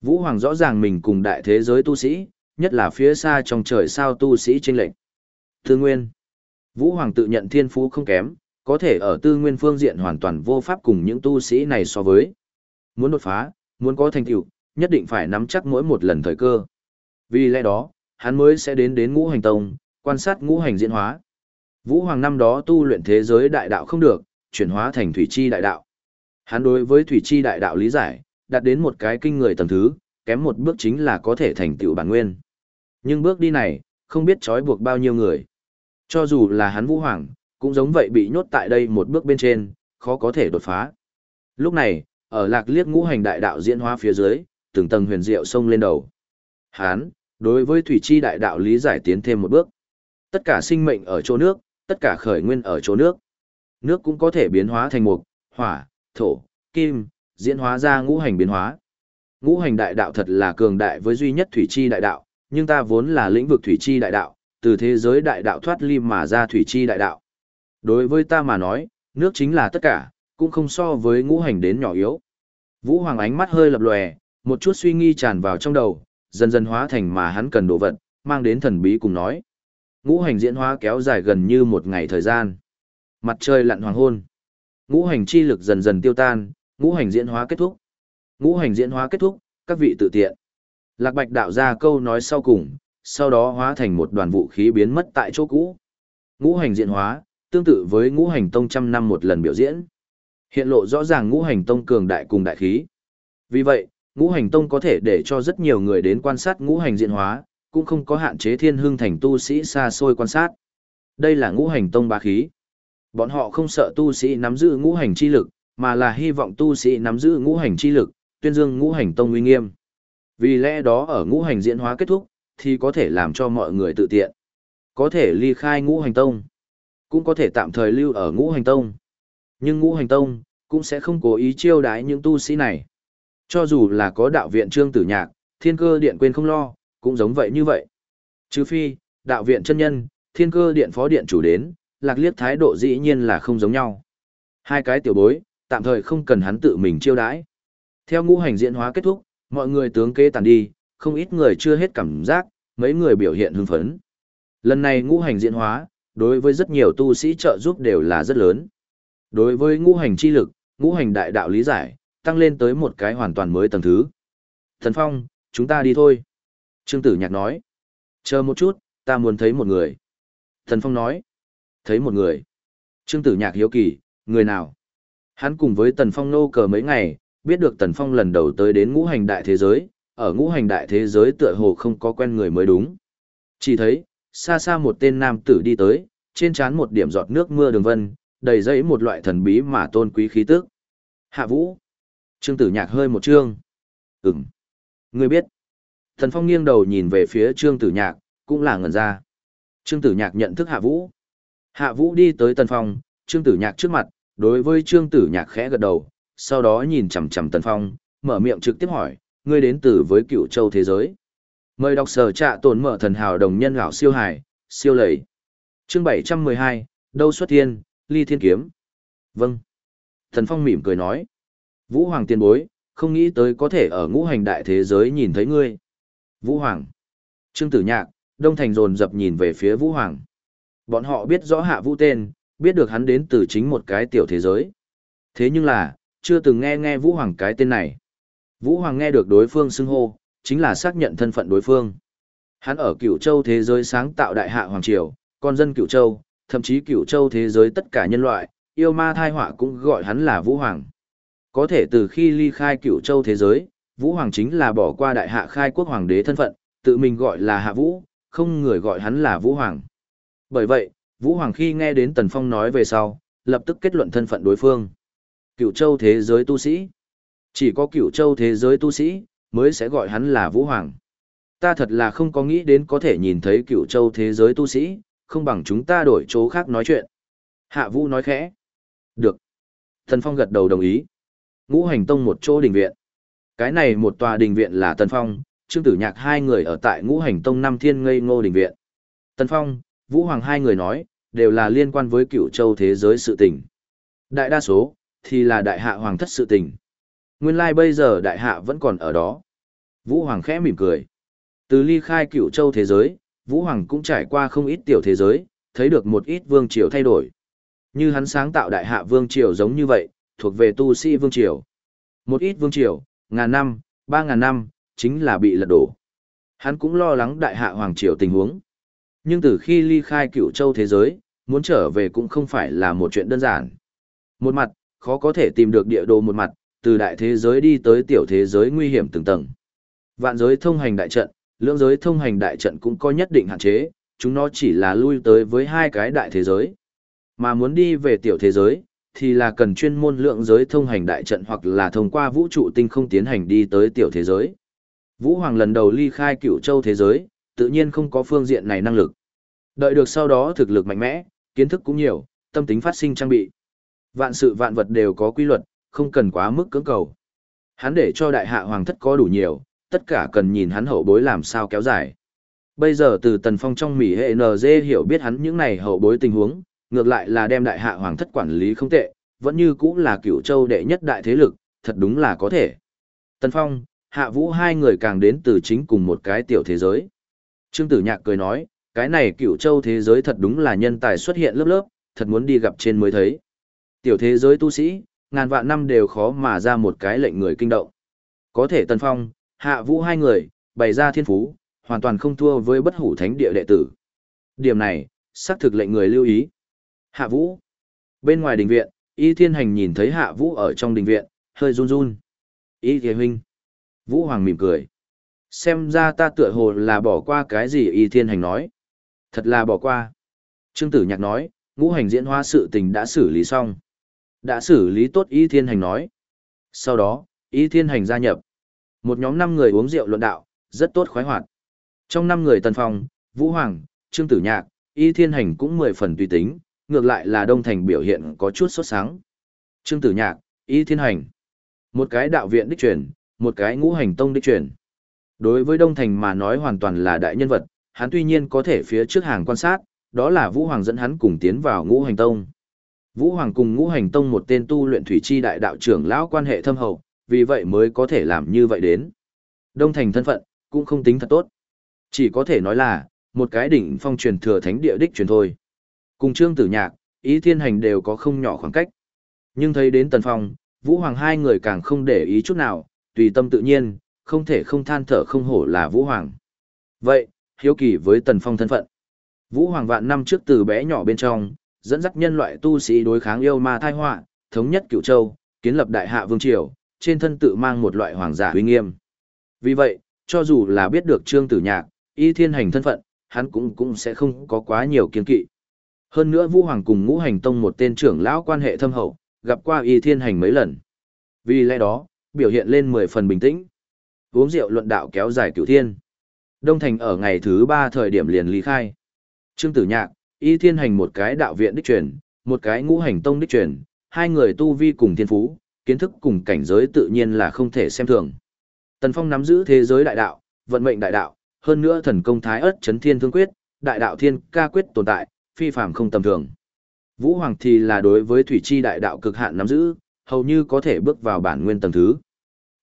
Vũ Hoàng rõ ràng mình cùng đại thế giới tu sĩ, nhất là phía xa trong trời sao tu sĩ trên lệnh. Tư Nguyên Vũ Hoàng tự nhận thiên phú không kém, có thể ở tư nguyên phương diện hoàn toàn vô pháp cùng những tu sĩ này so với. Muốn đột phá, muốn có thành tựu, nhất định phải nắm chắc mỗi một lần thời cơ. Vì lẽ đó, hắn mới sẽ đến đến ngũ hành tông, quan sát ngũ hành diễn hóa. Vũ Hoàng năm đó tu luyện thế giới đại đạo không được, chuyển hóa thành thủy chi đại đạo. Hắn đối với thủy chi đại đạo lý giải, đạt đến một cái kinh người tầng thứ, kém một bước chính là có thể thành tựu bản nguyên. Nhưng bước đi này, không biết trói buộc bao nhiêu người. Cho dù là hắn Vũ Hoàng, cũng giống vậy bị nhốt tại đây một bước bên trên, khó có thể đột phá. Lúc này, ở lạc liếc ngũ hành đại đạo diễn hóa phía dưới, từng tầng huyền diệu sông lên đầu. Hán, đối với thủy chi đại đạo lý giải tiến thêm một bước. Tất cả sinh mệnh ở chỗ nước, tất cả khởi nguyên ở chỗ nước. Nước cũng có thể biến hóa thành mục, hỏa, thổ, kim, diễn hóa ra ngũ hành biến hóa. Ngũ hành đại đạo thật là cường đại với duy nhất thủy chi đại đạo, nhưng ta vốn là lĩnh vực thủy chi đại đạo, từ thế giới đại đạo thoát ly mà ra thủy chi đại đạo. Đối với ta mà nói, nước chính là tất cả, cũng không so với ngũ hành đến nhỏ yếu. Vũ Hoàng ánh mắt hơi lập lòe, một chút suy nghi tràn vào trong đầu, dần dần hóa thành mà hắn cần đồ vật, mang đến thần bí cùng nói. Ngũ hành diễn hóa kéo dài gần như một ngày thời gian. Mặt trời lặn hoàng hôn. Ngũ hành chi lực dần dần tiêu tan, ngũ hành diễn hóa kết thúc. Ngũ hành diễn hóa kết thúc, các vị tự tiện. Lạc Bạch đạo ra câu nói sau cùng, sau đó hóa thành một đoàn vũ khí biến mất tại chỗ cũ. Ngũ hành diễn hóa, tương tự với ngũ hành tông trăm năm một lần biểu diễn. Hiện lộ rõ ràng ngũ hành tông cường đại cùng đại khí. Vì vậy, ngũ hành tông có thể để cho rất nhiều người đến quan sát ngũ hành diễn hóa, cũng không có hạn chế thiên hương thành tu sĩ xa xôi quan sát. Đây là ngũ hành tông bá khí. Bọn họ không sợ tu sĩ nắm giữ ngũ hành chi lực, mà là hy vọng tu sĩ nắm giữ ngũ hành chi lực, tuyên dương ngũ hành tông uy nghiêm. Vì lẽ đó ở ngũ hành diễn hóa kết thúc, thì có thể làm cho mọi người tự tiện. Có thể ly khai ngũ hành tông, cũng có thể tạm thời lưu ở ngũ hành tông. Nhưng ngũ hành tông, cũng sẽ không cố ý chiêu đái những tu sĩ này. Cho dù là có đạo viện trương tử nhạc, thiên cơ điện quên không lo, cũng giống vậy như vậy. Trừ phi, đạo viện chân nhân, thiên cơ điện phó điện chủ đến, lạc liếc thái độ dĩ nhiên là không giống nhau. Hai cái tiểu bối, tạm thời không cần hắn tự mình chiêu đãi. Theo ngũ hành diễn hóa kết thúc, mọi người tướng kế tàn đi, không ít người chưa hết cảm giác, mấy người biểu hiện hưng phấn. Lần này ngũ hành diễn hóa, đối với rất nhiều tu sĩ trợ giúp đều là rất lớn. Đối với ngũ hành chi lực, ngũ hành đại đạo lý giải, tăng lên tới một cái hoàn toàn mới tầng thứ. Thần Phong, chúng ta đi thôi. Trương Tử Nhạc nói. Chờ một chút, ta muốn thấy một người. Thần Phong nói. Thấy một người. Trương Tử Nhạc hiếu kỳ, người nào? Hắn cùng với Tần Phong nô cờ mấy ngày, biết được Tần Phong lần đầu tới đến ngũ hành đại thế giới, ở ngũ hành đại thế giới tựa hồ không có quen người mới đúng. Chỉ thấy, xa xa một tên nam tử đi tới, trên trán một điểm giọt nước mưa đường vân, đầy dẫy một loại thần bí mà tôn quý khí tức. Hạ Vũ. Trương Tử Nhạc hơi một trương. Ừm. Ngươi biết. Thần Phong nghiêng đầu nhìn về phía Trương Tử Nhạc, cũng là ngẩn ra. Trương Tử Nhạc nhận thức Hạ Vũ. Hạ Vũ đi tới Tần Phong, Trương Tử Nhạc trước mặt, đối với Trương Tử Nhạc khẽ gật đầu, sau đó nhìn chằm chằm Tần Phong, mở miệng trực tiếp hỏi, ngươi đến từ với cựu châu thế giới. Mời đọc sở trạ tồn mở thần hào đồng nhân gạo siêu hải, siêu lầy. Chương 712, đâu xuất thiên, ly thiên kiếm. Vâng. Thần Phong mỉm cười nói. Vũ Hoàng tiền bối, không nghĩ tới có thể ở ngũ hành đại thế giới nhìn thấy ngươi. Vũ Hoàng. Trương Tử Nhạc, Đông Thành dồn dập nhìn về phía Vũ Hoàng. Bọn họ biết rõ hạ vũ tên, biết được hắn đến từ chính một cái tiểu thế giới. Thế nhưng là, chưa từng nghe nghe Vũ Hoàng cái tên này. Vũ Hoàng nghe được đối phương xưng hô, chính là xác nhận thân phận đối phương. Hắn ở cửu châu thế giới sáng tạo đại hạ Hoàng Triều, con dân cửu châu, thậm chí cửu châu thế giới tất cả nhân loại, yêu ma thai họa cũng gọi hắn là Vũ Hoàng. Có thể từ khi ly khai cửu châu thế giới, Vũ Hoàng chính là bỏ qua đại hạ khai quốc hoàng đế thân phận, tự mình gọi là Hạ Vũ, không người gọi hắn là Vũ Hoàng. Bởi vậy, Vũ Hoàng khi nghe đến Tần Phong nói về sau, lập tức kết luận thân phận đối phương. Cửu châu thế giới tu sĩ. Chỉ có cửu châu thế giới tu sĩ, mới sẽ gọi hắn là Vũ Hoàng. Ta thật là không có nghĩ đến có thể nhìn thấy cửu châu thế giới tu sĩ, không bằng chúng ta đổi chỗ khác nói chuyện. Hạ Vũ nói khẽ. Được. Tần Phong gật đầu đồng ý. Ngũ hành tông một chỗ đình viện. Cái này một tòa đình viện là Tần Phong, Trương Tử Nhạc hai người ở tại ngũ hành tông năm thiên ngây ngô đình viện. Tần Phong, Vũ Hoàng hai người nói, đều là liên quan với cựu châu thế giới sự tình. Đại đa số, thì là đại hạ hoàng thất sự tình. Nguyên lai like bây giờ đại hạ vẫn còn ở đó. Vũ Hoàng khẽ mỉm cười. Từ ly khai cựu châu thế giới, Vũ Hoàng cũng trải qua không ít tiểu thế giới, thấy được một ít vương triều thay đổi. Như hắn sáng tạo đại hạ vương triều giống như vậy, thuộc về tu sĩ vương triều. Một ít vương triều, ngàn năm, ba ngàn năm, chính là bị lật đổ. Hắn cũng lo lắng đại hạ hoàng triều tình huống. Nhưng từ khi ly khai cựu châu thế giới, muốn trở về cũng không phải là một chuyện đơn giản. Một mặt, khó có thể tìm được địa đồ một mặt, từ đại thế giới đi tới tiểu thế giới nguy hiểm từng tầng. Vạn giới thông hành đại trận, lưỡng giới thông hành đại trận cũng có nhất định hạn chế, chúng nó chỉ là lui tới với hai cái đại thế giới. Mà muốn đi về tiểu thế giới, thì là cần chuyên môn lượng giới thông hành đại trận hoặc là thông qua vũ trụ tinh không tiến hành đi tới tiểu thế giới. Vũ Hoàng lần đầu ly khai cựu châu thế giới, tự nhiên không có phương diện này năng lực. Đợi được sau đó thực lực mạnh mẽ, kiến thức cũng nhiều, tâm tính phát sinh trang bị. Vạn sự vạn vật đều có quy luật, không cần quá mức cưỡng cầu. Hắn để cho đại hạ hoàng thất có đủ nhiều, tất cả cần nhìn hắn hậu bối làm sao kéo dài. Bây giờ từ tần phong trong mỉ hệ NG hiểu biết hắn những này hậu bối tình huống, ngược lại là đem đại hạ hoàng thất quản lý không tệ, vẫn như cũng là cựu châu đệ nhất đại thế lực, thật đúng là có thể. Tần phong, hạ vũ hai người càng đến từ chính cùng một cái tiểu thế giới. Trương tử nhạc cười nói, cái này cựu châu thế giới thật đúng là nhân tài xuất hiện lớp lớp, thật muốn đi gặp trên mới thấy. Tiểu thế giới tu sĩ, ngàn vạn năm đều khó mà ra một cái lệnh người kinh động. Có thể Tần Phong, Hạ Vũ hai người, bày ra thiên phú, hoàn toàn không thua với bất hủ thánh địa đệ tử. Điểm này, xác thực lệnh người lưu ý. Hạ Vũ. Bên ngoài đình viện, Y Thiên Hành nhìn thấy Hạ Vũ ở trong đình viện, hơi run run. Y Thế Huynh. Vũ Hoàng mỉm cười. Xem ra ta tựa hồ là bỏ qua cái gì Y Thiên Hành nói. Thật là bỏ qua. Trương Tử Nhạc nói, ngũ hành diễn hóa sự tình đã xử lý xong. Đã xử lý tốt Y Thiên Hành nói. Sau đó, Y Thiên Hành gia nhập. Một nhóm năm người uống rượu luận đạo, rất tốt khoái hoạt. Trong năm người Tần Phong, Vũ Hoàng, Trương Tử Nhạc, Y Thiên Hành cũng mười phần tùy tính, ngược lại là Đông Thành biểu hiện có chút sốt sáng. Trương Tử Nhạc, Y Thiên Hành. Một cái đạo viện đích truyền, một cái ngũ hành tông đích truyền. Đối với Đông Thành mà nói hoàn toàn là đại nhân vật, hắn tuy nhiên có thể phía trước hàng quan sát, đó là Vũ Hoàng dẫn hắn cùng tiến vào ngũ hành tông. Vũ Hoàng cùng ngũ hành tông một tên tu luyện thủy chi đại đạo trưởng lão quan hệ thâm hậu, vì vậy mới có thể làm như vậy đến. Đông Thành thân phận, cũng không tính thật tốt. Chỉ có thể nói là, một cái đỉnh phong truyền thừa thánh địa đích truyền thôi. Cùng Trương Tử Nhạc, Ý Thiên Hành đều có không nhỏ khoảng cách. Nhưng thấy đến Tần Phong, Vũ Hoàng hai người càng không để ý chút nào, tùy tâm tự nhiên, không thể không than thở không hổ là Vũ Hoàng. Vậy, hiếu kỳ với Tần Phong thân phận. Vũ Hoàng vạn năm trước từ bé nhỏ bên trong, dẫn dắt nhân loại tu sĩ đối kháng yêu ma thai họa, thống nhất cửu châu, kiến lập đại hạ vương triều, trên thân tự mang một loại hoàng giả uy nghiêm. Vì vậy, cho dù là biết được Trương Tử Nhạc, y thiên hành thân phận, hắn cũng cũng sẽ không có quá nhiều kiên kỵ. Hơn nữa Vũ Hoàng cùng Ngũ Hành Tông một tên trưởng lão quan hệ thâm hậu, gặp qua y thiên hành mấy lần. Vì lẽ đó, biểu hiện lên 10 phần bình tĩnh. Uống rượu luận đạo kéo dài cửu thiên. Đông Thành ở ngày thứ ba thời điểm liền ly khai. Trương Tử Nhạc, y thiên hành một cái đạo viện đích truyền, một cái ngũ hành tông đích truyền, hai người tu vi cùng thiên phú, kiến thức cùng cảnh giới tự nhiên là không thể xem thường. Tần Phong nắm giữ thế giới đại đạo, vận mệnh đại đạo, hơn nữa thần công thái ất chấn thiên thương quyết, đại đạo thiên ca quyết tồn tại, phi phàm không tầm thường. Vũ Hoàng thì là đối với thủy chi đại đạo cực hạn nắm giữ, hầu như có thể bước vào bản nguyên tầng thứ.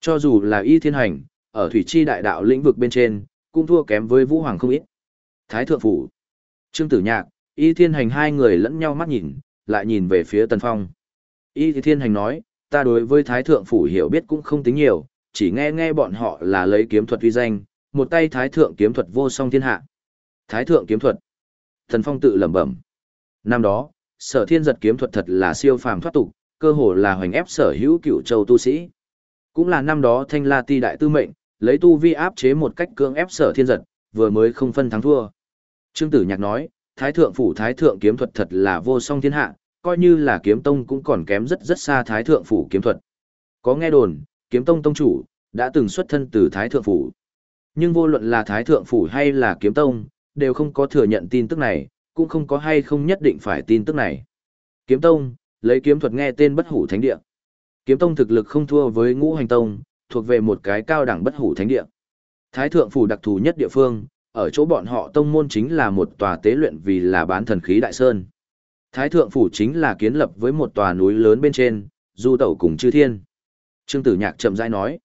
Cho dù là y thiên hành, ở thủy chi đại đạo lĩnh vực bên trên, cũng thua kém với Vũ Hoàng không ít. Thái thượng phủ, Trương Tử Nhạc, y thiên hành hai người lẫn nhau mắt nhìn, lại nhìn về phía Tần Phong. Y thiên hành nói, ta đối với Thái thượng phủ hiểu biết cũng không tính nhiều, chỉ nghe nghe bọn họ là lấy kiếm thuật uy danh, một tay thái thượng kiếm thuật vô song thiên hạ. Thái thượng kiếm thuật. Thần Phong tự lẩm bẩm. Năm đó, Sở Thiên giật kiếm thuật thật là siêu phàm thoát tục, cơ hồ là hoành ép sở hữu cựu châu tu sĩ. Cũng là năm đó Thanh La Ti đại tư mệnh, lấy tu vi áp chế một cách cưỡng ép Sở Thiên giật, vừa mới không phân thắng thua. Trương Tử Nhạc nói, Thái thượng phủ Thái thượng kiếm thuật thật là vô song thiên hạ, coi như là kiếm tông cũng còn kém rất rất xa Thái thượng phủ kiếm thuật. Có nghe đồn, kiếm tông tông chủ, đã từng xuất thân từ Thái Thượng Phủ. Nhưng vô luận là Thái Thượng Phủ hay là kiếm tông, đều không có thừa nhận tin tức này, cũng không có hay không nhất định phải tin tức này. Kiếm tông, lấy kiếm thuật nghe tên bất hủ thánh địa. Kiếm tông thực lực không thua với ngũ hành tông, thuộc về một cái cao đẳng bất hủ thánh địa. Thái Thượng Phủ đặc thù nhất địa phương, ở chỗ bọn họ tông môn chính là một tòa tế luyện vì là bán thần khí đại sơn. Thái Thượng Phủ chính là kiến lập với một tòa núi lớn bên trên, du tẩu cùng chư thiên. Trương Tử Nhạc chậm rãi nói.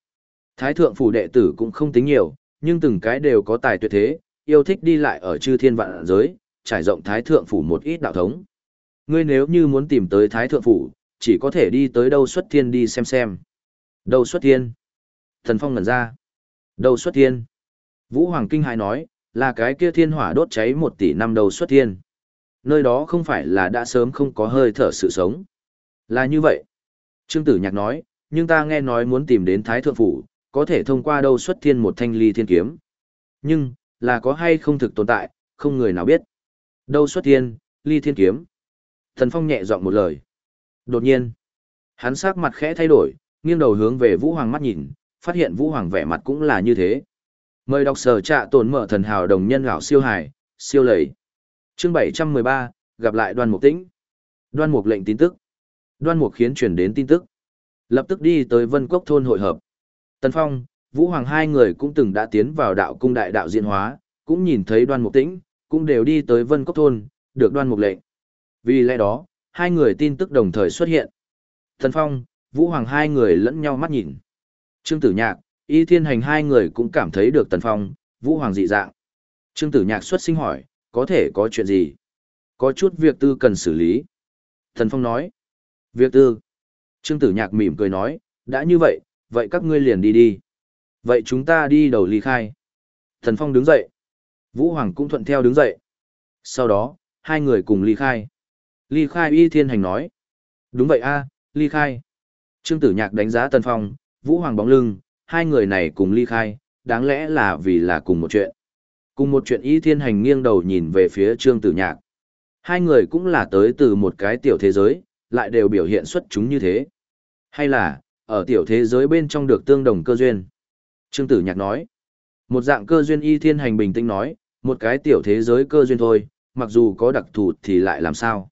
Thái thượng phủ đệ tử cũng không tính nhiều, nhưng từng cái đều có tài tuyệt thế, yêu thích đi lại ở chư thiên vạn giới, trải rộng thái thượng phủ một ít đạo thống. Ngươi nếu như muốn tìm tới thái thượng phủ, chỉ có thể đi tới đâu xuất thiên đi xem xem. Đâu xuất thiên? Thần Phong ngẩn ra. đầu xuất thiên? Vũ Hoàng Kinh Hải nói, là cái kia thiên hỏa đốt cháy một tỷ năm đầu xuất thiên. Nơi đó không phải là đã sớm không có hơi thở sự sống. Là như vậy. Trương Tử Nhạc nói, nhưng ta nghe nói muốn tìm đến Thái Thượng Phủ, có thể thông qua đâu xuất thiên một thanh ly thiên kiếm. Nhưng, là có hay không thực tồn tại, không người nào biết. Đâu xuất thiên, ly thiên kiếm. Thần Phong nhẹ giọng một lời. Đột nhiên, hắn sắc mặt khẽ thay đổi, nghiêng đầu hướng về Vũ Hoàng mắt nhìn, phát hiện Vũ Hoàng vẻ mặt cũng là như thế. Mời đọc sở trạ tổn mở thần hào đồng nhân gạo siêu hải, siêu lầy. Chương 713, gặp lại đoan mục tĩnh. Đoan mục lệnh tin tức. Đoan mục khiến chuyển đến tin tức. Lập tức đi tới Vân Cốc thôn hội hợp. Tần Phong, Vũ Hoàng hai người cũng từng đã tiến vào đạo cung đại đạo diễn hóa, cũng nhìn thấy đoan mục tĩnh, cũng đều đi tới Vân Cốc thôn, được đoan mục lệnh. Vì lẽ đó, hai người tin tức đồng thời xuất hiện. Tần Phong, Vũ Hoàng hai người lẫn nhau mắt nhìn. Trương Tử Nhạc, Y Thiên Hành hai người cũng cảm thấy được Tần Phong, Vũ Hoàng dị dạng. Trương Tử Nhạc xuất sinh hỏi, có thể có chuyện gì? Có chút việc tư cần xử lý. Tần Phong nói, việc tư. Trương Tử Nhạc mỉm cười nói, đã như vậy, vậy các ngươi liền đi đi. Vậy chúng ta đi đầu ly khai. Tần Phong đứng dậy. Vũ Hoàng cũng thuận theo đứng dậy. Sau đó, hai người cùng ly khai. Ly khai Y Thiên Hành nói. Đúng vậy a, ly khai. Trương Tử Nhạc đánh giá Tần Phong, Vũ Hoàng bóng lưng, hai người này cùng ly khai, đáng lẽ là vì là cùng một chuyện. Cùng một chuyện Y Thiên Hành nghiêng đầu nhìn về phía Trương Tử Nhạc. Hai người cũng là tới từ một cái tiểu thế giới, lại đều biểu hiện xuất chúng như thế. Hay là, ở tiểu thế giới bên trong được tương đồng cơ duyên. Trương Tử Nhạc nói, một dạng cơ duyên Y Thiên Hành bình tĩnh nói, một cái tiểu thế giới cơ duyên thôi, mặc dù có đặc thù thì lại làm sao.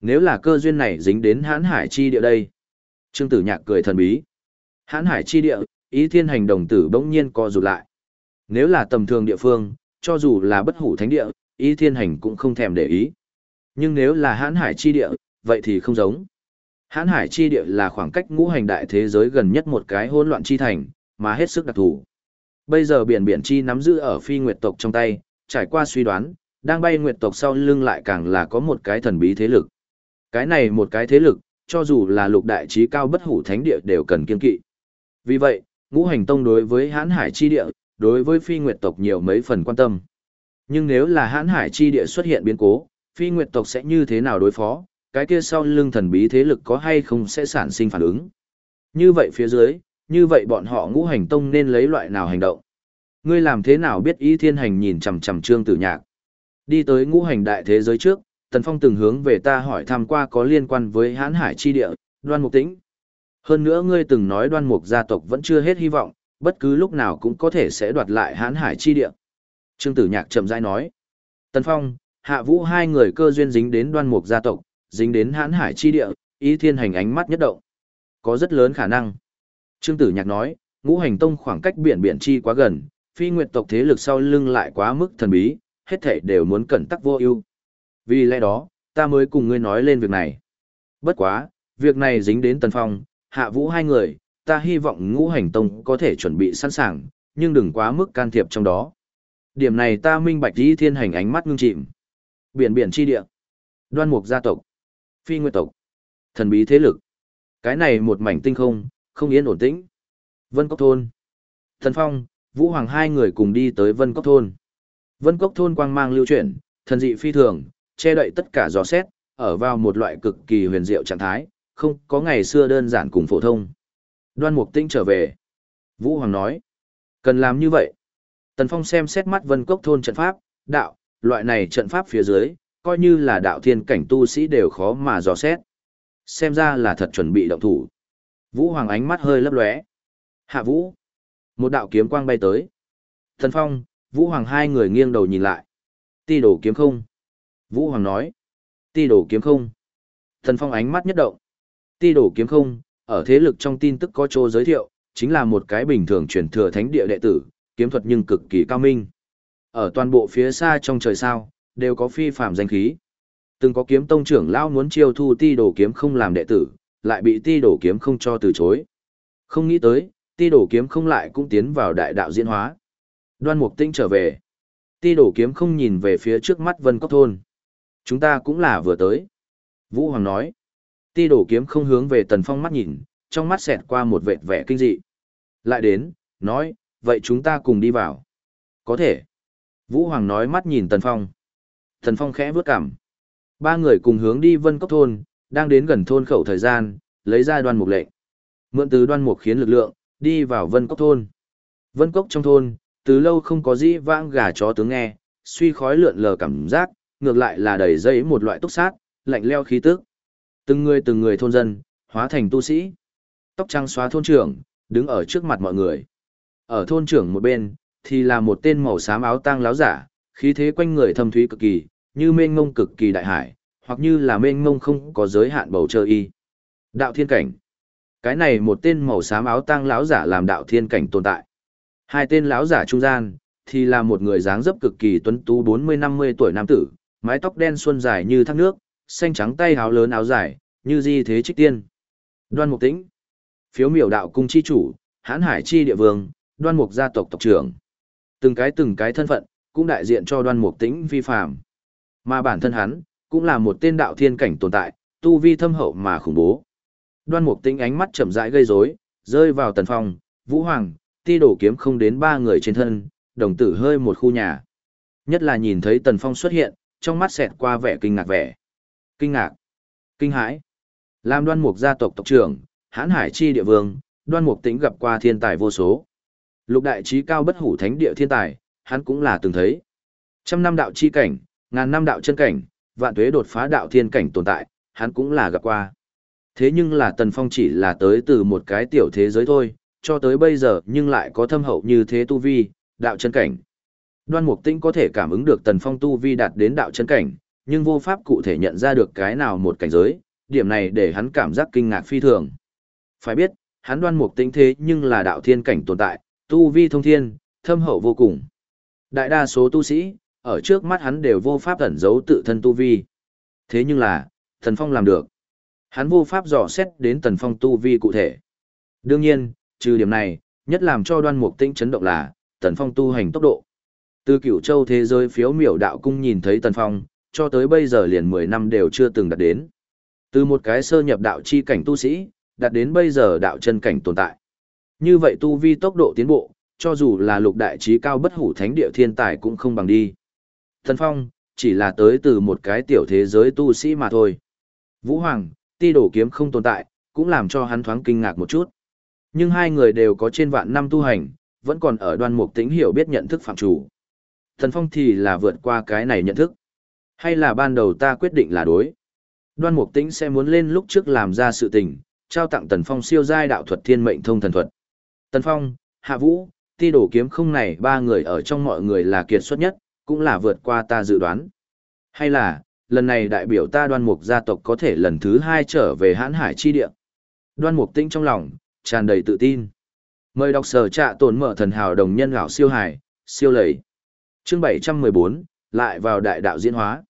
Nếu là cơ duyên này dính đến hãn hải chi địa đây. Trương Tử Nhạc cười thần bí. Hãn hải chi địa, ý thiên hành đồng tử bỗng nhiên co rụt lại. Nếu là tầm thường địa phương, cho dù là bất hủ thánh địa, ý thiên hành cũng không thèm để ý. Nhưng nếu là hãn hải chi địa, vậy thì không giống. Hãn hải chi địa là khoảng cách ngũ hành đại thế giới gần nhất một cái hỗn loạn chi thành, mà hết sức đặc thù. Bây giờ biển biển chi nắm giữ ở phi nguyệt tộc trong tay, trải qua suy đoán, đang bay nguyệt tộc sau lưng lại càng là có một cái thần bí thế lực. Cái này một cái thế lực, cho dù là lục đại trí cao bất hủ thánh địa đều cần kiên kỵ. Vì vậy, ngũ hành tông đối với hãn hải chi địa, đối với phi nguyệt tộc nhiều mấy phần quan tâm. Nhưng nếu là hãn hải chi địa xuất hiện biến cố, phi nguyệt tộc sẽ như thế nào đối phó, cái kia sau lưng thần bí thế lực có hay không sẽ sản sinh phản ứng. Như vậy phía dưới, như vậy bọn họ ngũ hành tông nên lấy loại nào hành động. Ngươi làm thế nào biết ý thiên hành nhìn chằm chằm trương tử nhạc. Đi tới ngũ hành đại thế giới trước, Tần Phong từng hướng về ta hỏi tham qua có liên quan với hãn hải chi địa, đoan mục tĩnh. Hơn nữa ngươi từng nói đoan mục gia tộc vẫn chưa hết hy vọng, bất cứ lúc nào cũng có thể sẽ đoạt lại hãn hải chi địa. Trương Tử Nhạc chậm rãi nói. Tần Phong, Hạ Vũ hai người cơ duyên dính đến đoan mục gia tộc, dính đến hãn hải chi địa, ý thiên hành ánh mắt nhất động. Có rất lớn khả năng. Trương Tử Nhạc nói, ngũ hành tông khoảng cách biển biển chi quá gần, phi nguyệt tộc thế lực sau lưng lại quá mức thần bí, hết thể đều muốn cẩn tắc vô ưu. Vì lẽ đó, ta mới cùng ngươi nói lên việc này. Bất quá, việc này dính đến Tần Phong, Hạ Vũ hai người, ta hy vọng ngũ hành tông có thể chuẩn bị sẵn sàng, nhưng đừng quá mức can thiệp trong đó. Điểm này ta minh bạch đi thiên hành ánh mắt ngưng chìm. Biển biển chi địa, đoan mục gia tộc, phi nguyệt tộc, thần bí thế lực. Cái này một mảnh tinh không, không yên ổn tĩnh. Vân Cốc Thôn. Thần Phong, Vũ Hoàng hai người cùng đi tới Vân Cốc Thôn. Vân Cốc Thôn quang mang lưu chuyển, thần dị phi thường, che đậy tất cả gió xét, ở vào một loại cực kỳ huyền diệu trạng thái, không có ngày xưa đơn giản cùng phổ thông. Đoan Mục Tĩnh trở về. Vũ Hoàng nói, cần làm như vậy. Tần Phong xem xét mắt Vân Cốc thôn trận pháp, đạo, loại này trận pháp phía dưới, coi như là đạo thiên cảnh tu sĩ đều khó mà dò xét. Xem ra là thật chuẩn bị động thủ. Vũ Hoàng ánh mắt hơi lấp lóe. Hạ Vũ. Một đạo kiếm quang bay tới. Tần Phong, Vũ Hoàng hai người nghiêng đầu nhìn lại. Ti đồ kiếm không. Vũ Hoàng nói. Ti đồ kiếm không. Tần Phong ánh mắt nhất động. Ti đổ kiếm không, ở thế lực trong tin tức có chỗ giới thiệu, chính là một cái bình thường truyền thừa thánh địa đệ tử, kiếm thuật nhưng cực kỳ cao minh. Ở toàn bộ phía xa trong trời sao, đều có phi phạm danh khí. Từng có kiếm tông trưởng lão muốn chiêu thu ti đổ kiếm không làm đệ tử, lại bị ti đổ kiếm không cho từ chối. Không nghĩ tới, ti đổ kiếm không lại cũng tiến vào đại đạo diễn hóa. Đoan Mục tinh trở về. Ti đổ kiếm không nhìn về phía trước mắt Vân Cốc Thôn. Chúng ta cũng là vừa tới. Vũ Hoàng nói. Ti đổ kiếm không hướng về Tần Phong mắt nhìn, trong mắt xẹt qua một vệt vẻ kinh dị. Lại đến, nói, vậy chúng ta cùng đi vào. Có thể. Vũ Hoàng nói mắt nhìn Tần Phong. Tần Phong khẽ vướt cảm. Ba người cùng hướng đi Vân Cốc Thôn, đang đến gần thôn khẩu thời gian, lấy ra đoan mục lệnh. Mượn từ đoan mục khiến lực lượng, đi vào Vân Cốc Thôn. Vân Cốc trong thôn, từ lâu không có dĩ vãng gà chó tướng nghe, suy khói lượn lờ cảm giác, ngược lại là đầy dây một loại túc sát, lạnh leo khí tức. Từng người từng người thôn dân, hóa thành tu sĩ. Tóc trắng xóa thôn trưởng, đứng ở trước mặt mọi người. Ở thôn trưởng một bên, thì là một tên màu xám áo tang láo giả, khí thế quanh người thâm thúy cực kỳ, như mênh ngông cực kỳ đại hải, hoặc như là mênh ngông không có giới hạn bầu trời y. Đạo thiên cảnh. Cái này một tên màu xám áo tang láo giả làm đạo thiên cảnh tồn tại. Hai tên láo giả trung gian, thì là một người dáng dấp cực kỳ tuấn tú 40-50 tuổi nam tử, mái tóc đen xuân dài như thác nước, xanh trắng tay áo lớn áo dài, như di thế trích tiên. Đoan Mục Tĩnh, phiếu miểu đạo cung chi chủ, hãn hải chi địa vương, đoan mục gia tộc tộc trưởng. Từng cái từng cái thân phận, cũng đại diện cho đoan mục tĩnh vi phạm. Mà bản thân hắn, cũng là một tên đạo thiên cảnh tồn tại, tu vi thâm hậu mà khủng bố. Đoan mục tĩnh ánh mắt chậm rãi gây rối, rơi vào tần phong, vũ hoàng, ti đổ kiếm không đến ba người trên thân, đồng tử hơi một khu nhà. Nhất là nhìn thấy tần phong xuất hiện, trong mắt xẹt qua vẻ kinh ngạc vẻ. Kinh ngạc, kinh hãi. Làm đoan mục gia tộc tộc trưởng, hãn hải chi địa vương, đoan mục tĩnh gặp qua thiên tài vô số. Lục đại trí cao bất hủ thánh địa thiên tài, hắn cũng là từng thấy. Trăm năm đạo chi cảnh, ngàn năm đạo chân cảnh, vạn tuế đột phá đạo thiên cảnh tồn tại, hắn cũng là gặp qua. Thế nhưng là Tần Phong chỉ là tới từ một cái tiểu thế giới thôi, cho tới bây giờ nhưng lại có thâm hậu như thế tu vi, đạo chân cảnh. Đoan Mục Tĩnh có thể cảm ứng được Tần Phong tu vi đạt đến đạo chân cảnh, nhưng vô pháp cụ thể nhận ra được cái nào một cảnh giới, điểm này để hắn cảm giác kinh ngạc phi thường. Phải biết, hắn Đoan Mục tính thế nhưng là đạo thiên cảnh tồn tại, tu vi thông thiên, thâm hậu vô cùng. Đại đa số tu sĩ, ở trước mắt hắn đều vô pháp ẩn giấu tự thân tu vi. Thế nhưng là, thần Phong làm được. Hắn vô pháp dò xét đến thần Phong tu vi cụ thể. Đương nhiên, trừ điểm này, nhất làm cho đoan mục tinh chấn động là, thần Phong tu hành tốc độ. Từ cửu châu thế giới phiếu miểu đạo cung nhìn thấy thần Phong, cho tới bây giờ liền 10 năm đều chưa từng đạt đến. Từ một cái sơ nhập đạo chi cảnh tu sĩ, đạt đến bây giờ đạo chân cảnh tồn tại. Như vậy tu vi tốc độ tiến bộ, cho dù là lục đại trí cao bất hủ thánh địa thiên tài cũng không bằng đi. Thần Phong, chỉ là tới từ một cái tiểu thế giới tu sĩ mà thôi. Vũ Hoàng, ti đổ kiếm không tồn tại, cũng làm cho hắn thoáng kinh ngạc một chút. Nhưng hai người đều có trên vạn năm tu hành, vẫn còn ở đoan mục tính hiểu biết nhận thức phạm chủ. Thần Phong thì là vượt qua cái này nhận thức. Hay là ban đầu ta quyết định là đối. Đoan mục Tĩnh sẽ muốn lên lúc trước làm ra sự tình, trao tặng Tần Phong siêu giai đạo thuật thiên mệnh thông thần thuật. Tần Phong, Hạ Vũ, ti đổ kiếm không này ba người ở trong mọi người là kiệt xuất nhất, cũng là vượt qua ta dự đoán. Hay là, lần này đại biểu ta đoan mục gia tộc có thể lần thứ hai trở về hãn hải chi địa. Đoan mục Tĩnh trong lòng, tràn đầy tự tin. Mời đọc sở trạ tồn mở thần hào đồng nhân gạo siêu hải, siêu lầy. Chương 714, lại vào đại đạo diễn hóa.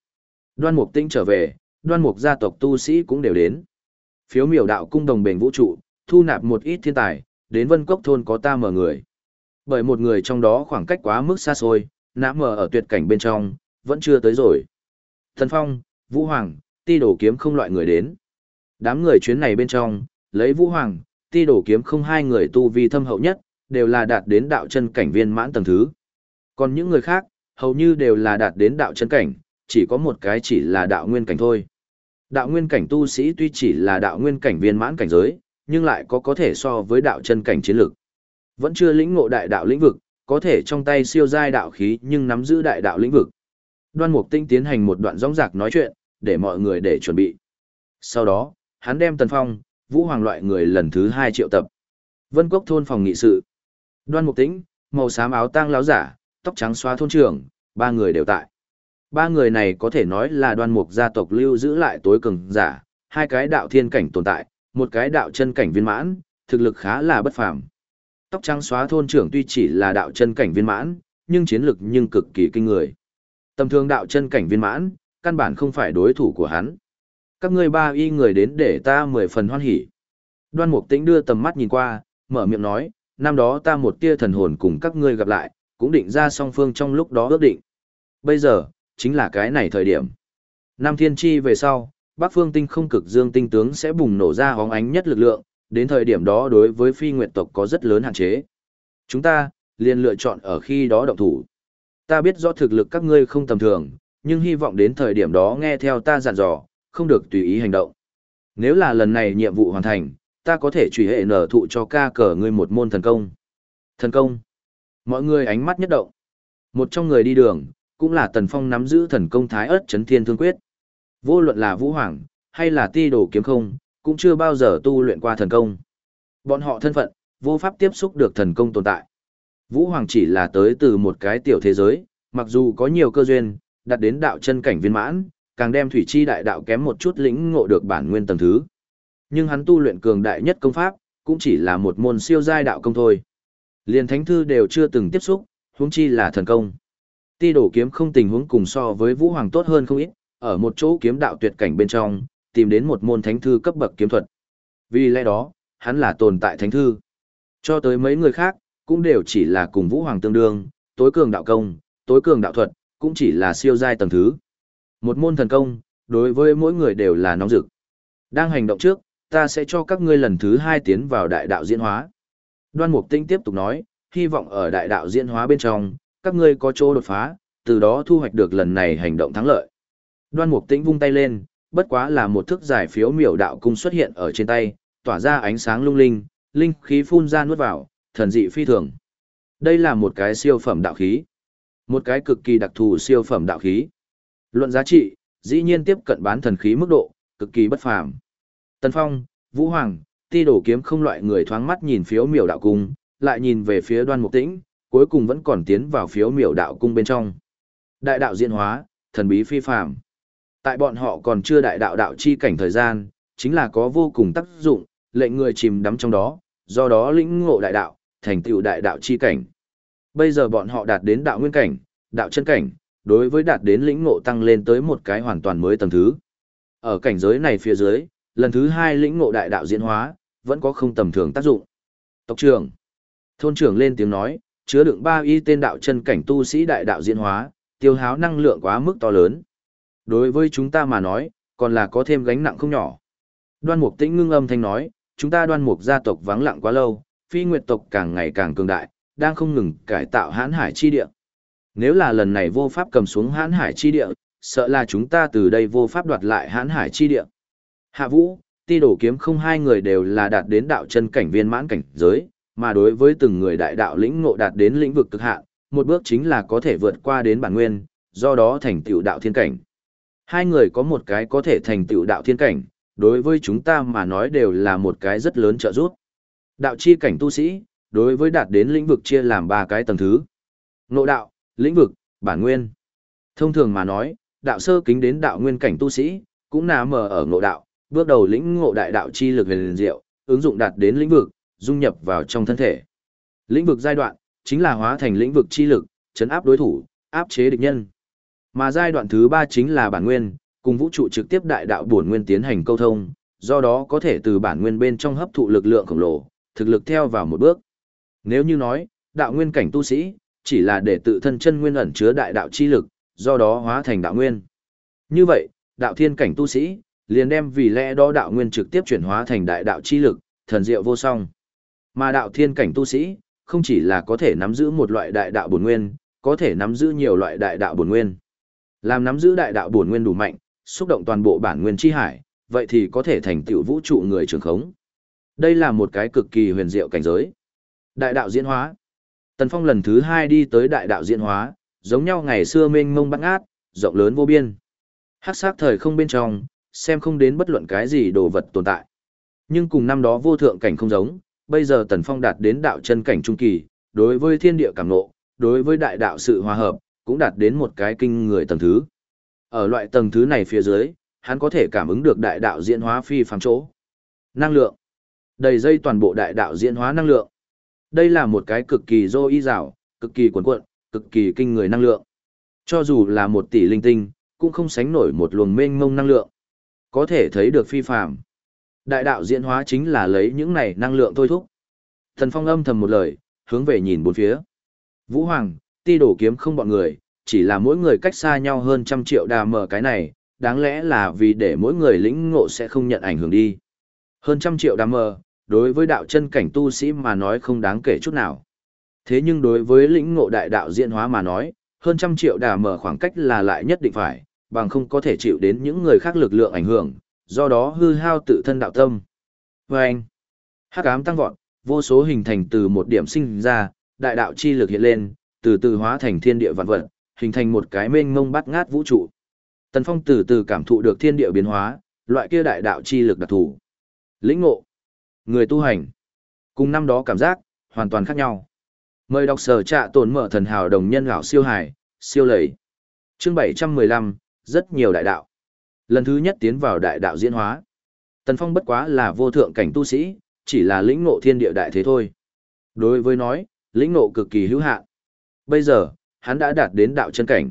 Đoan mục Tĩnh trở về, đoan mục gia tộc tu sĩ cũng đều đến. Phiếu miểu đạo cung đồng bền vũ trụ, thu nạp một ít thiên tài, đến vân cốc thôn có ta mở người. Bởi một người trong đó khoảng cách quá mức xa xôi, nã mở ở tuyệt cảnh bên trong, vẫn chưa tới rồi. Thần Phong, Vũ Hoàng, ti đổ kiếm không loại người đến. Đám người chuyến này bên trong, lấy Vũ Hoàng, ti đổ kiếm không hai người tu vi thâm hậu nhất, đều là đạt đến đạo chân cảnh viên mãn tầng thứ. Còn những người khác, hầu như đều là đạt đến đạo chân cảnh, chỉ có một cái chỉ là đạo nguyên cảnh thôi. Đạo nguyên cảnh tu sĩ tuy chỉ là đạo nguyên cảnh viên mãn cảnh giới, nhưng lại có có thể so với đạo chân cảnh chiến lực. Vẫn chưa lĩnh ngộ đại đạo lĩnh vực, có thể trong tay siêu giai đạo khí nhưng nắm giữ đại đạo lĩnh vực. Đoan Mục Tinh tiến hành một đoạn rõ rạc nói chuyện, để mọi người để chuẩn bị. Sau đó, hắn đem Tần Phong, Vũ Hoàng loại người lần thứ hai triệu tập. Vân Quốc thôn phòng nghị sự. Đoan Mục Tĩnh, màu xám áo tang láo giả, tóc trắng xóa thôn trưởng, ba người đều tại. Ba người này có thể nói là đoan mục gia tộc lưu giữ lại tối cường giả, hai cái đạo thiên cảnh tồn tại, một cái đạo chân cảnh viên mãn, thực lực khá là bất phàm. Tóc trắng xóa thôn trưởng tuy chỉ là đạo chân cảnh viên mãn, nhưng chiến lực nhưng cực kỳ kinh người. Tầm thường đạo chân cảnh viên mãn, căn bản không phải đối thủ của hắn. Các ngươi ba y người đến để ta mười phần hoan hỉ. Đoan Mục Tĩnh đưa tầm mắt nhìn qua, mở miệng nói, năm đó ta một tia thần hồn cùng các ngươi gặp lại, cũng định ra song phương trong lúc đó ước định. Bây giờ, chính là cái này thời điểm. Nam thiên chi về sau, Bắc phương tinh không cực dương tinh tướng sẽ bùng nổ ra hóng ánh nhất lực lượng, đến thời điểm đó đối với phi nguyệt tộc có rất lớn hạn chế. Chúng ta, liền lựa chọn ở khi đó động thủ. Ta biết rõ thực lực các ngươi không tầm thường, nhưng hy vọng đến thời điểm đó nghe theo ta dặn dò, không được tùy ý hành động. Nếu là lần này nhiệm vụ hoàn thành, ta có thể truy hệ nở thụ cho ca cờ ngươi một môn thần công. Thần công. Mọi người ánh mắt nhất động. Một trong người đi đường, cũng là Tần Phong nắm giữ thần công thái ớt chấn thiên thương quyết. Vô luận là Vũ Hoàng, hay là ti đồ kiếm không, cũng chưa bao giờ tu luyện qua thần công. Bọn họ thân phận, vô pháp tiếp xúc được thần công tồn tại. Vũ Hoàng chỉ là tới từ một cái tiểu thế giới, mặc dù có nhiều cơ duyên, đạt đến đạo chân cảnh viên mãn, càng đem thủy chi đại đạo kém một chút lĩnh ngộ được bản nguyên tầng thứ. Nhưng hắn tu luyện cường đại nhất công pháp, cũng chỉ là một môn siêu giai đạo công thôi. Liên thánh thư đều chưa từng tiếp xúc, huống chi là thần công. Ti đổ kiếm không tình huống cùng so với Vũ Hoàng tốt hơn không ít, ở một chỗ kiếm đạo tuyệt cảnh bên trong, tìm đến một môn thánh thư cấp bậc kiếm thuật. Vì lẽ đó, hắn là tồn tại thánh thư. Cho tới mấy người khác, cũng đều chỉ là cùng Vũ Hoàng tương đương, tối cường đạo công, tối cường đạo thuật, cũng chỉ là siêu giai tầng thứ. Một môn thần công, đối với mỗi người đều là nóng rực. Đang hành động trước, ta sẽ cho các ngươi lần thứ hai tiến vào đại đạo diễn hóa. Đoan Mục Tinh tiếp tục nói, hy vọng ở đại đạo diễn hóa bên trong, các ngươi có chỗ đột phá, từ đó thu hoạch được lần này hành động thắng lợi. Đoan Mục Tĩnh vung tay lên, bất quá là một thức giải phiếu miểu đạo cung xuất hiện ở trên tay, tỏa ra ánh sáng lung linh, linh khí phun ra nuốt vào, thần dị phi thường. Đây là một cái siêu phẩm đạo khí. Một cái cực kỳ đặc thù siêu phẩm đạo khí. Luận giá trị, dĩ nhiên tiếp cận bán thần khí mức độ, cực kỳ bất phàm. Tần Phong, Vũ Hoàng, ti đổ kiếm không loại người thoáng mắt nhìn phiếu miểu đạo cung, lại nhìn về phía đoan mục tĩnh, cuối cùng vẫn còn tiến vào phiếu miểu đạo cung bên trong. Đại đạo diễn hóa, thần bí phi phàm. Tại bọn họ còn chưa đại đạo đạo chi cảnh thời gian, chính là có vô cùng tác dụng, lệnh người chìm đắm trong đó, do đó lĩnh ngộ đại đạo, thành tựu đại đạo chi cảnh. Bây giờ bọn họ đạt đến đạo nguyên cảnh, đạo chân cảnh, đối với đạt đến lĩnh ngộ tăng lên tới một cái hoàn toàn mới tầng thứ. Ở cảnh giới này phía dưới, lần thứ hai lĩnh ngộ đại đạo diễn hóa, vẫn có không tầm thường tác dụng. Tộc trưởng, thôn trưởng lên tiếng nói, chứa đựng ba y tên đạo chân cảnh tu sĩ đại đạo diễn hóa, tiêu háo năng lượng quá mức to lớn. Đối với chúng ta mà nói, còn là có thêm gánh nặng không nhỏ. Đoan mục tĩnh ngưng âm thanh nói, chúng ta đoan mục gia tộc vắng lặng quá lâu, phi nguyệt tộc càng ngày càng cường đại, đang không ngừng cải tạo hãn hải chi địa. Nếu là lần này vô pháp cầm xuống hãn hải chi địa, sợ là chúng ta từ đây vô pháp đoạt lại hãn hải chi địa. Hạ vũ, ti đổ kiếm không hai người đều là đạt đến đạo chân cảnh viên mãn cảnh giới, mà đối với từng người đại đạo lĩnh ngộ đạt đến lĩnh vực cực hạn, một bước chính là có thể vượt qua đến bản nguyên, do đó thành tựu đạo thiên cảnh. Hai người có một cái có thể thành tựu đạo thiên cảnh, đối với chúng ta mà nói đều là một cái rất lớn trợ giúp. Đạo chi cảnh tu sĩ, đối với đạt đến lĩnh vực chia làm ba cái tầng thứ. Ngộ đạo, lĩnh vực, bản nguyên. Thông thường mà nói, đạo sơ kính đến đạo nguyên cảnh tu sĩ, cũng nà mờ ở ngộ đạo, bước đầu lĩnh ngộ đại đạo chi lực huyền diệu, ứng dụng đạt đến lĩnh vực, dung nhập vào trong thân thể. Lĩnh vực giai đoạn, chính là hóa thành lĩnh vực chi lực, chấn áp đối thủ, áp chế địch nhân. Mà giai đoạn thứ ba chính là bản nguyên, cùng vũ trụ trực tiếp đại đạo bổn nguyên tiến hành câu thông, do đó có thể từ bản nguyên bên trong hấp thụ lực lượng khổng lồ, thực lực theo vào một bước. Nếu như nói, đạo nguyên cảnh tu sĩ, chỉ là để tự thân chân nguyên ẩn chứa đại đạo chi lực, do đó hóa thành đạo nguyên. Như vậy, đạo thiên cảnh tu sĩ, liền đem vì lẽ đó đạo nguyên trực tiếp chuyển hóa thành đại đạo chi lực, thần diệu vô song. Mà đạo thiên cảnh tu sĩ, không chỉ là có thể nắm giữ một loại đại đạo bổn nguyên, có thể nắm giữ nhiều loại đại đạo bổn nguyên. Làm nắm giữ đại đạo bổn nguyên đủ mạnh, xúc động toàn bộ bản nguyên chi hải, vậy thì có thể thành tựu vũ trụ người trường khống. Đây là một cái cực kỳ huyền diệu cảnh giới. Đại đạo diễn hóa. Tần Phong lần thứ hai đi tới đại đạo diễn hóa, giống nhau ngày xưa mênh mông bát ngát, rộng lớn vô biên. Hắc sắc thời không bên trong, xem không đến bất luận cái gì đồ vật tồn tại. Nhưng cùng năm đó vô thượng cảnh không giống, bây giờ Tần Phong đạt đến đạo chân cảnh trung kỳ, đối với thiên địa cảm ngộ, đối với đại đạo sự hòa hợp, cũng đạt đến một cái kinh người tầng thứ. Ở loại tầng thứ này phía dưới, hắn có thể cảm ứng được đại đạo diễn hóa phi phàm chỗ. Năng lượng. Đầy dây toàn bộ đại đạo diễn hóa năng lượng. Đây là một cái cực kỳ dô y dảo, cực kỳ cuồn cuộn, cực kỳ kinh người năng lượng. Cho dù là một tỷ linh tinh, cũng không sánh nổi một luồng mênh mông năng lượng. Có thể thấy được phi phàm. Đại đạo diễn hóa chính là lấy những này năng lượng thôi thúc. Thần Phong âm thầm một lời, hướng về nhìn bốn phía. Vũ Hoàng, ti đổ kiếm không bọn người, chỉ là mỗi người cách xa nhau hơn trăm triệu đà mở cái này, đáng lẽ là vì để mỗi người lĩnh ngộ sẽ không nhận ảnh hưởng đi. Hơn trăm triệu đà mở, đối với đạo chân cảnh tu sĩ mà nói không đáng kể chút nào. Thế nhưng đối với lĩnh ngộ đại đạo diễn hóa mà nói, hơn trăm triệu đà mở khoảng cách là lại nhất định phải, bằng không có thể chịu đến những người khác lực lượng ảnh hưởng, do đó hư hao tự thân đạo tâm. Và anh, hắc ám tăng vọt, vô số hình thành từ một điểm sinh ra, đại đạo chi lực hiện lên, từ từ hóa thành thiên địa vạn vật, hình thành một cái mênh mông bát ngát vũ trụ. Tần Phong từ từ cảm thụ được thiên địa biến hóa, loại kia đại đạo chi lực đặc thù. Lĩnh ngộ, người tu hành, cùng năm đó cảm giác hoàn toàn khác nhau. Mời đọc sở trạ tổn mở thần hào đồng nhân gạo siêu hải, siêu lầy. Chương 715, rất nhiều đại đạo. Lần thứ nhất tiến vào đại đạo diễn hóa. Tần Phong bất quá là vô thượng cảnh tu sĩ, chỉ là lĩnh ngộ thiên địa đại thế thôi. Đối với nói, lĩnh ngộ cực kỳ hữu hạn. Bây giờ, hắn đã đạt đến đạo chân cảnh.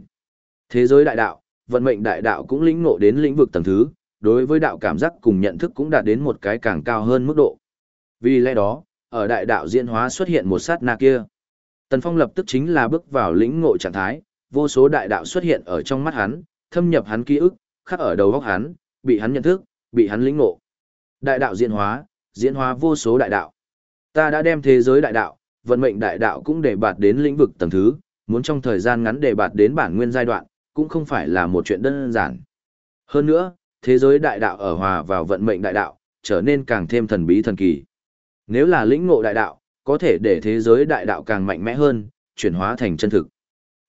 Thế giới đại đạo, vận mệnh đại đạo cũng lĩnh ngộ đến lĩnh vực tầng thứ, đối với đạo cảm giác cùng nhận thức cũng đạt đến một cái càng cao hơn mức độ. Vì lẽ đó, ở đại đạo diễn hóa xuất hiện một sát na kia. Tần Phong lập tức chính là bước vào lĩnh ngộ trạng thái, vô số đại đạo xuất hiện ở trong mắt hắn, thâm nhập hắn ký ức, khắc ở đầu góc hắn, bị hắn nhận thức, bị hắn lĩnh ngộ. Đại đạo diễn hóa, diễn hóa vô số đại đạo. Ta đã đem thế giới đại đạo, vận mệnh đại đạo cũng để bạt đến lĩnh vực tầng thứ, muốn trong thời gian ngắn để bạt đến bản nguyên giai đoạn, cũng không phải là một chuyện đơn giản. Hơn nữa, thế giới đại đạo ở hòa vào vận mệnh đại đạo, trở nên càng thêm thần bí thần kỳ. Nếu là lĩnh ngộ đại đạo, có thể để thế giới đại đạo càng mạnh mẽ hơn, chuyển hóa thành chân thực.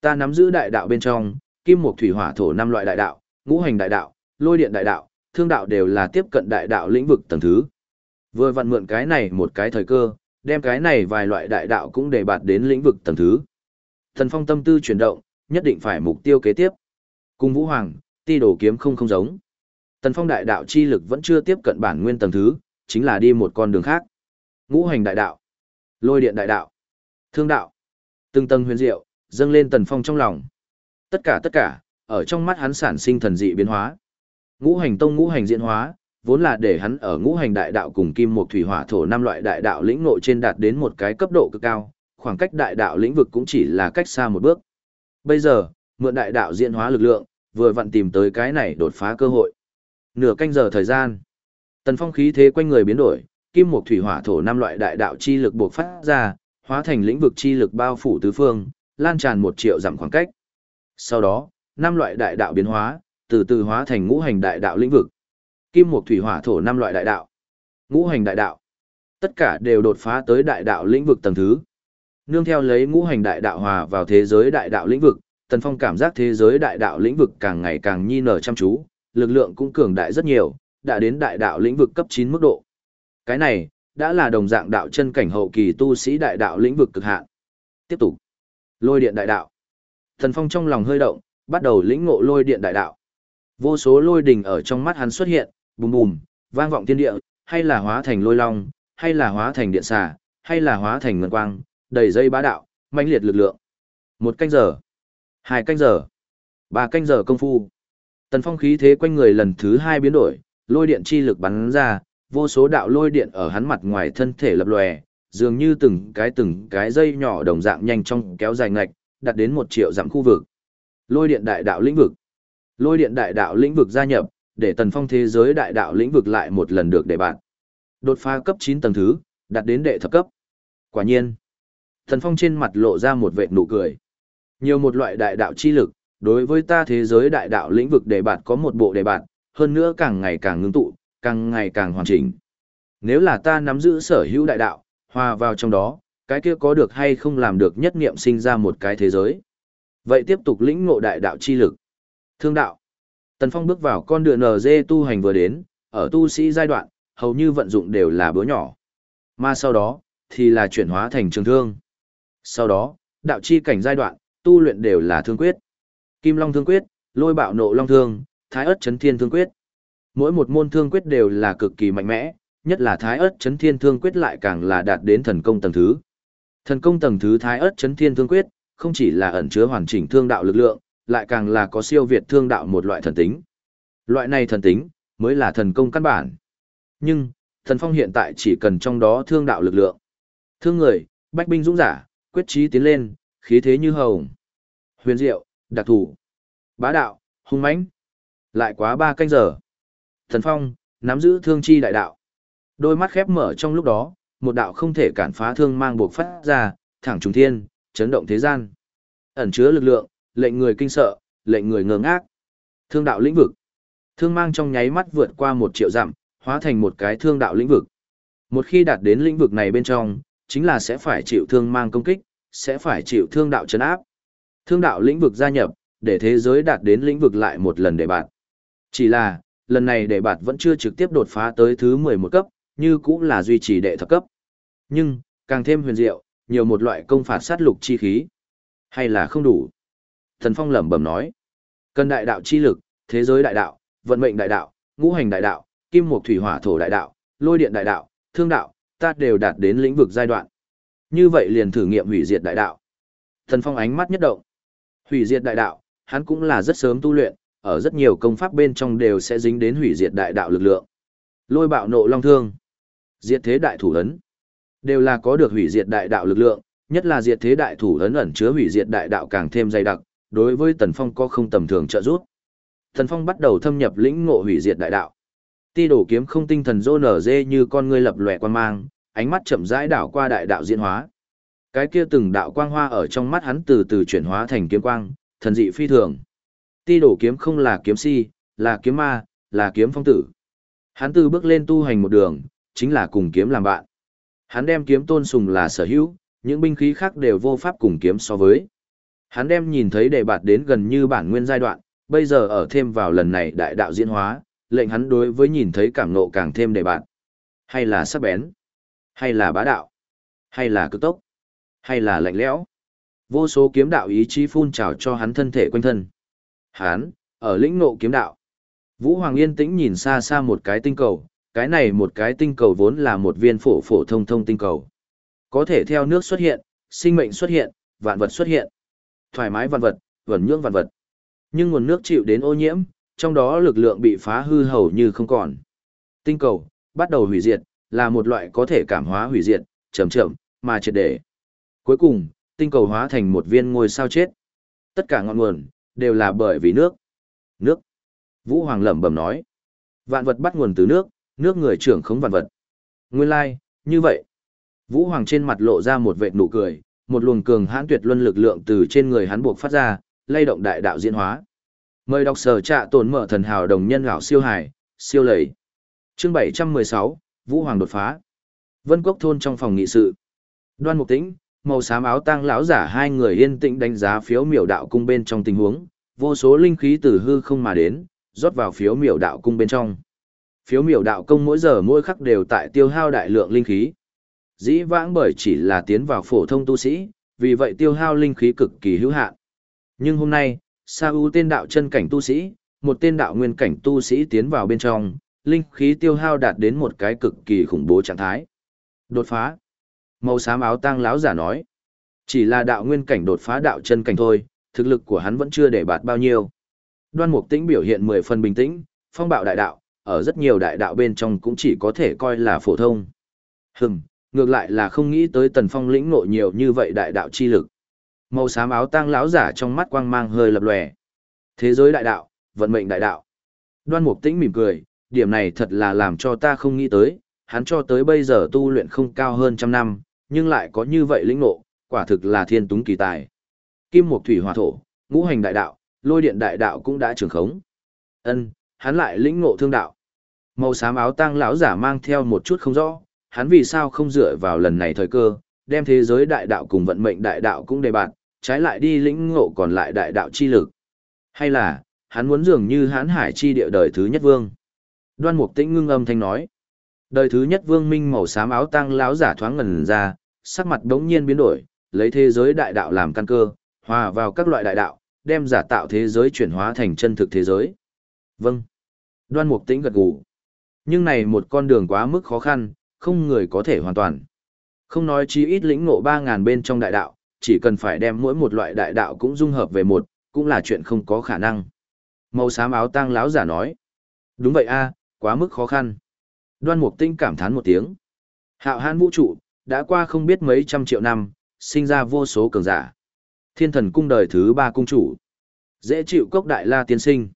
Ta nắm giữ đại đạo bên trong, kim mộc thủy hỏa thổ năm loại đại đạo, ngũ hành đại đạo, lôi điện đại đạo, thương đạo đều là tiếp cận đại đạo lĩnh vực tầng thứ. Vừa vặn mượn cái này một cái thời cơ, đem cái này vài loại đại đạo cũng để bạt đến lĩnh vực tầng thứ. Thần Phong tâm tư chuyển động, nhất định phải mục tiêu kế tiếp. Cùng Vũ Hoàng, ti đồ kiếm không không giống. Tần Phong đại đạo chi lực vẫn chưa tiếp cận bản nguyên tầng thứ, chính là đi một con đường khác. Ngũ hành đại đạo, lôi điện đại đạo, thương đạo, từng tầng huyền diệu, dâng lên Tần Phong trong lòng. Tất cả tất cả, ở trong mắt hắn sản sinh thần dị biến hóa. Ngũ hành tông ngũ hành diễn hóa, vốn là để hắn ở ngũ hành đại đạo cùng kim một thủy hỏa thổ năm loại đại đạo lĩnh ngộ trên đạt đến một cái cấp độ cực cao, khoảng cách đại đạo lĩnh vực cũng chỉ là cách xa một bước. Bây giờ, mượn đại đạo diễn hóa lực lượng, vừa vặn tìm tới cái này đột phá cơ hội. Nửa canh giờ thời gian, tần phong khí thế quanh người biến đổi, kim một thủy hỏa thổ năm loại đại đạo chi lực buộc phát ra, hóa thành lĩnh vực chi lực bao phủ tứ phương, lan tràn một triệu dặm khoảng cách. Sau đó, năm loại đại đạo biến hóa, từ từ hóa thành ngũ hành đại đạo lĩnh vực. Kim Mộc thủy hỏa thổ năm loại đại đạo. Ngũ hành đại đạo. Tất cả đều đột phá tới đại đạo lĩnh vực tầng thứ. Nương theo lấy ngũ hành đại đạo hòa vào thế giới đại đạo lĩnh vực, Tần Phong cảm giác thế giới đại đạo lĩnh vực càng ngày càng nhi nở chăm chú, lực lượng cũng cường đại rất nhiều, đã đến đại đạo lĩnh vực cấp 9 mức độ. Cái này, đã là đồng dạng đạo chân cảnh hậu kỳ tu sĩ đại đạo lĩnh vực cực hạn. Tiếp tục. Lôi điện đại đạo. thần Phong trong lòng hơi động, bắt đầu lĩnh ngộ lôi điện đại đạo. Vô số lôi đình ở trong mắt hắn xuất hiện, bùm bùm, vang vọng thiên địa, hay là hóa thành lôi long, hay là hóa thành điện xà, hay là hóa thành ngân quang, đầy dây bá đạo, mãnh liệt lực lượng. Một canh giờ, hai canh giờ, ba canh giờ công phu. Tần phong khí thế quanh người lần thứ hai biến đổi, lôi điện chi lực bắn ra, vô số đạo lôi điện ở hắn mặt ngoài thân thể lập lòe, dường như từng cái từng cái dây nhỏ đồng dạng nhanh chóng kéo dài ngạch, đạt đến một triệu dặm khu vực. Lôi điện đại đạo lĩnh vực. Lôi điện đại đạo lĩnh vực gia nhập, để tần phong thế giới đại đạo lĩnh vực lại một lần được để bạn. Đột phá cấp 9 tầng thứ, đạt đến đệ thập cấp. Quả nhiên, tần phong trên mặt lộ ra một vệt nụ cười. Nhiều một loại đại đạo chi lực, đối với ta thế giới đại đạo lĩnh vực đề bạt có một bộ đề bạt, hơn nữa càng ngày càng ngưng tụ, càng ngày càng hoàn chỉnh. Nếu là ta nắm giữ sở hữu đại đạo, hòa vào trong đó, cái kia có được hay không làm được nhất niệm sinh ra một cái thế giới. Vậy tiếp tục lĩnh ngộ đại đạo chi lực. Thương đạo. Tần Phong bước vào con đường NG tu hành vừa đến, ở tu sĩ giai đoạn, hầu như vận dụng đều là bữa nhỏ. Mà sau đó, thì là chuyển hóa thành trường thương. Sau đó, đạo chi cảnh giai đoạn, tu luyện đều là thương quyết. Kim Long thương quyết, lôi bạo nộ long thương, thái ớt chấn thiên thương quyết. Mỗi một môn thương quyết đều là cực kỳ mạnh mẽ, nhất là thái ớt chấn thiên thương quyết lại càng là đạt đến thần công tầng thứ. Thần công tầng thứ thái ớt chấn thiên thương quyết, không chỉ là ẩn chứa hoàn chỉnh thương đạo lực lượng, lại càng là có siêu việt thương đạo một loại thần tính. Loại này thần tính, mới là thần công căn bản. Nhưng, thần phong hiện tại chỉ cần trong đó thương đạo lực lượng. Thương người, bách binh dũng giả, quyết chí tiến lên, khí thế như hồng. Huyền diệu, đặc thủ, bá đạo, hung mãnh. Lại quá ba canh giờ. Thần Phong, nắm giữ thương chi đại đạo. Đôi mắt khép mở trong lúc đó, một đạo không thể cản phá thương mang buộc phát ra, thẳng trùng thiên, chấn động thế gian. Ẩn chứa lực lượng, lệnh người kinh sợ, lệnh người ngơ ngác. Thương đạo lĩnh vực. Thương mang trong nháy mắt vượt qua một triệu dặm, hóa thành một cái thương đạo lĩnh vực. Một khi đạt đến lĩnh vực này bên trong, chính là sẽ phải chịu thương mang công kích, sẽ phải chịu thương đạo chấn áp. Thương đạo lĩnh vực gia nhập, để thế giới đạt đến lĩnh vực lại một lần để bạn. Chỉ là, lần này để bạn vẫn chưa trực tiếp đột phá tới thứ 11 cấp, như cũng là duy trì đệ thập cấp. Nhưng, càng thêm huyền diệu, nhiều một loại công phạt sát lục chi khí. Hay là không đủ? Thần Phong lẩm bẩm nói. Cần đại đạo chi lực, thế giới đại đạo, vận mệnh đại đạo, ngũ hành đại đạo, kim mộc thủy hỏa thổ đại đạo, lôi điện đại đạo, thương đạo, ta đều đạt đến lĩnh vực giai đoạn. Như vậy liền thử nghiệm hủy diệt đại đạo. Thần Phong ánh mắt nhất động. Hủy diệt đại đạo, hắn cũng là rất sớm tu luyện, ở rất nhiều công pháp bên trong đều sẽ dính đến hủy diệt đại đạo lực lượng. Lôi bạo nộ long thương, diệt thế đại thủ ấn, đều là có được hủy diệt đại đạo lực lượng, nhất là diệt thế đại thủ ấn ẩn chứa hủy diệt đại đạo càng thêm dày đặc, đối với Tần Phong có không tầm thường trợ giúp. Tần Phong bắt đầu thâm nhập lĩnh ngộ hủy diệt đại đạo. Ti đổ kiếm không tinh thần rô nở dê như con ngươi lập lòe quan mang, ánh mắt chậm rãi đảo qua đại đạo diễn hóa. Cái kia từng đạo quang hoa ở trong mắt hắn từ từ chuyển hóa thành kiếm quang, thần dị phi thường. Ti đổ kiếm không là kiếm si, là kiếm ma, là kiếm phong tử. Hắn từ bước lên tu hành một đường, chính là cùng kiếm làm bạn. Hắn đem kiếm tôn sùng là sở hữu, những binh khí khác đều vô pháp cùng kiếm so với. Hắn đem nhìn thấy đề bạt đến gần như bản nguyên giai đoạn, bây giờ ở thêm vào lần này đại đạo diễn hóa, lệnh hắn đối với nhìn thấy cảm nộ càng thêm đề bạt. Hay là sắc bén, hay là bá đạo, hay là cực tốc, hay là lạnh lẽo. Vô số kiếm đạo ý chí phun trào cho hắn thân thể quanh thân. Hắn, ở lĩnh nộ kiếm đạo. Vũ Hoàng yên tĩnh nhìn xa xa một cái tinh cầu, cái này một cái tinh cầu vốn là một viên phổ phổ thông thông tinh cầu. Có thể theo nước xuất hiện, sinh mệnh xuất hiện, vạn vật xuất hiện. Thoải mái vạn vật, vẩn nhưỡng vạn vật. Nhưng nguồn nước chịu đến ô nhiễm, trong đó lực lượng bị phá hư hầu như không còn. Tinh cầu, bắt đầu hủy diệt, là một loại có thể cảm hóa hủy diệt, chậm chậm, mà triệt để. Cuối cùng, tinh cầu hóa thành một viên ngôi sao chết. Tất cả ngọn nguồn, đều là bởi vì nước. Nước. Vũ Hoàng lẩm bẩm nói. Vạn vật bắt nguồn từ nước, nước người trưởng không vạn vật. Nguyên lai, like, như vậy. Vũ Hoàng trên mặt lộ ra một vệt nụ cười, một luồng cường hãn tuyệt luân lực lượng từ trên người hắn buộc phát ra, lay động đại đạo diễn hóa. Mời đọc sở trạ tổn mở thần hào đồng nhân lão siêu hải, siêu lầy. Chương 716, Vũ Hoàng đột phá. Vân Cốc thôn trong phòng nghị sự. Đoan Mục Tĩnh, màu xám áo tang lão giả hai người yên tĩnh đánh giá phiếu miểu đạo cung bên trong tình huống, vô số linh khí từ hư không mà đến, rót vào phiếu miểu đạo cung bên trong. Phiếu miểu đạo công mỗi giờ mỗi khắc đều tại tiêu hao đại lượng linh khí. Dĩ vãng bởi chỉ là tiến vào phổ thông tu sĩ, vì vậy tiêu hao linh khí cực kỳ hữu hạn. Nhưng hôm nay, Sa U tên đạo chân cảnh tu sĩ, một tên đạo nguyên cảnh tu sĩ tiến vào bên trong, linh khí tiêu hao đạt đến một cái cực kỳ khủng bố trạng thái. Đột phá. Màu xám áo tang lão giả nói. Chỉ là đạo nguyên cảnh đột phá đạo chân cảnh thôi, thực lực của hắn vẫn chưa để bạt bao nhiêu. Đoan Mục Tĩnh biểu hiện mười phần bình tĩnh, phong bạo đại đạo, ở rất nhiều đại đạo bên trong cũng chỉ có thể coi là phổ thông. Hừm, ngược lại là không nghĩ tới Tần Phong lĩnh ngộ nhiều như vậy đại đạo chi lực. Màu xám áo tang lão giả trong mắt quang mang hơi lập lòe. Thế giới đại đạo, vận mệnh đại đạo. Đoan Mục Tĩnh mỉm cười, điểm này thật là làm cho ta không nghĩ tới, hắn cho tới bây giờ tu luyện không cao hơn trăm năm, nhưng lại có như vậy lĩnh ngộ, quả thực là thiên túng kỳ tài. Kim Mộc Thủy Hỏa Thổ, ngũ hành đại đạo, lôi điện đại đạo cũng đã trưởng khống. Ân, hắn lại lĩnh ngộ thương đạo. Màu xám áo tang lão giả mang theo một chút không rõ, hắn vì sao không dựa vào lần này thời cơ, đem thế giới đại đạo cùng vận mệnh đại đạo cũng đề bạt, trái lại đi lĩnh ngộ còn lại đại đạo chi lực. Hay là, hắn muốn dường như hán hải chi địa đời thứ nhất vương. Đoan Mục Tĩnh ngưng âm thanh nói. Đời thứ nhất vương minh màu xám áo tang lão giả thoáng ngần ra, sắc mặt đống nhiên biến đổi, lấy thế giới đại đạo làm căn cơ, hòa vào các loại đại đạo, đem giả tạo thế giới chuyển hóa thành chân thực thế giới. Vâng. Đoan Mục Tĩnh gật gù. Nhưng này một con đường quá mức khó khăn, không người có thể hoàn toàn. Không nói chi ít lĩnh ngộ 3.000 bên trong đại đạo, chỉ cần phải đem mỗi một loại đại đạo cũng dung hợp về một, cũng là chuyện không có khả năng. Màu xám áo tang lão giả nói. Đúng vậy a, quá mức khó khăn. Đoan Mục Tinh cảm thán một tiếng. Hạo hãn vũ trụ, đã qua không biết mấy trăm triệu năm, sinh ra vô số cường giả. Thiên thần cung đời thứ ba cung chủ. Dễ chịu cốc đại la tiên sinh.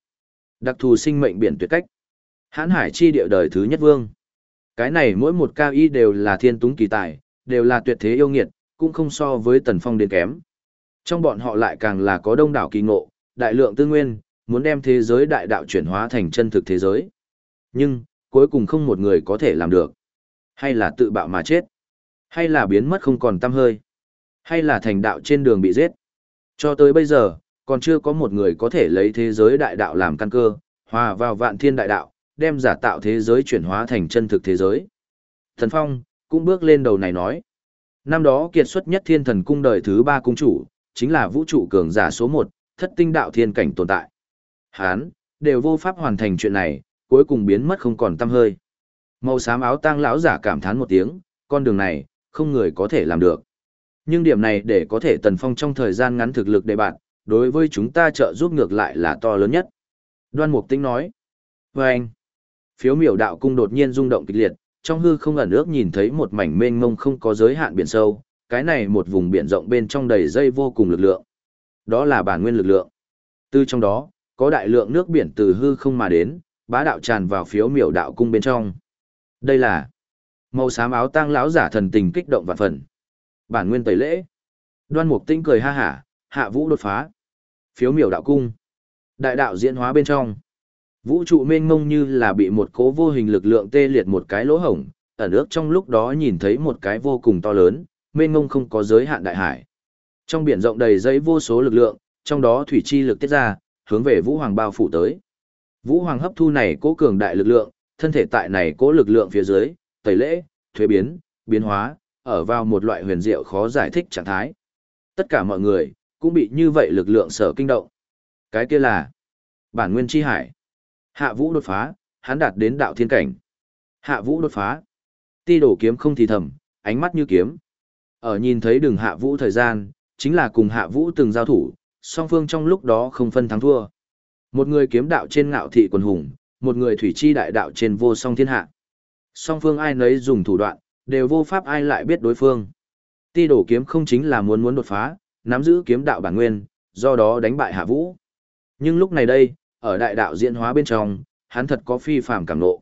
Đặc thù sinh mệnh biển tuyệt cách. Hãn hải chi địa đời thứ nhất vương. Cái này mỗi một cao y đều là thiên túng kỳ tài, đều là tuyệt thế yêu nghiệt, cũng không so với tần phong đến kém. Trong bọn họ lại càng là có đông đảo kỳ ngộ, đại lượng tư nguyên, muốn đem thế giới đại đạo chuyển hóa thành chân thực thế giới. Nhưng, cuối cùng không một người có thể làm được. Hay là tự bạo mà chết. Hay là biến mất không còn tăm hơi. Hay là thành đạo trên đường bị giết. Cho tới bây giờ, còn chưa có một người có thể lấy thế giới đại đạo làm căn cơ, hòa vào vạn thiên đại đạo, đem giả tạo thế giới chuyển hóa thành chân thực thế giới. Thần Phong, cũng bước lên đầu này nói. Năm đó kiệt xuất nhất thiên thần cung đời thứ ba cung chủ, chính là vũ trụ cường giả số một, thất tinh đạo thiên cảnh tồn tại. Hán, đều vô pháp hoàn thành chuyện này, cuối cùng biến mất không còn tăm hơi. Màu xám áo tang lão giả cảm thán một tiếng, con đường này, không người có thể làm được. Nhưng điểm này để có thể tần phong trong thời gian ngắn thực lực để bạn, đối với chúng ta trợ giúp ngược lại là to lớn nhất. Đoan Mục Tĩnh nói. Vâng anh, phiếu miểu đạo cung đột nhiên rung động kịch liệt, trong hư không ẩn ước nhìn thấy một mảnh mênh mông không có giới hạn biển sâu, cái này một vùng biển rộng bên trong đầy dây vô cùng lực lượng. Đó là bản nguyên lực lượng. Từ trong đó, có đại lượng nước biển từ hư không mà đến, bá đạo tràn vào phiếu miểu đạo cung bên trong. Đây là màu xám áo tang lão giả thần tình kích động vạn phần. Bản nguyên tẩy lễ. Đoan Mục Tinh cười ha hả, hạ vũ đột phá. Phiếu miểu đạo cung. Đại đạo diễn hóa bên trong. Vũ trụ mênh mông như là bị một cố vô hình lực lượng tê liệt một cái lỗ hổng, ẩn ước trong lúc đó nhìn thấy một cái vô cùng to lớn, mênh mông không có giới hạn đại hải. Trong biển rộng đầy giấy vô số lực lượng, trong đó thủy chi lực tiết ra, hướng về Vũ Hoàng bao phủ tới. Vũ Hoàng hấp thu này cố cường đại lực lượng, thân thể tại này cố lực lượng phía dưới, tẩy lễ, thuế biến, biến hóa, ở vào một loại huyền diệu khó giải thích trạng thái. Tất cả mọi người, cũng bị như vậy lực lượng sở kinh động. Cái kia là bản nguyên chi hải. Hạ vũ đột phá, hắn đạt đến đạo thiên cảnh. Hạ vũ đột phá. Ti đổ kiếm không thì thầm, ánh mắt như kiếm. Ở nhìn thấy đường hạ vũ thời gian, chính là cùng hạ vũ từng giao thủ, song phương trong lúc đó không phân thắng thua. Một người kiếm đạo trên ngạo thị quần hùng, một người thủy chi đại đạo trên vô song thiên hạ. Song phương ai nấy dùng thủ đoạn, đều vô pháp ai lại biết đối phương. Ti đổ kiếm không chính là muốn muốn đột phá, nắm giữ kiếm đạo bản nguyên, do đó đánh bại hạ vũ. Nhưng lúc này đây, ở đại đạo diễn hóa bên trong, hắn thật có phi phàm cảm nộ.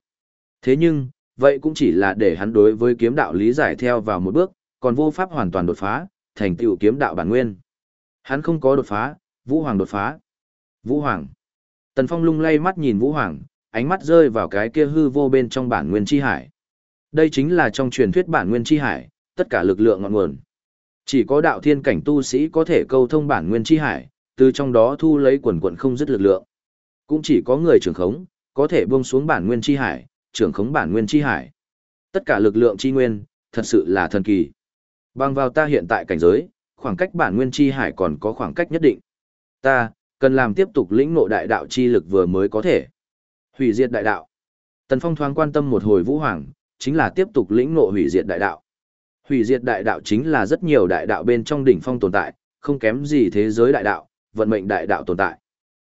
Thế nhưng, vậy cũng chỉ là để hắn đối với kiếm đạo lý giải theo vào một bước, còn vô pháp hoàn toàn đột phá, thành tựu kiếm đạo bản nguyên. Hắn không có đột phá, Vũ Hoàng đột phá. Vũ Hoàng. Tần Phong lung lay mắt nhìn Vũ Hoàng, ánh mắt rơi vào cái kia hư vô bên trong bản nguyên chi hải. Đây chính là trong truyền thuyết bản nguyên chi hải, tất cả lực lượng ngọn nguồn. Chỉ có đạo thiên cảnh tu sĩ có thể câu thông bản nguyên chi hải, từ trong đó thu lấy quần quần không dứt lực lượng. Cũng chỉ có người trưởng khống, có thể buông xuống bản nguyên chi hải, trưởng khống bản nguyên chi hải. Tất cả lực lượng chi nguyên, thật sự là thần kỳ. Bằng vào ta hiện tại cảnh giới, khoảng cách bản nguyên chi hải còn có khoảng cách nhất định. Ta, cần làm tiếp tục lĩnh ngộ đại đạo chi lực vừa mới có thể. Hủy diệt đại đạo. Tần Phong thoáng quan tâm một hồi Vũ Hoàng, chính là tiếp tục lĩnh ngộ hủy diệt đại đạo. Hủy diệt đại đạo chính là rất nhiều đại đạo bên trong đỉnh phong tồn tại, không kém gì thế giới đại đạo, vận mệnh đại đạo tồn tại.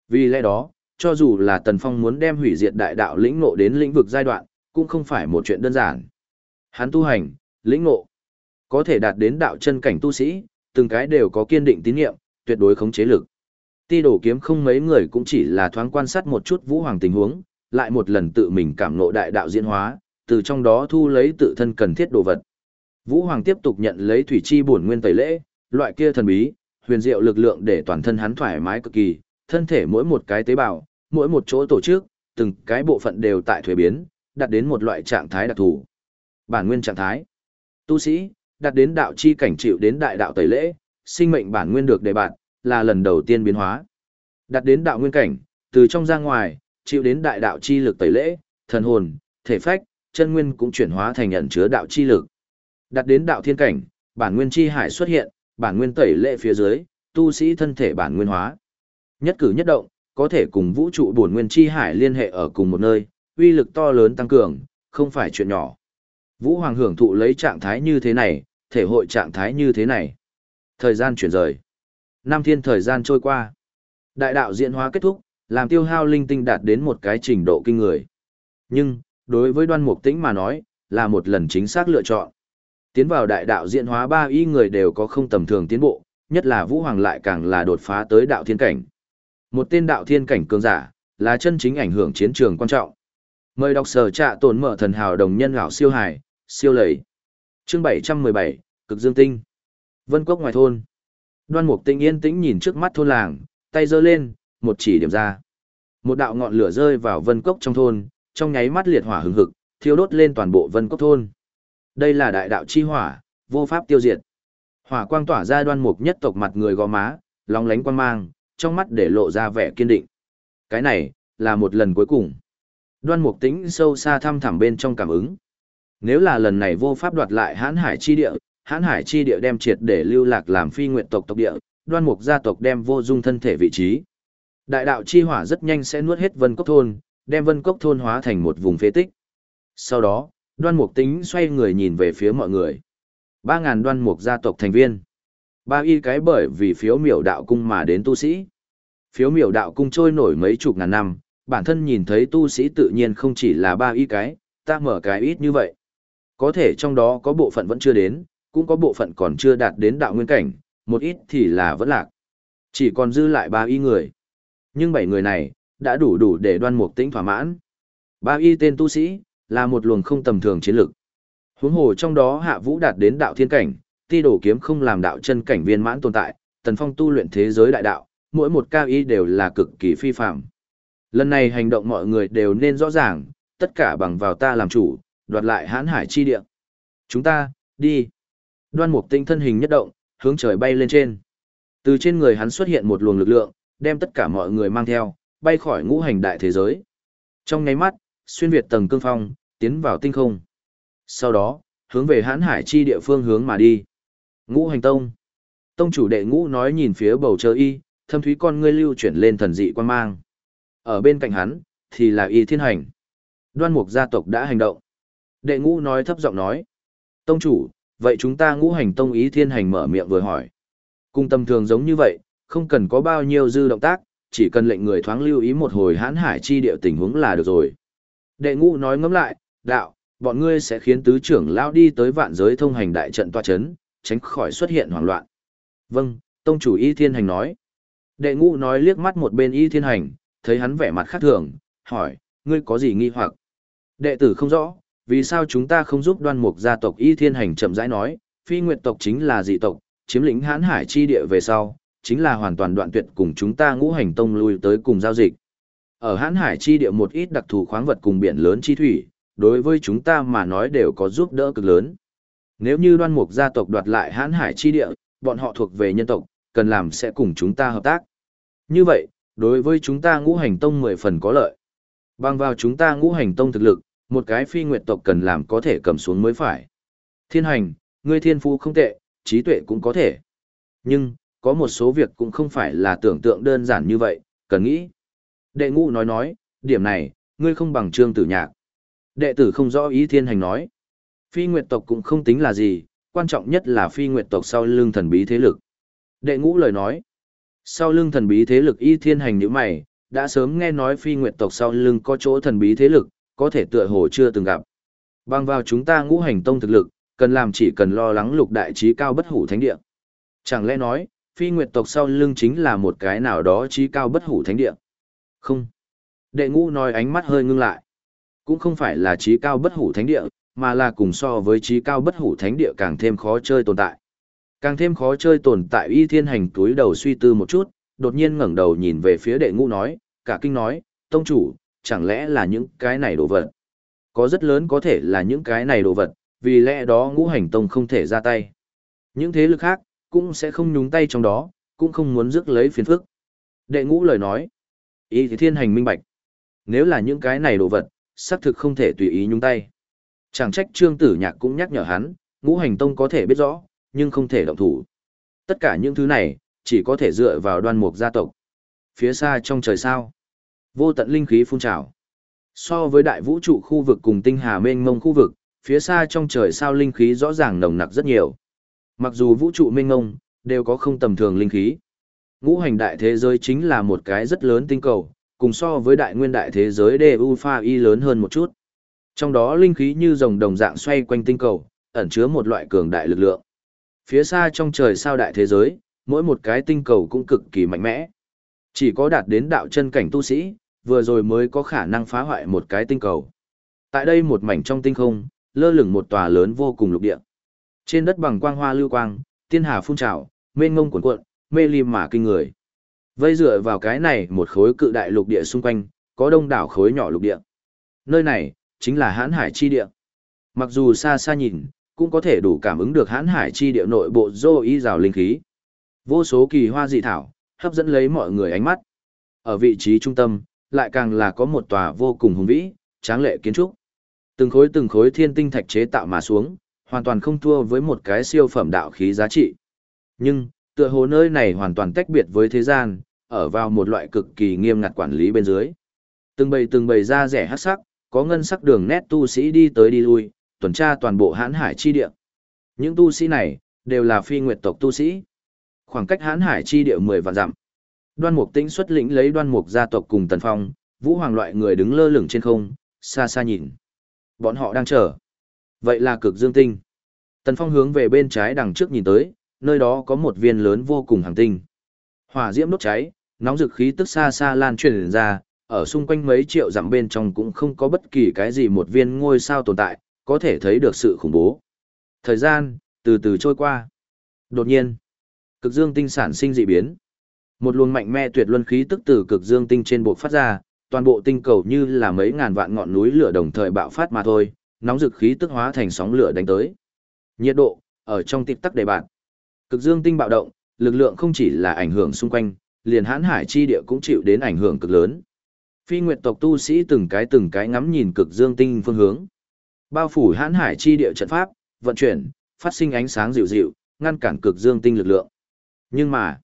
Vì lẽ đó, cho dù là Tần Phong muốn đem hủy diệt đại đạo lĩnh ngộ đến lĩnh vực giai đoạn, cũng không phải một chuyện đơn giản. Hắn tu hành, lĩnh ngộ, có thể đạt đến đạo chân cảnh tu sĩ, từng cái đều có kiên định tín nhiệm, tuyệt đối khống chế lực. Ti đổ kiếm không mấy người cũng chỉ là thoáng quan sát một chút vũ hoàng tình huống, lại một lần tự mình cảm ngộ đại đạo diễn hóa, từ trong đó thu lấy tự thân cần thiết đồ vật. Vũ hoàng tiếp tục nhận lấy thủy chi bổn nguyên tẩy lễ, loại kia thần bí, huyền diệu lực lượng để toàn thân hắn thoải mái cực kỳ, thân thể mỗi một cái tế bào, mỗi một chỗ tổ chức, từng cái bộ phận đều tại thuế biến, đạt đến một loại trạng thái đặc thù. Bản nguyên trạng thái. Tu sĩ, đạt đến đạo chi cảnh chịu đến đại đạo tẩy lễ, sinh mệnh bản nguyên được đề bạn, là lần đầu tiên biến hóa. Đạt đến đạo nguyên cảnh, từ trong ra ngoài, chịu đến đại đạo chi lực tẩy lễ, thần hồn, thể phách, chân nguyên cũng chuyển hóa thành nhận chứa đạo chi lực. Đạt đến đạo thiên cảnh, bản nguyên chi hải xuất hiện, bản nguyên tẩy lễ phía dưới, tu sĩ thân thể bản nguyên hóa. Nhất cử nhất động, có thể cùng vũ trụ bổn nguyên chi hải liên hệ ở cùng một nơi, uy lực to lớn tăng cường, không phải chuyện nhỏ. Vũ Hoàng hưởng thụ lấy trạng thái như thế này, thể hội trạng thái như thế này. Thời gian chuyển rời. Năm thiên thời gian trôi qua. Đại đạo diễn hóa kết thúc, làm tiêu hao linh tinh đạt đến một cái trình độ kinh người. Nhưng, đối với đoan mục tĩnh mà nói, là một lần chính xác lựa chọn. Tiến vào đại đạo diễn hóa ba y người đều có không tầm thường tiến bộ, nhất là Vũ Hoàng lại càng là đột phá tới đạo thiên cảnh. Một tên đạo thiên cảnh cường giả, là chân chính ảnh hưởng chiến trường quan trọng. Mời đọc sở trạ tồn mở thần hào đồng nhân lão siêu hải, siêu lầy. Chương 717, Cực Dương Tinh. Vân Cốc ngoài thôn. Đoan Mục Tinh yên tĩnh nhìn trước mắt thôn làng, tay giơ lên, một chỉ điểm ra. Một đạo ngọn lửa rơi vào Vân Cốc trong thôn, trong nháy mắt liệt hỏa hừng hực, thiêu đốt lên toàn bộ Vân Cốc thôn. Đây là đại đạo chi hỏa, vô pháp tiêu diệt. Hỏa quang tỏa ra đoan mục nhất tộc mặt người gò má, long lánh quan mang, trong mắt để lộ ra vẻ kiên định. Cái này, là một lần cuối cùng. Đoan mục tĩnh sâu xa thăm thẳm bên trong cảm ứng. Nếu là lần này vô pháp đoạt lại hãn hải chi địa, hãn hải chi địa đem triệt để lưu lạc làm phi nguyện tộc tộc địa, đoan mục gia tộc đem vô dung thân thể vị trí. Đại đạo chi hỏa rất nhanh sẽ nuốt hết vân cốc thôn, đem vân cốc thôn hóa thành một vùng phế tích. Sau đó, đoan mục tính xoay người nhìn về phía mọi người. Ba ngàn đoan mục gia tộc thành viên. Ba y cái bởi vì phiếu miểu đạo cung mà đến tu sĩ. Phiếu miểu đạo cung trôi nổi mấy chục ngàn năm, bản thân nhìn thấy tu sĩ tự nhiên không chỉ là ba y cái, ta mở cái ít như vậy. Có thể trong đó có bộ phận vẫn chưa đến, cũng có bộ phận còn chưa đạt đến đạo nguyên cảnh, một ít thì là vẫn lạc. Chỉ còn dư lại ba y người. Nhưng bảy người này, đã đủ đủ để đoan mục tĩnh thỏa mãn. Ba y tên tu sĩ, là một luồng không tầm thường chiến lực. Huống hồ trong đó hạ vũ đạt đến đạo thiên cảnh, ti đổ kiếm không làm đạo chân cảnh viên mãn tồn tại, tần phong tu luyện thế giới đại đạo, mỗi một cao ý đều là cực kỳ phi phạm. Lần này hành động mọi người đều nên rõ ràng, tất cả bằng vào ta làm chủ, đoạt lại hãn hải chi địa. Chúng ta, đi. Đoan mục tinh thân hình nhất động, hướng trời bay lên trên. Từ trên người hắn xuất hiện một luồng lực lượng, đem tất cả mọi người mang theo, bay khỏi ngũ hành đại thế giới. Trong nháy mắt, xuyên việt tầng cương phong, tiến vào tinh không. Sau đó, hướng về hãn hải chi địa phương hướng mà đi. Ngũ hành tông. Tông chủ đệ ngũ nói nhìn phía bầu trời y, thâm thúy con ngươi lưu chuyển lên thần dị quan mang. Ở bên cạnh hắn, thì là y thiên hành. Đoan mục gia tộc đã hành động. Đệ ngũ nói thấp giọng nói. Tông chủ, vậy chúng ta ngũ hành tông ý thiên hành mở miệng vừa hỏi. Cung tâm thường giống như vậy, không cần có bao nhiêu dư động tác, chỉ cần lệnh người thoáng lưu ý một hồi hãn hải chi địa tình huống là được rồi. Đệ ngũ nói ngẫm lại, đạo, bọn ngươi sẽ khiến tứ trưởng lao đi tới vạn giới thông hành đại trận toa chấn, tránh khỏi xuất hiện hoảng loạn. Vâng, tông chủ y thiên hành nói. Đệ ngũ nói liếc mắt một bên y thiên hành, thấy hắn vẻ mặt khác thường, hỏi, ngươi có gì nghi hoặc? Đệ tử không rõ, vì sao chúng ta không giúp đoan mục gia tộc y thiên hành chậm rãi nói, phi nguyệt tộc chính là dị tộc, chiếm lĩnh hãn hải chi địa về sau, chính là hoàn toàn đoạn tuyệt cùng chúng ta ngũ hành tông lui tới cùng giao dịch. Ở hãn hải chi địa một ít đặc thù khoáng vật cùng biển lớn chi thủy, đối với chúng ta mà nói đều có giúp đỡ cực lớn. Nếu như đoan mục gia tộc đoạt lại hãn hải chi địa, bọn họ thuộc về nhân tộc, cần làm sẽ cùng chúng ta hợp tác. Như vậy, đối với chúng ta ngũ hành tông mười phần có lợi. Bằng vào chúng ta ngũ hành tông thực lực, một cái phi nguyệt tộc cần làm có thể cầm xuống mới phải. Thiên hành, ngươi thiên phú không tệ, trí tuệ cũng có thể. Nhưng, có một số việc cũng không phải là tưởng tượng đơn giản như vậy, cần nghĩ. Đệ ngũ nói nói, điểm này, ngươi không bằng trương tử nhạc. Đệ tử không rõ ý thiên hành nói. Phi nguyệt tộc cũng không tính là gì, quan trọng nhất là phi nguyệt tộc sau lưng thần bí thế lực. Đệ ngũ lời nói. Sau lưng thần bí thế lực y thiên hành như mày, đã sớm nghe nói phi nguyệt tộc sau lưng có chỗ thần bí thế lực, có thể tựa hồ chưa từng gặp. Bằng vào chúng ta ngũ hành tông thực lực, cần làm chỉ cần lo lắng lục đại trí cao bất hủ thánh địa. Chẳng lẽ nói, phi nguyệt tộc sau lưng chính là một cái nào đó trí cao bất hủ thánh địa? Không. Đệ ngũ nói ánh mắt hơi ngưng lại. Cũng không phải là trí cao bất hủ thánh địa, mà là cùng so với trí cao bất hủ thánh địa càng thêm khó chơi tồn tại. Càng thêm khó chơi tồn tại y thiên hành túi đầu suy tư một chút, đột nhiên ngẩng đầu nhìn về phía đệ ngũ nói, cả kinh nói, tông chủ, chẳng lẽ là những cái này đồ vật? Có rất lớn có thể là những cái này đồ vật, vì lẽ đó ngũ hành tông không thể ra tay. Những thế lực khác, cũng sẽ không nhúng tay trong đó, cũng không muốn rước lấy phiền phức. Đệ ngũ lời nói, Y thì thiên hành minh bạch. Nếu là những cái này đồ vật, xác thực không thể tùy ý nhúng tay. Chẳng trách trương tử nhạc cũng nhắc nhở hắn, ngũ hành tông có thể biết rõ, nhưng không thể động thủ. Tất cả những thứ này, chỉ có thể dựa vào đoan mục gia tộc. Phía xa trong trời sao, vô tận linh khí phun trào. So với đại vũ trụ khu vực cùng tinh hà mênh mông khu vực, phía xa trong trời sao linh khí rõ ràng nồng nặc rất nhiều. Mặc dù vũ trụ mênh mông, đều có không tầm thường linh khí. Ngũ hành đại thế giới chính là một cái rất lớn tinh cầu, cùng so với đại nguyên đại thế giới DU Pha Y lớn hơn một chút. Trong đó linh khí như rồng đồng dạng xoay quanh tinh cầu, ẩn chứa một loại cường đại lực lượng. Phía xa trong trời sao đại thế giới, mỗi một cái tinh cầu cũng cực kỳ mạnh mẽ. Chỉ có đạt đến đạo chân cảnh tu sĩ, vừa rồi mới có khả năng phá hoại một cái tinh cầu. Tại đây một mảnh trong tinh không, lơ lửng một tòa lớn vô cùng lục địa. Trên đất bằng quang hoa lưu quang, tiên hà phun trào, mênh ngông cuồn cuộn, mê lim mà kinh người. Vây dựa vào cái này một khối cự đại lục địa xung quanh, có đông đảo khối nhỏ lục địa. Nơi này, chính là hãn hải chi địa. Mặc dù xa xa nhìn, cũng có thể đủ cảm ứng được hãn hải chi địa nội bộ dô y rào linh khí. Vô số kỳ hoa dị thảo, hấp dẫn lấy mọi người ánh mắt. Ở vị trí trung tâm, lại càng là có một tòa vô cùng hùng vĩ, tráng lệ kiến trúc. Từng khối từng khối thiên tinh thạch chế tạo mà xuống, hoàn toàn không thua với một cái siêu phẩm đạo khí giá trị. Nhưng, tựa hồ nơi này hoàn toàn tách biệt với thế gian, ở vào một loại cực kỳ nghiêm ngặt quản lý bên dưới. Từng bầy từng bầy da rẻ hắc sắc, có ngân sắc đường nét tu sĩ đi tới đi lui, tuần tra toàn bộ hãn hải chi địa. Những tu sĩ này, đều là phi nguyệt tộc tu sĩ. Khoảng cách hãn hải chi địa 10 vạn dặm. Đoan Mục Tĩnh xuất lĩnh lấy Đoan Mục gia tộc cùng Tần Phong, Vũ Hoàng loại người đứng lơ lửng trên không, xa xa nhìn. Bọn họ đang chờ. Vậy là cực dương tinh. Tần Phong hướng về bên trái đằng trước nhìn tới, nơi đó có một viên lớn vô cùng hàng tinh. Hỏa diễm đốt cháy, nóng dực khí tức xa xa lan truyền ra, ở xung quanh mấy triệu dặm bên trong cũng không có bất kỳ cái gì một viên ngôi sao tồn tại, có thể thấy được sự khủng bố. Thời gian, từ từ trôi qua. Đột nhiên, cực dương tinh sản sinh dị biến. Một luồng mạnh mẽ tuyệt luân khí tức từ cực dương tinh trên bộ phát ra, toàn bộ tinh cầu như là mấy ngàn vạn ngọn núi lửa đồng thời bạo phát mà thôi, nóng dực khí tức hóa thành sóng lửa đánh tới. Nhiệt độ ở trong tịp tắc đề bạn. Cực dương tinh bạo động, lực lượng không chỉ là ảnh hưởng xung quanh, liền hãn hải chi địa cũng chịu đến ảnh hưởng cực lớn. Phi nguyệt tộc tu sĩ từng cái từng cái ngắm nhìn cực dương tinh phương hướng. Bao phủ hãn hải chi địa trận pháp, vận chuyển, phát sinh ánh sáng dịu dịu, ngăn cản cực dương tinh lực lượng. Nhưng mà,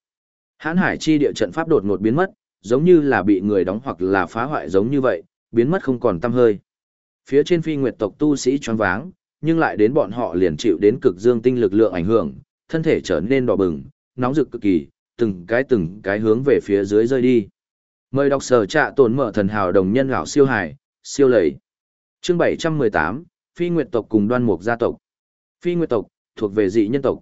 hãn hải chi địa trận pháp đột ngột biến mất, giống như là bị người đóng hoặc là phá hoại giống như vậy, biến mất không còn tăm hơi. Phía trên phi nguyệt tộc tu sĩ choáng váng, nhưng lại đến bọn họ liền chịu đến cực dương tinh lực lượng ảnh hưởng, thân thể trở nên đỏ bừng, nóng rực cực kỳ, từng cái từng cái hướng về phía dưới rơi đi. Mời đọc sở trạ tồn mở thần hào đồng nhân lão siêu hải, siêu lầy. Chương 718, Phi Nguyệt tộc cùng Đoan Mục gia tộc. Phi Nguyệt tộc thuộc về dị nhân tộc.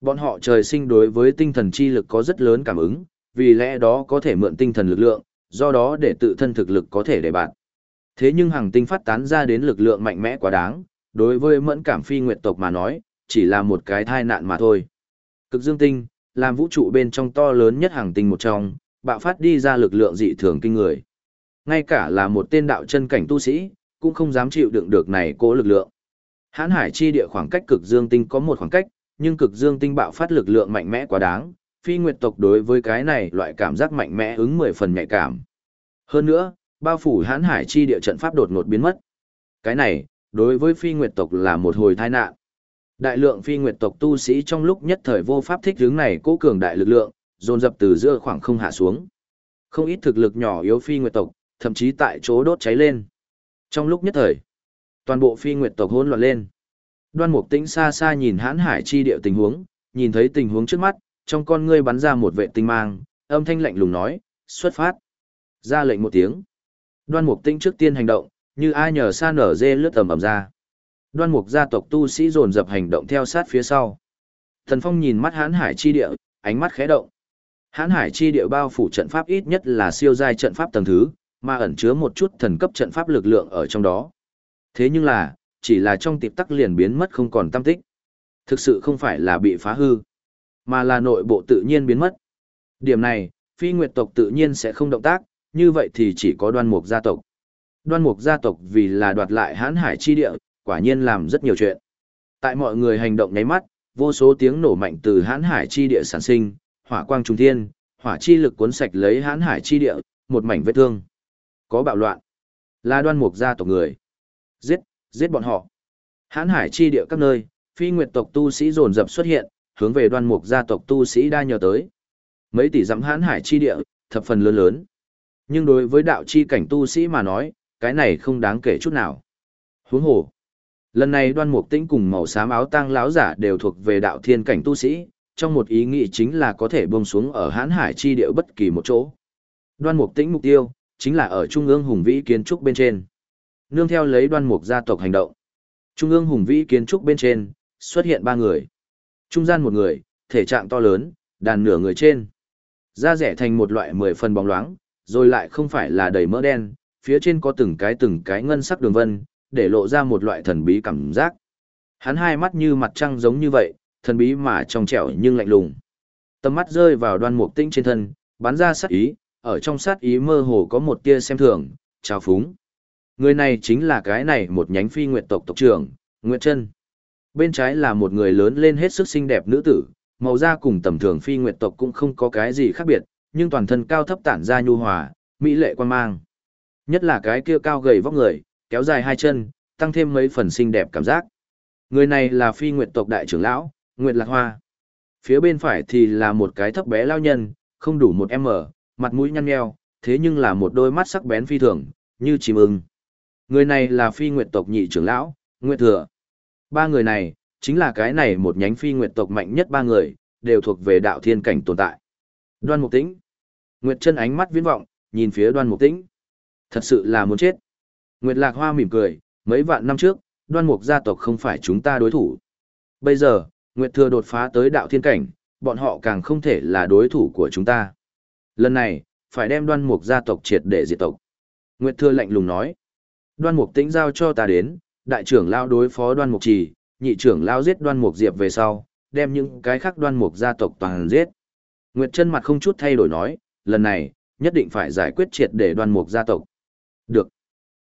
Bọn họ trời sinh đối với tinh thần chi lực có rất lớn cảm ứng, vì lẽ đó có thể mượn tinh thần lực lượng, do đó để tự thân thực lực có thể để bạn. Thế nhưng hàng tinh phát tán ra đến lực lượng mạnh mẽ quá đáng, đối với mẫn cảm phi nguyệt tộc mà nói, chỉ là một cái thai nạn mà thôi. Cực dương tinh, làm vũ trụ bên trong to lớn nhất hàng tinh một trong, bạo phát đi ra lực lượng dị thường kinh người. Ngay cả là một tên đạo chân cảnh tu sĩ, cũng không dám chịu đựng được này cố lực lượng. Hán hải chi địa khoảng cách cực dương tinh có một khoảng cách, nhưng cực dương tinh bạo phát lực lượng mạnh mẽ quá đáng, phi nguyệt tộc đối với cái này loại cảm giác mạnh mẽ ứng 10 phần nhạy cảm. Hơn nữa, bao phủ hán hải chi địa trận pháp đột ngột biến mất. Cái này, đối với phi nguyệt tộc là một hồi tai nạn. Đại lượng phi nguyệt tộc tu sĩ trong lúc nhất thời vô pháp thích hướng này cố cường đại lực lượng, dồn dập từ giữa khoảng không hạ xuống. Không ít thực lực nhỏ yếu phi nguyệt tộc, thậm chí tại chỗ đốt cháy lên. Trong lúc nhất thời, toàn bộ phi nguyệt tộc hỗn loạn lên. Đoan Mục Tĩnh xa xa nhìn Hãn Hải chi địa tình huống, nhìn thấy tình huống trước mắt, trong con ngươi bắn ra một vệ tinh mang, âm thanh lạnh lùng nói, "Xuất phát." Ra lệnh một tiếng. Đoan Mục Tĩnh trước tiên hành động, như ai nhờ sa nở dê lướt tầm ầm ra. Đoan Mục gia tộc tu sĩ dồn dập hành động theo sát phía sau. Thần Phong nhìn mắt Hãn Hải chi địa, ánh mắt khẽ động. Hán Hải chi địa bao phủ trận pháp ít nhất là siêu giai trận pháp tầng thứ, mà ẩn chứa một chút thần cấp trận pháp lực lượng ở trong đó. Thế nhưng là, chỉ là trong tiệp tắc liền biến mất không còn tâm tích. Thực sự không phải là bị phá hư, mà là nội bộ tự nhiên biến mất. Điểm này, phi nguyệt tộc tự nhiên sẽ không động tác, như vậy thì chỉ có đoan mục gia tộc. Đoan mục gia tộc vì là đoạt lại hán hải chi địa, quả nhiên làm rất nhiều chuyện. Tại mọi người hành động nháy mắt, vô số tiếng nổ mạnh từ hán hải chi địa sản sinh, hỏa quang trung thiên, hỏa chi lực cuốn sạch lấy hán hải chi địa, một mảnh vết thương. Có bạo loạn. Là đoan mục gia tộc người. Giết, giết bọn họ. Hán hải chi địa các nơi, phi nguyệt tộc tu sĩ dồn dập xuất hiện, hướng về đoan mục gia tộc tu sĩ đa nhờ tới. Mấy tỷ dặm hán hải chi địa, thập phần lớn lớn. Nhưng đối với đạo chi cảnh tu sĩ mà nói, cái này không đáng kể chút nào. Huống hồ. Lần này đoan mục tĩnh cùng màu xám áo tang lão giả đều thuộc về đạo thiên cảnh tu sĩ, trong một ý nghĩ chính là có thể buông xuống ở hán hải chi địa bất kỳ một chỗ. Đoan mục tĩnh mục tiêu, chính là ở trung ương hùng vĩ kiến trúc bên trên. Nương theo lấy đoan mục gia tộc hành động. Trung ương hùng vĩ kiến trúc bên trên, xuất hiện ba người. Trung gian một người, thể trạng to lớn, đàn nửa người trên. Da rẻ thành một loại mười phần bóng loáng, rồi lại không phải là đầy mỡ đen, phía trên có từng cái từng cái ngân sắc đường vân, để lộ ra một loại thần bí cảm giác. Hắn hai mắt như mặt trăng giống như vậy, thần bí mà trong trẻo nhưng lạnh lùng. Tầm mắt rơi vào đoan mục tinh trên thân, bắn ra sát ý, ở trong sát ý mơ hồ có một tia xem thường, trào phúng. Người này chính là cái này một nhánh phi nguyệt tộc tộc trưởng, Nguyệt Trân. Bên trái là một người lớn lên hết sức xinh đẹp nữ tử, màu da cùng tầm thường phi nguyệt tộc cũng không có cái gì khác biệt, nhưng toàn thân cao thấp tản ra nhu hòa, mỹ lệ quan mang. Nhất là cái kia cao gầy vóc người, kéo dài hai chân, tăng thêm mấy phần xinh đẹp cảm giác. Người này là phi nguyệt tộc đại trưởng lão, Nguyệt Lạc Hoa. Phía bên phải thì là một cái thấp bé lao nhân, không đủ một m, mặt mũi nhăn nheo, thế nhưng là một đôi mắt sắc bén phi thường, như chim ưng. Người này là phi nguyệt tộc nhị trưởng lão, Nguyệt Thừa. Ba người này, chính là cái này một nhánh phi nguyệt tộc mạnh nhất ba người, đều thuộc về đạo thiên cảnh tồn tại. Đoan Mục Tĩnh. Nguyệt chân ánh mắt viễn vọng, nhìn phía Đoan Mục Tĩnh. Thật sự là muốn chết. Nguyệt Lạc Hoa mỉm cười, mấy vạn năm trước, Đoan Mục gia tộc không phải chúng ta đối thủ. Bây giờ, Nguyệt Thừa đột phá tới đạo thiên cảnh, bọn họ càng không thể là đối thủ của chúng ta. Lần này, phải đem Đoan Mục gia tộc triệt để diệt tộc. Nguyệt Thừa lạnh lùng nói. Đoan Mục Tĩnh giao cho ta đến, đại trưởng lao đối phó Đoan Mục Trì, nhị trưởng lao giết Đoan Mục Diệp về sau, đem những cái khác Đoan Mục gia tộc toàn giết. Nguyệt chân mặt không chút thay đổi nói, lần này, nhất định phải giải quyết triệt để Đoan Mục gia tộc. Được.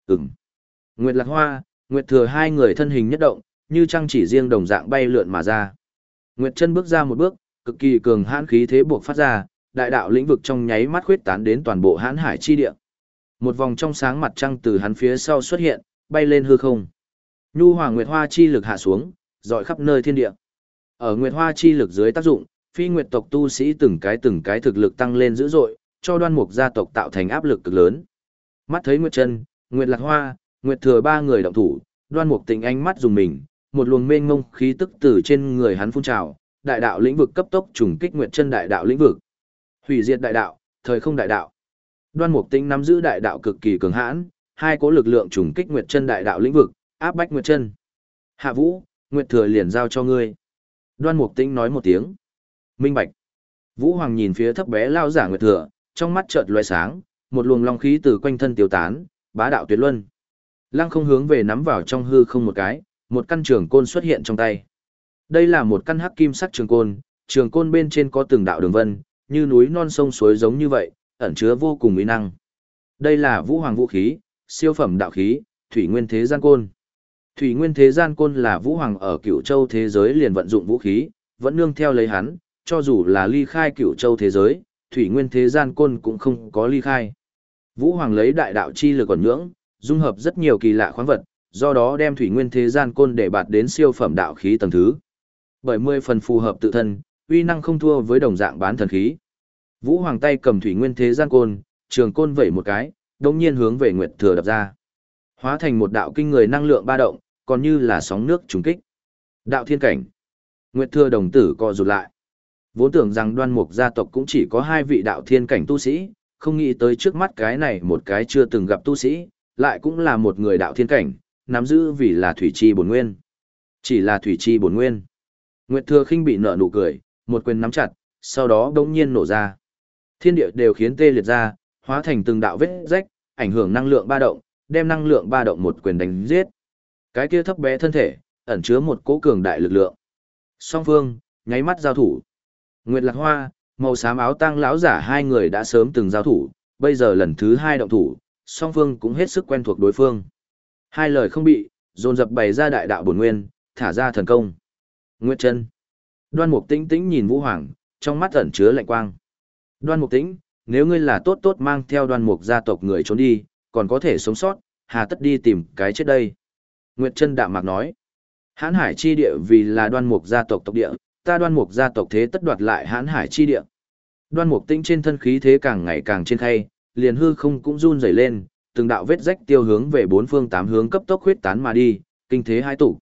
Ừm. Nguyệt Lạc Hoa, Nguyệt Thừa hai người thân hình nhất động, như trăng chỉ riêng đồng dạng bay lượn mà ra. Nguyệt chân bước ra một bước, cực kỳ cường hãn khí thế buộc phát ra, đại đạo lĩnh vực trong nháy mắt khuyết tán đến toàn bộ hãn hải chi địa. Một vòng trong sáng mặt trăng từ hắn phía sau xuất hiện, bay lên hư không. Nhu Hoàng Nguyệt Hoa chi lực hạ xuống, dọi khắp nơi thiên địa. Ở Nguyệt Hoa chi lực dưới tác dụng, phi nguyệt tộc tu sĩ từng cái từng cái thực lực tăng lên dữ dội, cho đoan mục gia tộc tạo thành áp lực cực lớn. Mắt thấy Nguyệt Chân, Nguyệt Lạc Hoa, Nguyệt Thừa ba người động thủ, đoan mục tình ánh mắt dùng mình, một luồng mênh mông khí tức từ trên người hắn phun trào, đại đạo lĩnh vực cấp tốc trùng kích Nguyệt Chân đại đạo lĩnh vực. Hủy diệt đại đạo, thời không đại đạo. Đoan Mục Tĩnh nắm giữ đại đạo cực kỳ cường hãn, hai cố lực lượng trùng kích Nguyệt Chân đại đạo lĩnh vực, áp bách Nguyệt Chân. Hạ Vũ, Nguyệt Thừa liền giao cho ngươi. Đoan Mục Tĩnh nói một tiếng. Minh Bạch. Vũ Hoàng nhìn phía thấp bé lao giả Nguyệt Thừa, trong mắt chợt lóe sáng, một luồng long khí từ quanh thân tiêu tán, bá đạo tuyệt luân. Lăng không hướng về nắm vào trong hư không một cái, một căn trường côn xuất hiện trong tay. Đây là một căn hắc kim sắc trường côn, trường côn bên trên có từng đạo đường vân, như núi non sông suối giống như vậy, ẩn chứa vô cùng uy năng. Đây là vũ hoàng vũ khí, siêu phẩm đạo khí, thủy nguyên thế gian côn. Thủy nguyên thế gian côn là vũ hoàng ở cửu châu thế giới liền vận dụng vũ khí, vẫn nương theo lấy hắn, cho dù là ly khai cửu châu thế giới, thủy nguyên thế gian côn cũng không có ly khai. Vũ hoàng lấy đại đạo chi lực còn nhưỡng, dung hợp rất nhiều kỳ lạ khoáng vật, do đó đem thủy nguyên thế gian côn để bạt đến siêu phẩm đạo khí tầng thứ. Bởi mười phần phù hợp tự thân, uy năng không thua với đồng dạng bán thần khí. Vũ Hoàng tay cầm thủy nguyên thế gian côn, trường côn vẩy một cái, đồng nhiên hướng về Nguyệt Thừa đập ra. Hóa thành một đạo kinh người năng lượng ba động, còn như là sóng nước trùng kích. Đạo thiên cảnh. Nguyệt Thừa đồng tử co rụt lại. Vốn tưởng rằng đoan mục gia tộc cũng chỉ có hai vị đạo thiên cảnh tu sĩ, không nghĩ tới trước mắt cái này một cái chưa từng gặp tu sĩ, lại cũng là một người đạo thiên cảnh, nắm giữ vì là thủy chi bổn nguyên. Chỉ là thủy chi bổn nguyên. Nguyệt Thừa khinh bị nở nụ cười, một quyền nắm chặt, sau đó đống nhiên nổ ra. Thiên địa đều khiến tê liệt ra, hóa thành từng đạo vết rách, ảnh hưởng năng lượng ba động, đem năng lượng ba động một quyền đánh giết. Cái kia thấp bé thân thể, ẩn chứa một cỗ cường đại lực lượng. Song vương nháy mắt giao thủ. Nguyệt Lạc Hoa, màu xám áo tang lão giả hai người đã sớm từng giao thủ, bây giờ lần thứ hai động thủ, song vương cũng hết sức quen thuộc đối phương. Hai lời không bị, dồn dập bày ra đại đạo bổn nguyên, thả ra thần công. Nguyệt chân. Đoan Mục Tĩnh Tĩnh nhìn Vũ Hoàng, trong mắt ẩn chứa lạnh quang. Đoan Mục Tĩnh, nếu ngươi là tốt tốt mang theo Đoan Mục gia tộc người trốn đi, còn có thể sống sót, hà tất đi tìm cái chết đây. Nguyệt Chân đạm mạc nói. Hán Hải chi địa vì là Đoan Mục gia tộc tộc địa, ta Đoan Mục gia tộc thế tất đoạt lại Hán Hải chi địa. Đoan Mục Tĩnh trên thân khí thế càng ngày càng trên thay, liền hư không cũng run rẩy lên, từng đạo vết rách tiêu hướng về bốn phương tám hướng cấp tốc huyết tán mà đi, kinh thế hai tụ.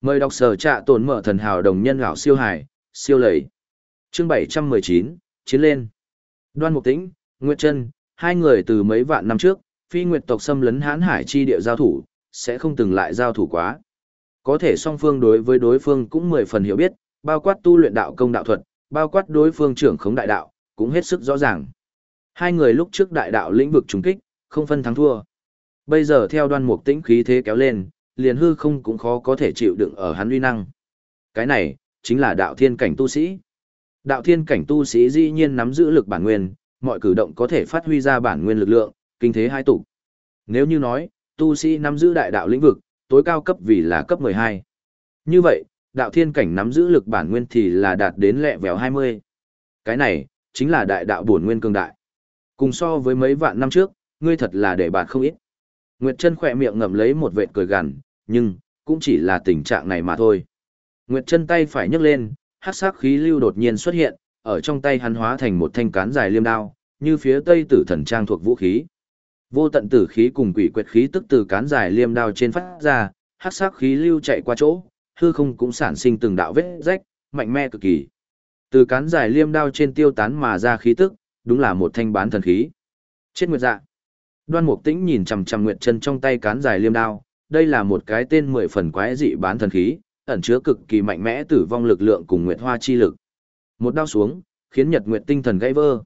Mời đọc sở trạ tổn mở thần hào đồng nhân gạo siêu hải, siêu lầy. Chương 719, chiến lên. Đoan Mục Tĩnh, Nguyệt Trân, hai người từ mấy vạn năm trước, phi nguyệt tộc xâm lấn hãn hải chi địa giao thủ, sẽ không từng lại giao thủ quá. Có thể song phương đối với đối phương cũng mười phần hiểu biết, bao quát tu luyện đạo công đạo thuật, bao quát đối phương trưởng khống đại đạo, cũng hết sức rõ ràng. Hai người lúc trước đại đạo lĩnh vực trùng kích, không phân thắng thua. Bây giờ theo đoan mục tĩnh khí thế kéo lên, liền hư không cũng khó có thể chịu đựng ở hắn uy năng. Cái này, chính là đạo thiên cảnh tu sĩ. Đạo thiên cảnh tu sĩ dĩ nhiên nắm giữ lực bản nguyên, mọi cử động có thể phát huy ra bản nguyên lực lượng, kinh thế hai tụ. Nếu như nói, tu sĩ nắm giữ đại đạo lĩnh vực, tối cao cấp vì là cấp 12. Như vậy, đạo thiên cảnh nắm giữ lực bản nguyên thì là đạt đến lẹ vèo 20. Cái này, chính là đại đạo bổn nguyên cường đại. Cùng so với mấy vạn năm trước, ngươi thật là để bạt không ít. Nguyệt Trân khỏe miệng ngậm lấy một vệt cười gằn, nhưng, cũng chỉ là tình trạng này mà thôi. Nguyệt Trân tay phải nhấc lên, hắc sắc khí lưu đột nhiên xuất hiện, ở trong tay hắn hóa thành một thanh cán dài liêm đao, như phía tây tử thần trang thuộc vũ khí. Vô tận tử khí cùng quỷ quyệt khí tức từ cán dài liêm đao trên phát ra, hắc sắc khí lưu chạy qua chỗ, hư không cũng sản sinh từng đạo vết rách, mạnh mẽ cực kỳ. Từ cán dài liêm đao trên tiêu tán mà ra khí tức, đúng là một thanh bán thần khí. Chết nguyệt dạ. Đoan Mục Tĩnh nhìn chằm chằm Nguyệt Chân trong tay cán dài liêm đao, đây là một cái tên mười phần quái dị bán thần khí, ẩn chứa cực kỳ mạnh mẽ tử vong lực lượng cùng nguyệt hoa chi lực. Một đao xuống, khiến Nhật Nguyệt tinh thần gãy vỡ.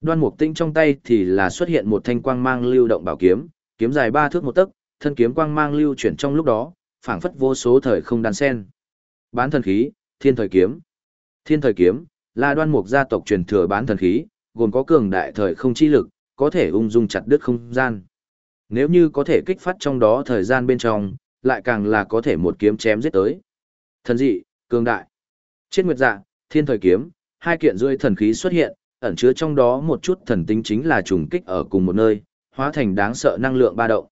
Đoan Mục Tĩnh trong tay thì là xuất hiện một thanh quang mang lưu động bảo kiếm, kiếm dài ba thước một tấc, thân kiếm quang mang lưu chuyển trong lúc đó, phảng phất vô số thời không đan sen. Bán thần khí, Thiên thời kiếm. Thiên thời kiếm là Đoan Mục gia tộc truyền thừa bán thần khí, gồm có cường đại thời không chi lực, có thể ung dung chặt đứt không gian. Nếu như có thể kích phát trong đó thời gian bên trong, lại càng là có thể một kiếm chém giết tới. Thần dị, cường đại. Chết nguyệt dạ, thiên thời kiếm, hai kiện rưỡi thần khí xuất hiện, ẩn chứa trong đó một chút thần tính chính là trùng kích ở cùng một nơi, hóa thành đáng sợ năng lượng ba động.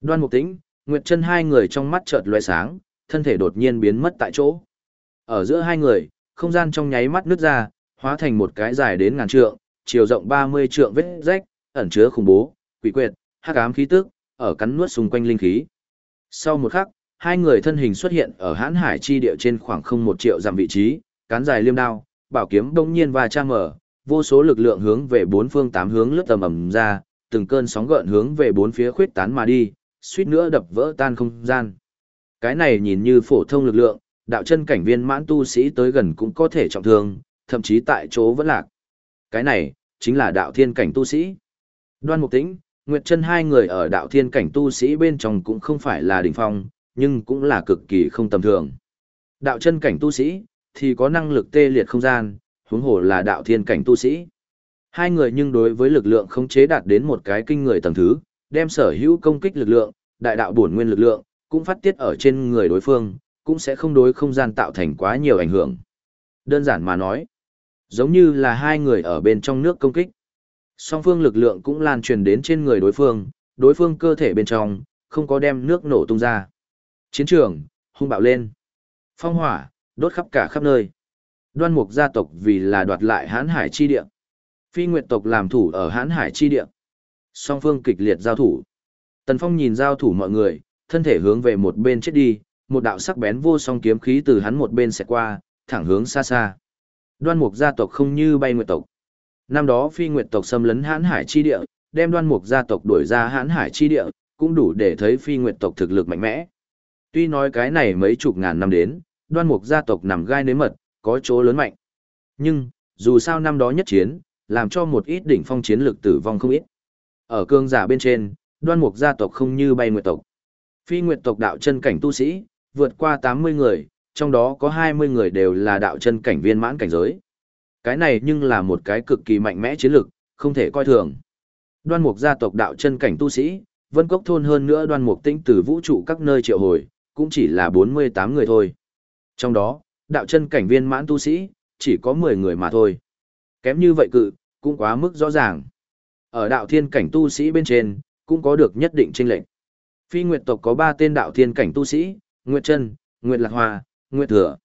Đoan Mục Tĩnh, Nguyệt Chân hai người trong mắt chợt lóe sáng, thân thể đột nhiên biến mất tại chỗ. Ở giữa hai người, không gian trong nháy mắt nứt ra, hóa thành một cái dài đến ngàn trượng, chiều rộng 30 trượng vết rách, ẩn chứa khủng bố, quỷ quyệt, hắc ám khí tức, ở cắn nuốt xung quanh linh khí. Sau một khắc, hai người thân hình xuất hiện ở hãn hải chi địa trên khoảng không một triệu dặm vị trí, cán dài liêm đao, bảo kiếm đông nhiên và trang mở, vô số lực lượng hướng về bốn phương tám hướng lướt tầm ầm ra, từng cơn sóng gợn hướng về bốn phía khuyết tán mà đi, suýt nữa đập vỡ tan không gian. Cái này nhìn như phổ thông lực lượng, đạo chân cảnh viên mãn tu sĩ tới gần cũng có thể trọng thương, thậm chí tại chỗ vẫn lạc. Cái này, chính là đạo thiên cảnh tu sĩ. Đoan Mục Tĩnh, Nguyệt Chân hai người ở đạo thiên cảnh tu sĩ bên trong cũng không phải là đỉnh phong, nhưng cũng là cực kỳ không tầm thường. Đạo chân cảnh tu sĩ thì có năng lực tê liệt không gian, huống hồ là đạo thiên cảnh tu sĩ. Hai người nhưng đối với lực lượng khống chế đạt đến một cái kinh người tầng thứ, đem sở hữu công kích lực lượng, đại đạo bổn nguyên lực lượng, cũng phát tiết ở trên người đối phương, cũng sẽ không đối không gian tạo thành quá nhiều ảnh hưởng. Đơn giản mà nói, giống như là hai người ở bên trong nước công kích. Song phương lực lượng cũng lan truyền đến trên người đối phương, đối phương cơ thể bên trong, không có đem nước nổ tung ra. Chiến trường, hung bạo lên. Phong hỏa, đốt khắp cả khắp nơi. Đoan mục gia tộc vì là đoạt lại hán hải chi địa. Phi nguyệt tộc làm thủ ở hán hải chi địa. Song phương kịch liệt giao thủ. Tần Phong nhìn giao thủ mọi người, thân thể hướng về một bên chết đi, một đạo sắc bén vô song kiếm khí từ hắn một bên sẽ qua, thẳng hướng xa xa. Đoan mục gia tộc không như bay nguyệt tộc. Năm đó phi nguyệt tộc xâm lấn hãn hải chi địa, đem đoan mục gia tộc đuổi ra hãn hải chi địa, cũng đủ để thấy phi nguyệt tộc thực lực mạnh mẽ. Tuy nói cái này mấy chục ngàn năm đến, đoan mục gia tộc nằm gai nếm mật, có chỗ lớn mạnh. Nhưng, dù sao năm đó nhất chiến, làm cho một ít đỉnh phong chiến lực tử vong không ít. Ở cương giả bên trên, đoan mục gia tộc không như bay nguyệt tộc. Phi nguyệt tộc đạo chân cảnh tu sĩ, vượt qua 80 người, trong đó có 20 người đều là đạo chân cảnh viên mãn cảnh giới. Cái này nhưng là một cái cực kỳ mạnh mẽ chiến lực, không thể coi thường. Đoan mục gia tộc đạo chân cảnh tu sĩ, vân cốc thôn hơn nữa đoan mục tinh từ vũ trụ các nơi triệu hồi, cũng chỉ là 48 người thôi. Trong đó, đạo chân cảnh viên mãn tu sĩ, chỉ có 10 người mà thôi. Kém như vậy cự, cũng quá mức rõ ràng. Ở đạo thiên cảnh tu sĩ bên trên, cũng có được nhất định chênh lệnh. Phi Nguyệt tộc có 3 tên đạo thiên cảnh tu sĩ, Nguyệt Chân, Nguyệt Lạc Hoa, Nguyệt Thừa.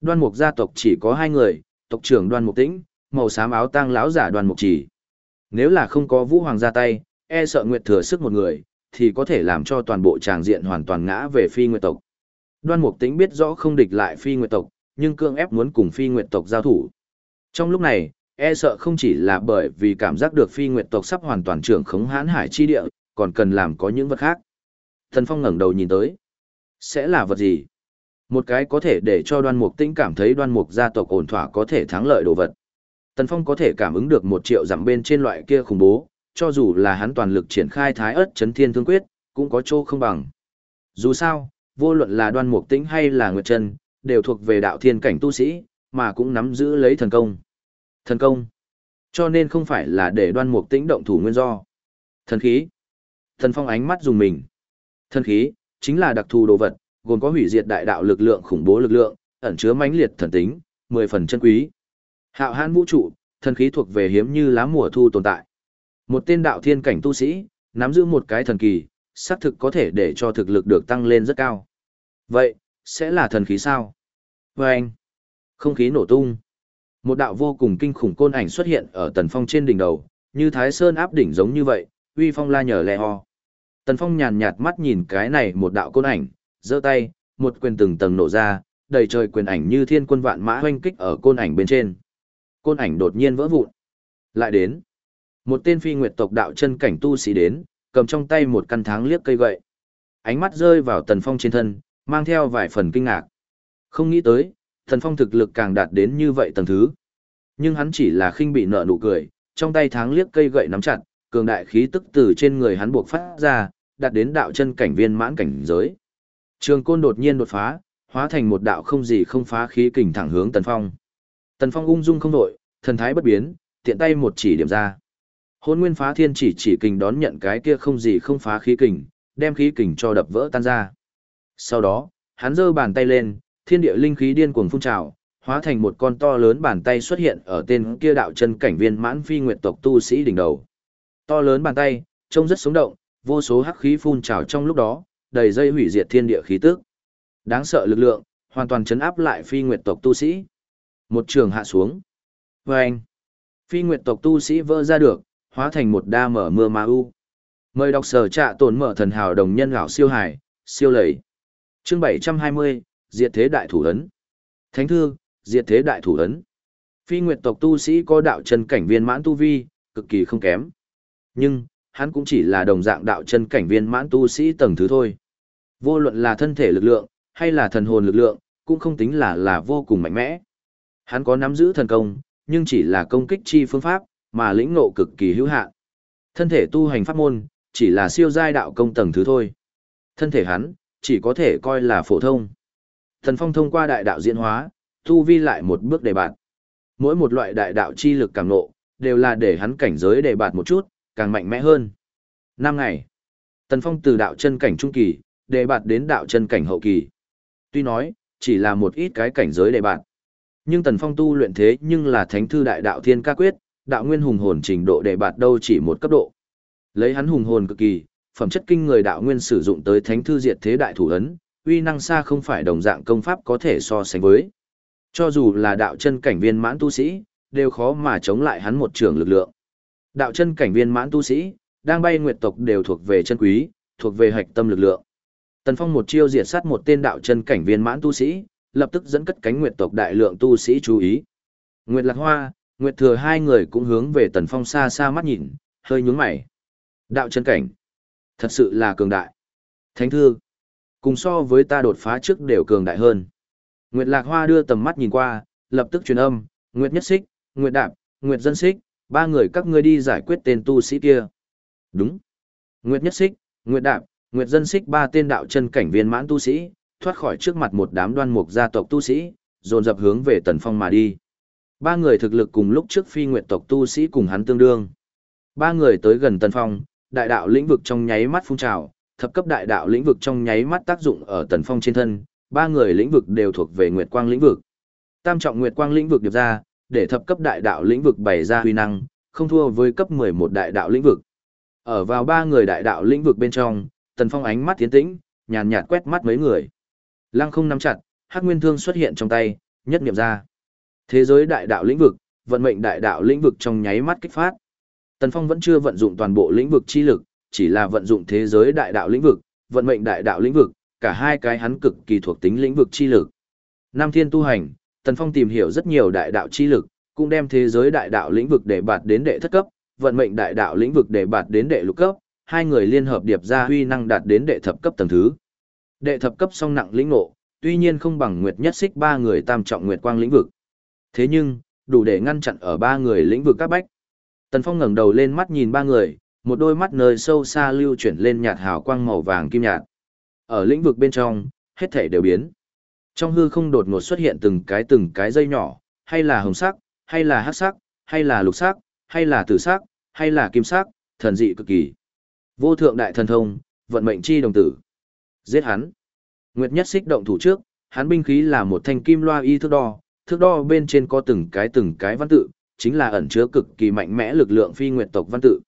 Đoan Mục gia tộc chỉ có 2 người, tộc trưởng Đoàn Mục Tĩnh, màu xám áo tang lão giả Đoàn Mục Chỉ. Nếu là không có Vũ Hoàng ra tay, e sợ Nguyệt Thừa sức một người, thì có thể làm cho toàn bộ tràng diện hoàn toàn ngã về Phi Nguyệt tộc. Đoan Mục Tĩnh biết rõ không địch lại Phi Nguyệt tộc, nhưng cương ép muốn cùng Phi Nguyệt tộc giao thủ. Trong lúc này, e sợ không chỉ là bởi vì cảm giác được Phi Nguyệt tộc sắp hoàn toàn trưởng khống hãn hải chi địa, còn cần làm có những vật khác. Thần Phong ngẩng đầu nhìn tới. Sẽ là vật gì? Một cái có thể để cho đoan mục tĩnh cảm thấy đoan mục gia tộc ổn thỏa có thể thắng lợi đồ vật. Tần Phong có thể cảm ứng được một triệu dặm bên trên loại kia khủng bố, cho dù là hắn toàn lực triển khai thái ớt chấn thiên thương quyết, cũng có chỗ không bằng. Dù sao, vô luận là đoan mục tĩnh hay là nguyệt chân, đều thuộc về đạo thiên cảnh tu sĩ, mà cũng nắm giữ lấy thần công. Thần công. Cho nên không phải là để đoan mục tĩnh động thủ nguyên do. Thần khí. Thần phong ánh mắt dùng mình. Thần khí, chính là đặc thù đồ vật, gồm có hủy diệt đại đạo lực lượng khủng bố lực lượng, ẩn chứa mãnh liệt thần tính, mười phần chân quý. Hạo hãn vũ trụ, thần khí thuộc về hiếm như lá mùa thu tồn tại. Một tên đạo thiên cảnh tu sĩ, nắm giữ một cái thần kỳ, xác thực có thể để cho thực lực được tăng lên rất cao. Vậy, sẽ là thần khí sao? Và anh, không khí nổ tung. Một đạo vô cùng kinh khủng côn ảnh xuất hiện ở tần phong trên đỉnh đầu, như thái sơn áp đỉnh giống như vậy, uy phong la nhờ lẹ ho. Tần phong nhàn nhạt mắt nhìn cái này một đạo côn ảnh, giơ tay, một quyền từng tầng nổ ra, đầy trời quyền ảnh như thiên quân vạn mã hoanh kích ở côn ảnh bên trên. Côn ảnh đột nhiên vỡ vụn. Lại đến. Một tên phi nguyệt tộc đạo chân cảnh tu sĩ đến, cầm trong tay một căn tháng liếc cây gậy. Ánh mắt rơi vào tần phong trên thân, mang theo vài phần kinh ngạc. Không nghĩ tới, tần phong thực lực càng đạt đến như vậy tầng thứ. Nhưng hắn chỉ là khinh bị nợ nụ cười, trong tay tháng liếc cây gậy nắm chặt, cường đại khí tức từ trên người hắn buộc phát ra, đạt đến đạo chân cảnh viên mãn cảnh giới. Trường côn đột nhiên đột phá, hóa thành một đạo không gì không phá khí kình thẳng hướng Tần Phong. Tần Phong ung dung không đổi, thần thái bất biến, tiện tay một chỉ điểm ra. Hôn nguyên phá thiên chỉ chỉ kình đón nhận cái kia không gì không phá khí kình, đem khí kình cho đập vỡ tan ra. Sau đó, hắn giơ bàn tay lên, thiên địa linh khí điên cuồng phun trào, hóa thành một con to lớn bàn tay xuất hiện ở tên kia đạo chân cảnh viên mãn phi nguyệt tộc tu sĩ đỉnh đầu. To lớn bàn tay, trông rất sống động, vô số hắc khí phun trào trong lúc đó, đầy dây hủy diệt thiên địa khí tức. Đáng sợ lực lượng, hoàn toàn chấn áp lại phi nguyệt tộc tu sĩ. Một trường hạ xuống. Và anh, phi nguyệt tộc tu sĩ vỡ ra được, hóa thành một đa mở mưa ma u. Mời đọc sở trạ tổn mở thần hào đồng nhân gạo siêu hải, siêu lầy. Chương 720, Diệt thế đại thủ ấn. Thánh thư, Diệt thế đại thủ ấn. Phi nguyệt tộc tu sĩ có đạo chân cảnh viên mãn tu vi, cực kỳ không kém. Nhưng, hắn cũng chỉ là đồng dạng đạo chân cảnh viên mãn tu sĩ tầng thứ thôi. Vô luận là thân thể lực lượng, hay là thần hồn lực lượng, cũng không tính là là vô cùng mạnh mẽ. Hắn có nắm giữ thần công, nhưng chỉ là công kích chi phương pháp, mà lĩnh ngộ cực kỳ hữu hạn. Thân thể tu hành pháp môn, chỉ là siêu giai đạo công tầng thứ thôi. Thân thể hắn, chỉ có thể coi là phổ thông. Thần phong thông qua đại đạo diễn hóa, tu vi lại một bước đề bạt. Mỗi một loại đại đạo chi lực càng nộ, đều là để hắn cảnh giới đề bạt một chút, càng mạnh mẽ hơn. Năm ngày, Tần Phong từ đạo chân cảnh trung kỳ, đề bạt đến đạo chân cảnh hậu kỳ. Tuy nói, chỉ là một ít cái cảnh giới đề bạt. Nhưng Tần Phong tu luyện thế nhưng là thánh thư đại đạo thiên ca quyết, đạo nguyên hùng hồn trình độ đề bạt đâu chỉ một cấp độ. Lấy hắn hùng hồn cực kỳ, phẩm chất kinh người đạo nguyên sử dụng tới thánh thư diệt thế đại thủ ấn, uy năng xa không phải đồng dạng công pháp có thể so sánh với. Cho dù là đạo chân cảnh viên mãn tu sĩ, đều khó mà chống lại hắn một trường lực lượng. Đạo chân cảnh viên mãn tu sĩ, đang bay nguyệt tộc đều thuộc về chân quý, thuộc về hạch tâm lực lượng. Tần Phong một chiêu diệt sát một tên đạo chân cảnh viên mãn tu sĩ, lập tức dẫn cất cánh nguyệt tộc đại lượng tu sĩ chú ý. Nguyệt Lạc Hoa, Nguyệt Thừa hai người cũng hướng về Tần Phong xa xa mắt nhìn, hơi nhướng mày. Đạo chân cảnh, thật sự là cường đại. Thánh thư, cùng so với ta đột phá trước đều cường đại hơn. Nguyệt Lạc Hoa đưa tầm mắt nhìn qua, lập tức truyền âm, Nguyệt Nhất Xích, Nguyệt Đạp, Nguyệt Dân Xích, ba người các ngươi đi giải quyết tên tu sĩ kia. Đúng. Nguyệt Nhất Xích, Nguyệt Đạp, Nguyệt Dân Xích ba tên đạo chân cảnh viên mãn tu sĩ, thoát khỏi trước mặt một đám đoan mục gia tộc tu sĩ, dồn dập hướng về Tần Phong mà đi. Ba người thực lực cùng lúc trước phi nguyệt tộc tu sĩ cùng hắn tương đương. Ba người tới gần Tần Phong, đại đạo lĩnh vực trong nháy mắt phun trào, thập cấp đại đạo lĩnh vực trong nháy mắt tác dụng ở Tần Phong trên thân, ba người lĩnh vực đều thuộc về Nguyệt Quang lĩnh vực. Tam trọng Nguyệt Quang lĩnh vực điệp ra, để thập cấp đại đạo lĩnh vực bày ra huy năng, không thua với cấp 11 đại đạo lĩnh vực. Ở vào ba người đại đạo lĩnh vực bên trong, Tần Phong ánh mắt tiến tĩnh, nhàn nhạt quét mắt mấy người. Lăng không nắm chặt, Hắc Nguyên Thương xuất hiện trong tay, nhất niệm ra. Thế giới đại đạo lĩnh vực, vận mệnh đại đạo lĩnh vực trong nháy mắt kích phát. Tần Phong vẫn chưa vận dụng toàn bộ lĩnh vực chi lực, chỉ là vận dụng thế giới đại đạo lĩnh vực, vận mệnh đại đạo lĩnh vực, cả hai cái hắn cực kỳ thuộc tính lĩnh vực chi lực. Nam Thiên tu hành, Tần Phong tìm hiểu rất nhiều đại đạo chi lực, cũng đem thế giới đại đạo lĩnh vực để bạt đến đệ thất cấp, vận mệnh đại đạo lĩnh vực để bạt đến đệ lục cấp, hai người liên hợp điệp ra huy năng đạt đến đệ thập cấp tầng thứ. Đệ thập cấp song nặng lĩnh ngộ, tuy nhiên không bằng Nguyệt Nhất Xích ba người tam trọng Nguyệt Quang lĩnh vực. Thế nhưng, đủ để ngăn chặn ở ba người lĩnh vực các bách. Tần Phong ngẩng đầu lên mắt nhìn ba người, một đôi mắt nơi sâu xa lưu chuyển lên nhạt hào quang màu vàng kim nhạt. Ở lĩnh vực bên trong, hết thể đều biến. Trong hư không đột ngột xuất hiện từng cái từng cái dây nhỏ, hay là hồng sắc, hay là hắc sắc, hay là lục sắc, hay là tử sắc, hay là kim sắc, thần dị cực kỳ. Vô thượng đại thần thông, vận mệnh chi đồng tử. Giết hắn. Nguyệt Nhất Xích động thủ trước, hắn binh khí là một thanh kim loa y thước đo, thước đo bên trên có từng cái từng cái văn tự, chính là ẩn chứa cực kỳ mạnh mẽ lực lượng phi nguyệt tộc văn tự.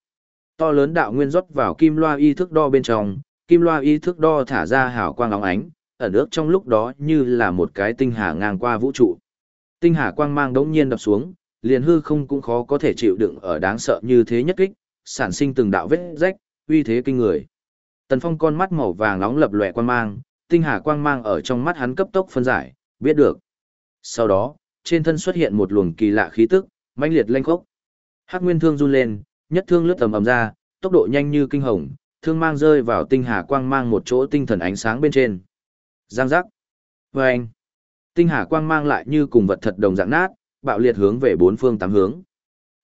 To lớn đạo nguyên rót vào kim loa y thước đo bên trong, kim loa y thước đo thả ra hào quang óng ánh, ẩn ước trong lúc đó như là một cái tinh hà ngang qua vũ trụ. Tinh hà quang mang đống nhiên đập xuống, liền hư không cũng khó có thể chịu đựng ở đáng sợ như thế nhất kích, sản sinh từng đạo vết rách, uy thế kinh người. Tần Phong con mắt màu vàng nóng lập lòe quang mang, tinh hà quang mang ở trong mắt hắn cấp tốc phân giải, biết được. Sau đó, trên thân xuất hiện một luồng kỳ lạ khí tức, mãnh liệt lanh khốc. Hắc Nguyên Thương run lên, nhất thương lướt tầm ầm ra, tốc độ nhanh như kinh hồng, thương mang rơi vào tinh hà quang mang một chỗ tinh thần ánh sáng bên trên. Giang giác. Vâng. Tinh hà quang mang lại như cùng vật thật đồng dạng nát, bạo liệt hướng về bốn phương tám hướng.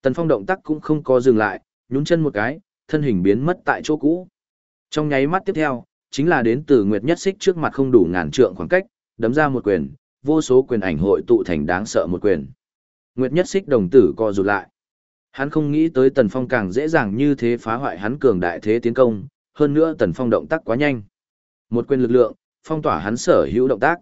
Tần Phong động tác cũng không có dừng lại, nhún chân một cái, thân hình biến mất tại chỗ cũ. Trong nháy mắt tiếp theo, chính là đến từ Nguyệt Nhất Xích trước mặt không đủ ngàn trượng khoảng cách, đấm ra một quyền, vô số quyền ảnh hội tụ thành đáng sợ một quyền. Nguyệt Nhất Xích đồng tử co rụt lại. Hắn không nghĩ tới Tần Phong càng dễ dàng như thế phá hoại hắn cường đại thế tiến công, hơn nữa Tần Phong động tác quá nhanh. Một quyền lực lượng, phong tỏa hắn sở hữu động tác.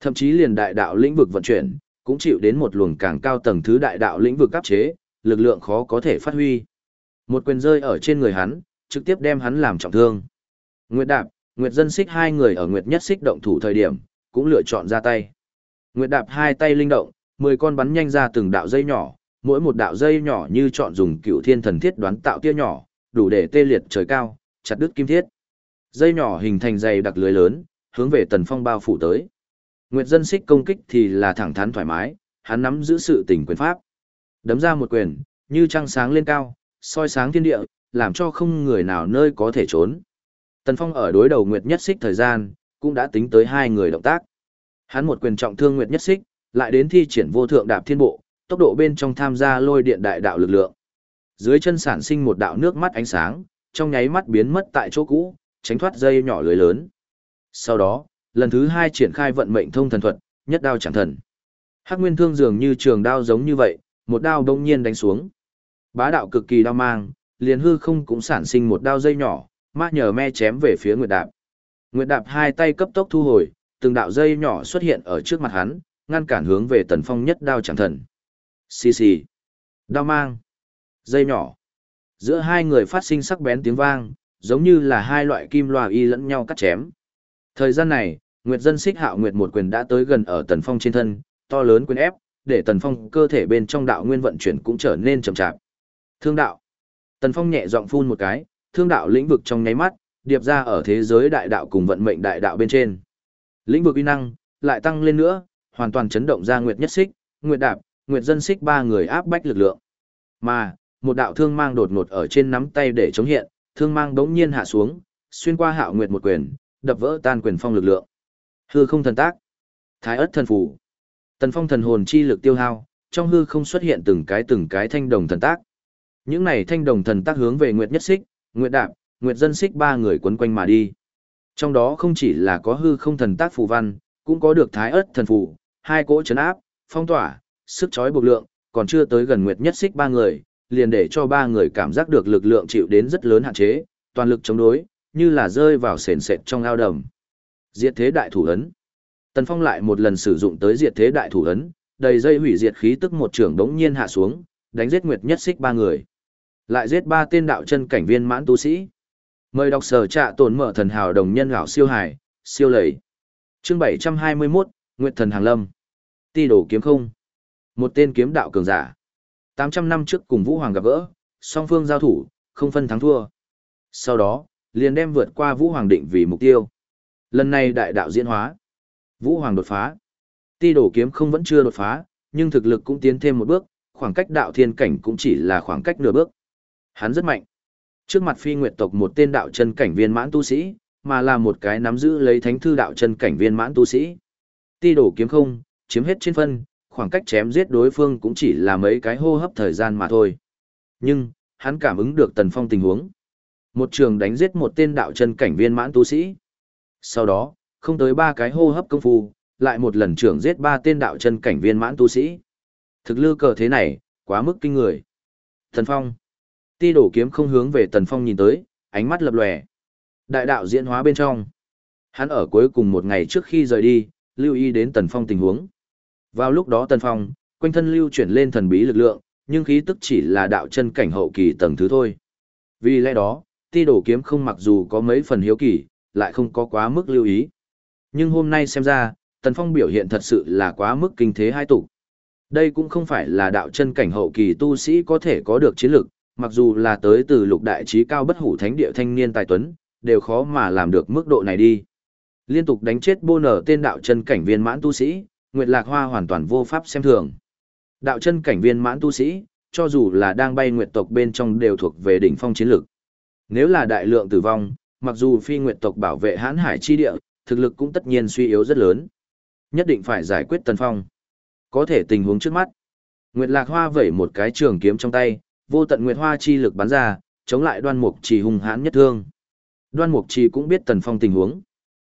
Thậm chí liền đại đạo lĩnh vực vận chuyển, cũng chịu đến một luồng càng cao tầng thứ đại đạo lĩnh vực áp chế, lực lượng khó có thể phát huy. Một quyền rơi ở trên người hắn, trực tiếp đem hắn làm trọng thương. Nguyệt Đạp, Nguyệt Dân Xích hai người ở Nguyệt Nhất Xích động thủ thời điểm, cũng lựa chọn ra tay. Nguyệt Đạp hai tay linh động, mười con bắn nhanh ra từng đạo dây nhỏ, mỗi một đạo dây nhỏ như chọn dùng cựu thiên thần thiết đoán tạo tia nhỏ, đủ để tê liệt trời cao, chặt đứt kim thiết. Dây nhỏ hình thành dày đặc lưới lớn, hướng về Tần Phong bao phủ tới. Nguyệt Dân Xích công kích thì là thẳng thắn thoải mái, hắn nắm giữ sự tình quyền pháp. Đấm ra một quyền, như trăng sáng lên cao, soi sáng thiên địa, làm cho không người nào nơi có thể trốn. Tần Phong ở đối đầu Nguyệt Nhất Xích thời gian, cũng đã tính tới hai người động tác. Hắn một quyền trọng thương Nguyệt Nhất Xích, lại đến thi triển vô thượng đạp thiên bộ, tốc độ bên trong tham gia lôi điện đại đạo lực lượng. Dưới chân sản sinh một đạo nước mắt ánh sáng, trong nháy mắt biến mất tại chỗ cũ, tránh thoát dây nhỏ lưới lớn. Sau đó, lần thứ hai triển khai vận mệnh thông thần thuật, nhất đao chẳng thần. Hắc Nguyên Thương dường như trường đao giống như vậy, một đao đông nhiên đánh xuống. Bá đạo cực kỳ đao mang, liền hư không cũng sản sinh một đao dây nhỏ, ma nhờ me chém về phía Nguyệt Đạp. Nguyệt Đạp hai tay cấp tốc thu hồi, từng đạo dây nhỏ xuất hiện ở trước mặt hắn, ngăn cản hướng về Tần Phong nhất đao chẳng thần. Xì xì. Đao mang. Dây nhỏ. Giữa hai người phát sinh sắc bén tiếng vang, giống như là hai loại kim loa y lẫn nhau cắt chém. Thời gian này, Nguyệt dân xích hạo Nguyệt một quyền đã tới gần ở Tần Phong trên thân, to lớn quyền ép, để Tần Phong cơ thể bên trong đạo nguyên vận chuyển cũng trở nên chậm chạp. Thương đạo. Tần Phong nhẹ giọng phun một cái, thương đạo lĩnh vực trong nháy mắt, điệp ra ở thế giới đại đạo cùng vận mệnh đại đạo bên trên. Lĩnh vực uy năng lại tăng lên nữa, hoàn toàn chấn động ra Nguyệt Nhất Xích, Nguyệt Đạp, Nguyệt Dân Xích ba người áp bách lực lượng. Mà, một đạo thương mang đột ngột ở trên nắm tay để chống hiện, thương mang đống nhiên hạ xuống, xuyên qua Hạo Nguyệt một quyền, đập vỡ tan quyền phong lực lượng. Hư không thần tác, Thái ất thần phù. Tần Phong thần hồn chi lực tiêu hao, trong hư không xuất hiện từng cái từng cái thanh đồng thần tác. Những này thanh đồng thần tác hướng về Nguyệt Nhất Xích, Nguyệt Đạp, Nguyệt Dân Xích ba người quấn quanh mà đi. Trong đó không chỉ là có hư không thần tác phù văn, cũng có được thái ớt thần phù, hai cỗ chấn áp, phong tỏa, sức chói buộc lượng, còn chưa tới gần Nguyệt Nhất Xích ba người, liền để cho ba người cảm giác được lực lượng chịu đến rất lớn hạn chế, toàn lực chống đối, như là rơi vào sền sệt trong ao đầm. Diệt thế đại thủ ấn. Tần Phong lại một lần sử dụng tới diệt thế đại thủ ấn, đầy dây hủy diệt khí tức một trường đống nhiên hạ xuống, đánh giết Nguyệt Nhất Xích ba người. Lại giết ba tên đạo chân cảnh viên mãn tu sĩ. Mời đọc sở trạ tồn mở thần hào đồng nhân gạo siêu hải, siêu lầy. Chương 721, Nguyệt Thần Hàng Lâm. Ti đổ kiếm không. Một tên kiếm đạo cường giả. 800 năm trước cùng Vũ Hoàng gặp gỡ, song phương giao thủ, không phân thắng thua. Sau đó, liền đem vượt qua Vũ Hoàng định vì mục tiêu. Lần này đại đạo diễn hóa. Vũ Hoàng đột phá. Ti đổ kiếm không vẫn chưa đột phá, nhưng thực lực cũng tiến thêm một bước, khoảng cách đạo thiên cảnh cũng chỉ là khoảng cách nửa bước. Hắn rất mạnh. Trước mặt phi nguyệt tộc một tên đạo chân cảnh viên mãn tu sĩ, mà là một cái nắm giữ lấy thánh thư đạo chân cảnh viên mãn tu sĩ. Ti đổ kiếm không, chiếm hết trên phân, khoảng cách chém giết đối phương cũng chỉ là mấy cái hô hấp thời gian mà thôi. Nhưng, hắn cảm ứng được Tần Phong tình huống. Một trường đánh giết một tên đạo chân cảnh viên mãn tu sĩ. Sau đó, không tới ba cái hô hấp công phu, lại một lần trưởng giết ba tên đạo chân cảnh viên mãn tu sĩ. Thực lư cờ thế này, quá mức kinh người. thần Phong. Ti đổ kiếm không hướng về Tần Phong nhìn tới, ánh mắt lập lòe. Đại đạo diễn hóa bên trong. Hắn ở cuối cùng một ngày trước khi rời đi, lưu ý đến Tần Phong tình huống. Vào lúc đó Tần Phong, quanh thân lưu chuyển lên thần bí lực lượng, nhưng khí tức chỉ là đạo chân cảnh hậu kỳ tầng thứ thôi. Vì lẽ đó, ti đổ kiếm không mặc dù có mấy phần hiếu kỳ, lại không có quá mức lưu ý. Nhưng hôm nay xem ra, Tần Phong biểu hiện thật sự là quá mức kinh thế hai tục. Đây cũng không phải là đạo chân cảnh hậu kỳ tu sĩ có thể có được chiến lực, mặc dù là tới từ lục đại trí cao bất hủ thánh địa thanh niên tài tuấn, đều khó mà làm được mức độ này đi. Liên tục đánh chết bô nở tên đạo chân cảnh viên mãn tu sĩ, Nguyệt Lạc Hoa hoàn toàn vô pháp xem thường. Đạo chân cảnh viên mãn tu sĩ, cho dù là đang bay nguyệt tộc bên trong đều thuộc về đỉnh phong chiến lực. Nếu là đại lượng tử vong, mặc dù phi nguyệt tộc bảo vệ hãn hải chi địa, thực lực cũng tất nhiên suy yếu rất lớn. Nhất định phải giải quyết tần phong. Có thể tình huống trước mắt. Nguyệt Lạc Hoa vẩy một cái trường kiếm trong tay, vô tận Nguyệt Hoa chi lực bắn ra, chống lại đoan mục trì hung hãn nhất thương. Đoan mục trì cũng biết tần phong tình huống.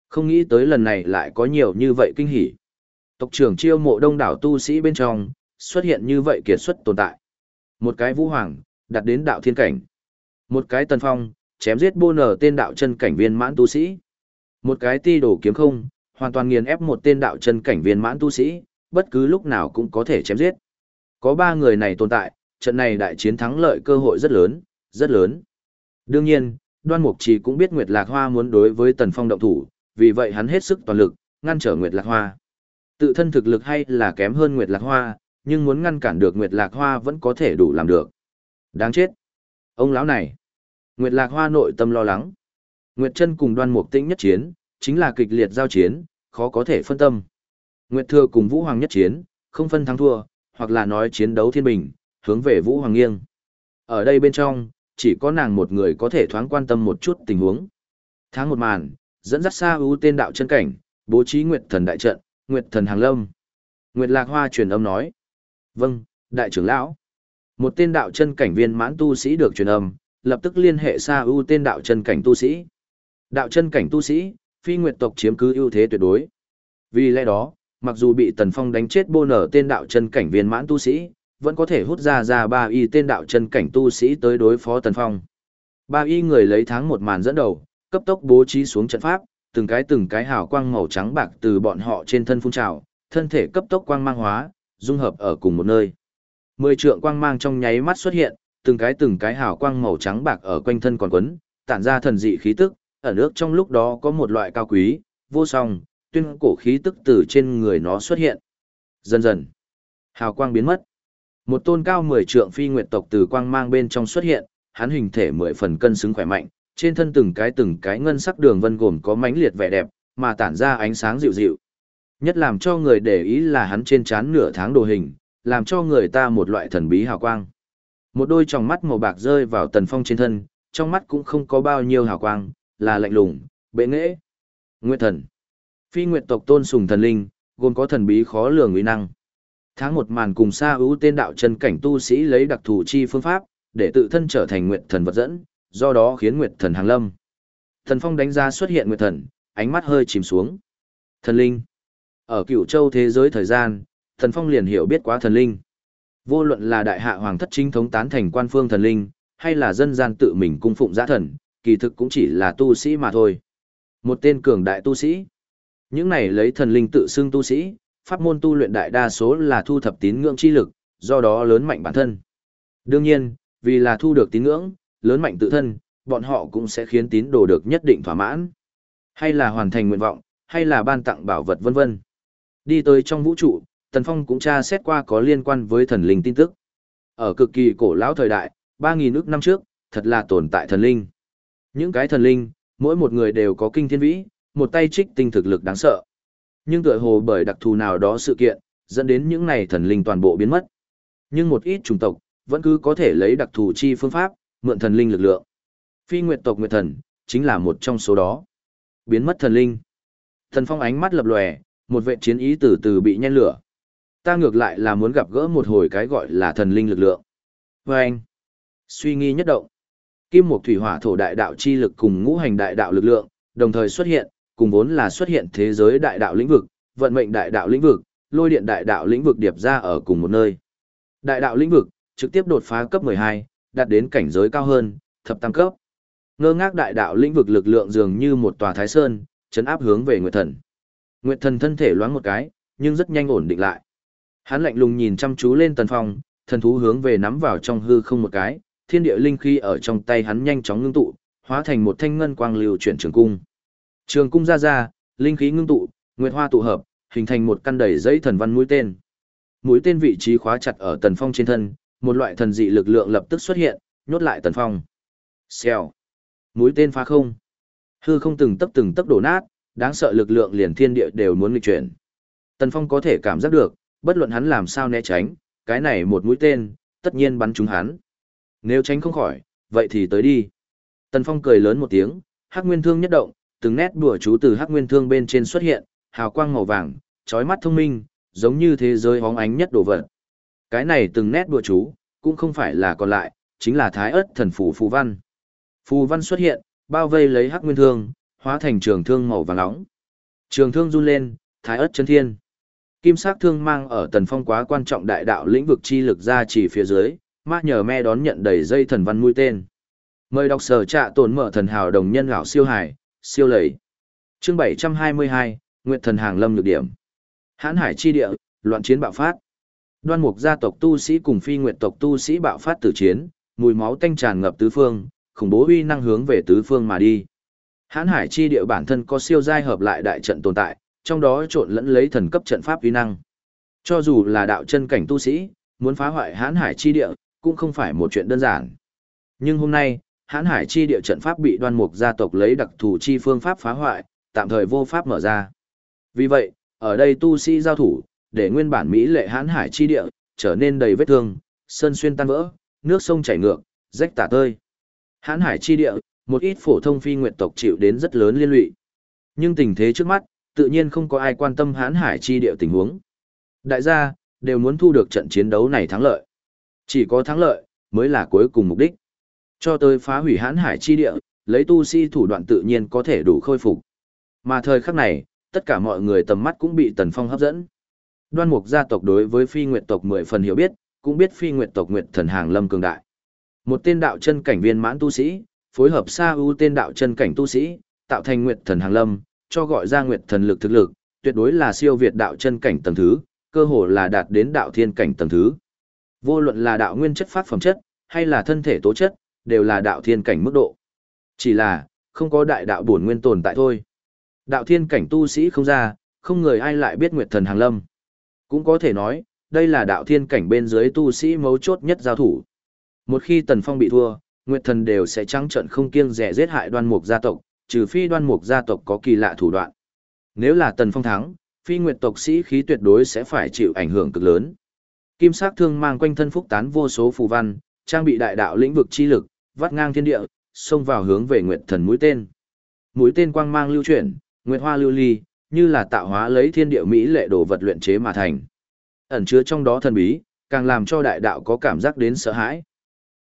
Không nghĩ tới lần này lại có nhiều như vậy kinh hỉ. Tộc trưởng chiêu mộ đông đảo tu sĩ bên trong, xuất hiện như vậy kiệt xuất tồn tại. Một cái vũ hoàng, đặt đến đạo thiên cảnh. Một cái tần phong, chém giết bô nở tên đạo chân cảnh viên mãn tu sĩ. Một cái ti đổ kiếm không, hoàn toàn nghiền ép một tên đạo chân cảnh viên mãn tu sĩ, bất cứ lúc nào cũng có thể chém giết. Có ba người này tồn tại, trận này đại chiến thắng lợi cơ hội rất lớn, rất lớn. Đương nhiên, Đoan Mục Trì cũng biết Nguyệt Lạc Hoa muốn đối với Tần Phong động thủ, vì vậy hắn hết sức toàn lực, ngăn trở Nguyệt Lạc Hoa. Tự thân thực lực hay là kém hơn Nguyệt Lạc Hoa, nhưng muốn ngăn cản được Nguyệt Lạc Hoa vẫn có thể đủ làm được. Đáng chết. Ông lão này. Nguyệt Lạc Hoa nội tâm lo lắng. Nguyệt Chân cùng Đoan Mục Tĩnh nhất chiến, chính là kịch liệt giao chiến, khó có thể phân tâm. Nguyệt Thừa cùng Vũ Hoàng nhất chiến, không phân thắng thua, hoặc là nói chiến đấu thiên bình, hướng về Vũ Hoàng nghiêng. Ở đây bên trong, chỉ có nàng một người có thể thoáng quan tâm một chút tình huống. Tháng một màn, dẫn dắt xa ưu tên đạo chân cảnh, bố trí Nguyệt Thần đại trận, Nguyệt Thần hàng lâm. Nguyệt Lạc Hoa truyền âm nói: "Vâng, đại trưởng lão." Một tên đạo chân cảnh viên mãn tu sĩ được truyền âm, lập tức liên hệ xa ưu tên đạo chân cảnh tu sĩ. Đạo chân cảnh tu sĩ, phi nguyệt tộc chiếm cứ ưu thế tuyệt đối. Vì lẽ đó, mặc dù bị Tần Phong đánh chết bô nở tên đạo chân cảnh viên mãn tu sĩ, vẫn có thể hút ra ra ba y tên đạo chân cảnh tu sĩ tới đối phó Tần Phong. Ba y người lấy tháng một màn dẫn đầu, cấp tốc bố trí xuống trận pháp, từng cái từng cái hào quang màu trắng bạc từ bọn họ trên thân phun trào, thân thể cấp tốc quang mang hóa, dung hợp ở cùng một nơi. Mười trượng quang mang trong nháy mắt xuất hiện, từng cái từng cái hào quang màu trắng bạc ở quanh thân còn quấn, tản ra thần dị khí tức, ở nước trong lúc đó có một loại cao quý, vô song, tuyên cổ khí tức từ trên người nó xuất hiện. Dần dần, hào quang biến mất. Một tôn cao mười trượng phi nguyệt tộc từ quang mang bên trong xuất hiện, hắn hình thể mười phần cân xứng khỏe mạnh, trên thân từng cái từng cái ngân sắc đường vân gồm có mánh liệt vẻ đẹp, mà tản ra ánh sáng dịu dịu. Nhất làm cho người để ý là hắn trên trán nửa tháng đồ hình, làm cho người ta một loại thần bí hào quang. Một đôi tròng mắt màu bạc rơi vào tần phong trên thân, trong mắt cũng không có bao nhiêu hào quang, là lạnh lùng, bệ nghệ. Nguyệt thần. Phi nguyệt tộc tôn sùng thần linh, gồm có thần bí khó lường uy năng. Tháng một màn cùng xa ưu tên đạo chân cảnh tu sĩ lấy đặc thù chi phương pháp, để tự thân trở thành nguyệt thần vật dẫn, do đó khiến nguyệt thần hàng lâm. Thần phong đánh giá xuất hiện nguyệt thần, ánh mắt hơi chìm xuống. Thần linh. Ở cựu châu thế giới thời gian, thần phong liền hiểu biết quá thần linh. Vô luận là đại hạ hoàng thất chính thống tán thành quan phương thần linh, hay là dân gian tự mình cung phụng giã thần, kỳ thực cũng chỉ là tu sĩ mà thôi. Một tên cường đại tu sĩ. Những này lấy thần linh tự xưng tu sĩ, pháp môn tu luyện đại đa số là thu thập tín ngưỡng chi lực, do đó lớn mạnh bản thân. Đương nhiên, vì là thu được tín ngưỡng, lớn mạnh tự thân, bọn họ cũng sẽ khiến tín đồ được nhất định thỏa mãn. Hay là hoàn thành nguyện vọng, hay là ban tặng bảo vật vân vân. Đi tới trong vũ trụ, Tần Phong cũng tra xét qua có liên quan với thần linh tin tức. Ở cực kỳ cổ lão thời đại, 3.000 ước năm trước, thật là tồn tại thần linh. Những cái thần linh, mỗi một người đều có kinh thiên vĩ, một tay trích tinh thực lực đáng sợ. Nhưng tựa hồ bởi đặc thù nào đó sự kiện, dẫn đến những này thần linh toàn bộ biến mất. Nhưng một ít chủng tộc, vẫn cứ có thể lấy đặc thù chi phương pháp, mượn thần linh lực lượng. Phi nguyệt tộc nguyệt thần, chính là một trong số đó. Biến mất thần linh. Thần phong ánh mắt lập lòe, Một vệ chiến ý từ từ bị nhen lửa. Ta ngược lại là muốn gặp gỡ một hồi cái gọi là thần linh lực lượng. Và anh, suy nghi nhất động. Kim một thủy hỏa thổ đại đạo chi lực cùng ngũ hành đại đạo lực lượng, đồng thời xuất hiện, cùng vốn là xuất hiện thế giới đại đạo lĩnh vực, vận mệnh đại đạo lĩnh vực, lôi điện đại đạo lĩnh vực điệp ra ở cùng một nơi. Đại đạo lĩnh vực, trực tiếp đột phá cấp 12, đạt đến cảnh giới cao hơn, thập tam cấp. Ngơ ngác đại đạo lĩnh vực lực lượng dường như một tòa thái sơn, chấn áp hướng về Nguyệt Thần. Nguyệt Thần thân thể loáng một cái, nhưng rất nhanh ổn định lại. Hắn lạnh lùng nhìn chăm chú lên Tần Phong, thần thú hướng về nắm vào trong hư không một cái, thiên địa linh khí ở trong tay hắn nhanh chóng ngưng tụ, hóa thành một thanh ngân quang lưu chuyển trường cung. Trường cung ra ra, linh khí ngưng tụ, nguyệt hoa tụ hợp, hình thành một căn đầy dây thần văn mũi tên. Mũi tên vị trí khóa chặt ở Tần Phong trên thân, một loại thần dị lực lượng lập tức xuất hiện, nhốt lại Tần Phong. Xèo. Mũi tên phá không. Hư không từng tấc từng tấc đổ nát, đáng sợ lực lượng liền thiên địa đều muốn nghịch chuyển. Tần Phong có thể cảm giác được, bất luận hắn làm sao né tránh, cái này một mũi tên, tất nhiên bắn trúng hắn. Nếu tránh không khỏi, vậy thì tới đi. Tần Phong cười lớn một tiếng, Hắc Nguyên Thương nhất động, từng nét đùa chú từ Hắc Nguyên Thương bên trên xuất hiện, hào quang màu vàng, chói mắt thông minh, giống như thế giới hóng ánh nhất đồ vật. Cái này từng nét đùa chú, cũng không phải là còn lại, chính là Thái ớt Thần Phù Phù Văn. Phù Văn xuất hiện, bao vây lấy Hắc Nguyên Thương, hóa thành trường thương màu vàng nóng. Trường thương run lên, Thái ớt chân thiên. Kim sắc thương mang ở Tần Phong quá quan trọng đại đạo lĩnh vực chi lực ra chỉ phía dưới, ma nhờ me đón nhận đầy dây thần văn mũi tên. Mời đọc sở trạ tổn mở thần hào đồng nhân gạo siêu hải, siêu lầy. Chương 722, Nguyệt thần hàng lâm nhược điểm. Hán hải chi địa, loạn chiến bạo phát. Đoan mục gia tộc tu sĩ cùng phi nguyệt tộc tu sĩ bạo phát tử chiến, mùi máu tanh tràn ngập tứ phương, khủng bố uy năng hướng về tứ phương mà đi. Hán hải chi địa bản thân có siêu giai hợp lại đại trận tồn tại, trong đó trộn lẫn lấy thần cấp trận pháp uy năng. Cho dù là đạo chân cảnh tu sĩ, muốn phá hoại hán hải chi địa, cũng không phải một chuyện đơn giản. Nhưng hôm nay, hán hải chi địa trận pháp bị đoan mục gia tộc lấy đặc thù chi phương pháp phá hoại, tạm thời vô pháp mở ra. Vì vậy, ở đây tu sĩ giao thủ, để nguyên bản Mỹ lệ hán hải chi địa, trở nên đầy vết thương, sơn xuyên tan vỡ, nước sông chảy ngược, rách tả tơi. Hán hải chi địa, một ít phổ thông phi nguyện tộc chịu đến rất lớn liên lụy. Nhưng tình thế trước mắt, tự nhiên không có ai quan tâm hán hải chi địa tình huống. Đại gia, đều muốn thu được trận chiến đấu này thắng lợi. Chỉ có thắng lợi, mới là cuối cùng mục đích. Cho tới phá hủy hán hải chi địa, lấy tu si thủ đoạn tự nhiên có thể đủ khôi phục. Mà thời khắc này, tất cả mọi người tầm mắt cũng bị Tần Phong hấp dẫn. Đoan mục gia tộc đối với phi nguyệt tộc mười phần hiểu biết, cũng biết phi nguyệt tộc nguyệt thần hàng lâm cường đại. Một tên đạo chân cảnh viên mãn tu sĩ, phối hợp xa ưu tên đạo chân cảnh tu sĩ, tạo thành nguyệt thần hàng lâm, cho gọi ra nguyệt thần lực thực lực, tuyệt đối là siêu việt đạo chân cảnh tầng thứ, cơ hồ là đạt đến đạo thiên cảnh tầng thứ. Vô luận là đạo nguyên chất phát phẩm chất, hay là thân thể tố chất, đều là đạo thiên cảnh mức độ. Chỉ là, không có đại đạo bổn nguyên tồn tại thôi. Đạo thiên cảnh tu sĩ không ra, không người ai lại biết Nguyệt Thần Hàng Lâm. Cũng có thể nói, đây là đạo thiên cảnh bên dưới tu sĩ mấu chốt nhất giao thủ. Một khi Tần Phong bị thua, Nguyệt Thần đều sẽ trắng trận không kiêng rẻ giết hại đoan mục gia tộc, trừ phi đoan mục gia tộc có kỳ lạ thủ đoạn. Nếu là Tần Phong thắng, phi nguyệt tộc sĩ khí tuyệt đối sẽ phải chịu ảnh hưởng cực lớn. Kim sắc thương mang quanh thân phúc tán vô số phù văn, trang bị đại đạo lĩnh vực chi lực, vắt ngang thiên địa, xông vào hướng về Nguyệt Thần mũi tên. Mũi tên quang mang lưu chuyển, nguyệt hoa lưu ly, như là tạo hóa lấy thiên địa mỹ lệ đồ vật luyện chế mà thành. Ẩn chứa trong đó thần bí, càng làm cho đại đạo có cảm giác đến sợ hãi.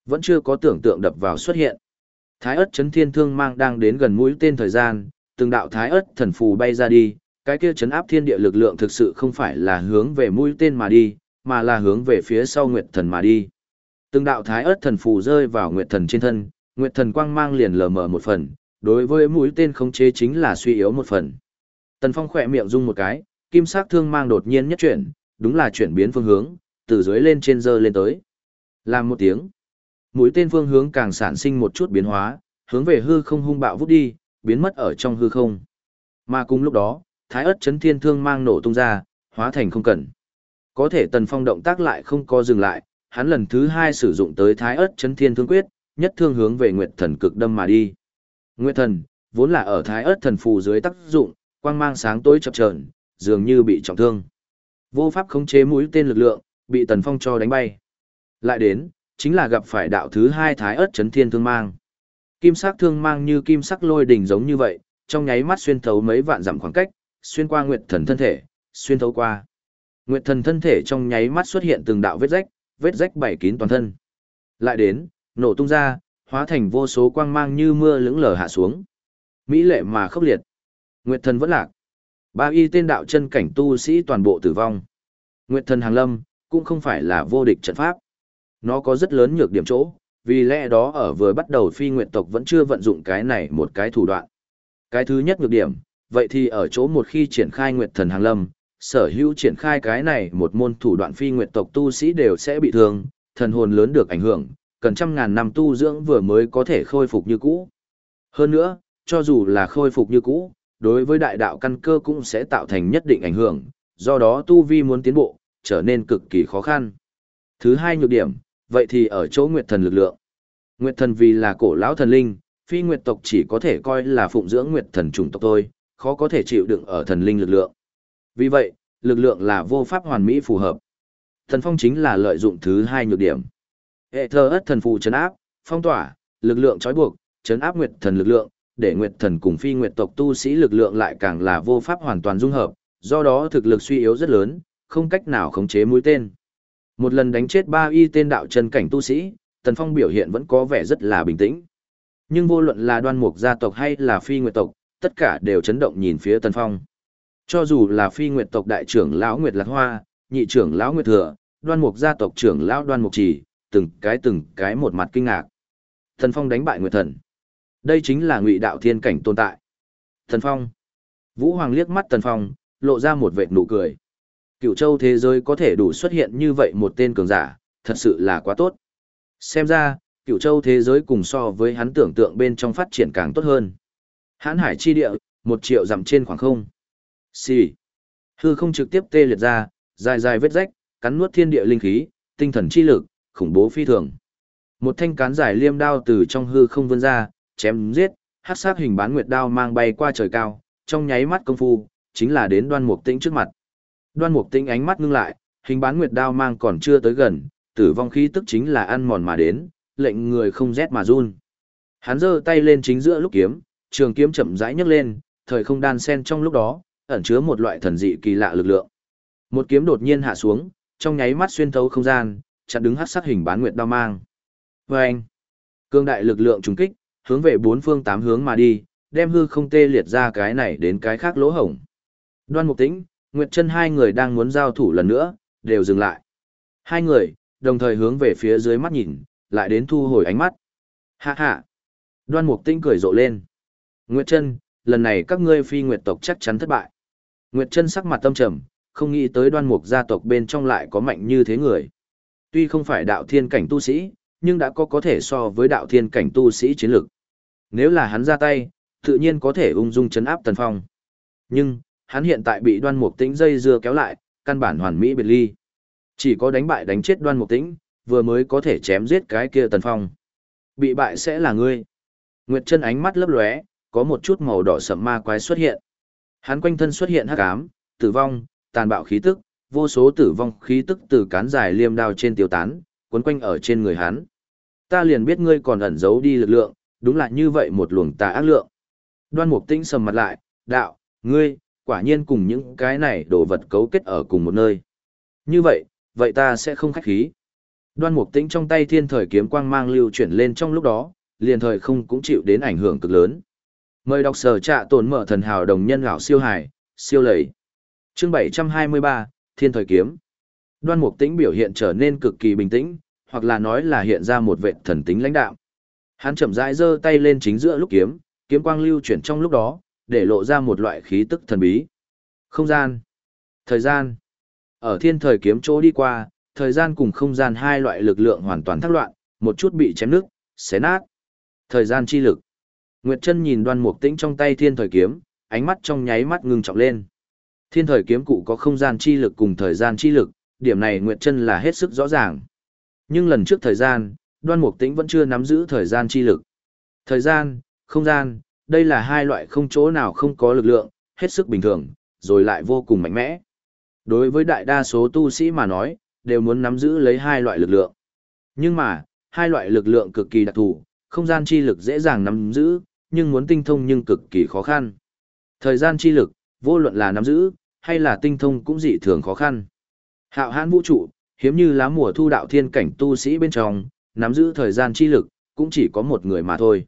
Vẫn chưa có tưởng tượng đập vào xuất hiện. Thái ớt chấn thiên thương mang đang đến gần mũi tên thời gian, từng đạo thái ớt thần phù bay ra đi, cái kia chấn áp thiên địa lực lượng thực sự không phải là hướng về mũi tên mà đi, mà là hướng về phía sau Nguyệt Thần mà đi. Từng đạo thái ớt thần phù rơi vào Nguyệt Thần trên thân, Nguyệt Thần quang mang liền lờ mờ một phần, đối với mũi tên khống chế chính là suy yếu một phần. Tần Phong khỏe miệng rung một cái, kim sắc thương mang đột nhiên nhất chuyển, đúng là chuyển biến phương hướng, từ dưới lên trên dơ lên tới. Làm một tiếng, mũi tên phương hướng càng sản sinh một chút biến hóa, hướng về hư không hung bạo vút đi, biến mất ở trong hư không. Mà cùng lúc đó, thái ớt chấn thiên thương mang nổ tung ra, hóa thành không cần. Có thể tần phong động tác lại không có dừng lại, hắn lần thứ hai sử dụng tới thái ớt chấn thiên thương quyết, nhất thương hướng về nguyệt thần cực đâm mà đi. Nguyệt thần, vốn là ở thái ớt thần phù dưới tác dụng, quang mang sáng tối chập chờn, dường như bị trọng thương. Vô pháp khống chế mũi tên lực lượng, bị tần phong cho đánh bay. Lại đến, chính là gặp phải đạo thứ hai thái ớt chấn thiên thương mang. Kim sắc thương mang như kim sắc lôi đỉnh giống như vậy, trong nháy mắt xuyên thấu mấy vạn dặm khoảng cách, xuyên qua nguyệt thần thân thể, xuyên thấu qua. Nguyệt thần thân thể trong nháy mắt xuất hiện từng đạo vết rách, vết rách bảy kín toàn thân. Lại đến, nổ tung ra, hóa thành vô số quang mang như mưa lững lờ hạ xuống. Mỹ lệ mà khốc liệt. Nguyệt thần vẫn lạc. Ba y tên đạo chân cảnh tu sĩ toàn bộ tử vong. Nguyệt thần hàng lâm, cũng không phải là vô địch trận pháp. Nó có rất lớn nhược điểm chỗ, vì lẽ đó ở vừa bắt đầu phi nguyệt tộc vẫn chưa vận dụng cái này một cái thủ đoạn. Cái thứ nhất nhược điểm, vậy thì ở chỗ một khi triển khai nguyệt thần hàng lâm, sở hữu triển khai cái này một môn thủ đoạn phi nguyệt tộc tu sĩ đều sẽ bị thương, thần hồn lớn được ảnh hưởng, cần trăm ngàn năm tu dưỡng vừa mới có thể khôi phục như cũ. Hơn nữa, cho dù là khôi phục như cũ, đối với đại đạo căn cơ cũng sẽ tạo thành nhất định ảnh hưởng, do đó tu vi muốn tiến bộ, trở nên cực kỳ khó khăn. Thứ hai nhược điểm, vậy thì ở chỗ nguyệt thần lực lượng. Nguyệt thần vì là cổ lão thần linh, phi nguyệt tộc chỉ có thể coi là phụng dưỡng nguyệt thần chủng tộc thôi, khó có thể chịu đựng ở thần linh lực lượng. Vì vậy, lực lượng là vô pháp hoàn mỹ phù hợp. Thần phong chính là lợi dụng thứ hai nhược điểm. Hệ thơ ất thần phù chấn áp, phong tỏa, lực lượng trói buộc, chấn áp nguyệt thần lực lượng, để nguyệt thần cùng phi nguyệt tộc tu sĩ lực lượng lại càng là vô pháp hoàn toàn dung hợp, do đó thực lực suy yếu rất lớn, không cách nào khống chế mũi tên. Một lần đánh chết ba y tên đạo chân cảnh tu sĩ, Tần Phong biểu hiện vẫn có vẻ rất là bình tĩnh. Nhưng vô luận là đoan mục gia tộc hay là phi nguyệt tộc, tất cả đều chấn động nhìn phía Tần Phong. Cho dù là phi nguyệt tộc đại trưởng lão Nguyệt Lạc Hoa, nhị trưởng lão Nguyệt Thừa, đoan mục gia tộc trưởng lão đoan mục trì, từng cái từng cái một mặt kinh ngạc. thần Phong đánh bại Nguyệt Thần. Đây chính là ngụy đạo thiên cảnh tồn tại. thần Phong. Vũ Hoàng liếc mắt thần Phong, lộ ra một vệt nụ cười. Cựu châu thế giới có thể đủ xuất hiện như vậy một tên cường giả, thật sự là quá tốt. Xem ra, cựu châu thế giới cùng so với hắn tưởng tượng bên trong phát triển càng tốt hơn. Hãn hải chi địa, một triệu dặm trên khoảng không. Xì. Hư không trực tiếp tê liệt ra, dài dài vết rách, cắn nuốt thiên địa linh khí, tinh thần chi lực, khủng bố phi thường. Một thanh cán dài liêm đao từ trong hư không vươn ra, chém giết, hắc sát hình bán nguyệt đao mang bay qua trời cao, trong nháy mắt công phu, chính là đến đoan mục tĩnh trước mặt. Đoan mục tĩnh ánh mắt ngưng lại, hình bán nguyệt đao mang còn chưa tới gần, tử vong khí tức chính là ăn mòn mà đến, lệnh người không rét mà run. Hắn giơ tay lên chính giữa lúc kiếm, trường kiếm chậm rãi nhấc lên, thời không đan sen trong lúc đó, ẩn chứa một loại thần dị kỳ lạ lực lượng. Một kiếm đột nhiên hạ xuống, trong nháy mắt xuyên thấu không gian, chặn đứng hắc sắc hình bán nguyệt đao mang. Vâng! Cương đại lực lượng trùng kích, hướng về bốn phương tám hướng mà đi, đem hư không tê liệt ra cái này đến cái khác lỗ hổng. Đoan Mục Tĩnh, Nguyệt Chân hai người đang muốn giao thủ lần nữa, đều dừng lại. Hai người, đồng thời hướng về phía dưới mắt nhìn, lại đến thu hồi ánh mắt. Hạ hạ! Đoan Mục Tĩnh cười rộ lên. Nguyệt Chân, lần này các ngươi phi nguyệt tộc chắc chắn thất bại. Nguyệt Trân sắc mặt tâm trầm, không nghĩ tới đoan mục gia tộc bên trong lại có mạnh như thế người. Tuy không phải đạo thiên cảnh tu sĩ, nhưng đã có có thể so với đạo thiên cảnh tu sĩ chiến lực. Nếu là hắn ra tay, tự nhiên có thể ung dung chấn áp Tần Phong. Nhưng, hắn hiện tại bị đoan mục tĩnh dây dưa kéo lại, căn bản hoàn mỹ biệt ly. Chỉ có đánh bại đánh chết đoan mục tĩnh, vừa mới có thể chém giết cái kia Tần Phong. Bị bại sẽ là ngươi. Nguyệt chân ánh mắt lấp lóe, có một chút màu đỏ sẫm ma quái xuất hiện. Hắn quanh thân xuất hiện hắc ám, tử vong, tàn bạo khí tức, vô số tử vong khí tức từ cán dài liêm đao trên tiêu tán, quấn quanh ở trên người hắn. Ta liền biết ngươi còn ẩn giấu đi lực lượng, đúng là như vậy một luồng tà ác lượng. Đoan Mục Tĩnh sầm mặt lại, đạo, ngươi, quả nhiên cùng những cái này đồ vật cấu kết ở cùng một nơi. Như vậy, vậy ta sẽ không khách khí. Đoan Mục Tĩnh trong tay thiên thời kiếm quang mang lưu chuyển lên trong lúc đó, liền thời không cũng chịu đến ảnh hưởng cực lớn. Mời đọc sở trạ tồn mở thần hào đồng nhân gạo siêu hải, siêu lầy. Chương 723, Thiên thời kiếm. Đoan Mục Tĩnh biểu hiện trở nên cực kỳ bình tĩnh, hoặc là nói là hiện ra một vệ thần tính lãnh đạo. Hắn chậm rãi giơ tay lên chính giữa lúc kiếm, kiếm quang lưu chuyển trong lúc đó, để lộ ra một loại khí tức thần bí. Không gian, thời gian. Ở thiên thời kiếm chỗ đi qua, thời gian cùng không gian hai loại lực lượng hoàn toàn thác loạn, một chút bị chém nước, xé nát. Thời gian chi lực. Nguyệt Trân nhìn Đoan Mục Tĩnh trong tay thiên thời kiếm, ánh mắt trong nháy mắt ngưng trọng lên. Thiên thời kiếm cụ có không gian chi lực cùng thời gian chi lực, điểm này Nguyệt Trân là hết sức rõ ràng. Nhưng lần trước thời gian, Đoan Mục Tĩnh vẫn chưa nắm giữ thời gian chi lực. Thời gian, không gian, đây là hai loại không chỗ nào không có lực lượng, hết sức bình thường, rồi lại vô cùng mạnh mẽ. Đối với đại đa số tu sĩ mà nói, đều muốn nắm giữ lấy hai loại lực lượng. Nhưng mà, hai loại lực lượng cực kỳ đặc thù, không gian chi lực dễ dàng nắm giữ, nhưng muốn tinh thông nhưng cực kỳ khó khăn. Thời gian chi lực, vô luận là nắm giữ, hay là tinh thông cũng dị thường khó khăn. Hạo hãn vũ trụ, hiếm như lá mùa thu đạo thiên cảnh tu sĩ bên trong, nắm giữ thời gian chi lực, cũng chỉ có một người mà thôi.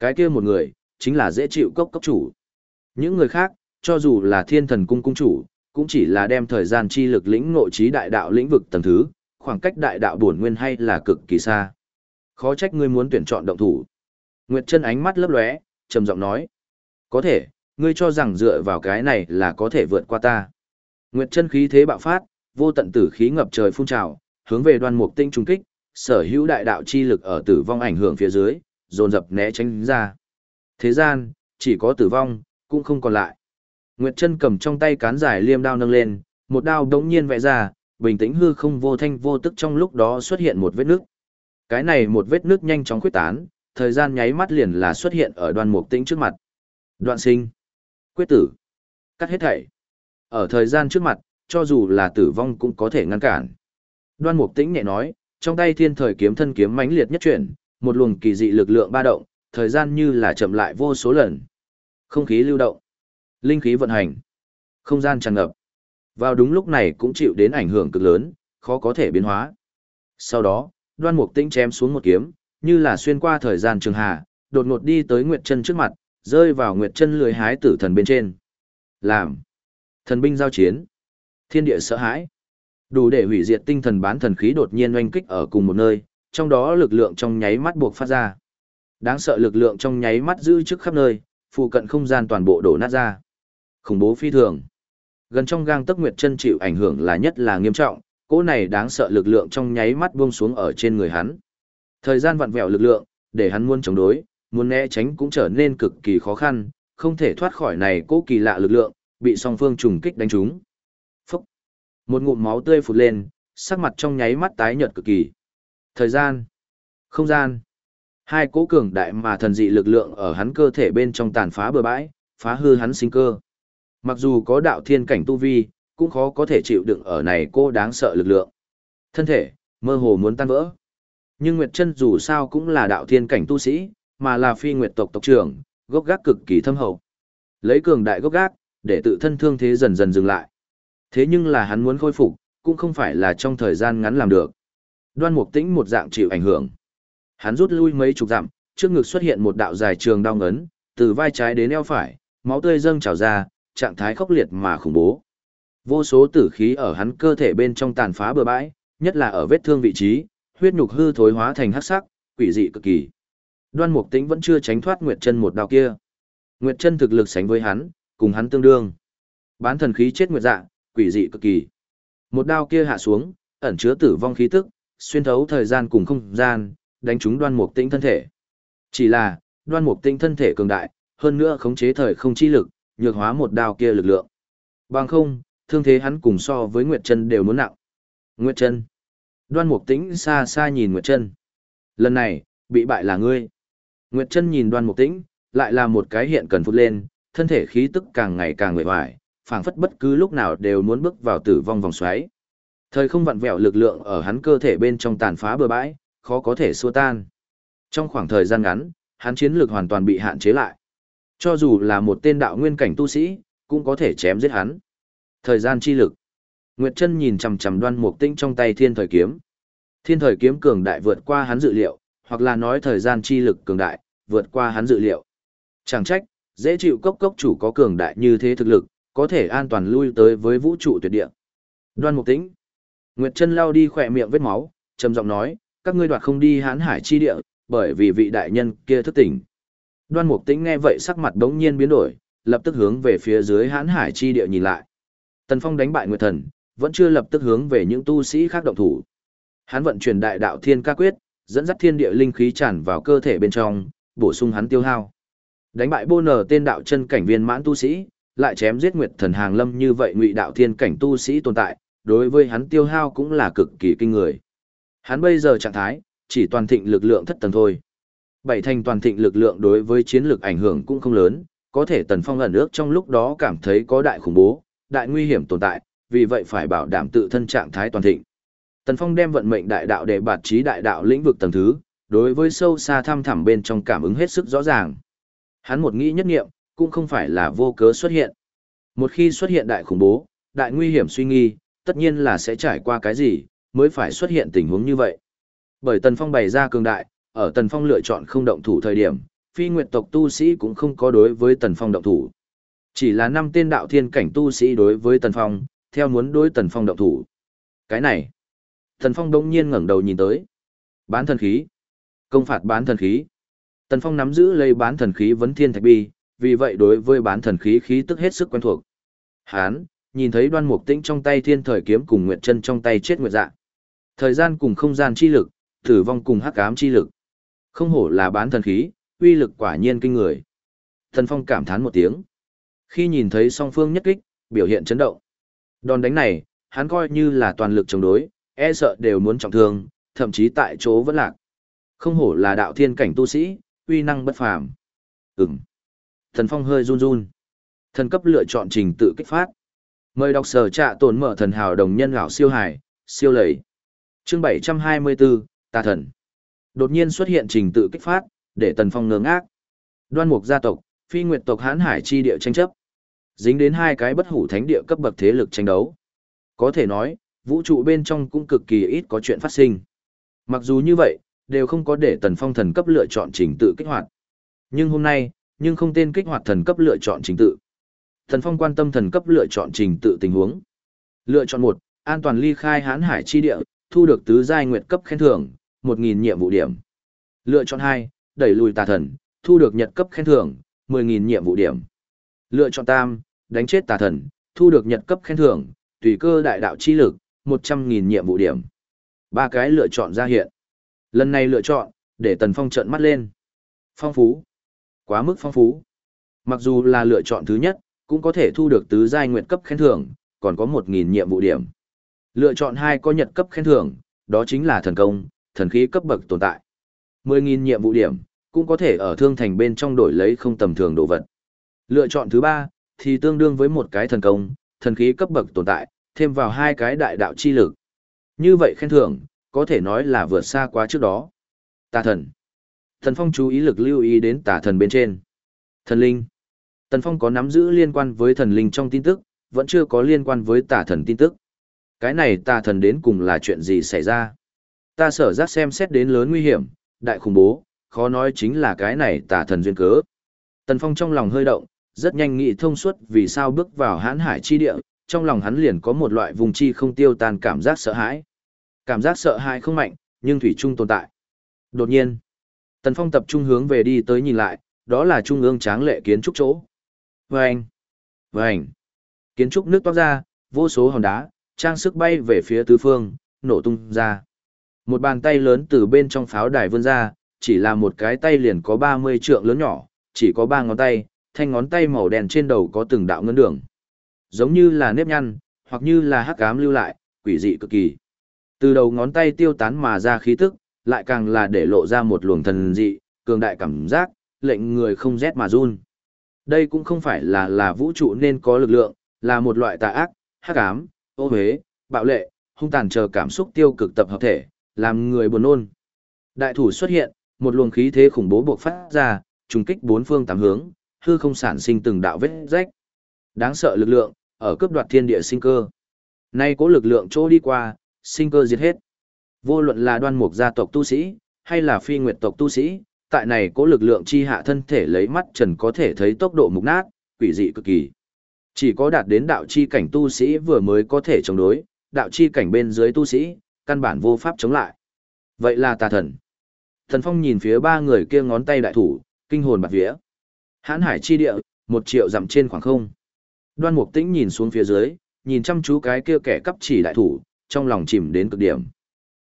Cái kia một người, chính là dễ chịu cốc cốc chủ. Những người khác, cho dù là thiên thần cung cung chủ, cũng chỉ là đem thời gian chi lực lĩnh ngộ trí đại đạo lĩnh vực tầng thứ, khoảng cách đại đạo bổn nguyên hay là cực kỳ xa. Khó trách ngươi muốn tuyển chọn động thủ. Nguyệt Trân ánh mắt lấp lóe, trầm giọng nói: "Có thể, ngươi cho rằng dựa vào cái này là có thể vượt qua ta?" Nguyệt Trân khí thế bạo phát, vô tận tử khí ngập trời phun trào, hướng về Đoan Mục Tinh trung kích, sở hữu đại đạo chi lực ở tử vong ảnh hưởng phía dưới, dồn dập né tránh ra. Thế gian, chỉ có tử vong, cũng không còn lại. Nguyệt Trân cầm trong tay cán dài liêm đao nâng lên, một đao đống nhiên vẽ ra, bình tĩnh hư không vô thanh vô tức trong lúc đó xuất hiện một vết nước. Cái này một vết nước nhanh chóng khuyết tán, thời gian nháy mắt liền là xuất hiện ở đoan mục tĩnh trước mặt. Đoạn sinh, quyết tử, cắt hết thảy. Ở thời gian trước mặt, cho dù là tử vong cũng có thể ngăn cản. Đoan mục tĩnh nhẹ nói, trong tay thiên thời kiếm thân kiếm mãnh liệt nhất chuyển, một luồng kỳ dị lực lượng ba động, thời gian như là chậm lại vô số lần. Không khí lưu động, linh khí vận hành, không gian tràn ngập. Vào đúng lúc này cũng chịu đến ảnh hưởng cực lớn, khó có thể biến hóa. Sau đó, đoan mục tĩnh chém xuống một kiếm, như là xuyên qua thời gian trường hà, đột ngột đi tới Nguyệt Chân trước mặt, rơi vào Nguyệt Chân lưới hái tử thần bên trên. Làm. Thần binh giao chiến. Thiên địa sợ hãi. Đủ để hủy diệt tinh thần bán thần khí đột nhiên oanh kích ở cùng một nơi, trong đó lực lượng trong nháy mắt buộc phát ra. Đáng sợ lực lượng trong nháy mắt giữ trước khắp nơi, phụ cận không gian toàn bộ đổ nát ra. Khủng bố phi thường. Gần trong gang tấc Nguyệt Chân chịu ảnh hưởng là nhất là nghiêm trọng, cỗ này đáng sợ lực lượng trong nháy mắt buông xuống ở trên người hắn. Thời gian vặn vẹo lực lượng, để hắn muốn chống đối, muốn né tránh cũng trở nên cực kỳ khó khăn, không thể thoát khỏi này cố kỳ lạ lực lượng, bị song phương trùng kích đánh trúng. Phúc! Một ngụm máu tươi phụt lên, sắc mặt trong nháy mắt tái nhợt cực kỳ. Thời gian, không gian, hai cỗ cường đại mà thần dị lực lượng ở hắn cơ thể bên trong tàn phá bừa bãi, phá hư hắn sinh cơ. Mặc dù có đạo thiên cảnh tu vi, cũng khó có thể chịu đựng ở này cô đáng sợ lực lượng. Thân thể, mơ hồ muốn tan vỡ. Nhưng Nguyệt Trân dù sao cũng là đạo thiên cảnh tu sĩ, mà là phi nguyệt tộc tộc trưởng, gốc gác cực kỳ thâm hậu. Lấy cường đại gốc gác, để tự thân thương thế dần dần dừng lại. Thế nhưng là hắn muốn khôi phục, cũng không phải là trong thời gian ngắn làm được. Đoan Mục Tĩnh một dạng chịu ảnh hưởng. Hắn rút lui mấy chục dặm, trước ngực xuất hiện một đạo dài trường đau ngấn, từ vai trái đến eo phải, máu tươi dâng trào ra, trạng thái khốc liệt mà khủng bố. Vô số tử khí ở hắn cơ thể bên trong tàn phá bừa bãi, nhất là ở vết thương vị trí, huyết nhục hư thối hóa thành hắc sắc, quỷ dị cực kỳ. Đoan Mục Tĩnh vẫn chưa tránh thoát Nguyệt Chân một đao kia. Nguyệt Chân thực lực sánh với hắn, cùng hắn tương đương. Bán thần khí chết nguyệt dạ, quỷ dị cực kỳ. Một đao kia hạ xuống, ẩn chứa tử vong khí tức, xuyên thấu thời gian cùng không gian, đánh trúng Đoan Mục Tĩnh thân thể. Chỉ là, Đoan Mục Tĩnh thân thể cường đại, hơn nữa khống chế thời không chi lực, nhược hóa một đao kia lực lượng. Bằng không, thương thế hắn cùng so với Nguyệt Chân đều muốn nặng. Nguyệt Chân. Đoan Mục Tĩnh xa xa nhìn Nguyệt Chân. Lần này, bị bại là ngươi. Nguyệt Chân nhìn Đoan Mục Tĩnh, lại là một cái hiện cần phút lên, thân thể khí tức càng ngày càng nguội hoài, phảng phất bất cứ lúc nào đều muốn bước vào tử vong vòng xoáy. Thời không vặn vẹo lực lượng ở hắn cơ thể bên trong tàn phá bừa bãi, khó có thể xua tan. Trong khoảng thời gian ngắn, hắn chiến lược hoàn toàn bị hạn chế lại. Cho dù là một tên đạo nguyên cảnh tu sĩ, cũng có thể chém giết hắn. Thời gian chi lực. Nguyệt Trân nhìn chằm chằm Đoan Mục Tinh trong tay Thiên Thời kiếm. Thiên Thời kiếm cường đại vượt qua hắn dự liệu, hoặc là nói thời gian chi lực cường đại, vượt qua hắn dự liệu. Chẳng trách, dễ chịu cốc cốc chủ có cường đại như thế thực lực, có thể an toàn lui tới với vũ trụ tuyệt địa. Đoan Mục Tĩnh. Nguyệt Trân lau đi khỏe miệng vết máu, trầm giọng nói, các ngươi đoạt không đi Hán hải chi địa, bởi vì vị đại nhân kia thức tỉnh. Đoan Mục Tĩnh nghe vậy sắc mặt đống nhiên biến đổi, lập tức hướng về phía dưới Hán hải chi địa nhìn lại. Tần Phong đánh bại Nguyệt Thần, vẫn chưa lập tức hướng về những tu sĩ khác động thủ. Hắn vận chuyển đại đạo thiên ca quyết, dẫn dắt thiên địa linh khí tràn vào cơ thể bên trong, bổ sung hắn tiêu hao. Đánh bại Bô Nở tên đạo chân cảnh viên mãn tu sĩ, lại chém giết Nguyệt Thần Hàng Lâm như vậy ngụy đạo thiên cảnh tu sĩ tồn tại, đối với hắn tiêu hao cũng là cực kỳ kinh người. Hắn bây giờ trạng thái, chỉ toàn thịnh lực lượng thất tầng thôi. Bảy thành toàn thịnh lực lượng đối với chiến lược ảnh hưởng cũng không lớn, có thể Tần Phong ẩn ước trong lúc đó cảm thấy có đại khủng bố, đại nguy hiểm tồn tại, vì vậy phải bảo đảm tự thân trạng thái toàn thịnh. Tần Phong đem vận mệnh đại đạo để bạt trí đại đạo lĩnh vực tầng thứ, đối với sâu xa thăm thẳm bên trong cảm ứng hết sức rõ ràng. Hắn một nghĩ nhất nghiệm, cũng không phải là vô cớ xuất hiện. Một khi xuất hiện đại khủng bố, đại nguy hiểm suy nghi, tất nhiên là sẽ trải qua cái gì, mới phải xuất hiện tình huống như vậy. Bởi Tần Phong bày ra cường đại, ở Tần Phong lựa chọn không động thủ thời điểm, phi nguyệt tộc tu sĩ cũng không có đối với Tần Phong động thủ. Chỉ là năm tên đạo thiên cảnh tu sĩ đối với Tần Phong, theo muốn đối Tần Phong động thủ. Cái này, Tần Phong đông nhiên ngẩng đầu nhìn tới. Bán thần khí. Công phạt bán thần khí. Tần Phong nắm giữ lấy bán thần khí vấn thiên thạch bi, vì vậy đối với bán thần khí khí tức hết sức quen thuộc. Hán, nhìn thấy đoan mục tĩnh trong tay thiên thời kiếm cùng nguyệt chân trong tay chết nguyệt dạ. Thời gian cùng không gian chi lực, tử vong cùng hắc ám chi lực. Không hổ là bán thần khí, uy lực quả nhiên kinh người. Thần Phong cảm thán một tiếng. Khi nhìn thấy song phương nhất kích, biểu hiện chấn động. Đòn đánh này, hắn coi như là toàn lực chống đối, e sợ đều muốn trọng thương, thậm chí tại chỗ vẫn lạc. Không hổ là đạo thiên cảnh tu sĩ, uy năng bất phàm. Ừm. Thần Phong hơi run run. Thần cấp lựa chọn trình tự kích phát. Mời đọc sở trạ tồn mở thần hào đồng nhân gạo siêu hải, siêu lầy. Chương 724, Tà Thần. Đột nhiên xuất hiện trình tự kích phát, để Tần Phong ngơ ngác. Đoan mục gia tộc, phi nguyệt tộc hãn hải chi địa tranh chấp. Dính đến hai cái bất hủ thánh địa cấp bậc thế lực tranh đấu. Có thể nói, vũ trụ bên trong cũng cực kỳ ít có chuyện phát sinh. Mặc dù như vậy, đều không có để Tần Phong thần cấp lựa chọn trình tự kích hoạt. Nhưng hôm nay, nhưng không tên kích hoạt thần cấp lựa chọn trình tự. Tần Phong quan tâm thần cấp lựa chọn trình tự tình huống. Lựa chọn một, an toàn ly khai hán hải chi địa, thu được tứ giai nguyệt cấp khen thưởng, 1000 nhiệm vụ điểm. Lựa chọn hai, đẩy lùi tà thần, thu được nhật cấp khen thưởng, 10.000 nhiệm vụ điểm. Lựa chọn tam, đánh chết tà thần, thu được nhật cấp khen thưởng, tùy cơ đại đạo chi lực, 100.000 nhiệm vụ điểm. Ba cái lựa chọn ra hiện. Lần này lựa chọn, để Tần Phong trợn mắt lên. Phong phú. Quá mức phong phú. Mặc dù là lựa chọn thứ nhất, cũng có thể thu được tứ giai nguyện cấp khen thưởng, còn có 1.000 nhiệm vụ điểm. Lựa chọn hai có nhật cấp khen thưởng, đó chính là thần công, thần khí cấp bậc tồn tại. 10.000 nhiệm vụ điểm, cũng có thể ở thương thành bên trong đổi lấy không tầm thường đồ vật. Lựa chọn thứ ba, thì tương đương với một cái thần công, thần khí cấp bậc tồn tại, thêm vào hai cái đại đạo chi lực. Như vậy khen thưởng, có thể nói là vượt xa quá trước đó. Tà thần. Thần Phong chú ý lực lưu ý đến tà thần bên trên. Thần linh. Tần Phong có nắm giữ liên quan với thần linh trong tin tức, vẫn chưa có liên quan với tà thần tin tức. Cái này tà thần đến cùng là chuyện gì xảy ra? Ta sở giác xem xét đến lớn nguy hiểm, đại khủng bố, khó nói chính là cái này tà thần duyên cớ. Tần Phong trong lòng hơi động, rất nhanh nghĩ thông suốt vì sao bước vào hãn hải chi địa, trong lòng hắn liền có một loại vùng chi không tiêu tan cảm giác sợ hãi. Cảm giác sợ hãi không mạnh, nhưng thủy chung tồn tại. Đột nhiên, Tần Phong tập trung hướng về đi tới nhìn lại, đó là trung ương tráng lệ kiến trúc chỗ. Vâng! Vâng! Kiến trúc nước toát ra, vô số hòn đá, trang sức bay về phía tứ phương, nổ tung ra. Một bàn tay lớn từ bên trong pháo đài vươn ra, chỉ là một cái tay liền có 30 trượng lớn nhỏ, chỉ có ba ngón tay, thanh ngón tay màu đen trên đầu có từng đạo ngân đường. Giống như là nếp nhăn, hoặc như là hắc ám lưu lại, quỷ dị cực kỳ. Từ đầu ngón tay tiêu tán mà ra khí tức, lại càng là để lộ ra một luồng thần dị, cường đại cảm giác, lệnh người không rét mà run. Đây cũng không phải là là vũ trụ nên có lực lượng, là một loại tà ác, hắc ám, ô huế, bạo lệ, hung tàn chờ cảm xúc tiêu cực tập hợp thể, làm người buồn nôn. Đại thủ xuất hiện, một luồng khí thế khủng bố buộc phát ra, trùng kích bốn phương tám hướng, hư không sản sinh từng đạo vết rách. Đáng sợ lực lượng, ở cướp đoạt thiên địa sinh cơ. Nay cố lực lượng chỗ đi qua, sinh cơ diệt hết. Vô luận là đoan mục gia tộc tu sĩ, hay là phi nguyệt tộc tu sĩ, tại này cố lực lượng chi hạ thân thể lấy mắt trần có thể thấy tốc độ mục nát, quỷ dị cực kỳ. Chỉ có đạt đến đạo chi cảnh tu sĩ vừa mới có thể chống đối, đạo chi cảnh bên dưới tu sĩ, căn bản vô pháp chống lại. Vậy là tà thần. Thần Phong nhìn phía ba người kia ngón tay đại thủ, kinh hồn bạt vía. Hãn hải chi địa, một triệu dặm trên khoảng không. Đoan Mục Tĩnh nhìn xuống phía dưới, nhìn chăm chú cái kia kẻ cấp chỉ đại thủ, trong lòng chìm đến cực điểm.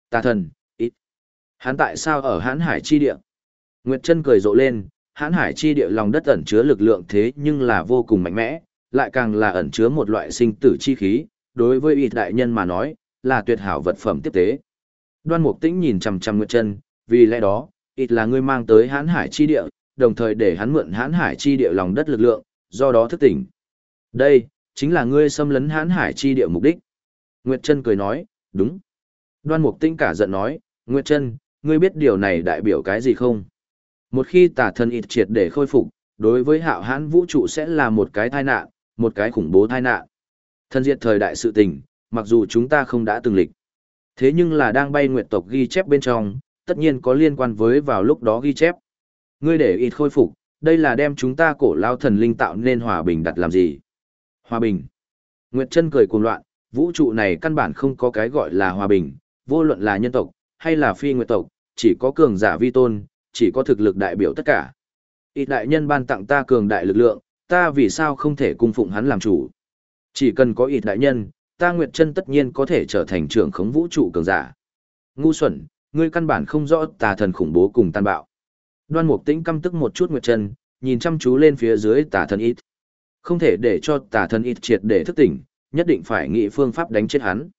Tà thần, ít. Hắn tại sao ở hãn hải chi địa? Nguyệt chân cười rộ lên, hãn hải chi địa lòng đất ẩn chứa lực lượng thế nhưng là vô cùng mạnh mẽ, lại càng là ẩn chứa một loại sinh tử chi khí, đối với ít đại nhân mà nói, là tuyệt hảo vật phẩm tiếp tế. Đoan Mục Tĩnh nhìn chằm chằm Nguyệt Chân, vì lẽ đó, ít là ngươi mang tới Hán Hải chi địa, đồng thời để hắn mượn Hán Hải chi địa lòng đất lực lượng, do đó thức tỉnh. Đây, chính là ngươi xâm lấn Hán Hải chi địa mục đích. Nguyệt Trân cười nói, đúng. Đoan Mục Tinh cả giận nói, Nguyệt Trân, ngươi biết điều này đại biểu cái gì không? Một khi tà thần ít triệt để khôi phục, đối với hạo hãn vũ trụ sẽ là một cái tai nạn, một cái khủng bố tai nạn. Thân diệt thời đại sự tình, mặc dù chúng ta không đã từng lịch. Thế nhưng là đang bay nguyệt tộc ghi chép bên trong, tất nhiên có liên quan với vào lúc đó ghi chép. Ngươi để ít khôi phục, đây là đem chúng ta cổ lao thần linh tạo nên hòa bình đặt làm gì? Hòa bình. Nguyệt Trân cười cuồng loạn, vũ trụ này căn bản không có cái gọi là hòa bình, vô luận là nhân tộc, hay là phi nguyệt tộc, chỉ có cường giả vi tôn, chỉ có thực lực đại biểu tất cả. Ít đại nhân ban tặng ta cường đại lực lượng, ta vì sao không thể cung phụng hắn làm chủ? Chỉ cần có ít đại nhân, ta Nguyệt Trân tất nhiên có thể trở thành trưởng khống vũ trụ cường giả. Ngu xuẩn, ngươi căn bản không rõ tà thần khủng bố cùng tàn bạo. Đoan Mục Tĩnh căm tức một chút Nguyệt chân, nhìn chăm chú lên phía dưới tà thần ít. Không thể để cho tà thần ít triệt để thức tỉnh, nhất định phải nghĩ phương pháp đánh chết hắn.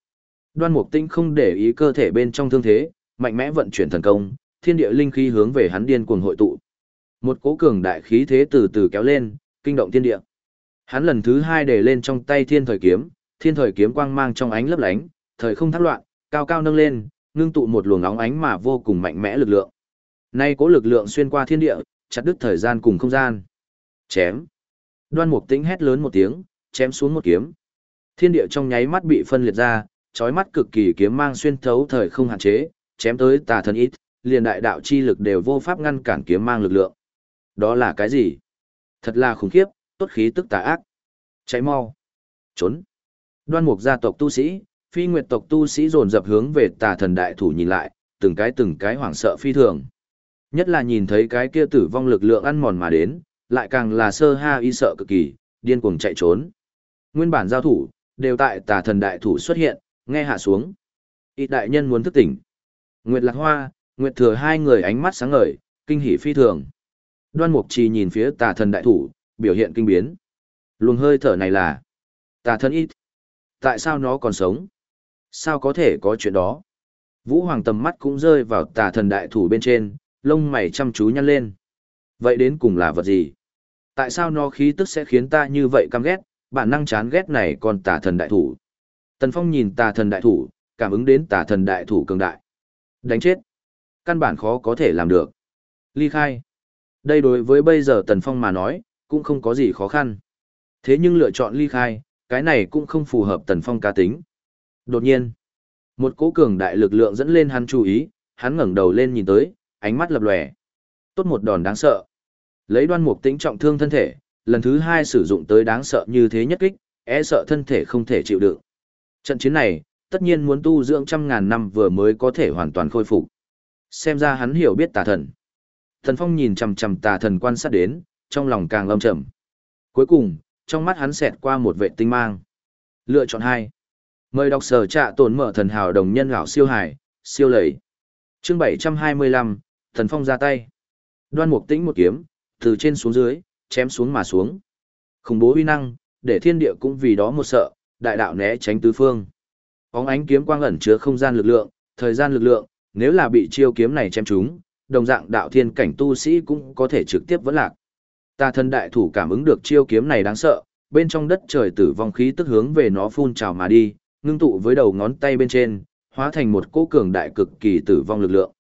Đoan Mục Tĩnh không để ý cơ thể bên trong thương thế, mạnh mẽ vận chuyển thần công, thiên địa linh khí hướng về hắn điên cuồng hội tụ. Một cỗ cường đại khí thế từ từ kéo lên, kinh động thiên địa. Hắn lần thứ hai để lên trong tay thiên thời kiếm, thiên thời kiếm quang mang trong ánh lấp lánh, thời không thác loạn, cao cao nâng lên, ngưng tụ một luồng óng ánh mà vô cùng mạnh mẽ lực lượng. Nay cố lực lượng xuyên qua thiên địa, chặt đứt thời gian cùng không gian. Chém. Đoan Mục Tĩnh hét lớn một tiếng, chém xuống một kiếm. Thiên địa trong nháy mắt bị phân liệt ra, chói mắt cực kỳ kiếm mang xuyên thấu thời không hạn chế, chém tới tà thần ít, liền đại đạo chi lực đều vô pháp ngăn cản kiếm mang lực lượng. Đó là cái gì? Thật là khủng khiếp, tốt khí tức tà ác. Cháy mau. Trốn. Đoan mục gia tộc tu sĩ, phi nguyệt tộc tu sĩ dồn dập hướng về tà thần đại thủ nhìn lại, từng cái từng cái hoảng sợ phi thường. Nhất là nhìn thấy cái kia tử vong lực lượng ăn mòn mà đến, lại càng là sơ ha y sợ cực kỳ, điên cuồng chạy trốn. Nguyên bản giao thủ, đều tại tà thần đại thủ xuất hiện, nghe hạ xuống. Ít đại nhân muốn thức tỉnh. Nguyệt Lạc Hoa, Nguyệt Thừa hai người ánh mắt sáng ngời, kinh hỉ phi thường. Đoan Mục Trì nhìn phía tà thần đại thủ, biểu hiện kinh biến. Luồng hơi thở này là tà thần ít. Tại sao nó còn sống? Sao có thể có chuyện đó? Vũ Hoàng tầm mắt cũng rơi vào tà thần đại thủ bên trên, lông mày chăm chú nhăn lên. Vậy đến cùng là vật gì? Tại sao nó khí tức sẽ khiến ta như vậy căm ghét, bản năng chán ghét này còn tà thần đại thủ? Tần Phong nhìn tà thần đại thủ, cảm ứng đến tà thần đại thủ cường đại. Đánh chết. Căn bản khó có thể làm được. Ly khai. Đây đối với bây giờ Tần Phong mà nói, cũng không có gì khó khăn. Thế nhưng lựa chọn ly khai, cái này cũng không phù hợp Tần Phong cá tính. Đột nhiên, một cỗ cường đại lực lượng dẫn lên hắn chú ý, hắn ngẩng đầu lên nhìn tới, ánh mắt lập lòe. Tốt một đòn đáng sợ. Lấy đoan mục tĩnh trọng thương thân thể, lần thứ hai sử dụng tới đáng sợ như thế nhất kích, e sợ thân thể không thể chịu đựng. Trận chiến này, tất nhiên muốn tu dưỡng trăm ngàn năm vừa mới có thể hoàn toàn khôi phục. Xem ra hắn hiểu biết tà thần. Thần Phong nhìn chằm chằm tà thần quan sát đến, trong lòng càng lâm trầm. Cuối cùng, trong mắt hắn xẹt qua một vệ tinh mang. Lựa chọn hai. Mời đọc sở trạ tổn mở thần hào đồng nhân gạo siêu hải, siêu lầy. Chương 725, Thần Phong ra tay. Đoan Mục Tĩnh một kiếm, từ trên xuống dưới, chém xuống mà xuống. Khủng bố uy năng, để thiên địa cũng vì đó một sợ, đại đạo né tránh tứ phương. Bóng ánh kiếm quang ẩn chứa không gian lực lượng, thời gian lực lượng, nếu là bị chiêu kiếm này chém trúng, đồng dạng đạo thiên cảnh tu sĩ cũng có thể trực tiếp vẫn lạc. Ta thân đại thủ cảm ứng được chiêu kiếm này đáng sợ, bên trong đất trời tử vong khí tức hướng về nó phun trào mà đi, ngưng tụ với đầu ngón tay bên trên, hóa thành một cỗ cường đại cực kỳ tử vong lực lượng.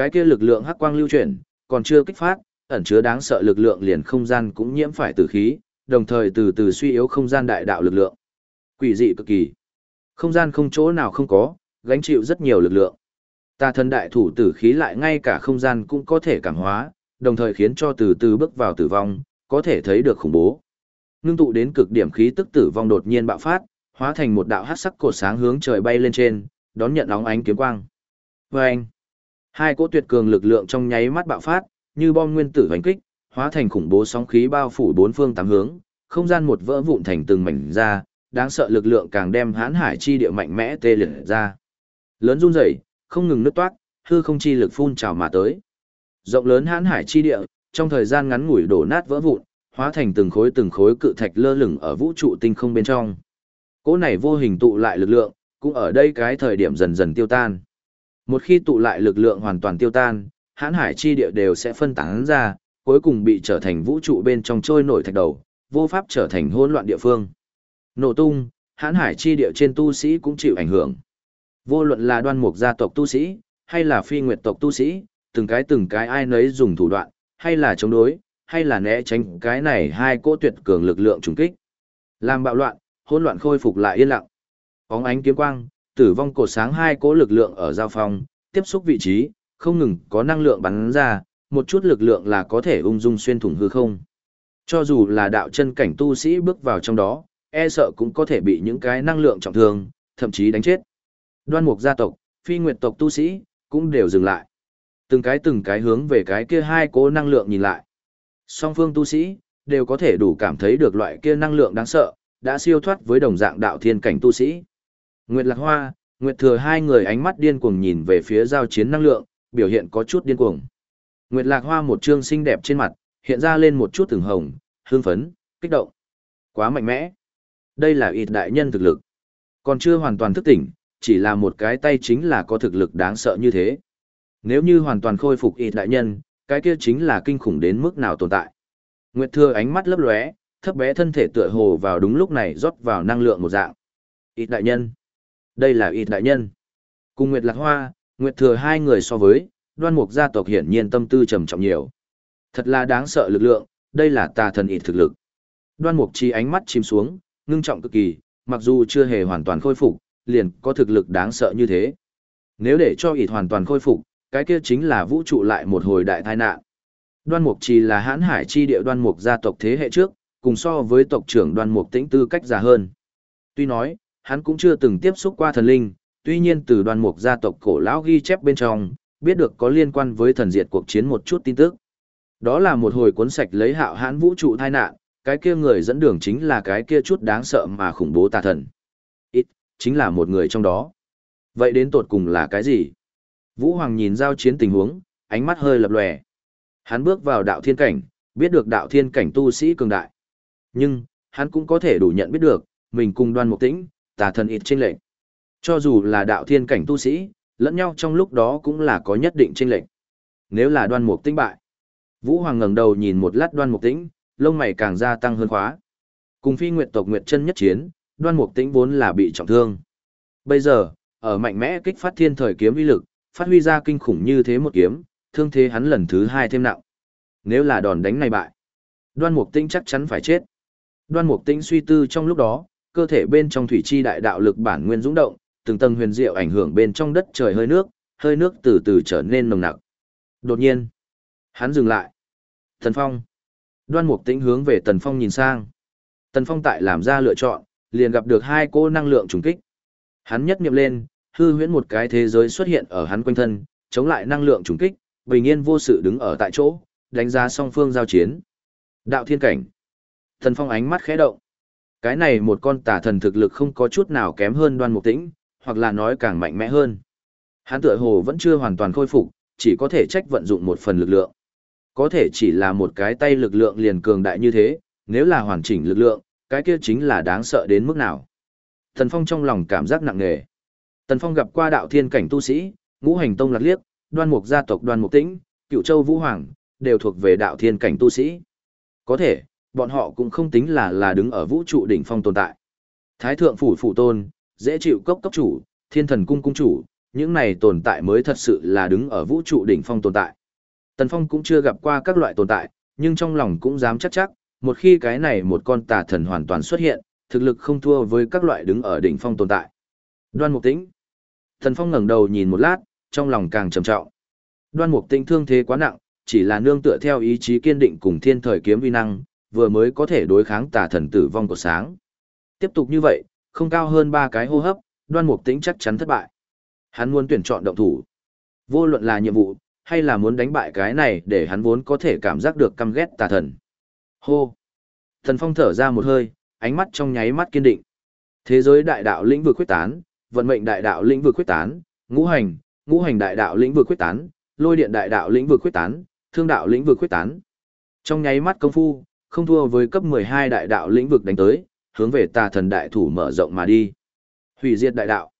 Cái kia lực lượng hắc quang lưu chuyển, còn chưa kích phát, ẩn chứa đáng sợ lực lượng liền không gian cũng nhiễm phải tử khí, đồng thời từ từ suy yếu không gian đại đạo lực lượng. Quỷ dị cực kỳ. Không gian không chỗ nào không có, gánh chịu rất nhiều lực lượng. Tà thần đại thủ tử khí lại ngay cả không gian cũng có thể cảm hóa, đồng thời khiến cho từ từ bước vào tử vong, có thể thấy được khủng bố. Ngưng tụ đến cực điểm khí tức tử vong đột nhiên bạo phát, hóa thành một đạo hắc sắc cột sáng hướng trời bay lên trên, đón nhận óng ánh kiếm quang. Vâng! Hai cỗ tuyệt cường lực lượng trong nháy mắt bạo phát, như bom nguyên tử hoành kích, hóa thành khủng bố sóng khí bao phủ bốn phương tám hướng, không gian một vỡ vụn thành từng mảnh ra, đáng sợ lực lượng càng đem hãn hải chi địa mạnh mẽ tê liệt ra. Lớn run rẩy, không ngừng nứt toát, hư không chi lực phun trào mà tới. Rộng lớn hãn hải chi địa, trong thời gian ngắn ngủi đổ nát vỡ vụn, hóa thành từng khối từng khối cự thạch lơ lửng ở vũ trụ tinh không bên trong. Cỗ này vô hình tụ lại lực lượng, cũng ở đây cái thời điểm dần dần tiêu tan. Một khi tụ lại lực lượng hoàn toàn tiêu tan, hãn hải chi địa đều sẽ phân tán ra, cuối cùng bị trở thành vũ trụ bên trong trôi nổi thạch đầu, vô pháp trở thành hỗn loạn địa phương. Nổ tung, hãn hải chi địa trên tu sĩ cũng chịu ảnh hưởng. Vô luận là đoan mục gia tộc tu sĩ, hay là phi nguyệt tộc tu sĩ, từng cái từng cái ai nấy dùng thủ đoạn, hay là chống đối, hay là né tránh cái này hai cỗ tuyệt cường lực lượng trùng kích. Làm bạo loạn, hỗn loạn khôi phục lại yên lặng. Bóng ánh kiếm quang, tử vong cột sáng hai cỗ lực lượng ở giao phong, tiếp xúc vị trí, không ngừng có năng lượng bắn ra, một chút lực lượng là có thể ung dung xuyên thủng hư không. Cho dù là đạo chân cảnh tu sĩ bước vào trong đó, e sợ cũng có thể bị những cái năng lượng trọng thương, thậm chí đánh chết. Đoan mục gia tộc, phi nguyệt tộc tu sĩ, cũng đều dừng lại. Từng cái từng cái hướng về cái kia hai cố năng lượng nhìn lại. Song phương tu sĩ, đều có thể đủ cảm thấy được loại kia năng lượng đáng sợ, đã siêu thoát với đồng dạng đạo thiên cảnh tu sĩ. Nguyệt Lạc Hoa, Nguyệt Thừa hai người ánh mắt điên cuồng nhìn về phía giao chiến năng lượng, biểu hiện có chút điên cuồng. Nguyệt Lạc Hoa một trương xinh đẹp trên mặt, hiện ra lên một chút từng hồng, hương phấn, kích động. Quá mạnh mẽ. Đây là ịt đại nhân thực lực. Còn chưa hoàn toàn thức tỉnh, chỉ là một cái tay chính là có thực lực đáng sợ như thế. Nếu như hoàn toàn khôi phục ịt đại nhân, cái kia chính là kinh khủng đến mức nào tồn tại. Nguyệt Thừa ánh mắt lấp lóe, thấp bé thân thể tựa hồ vào đúng lúc này rót vào năng lượng một dạng. Ít đại nhân. Đây là ít đại nhân. Cùng Nguyệt Lạc Hoa, Nguyệt Thừa hai người so với, đoan mục gia tộc hiển nhiên tâm tư trầm trọng nhiều. Thật là đáng sợ lực lượng, đây là tà thần ít thực lực. Đoan mục chi ánh mắt chìm xuống, ngưng trọng cực kỳ, mặc dù chưa hề hoàn toàn khôi phục, liền có thực lực đáng sợ như thế. Nếu để cho ít hoàn toàn khôi phục, cái kia chính là vũ trụ lại một hồi đại tai nạn. Đoan mục chi là hãn hải chi địa đoan mục gia tộc thế hệ trước, cùng so với tộc trưởng đoan mục tĩnh tư cách già hơn. Tuy nói, hắn cũng chưa từng tiếp xúc qua thần linh, tuy nhiên từ đoan mục gia tộc cổ lão ghi chép bên trong, biết được có liên quan với thần diệt cuộc chiến một chút tin tức. Đó là một hồi cuốn sạch lấy hạo hãn vũ trụ tai nạn, cái kia người dẫn đường chính là cái kia chút đáng sợ mà khủng bố tà thần. Ít, chính là một người trong đó. Vậy đến tột cùng là cái gì? Vũ Hoàng nhìn giao chiến tình huống, ánh mắt hơi lập lòe. Hắn bước vào đạo thiên cảnh, biết được đạo thiên cảnh tu sĩ cường đại. Nhưng, hắn cũng có thể đủ nhận biết được, mình cùng đoan mục tĩnh, tà thần ít chênh lệnh. Cho dù là đạo thiên cảnh tu sĩ, lẫn nhau trong lúc đó cũng là có nhất định chênh lệnh. Nếu là đoan mục tĩnh bại, Vũ Hoàng ngẩng đầu nhìn một lát đoan mục tĩnh, lông mày càng gia tăng hơn khóa. Cùng phi nguyệt tộc nguyệt chân nhất chiến, đoan mục tĩnh vốn là bị trọng thương. Bây giờ, ở mạnh mẽ kích phát thiên thời kiếm uy lực, phát huy ra kinh khủng như thế một kiếm, thương thế hắn lần thứ hai thêm nặng. Nếu là đòn đánh này bại, đoan mục tĩnh chắc chắn phải chết. Đoan mục tĩnh suy tư trong lúc đó, cơ thể bên trong thủy chi đại đạo lực bản nguyên dũng động, từng tầng huyền diệu ảnh hưởng bên trong đất trời hơi nước, hơi nước từ từ trở nên nồng nặc. Đột nhiên, hắn dừng lại. Tần Phong. Đoan Mục Tĩnh hướng về Tần Phong nhìn sang. Tần Phong tại làm ra lựa chọn, liền gặp được hai cô năng lượng trùng kích. Hắn nhất niệm lên, hư huyễn một cái thế giới xuất hiện ở hắn quanh thân, chống lại năng lượng trùng kích, bình yên vô sự đứng ở tại chỗ, đánh giá song phương giao chiến. Đạo thiên cảnh. Tần Phong ánh mắt khẽ động. Cái này một con tà thần thực lực không có chút nào kém hơn Đoan Mục Tĩnh, hoặc là nói càng mạnh mẽ hơn. Hắn tựa hồ vẫn chưa hoàn toàn khôi phục, chỉ có thể trách vận dụng một phần lực lượng. Có thể chỉ là một cái tay lực lượng liền cường đại như thế, nếu là hoàn chỉnh lực lượng, cái kia chính là đáng sợ đến mức nào. Tần Phong trong lòng cảm giác nặng nề. Tần Phong gặp qua đạo thiên cảnh tu sĩ, ngũ hành tông lạc liếc, đoan mục gia tộc đoan mục tĩnh, cựu châu vũ hoàng, đều thuộc về đạo thiên cảnh tu sĩ. Có thể, bọn họ cũng không tính là là đứng ở vũ trụ đỉnh phong tồn tại. Thái thượng phủ phụ tôn, dễ chịu cốc cấp chủ, thiên thần cung cung chủ, những này tồn tại mới thật sự là đứng ở vũ trụ đỉnh phong tồn tại. Tần Phong cũng chưa gặp qua các loại tồn tại, nhưng trong lòng cũng dám chắc chắc, một khi cái này một con tà thần hoàn toàn xuất hiện, thực lực không thua với các loại đứng ở đỉnh phong tồn tại. Đoan Mục Tĩnh. Tần Phong ngẩng đầu nhìn một lát, trong lòng càng trầm trọng. Đoan Mục Tĩnh thương thế quá nặng, chỉ là nương tựa theo ý chí kiên định cùng thiên thời kiếm uy năng, vừa mới có thể đối kháng tà thần tử vong của sáng. Tiếp tục như vậy, không cao hơn ba cái hô hấp, Đoan Mục Tĩnh chắc chắn thất bại. Hắn muốn tuyển chọn động thủ. Vô luận là nhiệm vụ, hay là muốn đánh bại cái này để hắn vốn có thể cảm giác được căm ghét tà thần. Hô! Thần Phong thở ra một hơi, ánh mắt trong nháy mắt kiên định. Thế giới đại đạo lĩnh vực quyết tán, vận mệnh đại đạo lĩnh vực quyết tán, ngũ hành, ngũ hành đại đạo lĩnh vực quyết tán, lôi điện đại đạo lĩnh vực quyết tán, thương đạo lĩnh vực quyết tán. Trong nháy mắt công phu, không thua với cấp 12 đại đạo lĩnh vực đánh tới, hướng về tà thần đại thủ mở rộng mà đi. Hủy diệt đại đạo,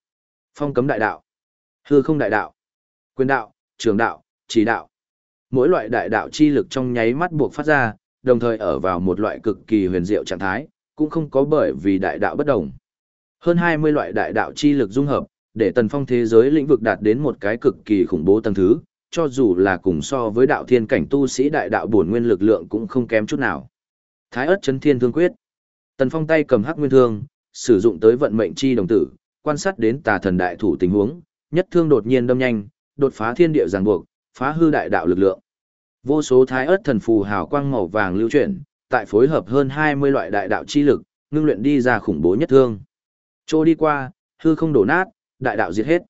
phong cấm đại đạo, hư không đại đạo, quyền đạo, trường đạo, chỉ đạo. Mỗi loại đại đạo chi lực trong nháy mắt buộc phát ra, đồng thời ở vào một loại cực kỳ huyền diệu trạng thái, cũng không có bởi vì đại đạo bất đồng. Hơn 20 loại đại đạo chi lực dung hợp, để tần phong thế giới lĩnh vực đạt đến một cái cực kỳ khủng bố tầng thứ, cho dù là cùng so với đạo thiên cảnh tu sĩ đại đạo bổn nguyên lực lượng cũng không kém chút nào. Thái ớt chấn thiên thương quyết. Tần Phong tay cầm hắc nguyên thương, sử dụng tới vận mệnh chi đồng tử, quan sát đến tà thần đại thủ tình huống, nhất thương đột nhiên đâm nhanh, đột phá thiên địa giằng buộc, phá hư đại đạo lực lượng. Vô số thái ớt thần phù hào quang màu vàng lưu chuyển, tại phối hợp hơn 20 loại đại đạo chi lực, ngưng luyện đi ra khủng bố nhất thương. Trô đi qua, hư không đổ nát, đại đạo diệt hết.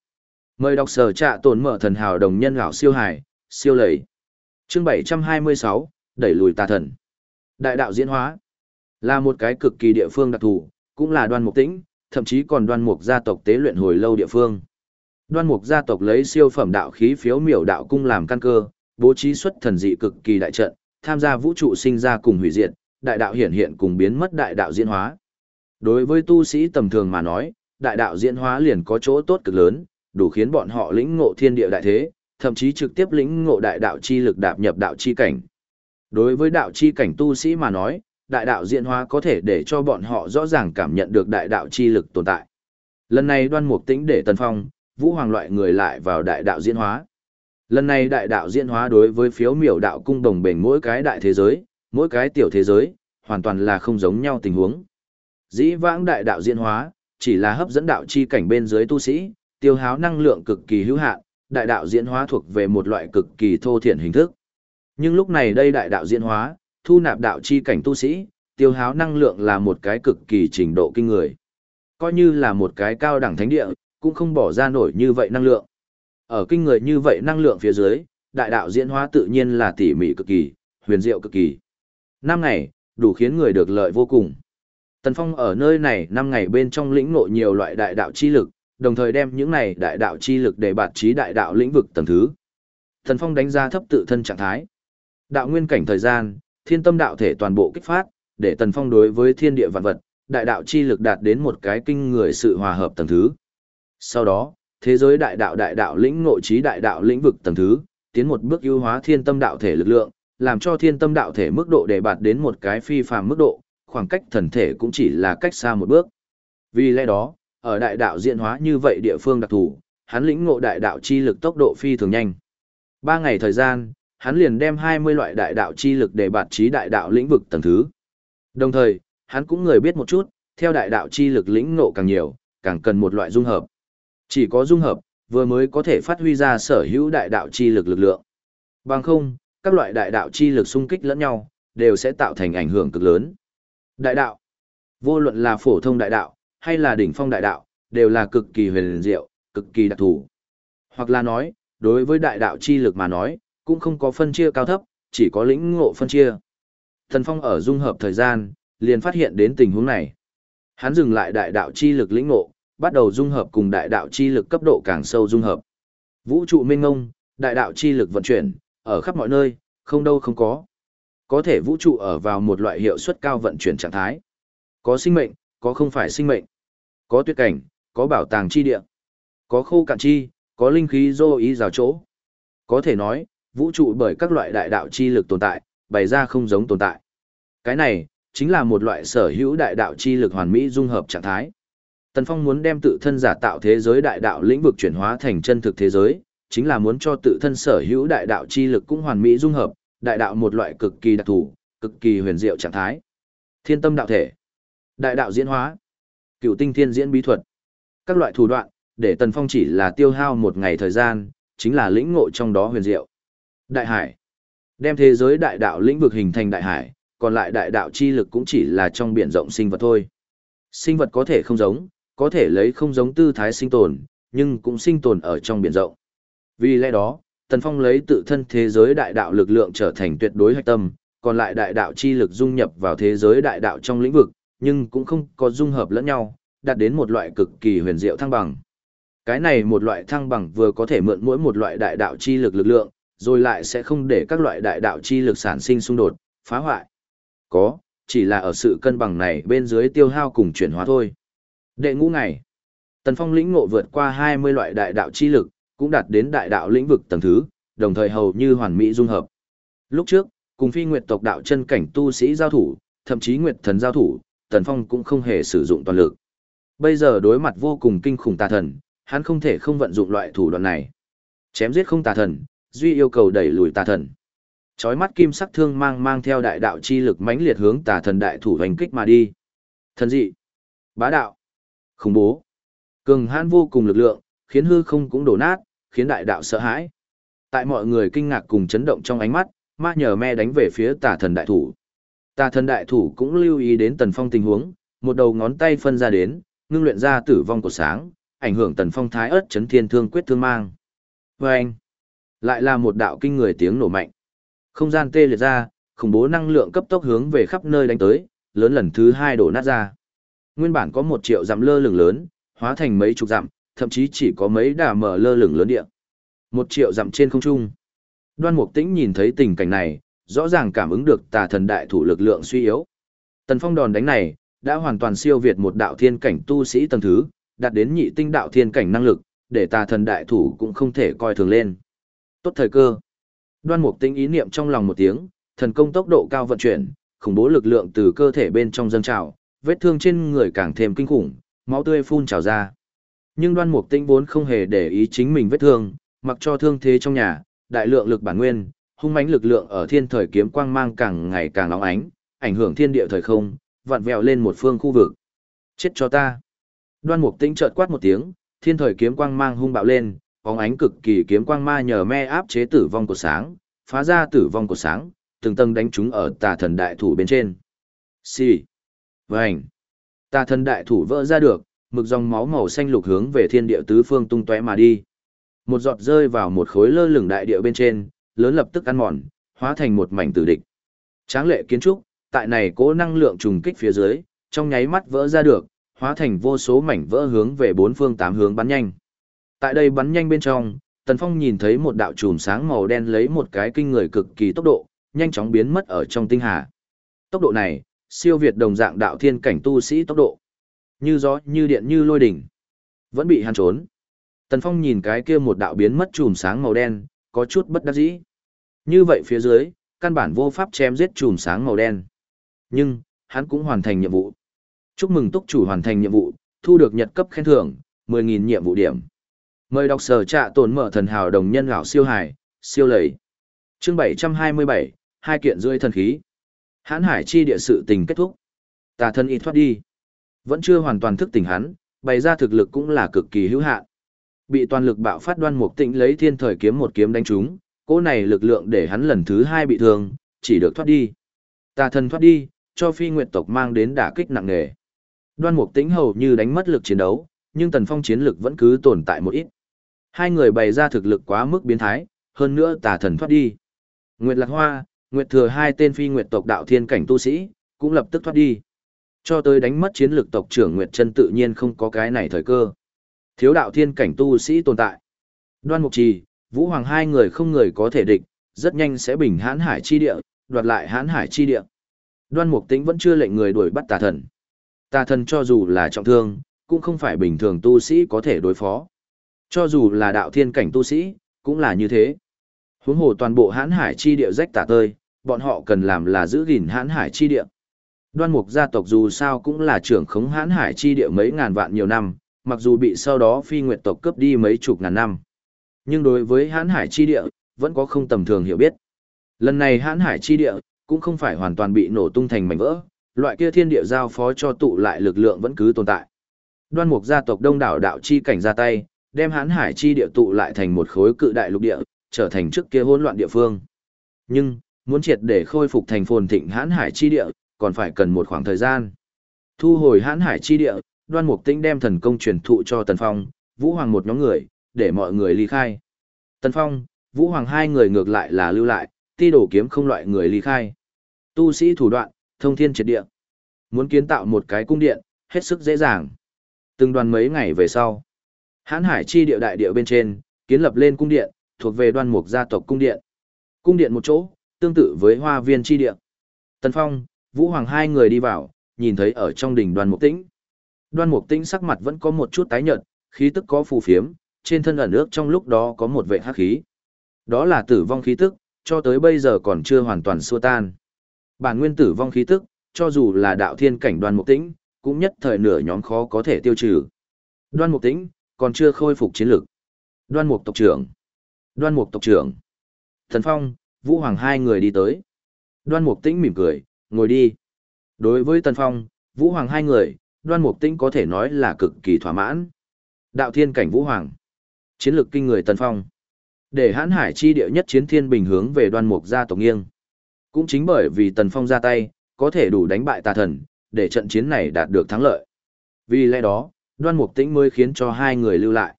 Mời đọc sở trạ tổn mở thần hào đồng nhân gạo siêu hải, siêu lầy. Chương 726, đẩy lùi tà thần. Đại đạo diễn hóa là một cái cực kỳ địa phương đặc thù, cũng là đoan mục tĩnh, thậm chí còn đoan mục gia tộc tế luyện hồi lâu địa phương. Đoan mục gia tộc lấy siêu phẩm đạo khí phiếu miểu đạo cung làm căn cơ, bố trí xuất thần dị cực kỳ đại trận, tham gia vũ trụ sinh ra cùng hủy diệt, đại đạo hiển hiện cùng biến mất đại đạo diễn hóa. Đối với tu sĩ tầm thường mà nói, đại đạo diễn hóa liền có chỗ tốt cực lớn, đủ khiến bọn họ lĩnh ngộ thiên địa đại thế, thậm chí trực tiếp lĩnh ngộ đại đạo chi lực đạp nhập đạo chi cảnh. Đối với đạo chi cảnh tu sĩ mà nói, đại đạo diễn hóa có thể để cho bọn họ rõ ràng cảm nhận được đại đạo chi lực tồn tại. Lần này đoan mục tĩnh để tần phong, vũ hoàng loại người lại vào đại đạo diễn hóa. Lần này đại đạo diễn hóa đối với phiếu miểu đạo cung đồng bền mỗi cái đại thế giới, mỗi cái tiểu thế giới, hoàn toàn là không giống nhau tình huống. Dĩ vãng đại đạo diễn hóa, chỉ là hấp dẫn đạo chi cảnh bên dưới tu sĩ, tiêu háo năng lượng cực kỳ hữu hạn, đại đạo diễn hóa thuộc về một loại cực kỳ thô thiển hình thức. Nhưng lúc này đây đại đạo diễn hóa, thu nạp đạo chi cảnh tu sĩ, tiêu háo năng lượng là một cái cực kỳ trình độ kinh người. Coi như là một cái cao đẳng thánh địa, cũng không bỏ ra nổi như vậy năng lượng. Ở kinh người như vậy năng lượng phía dưới, đại đạo diễn hóa tự nhiên là tỉ mỉ cực kỳ, huyền diệu cực kỳ. Năm ngày, đủ khiến người được lợi vô cùng. Tần Phong ở nơi này năm ngày bên trong lĩnh ngộ nhiều loại đại đạo chi lực, đồng thời đem những này đại đạo chi lực để bạt trí đại đạo lĩnh vực tầng thứ. Tần Phong đánh giá thấp tự thân trạng thái. Đạo nguyên cảnh thời gian, thiên tâm đạo thể toàn bộ kích phát, để Tần Phong đối với thiên địa vạn vật, đại đạo chi lực đạt đến một cái kinh người sự hòa hợp tầng thứ. Sau đó, thế giới đại đạo đại đạo lĩnh ngộ trí đại đạo lĩnh vực tầng thứ, tiến một bước ưu hóa thiên tâm đạo thể lực lượng, làm cho thiên tâm đạo thể mức độ đề bạt đến một cái phi phàm mức độ, khoảng cách thần thể cũng chỉ là cách xa một bước. Vì lẽ đó, ở đại đạo diễn hóa như vậy địa phương đặc thù, hắn lĩnh ngộ đại đạo chi lực tốc độ phi thường nhanh. Ba ngày thời gian, hắn liền đem 20 loại đại đạo chi lực để bạt trí đại đạo lĩnh vực tầng thứ. Đồng thời, hắn cũng người biết một chút, theo đại đạo chi lực lĩnh ngộ càng nhiều, càng cần một loại dung hợp. Chỉ có dung hợp, vừa mới có thể phát huy ra sở hữu đại đạo chi lực lực lượng. Bằng không, các loại đại đạo chi lực xung kích lẫn nhau, đều sẽ tạo thành ảnh hưởng cực lớn. Đại đạo, vô luận là phổ thông đại đạo, hay là đỉnh phong đại đạo, đều là cực kỳ huyền diệu, cực kỳ đặc thù. Hoặc là nói, đối với đại đạo chi lực mà nói, cũng không có phân chia cao thấp, chỉ có lĩnh ngộ phân chia. Thần Phong ở dung hợp thời gian, liền phát hiện đến tình huống này. Hắn dừng lại đại đạo chi lực lĩnh ngộ, bắt đầu dung hợp cùng đại đạo chi lực cấp độ càng sâu dung hợp. Vũ trụ mênh ngông, đại đạo chi lực vận chuyển, ở khắp mọi nơi, không đâu không có. Có thể vũ trụ ở vào một loại hiệu suất cao vận chuyển trạng thái. Có sinh mệnh, có không phải sinh mệnh. Có tuyệt cảnh, có bảo tàng chi địa. Có khô cạn chi, có linh khí dô ý rào chỗ. Có thể nói, vũ trụ bởi các loại đại đạo chi lực tồn tại, bày ra không giống tồn tại. Cái này, chính là một loại sở hữu đại đạo chi lực hoàn mỹ dung hợp trạng thái. Tần Phong muốn đem tự thân giả tạo thế giới đại đạo lĩnh vực chuyển hóa thành chân thực thế giới, chính là muốn cho tự thân sở hữu đại đạo chi lực cũng hoàn mỹ dung hợp, đại đạo một loại cực kỳ đặc thù, cực kỳ huyền diệu trạng thái. Thiên tâm đạo thể, đại đạo diễn hóa, cựu tinh thiên diễn bí thuật, các loại thủ đoạn, để Tần Phong chỉ là tiêu hao một ngày thời gian, chính là lĩnh ngộ trong đó huyền diệu. Đại hải, đem thế giới đại đạo lĩnh vực hình thành đại hải, còn lại đại đạo chi lực cũng chỉ là trong biển rộng sinh vật thôi. Sinh vật có thể không giống, có thể lấy không giống tư thái sinh tồn, nhưng cũng sinh tồn ở trong biển rộng. Vì lẽ đó, Tần Phong lấy tự thân thế giới đại đạo lực lượng trở thành tuyệt đối hạch tâm, còn lại đại đạo chi lực dung nhập vào thế giới đại đạo trong lĩnh vực, nhưng cũng không có dung hợp lẫn nhau, đạt đến một loại cực kỳ huyền diệu thăng bằng. Cái này một loại thăng bằng vừa có thể mượn mỗi một loại đại đạo chi lực lực lượng, rồi lại sẽ không để các loại đại đạo chi lực sản sinh xung đột, phá hoại. Có, chỉ là ở sự cân bằng này bên dưới tiêu hao cùng chuyển hóa thôi. Đệ ngũ ngày, Tần Phong lĩnh ngộ vượt qua 20 loại đại đạo chi lực, cũng đạt đến đại đạo lĩnh vực tầng thứ, đồng thời hầu như hoàn mỹ dung hợp. Lúc trước, cùng phi nguyệt tộc đạo chân cảnh tu sĩ giao thủ, thậm chí nguyệt thần giao thủ, Tần Phong cũng không hề sử dụng toàn lực. Bây giờ đối mặt vô cùng kinh khủng tà thần, hắn không thể không vận dụng loại thủ đoạn này. Chém giết không tà thần, duy yêu cầu đẩy lùi tà thần. Chói mắt kim sắc thương mang mang theo đại đạo chi lực mãnh liệt hướng tà thần đại thủ hành kích mà đi. Thần dị, bá đạo, khủng bố, cường hãn vô cùng lực lượng, khiến hư không cũng đổ nát, khiến đại đạo sợ hãi. Tại mọi người kinh ngạc cùng chấn động trong ánh mắt, ma nhờ me đánh về phía tà thần đại thủ. Tà thần đại thủ cũng lưu ý đến tần phong tình huống, một đầu ngón tay phân ra đến, ngưng luyện ra tử vong của sáng, ảnh hưởng tần phong thái ớt chấn thiên thương quyết thương mang. Và anh, lại là một đạo kinh người tiếng nổ mạnh. Không gian tê liệt ra, khủng bố năng lượng cấp tốc hướng về khắp nơi đánh tới, lớn lần thứ hai đổ nát ra. Nguyên bản có một triệu dặm lơ lửng lớn, hóa thành mấy chục dặm, thậm chí chỉ có mấy đà mở lơ lửng lớn địa. Một triệu dặm trên không trung. Đoan Mục Tĩnh nhìn thấy tình cảnh này, rõ ràng cảm ứng được tà thần đại thủ lực lượng suy yếu. Tần Phong đòn đánh này, đã hoàn toàn siêu việt một đạo thiên cảnh tu sĩ tầng thứ, đạt đến nhị tinh đạo thiên cảnh năng lực, để tà thần đại thủ cũng không thể coi thường lên. Tốt thời cơ. Đoan Mục Tĩnh ý niệm trong lòng một tiếng, thần công tốc độ cao vận chuyển, khủng bố lực lượng từ cơ thể bên trong dâng trào, vết thương trên người càng thêm kinh khủng, máu tươi phun trào ra. Nhưng Đoan Mục Tĩnh vốn không hề để ý chính mình vết thương, mặc cho thương thế trong nhà, đại lượng lực bản nguyên, hung mãnh lực lượng ở thiên thời kiếm quang mang càng ngày càng nóng ánh, ảnh hưởng thiên địa thời không, vặn vẹo lên một phương khu vực. Chết cho ta. Đoan Mục Tĩnh chợt quát một tiếng, thiên thời kiếm quang mang hung bạo lên, bóng ánh cực kỳ kiếm quang ma nhờ me áp chế tử vong của sáng, phá ra tử vong của sáng, từng tầng đánh chúng ở tà thần đại thủ bên trên. Xì. Vành. Tà thần đại thủ vỡ ra được, mực dòng máu màu xanh lục hướng về thiên địa tứ phương tung tóe mà đi. Một giọt rơi vào một khối lơ lửng đại địa bên trên, lớn lập tức ăn mòn, hóa thành một mảnh tử địch. Tráng lệ kiến trúc, tại này cố năng lượng trùng kích phía dưới, trong nháy mắt vỡ ra được, hóa thành vô số mảnh vỡ hướng về bốn phương tám hướng bắn nhanh. Tại đây bắn nhanh bên trong, Tần Phong nhìn thấy một đạo chùm sáng màu đen lấy một cái kinh người cực kỳ tốc độ, nhanh chóng biến mất ở trong tinh hà. Tốc độ này, siêu việt đồng dạng đạo thiên cảnh tu sĩ tốc độ. Như gió, như điện, như lôi đỉnh. Vẫn bị hắn trốn. Tần Phong nhìn cái kia một đạo biến mất chùm sáng màu đen, có chút bất đắc dĩ. Như vậy phía dưới, căn bản vô pháp chém giết chùm sáng màu đen. Nhưng, hắn cũng hoàn thành nhiệm vụ. Chúc mừng túc chủ hoàn thành nhiệm vụ, thu được nhật cấp khen thưởng, 10.000 nhiệm vụ điểm. Mời đọc sở trạ tổn mở thần hào đồng nhân gạo siêu hải, siêu lầy. Chương 727, hai kiện rưỡi thần khí. Hãn hải chi địa sự tình kết thúc. Tà thân y thoát đi. Vẫn chưa hoàn toàn thức tỉnh hắn, bày ra thực lực cũng là cực kỳ hữu hạn. Bị toàn lực bạo phát đoan mục tĩnh lấy thiên thời kiếm một kiếm đánh trúng, cỗ này lực lượng để hắn lần thứ hai bị thương, chỉ được thoát đi. Tà thần thoát đi, cho phi nguyệt tộc mang đến đả kích nặng nề. Đoan mục tĩnh hầu như đánh mất lực chiến đấu, nhưng tần phong chiến lực vẫn cứ tồn tại một ít. Hai người bày ra thực lực quá mức biến thái, hơn nữa tà thần thoát đi. Nguyệt Lạc Hoa, Nguyệt Thừa hai tên phi nguyệt tộc đạo thiên cảnh tu sĩ, cũng lập tức thoát đi. Cho tới đánh mất chiến lực tộc trưởng Nguyệt Chân tự nhiên không có cái này thời cơ. Thiếu đạo thiên cảnh tu sĩ tồn tại. Đoan Mục Trì, Vũ Hoàng hai người không người có thể địch, rất nhanh sẽ bình hãn hải chi địa, đoạt lại hãn hải chi địa. Đoan Mục Tĩnh vẫn chưa lệnh người đuổi bắt tà thần. Tà thần cho dù là trọng thương, cũng không phải bình thường tu sĩ có thể đối phó. Cho dù là đạo thiên cảnh tu sĩ, cũng là như thế. Huống hồ toàn bộ hãn hải chi địa rách tả tơi, bọn họ cần làm là giữ gìn hãn hải chi địa. Đoan mục gia tộc dù sao cũng là trưởng khống hãn hải chi địa mấy ngàn vạn nhiều năm, mặc dù bị sau đó phi nguyệt tộc cướp đi mấy chục ngàn năm. Nhưng đối với hãn hải chi địa, vẫn có không tầm thường hiểu biết. Lần này hãn hải chi địa, cũng không phải hoàn toàn bị nổ tung thành mảnh vỡ, loại kia thiên địa giao phó cho tụ lại lực lượng vẫn cứ tồn tại. Đoan mục gia tộc đông đảo đạo chi cảnh ra tay, đem hãn hải chi địa tụ lại thành một khối cự đại lục địa, trở thành trước kia hỗn loạn địa phương. Nhưng, muốn triệt để khôi phục thành phồn thịnh hãn hải chi địa, còn phải cần một khoảng thời gian. Thu hồi hãn hải chi địa, đoan mục tĩnh đem thần công truyền thụ cho Tần Phong, Vũ Hoàng một nhóm người, để mọi người ly khai. Tần Phong, Vũ Hoàng hai người ngược lại là lưu lại, ti đổ kiếm không loại người ly khai. Tu sĩ thủ đoạn, thông thiên triệt địa. Muốn kiến tạo một cái cung điện, hết sức dễ dàng. Từng đoàn mấy ngày về sau, Hán hải chi địa đại địa bên trên, kiến lập lên cung điện, thuộc về đoan mục gia tộc cung điện. Cung điện một chỗ, tương tự với hoa viên chi điện. Tần Phong, Vũ Hoàng hai người đi vào, nhìn thấy ở trong đỉnh đoan mục tĩnh. Đoan mục tĩnh sắc mặt vẫn có một chút tái nhợt, khí tức có phù phiếm, trên thân ẩn ước trong lúc đó có một vệ hắc khí. Đó là tử vong khí tức, cho tới bây giờ còn chưa hoàn toàn xua tan. Bản nguyên tử vong khí tức, cho dù là đạo thiên cảnh đoan mục tĩnh, cũng nhất thời nửa nhóm khó có thể tiêu trừ. Đoan mục tĩnh, còn chưa khôi phục chiến lực. Đoan mục tộc trưởng. Đoan mục tộc trưởng. Thần Phong, Vũ Hoàng hai người đi tới. Đoan mục tĩnh mỉm cười, ngồi đi. Đối với Tần Phong, Vũ Hoàng hai người, đoan mục tĩnh có thể nói là cực kỳ thỏa mãn. Đạo thiên cảnh Vũ Hoàng. Chiến lược kinh người Tần Phong. Để hãn hải chi địa nhất chiến thiên bình hướng về đoan mục gia tộc nghiêng. Cũng chính bởi vì Tần Phong ra tay, có thể đủ đánh bại tà thần, để trận chiến này đạt được thắng lợi. Vì lẽ đó, đoan mục tĩnh mới khiến cho hai người lưu lại.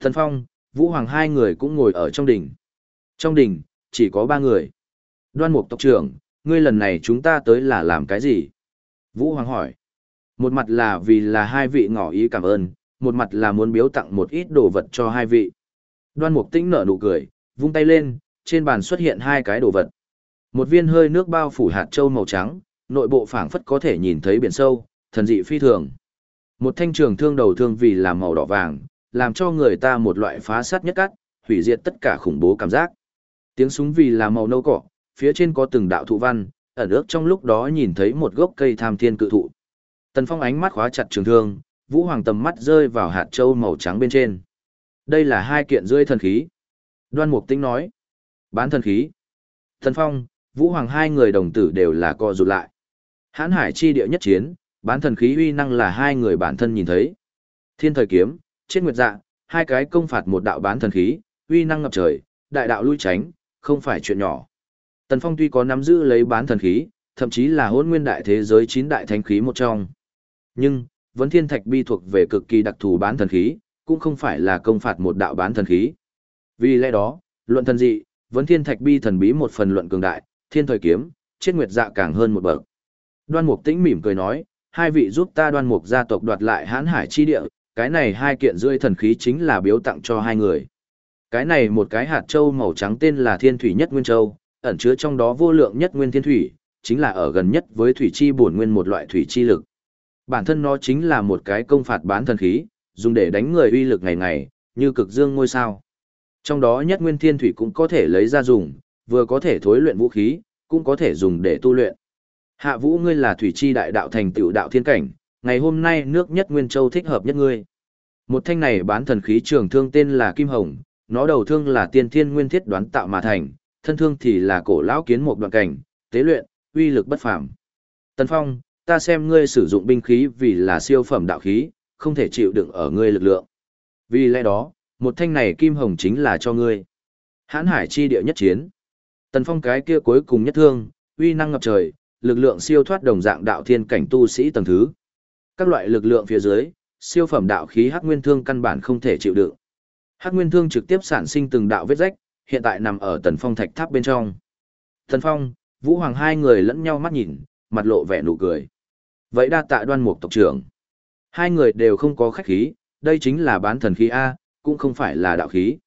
Thần Phong, Vũ Hoàng hai người cũng ngồi ở trong đỉnh. Trong đỉnh, chỉ có ba người. Đoan mục tộc trưởng, ngươi lần này chúng ta tới là làm cái gì? Vũ Hoàng hỏi. Một mặt là vì là hai vị ngỏ ý cảm ơn, một mặt là muốn biếu tặng một ít đồ vật cho hai vị. Đoan mục tĩnh nở nụ cười, vung tay lên, trên bàn xuất hiện hai cái đồ vật. Một viên hơi nước bao phủ hạt châu màu trắng, nội bộ phảng phất có thể nhìn thấy biển sâu, thần dị phi thường. Một thanh trường thương đầu thương vì là màu đỏ vàng, làm cho người ta một loại phá sát nhất cắt, hủy diệt tất cả khủng bố cảm giác. Tiếng súng vì là màu nâu cỏ, phía trên có từng đạo thụ văn, ẩn ước trong lúc đó nhìn thấy một gốc cây tham thiên cự thụ. Tần Phong ánh mắt khóa chặt trường thương, Vũ Hoàng tầm mắt rơi vào hạt châu màu trắng bên trên. Đây là hai kiện rơi thần khí. Đoan Mục Tĩnh nói. Bán thần khí. Tần Phong, Vũ Hoàng hai người đồng tử đều là co rụt lại. Hán Hải chi địa nhất chiến, bán thần khí uy năng là hai người bản thân nhìn thấy. Thiên thời kiếm, chết nguyệt dạ, hai cái công phạt một đạo bán thần khí, uy năng ngập trời, đại đạo lui tránh, không phải chuyện nhỏ. Tần Phong tuy có nắm giữ lấy bán thần khí, thậm chí là hôn nguyên đại thế giới chín đại thánh khí một trong. Nhưng, vấn thiên thạch bi thuộc về cực kỳ đặc thù bán thần khí, cũng không phải là công phạt một đạo bán thần khí. Vì lẽ đó, luận thần dị, vấn thiên thạch bi thần bí một phần luận cường đại, thiên thời kiếm, chết nguyệt dạ càng hơn một bậc. Đoan Mục Tĩnh mỉm cười nói, hai vị giúp ta Đoan Mục gia tộc đoạt lại Hán Hải chi địa, cái này hai kiện rưỡi thần khí chính là biếu tặng cho hai người. Cái này một cái hạt châu màu trắng tên là Thiên Thủy Nhất Nguyên Châu, ẩn chứa trong đó vô lượng nhất nguyên thiên thủy, chính là ở gần nhất với thủy chi bổn nguyên một loại thủy chi lực. Bản thân nó chính là một cái công phạt bán thần khí, dùng để đánh người uy lực ngày ngày, như cực dương ngôi sao. Trong đó nhất nguyên thiên thủy cũng có thể lấy ra dùng, vừa có thể thối luyện vũ khí, cũng có thể dùng để tu luyện. Hạ vũ ngươi là thủy chi đại đạo thành tựu đạo thiên cảnh, ngày hôm nay nước nhất nguyên châu thích hợp nhất ngươi. Một thanh này bán thần khí trường thương tên là Kim Hồng, nó đầu thương là tiên thiên nguyên thiết đoán tạo mà thành, thân thương thì là cổ lão kiến một đoạn cảnh, tế luyện, uy lực bất phàm. Tần Phong, ta xem ngươi sử dụng binh khí vì là siêu phẩm đạo khí, không thể chịu đựng ở ngươi lực lượng. Vì lẽ đó, một thanh này kim hồng chính là cho ngươi. Hãn hải chi địa nhất chiến. Tần Phong cái kia cuối cùng nhất thương, uy năng ngập trời, lực lượng siêu thoát đồng dạng đạo thiên cảnh tu sĩ tầng thứ. Các loại lực lượng phía dưới, siêu phẩm đạo khí hắc nguyên thương căn bản không thể chịu đựng. Hắc nguyên thương trực tiếp sản sinh từng đạo vết rách, hiện tại nằm ở tần phong thạch tháp bên trong. Tần phong, vũ hoàng hai người lẫn nhau mắt nhìn, mặt lộ vẻ nụ cười. Vậy đa tạ đoan mục tộc trưởng. Hai người đều không có khách khí, đây chính là bán thần khí A, cũng không phải là đạo khí.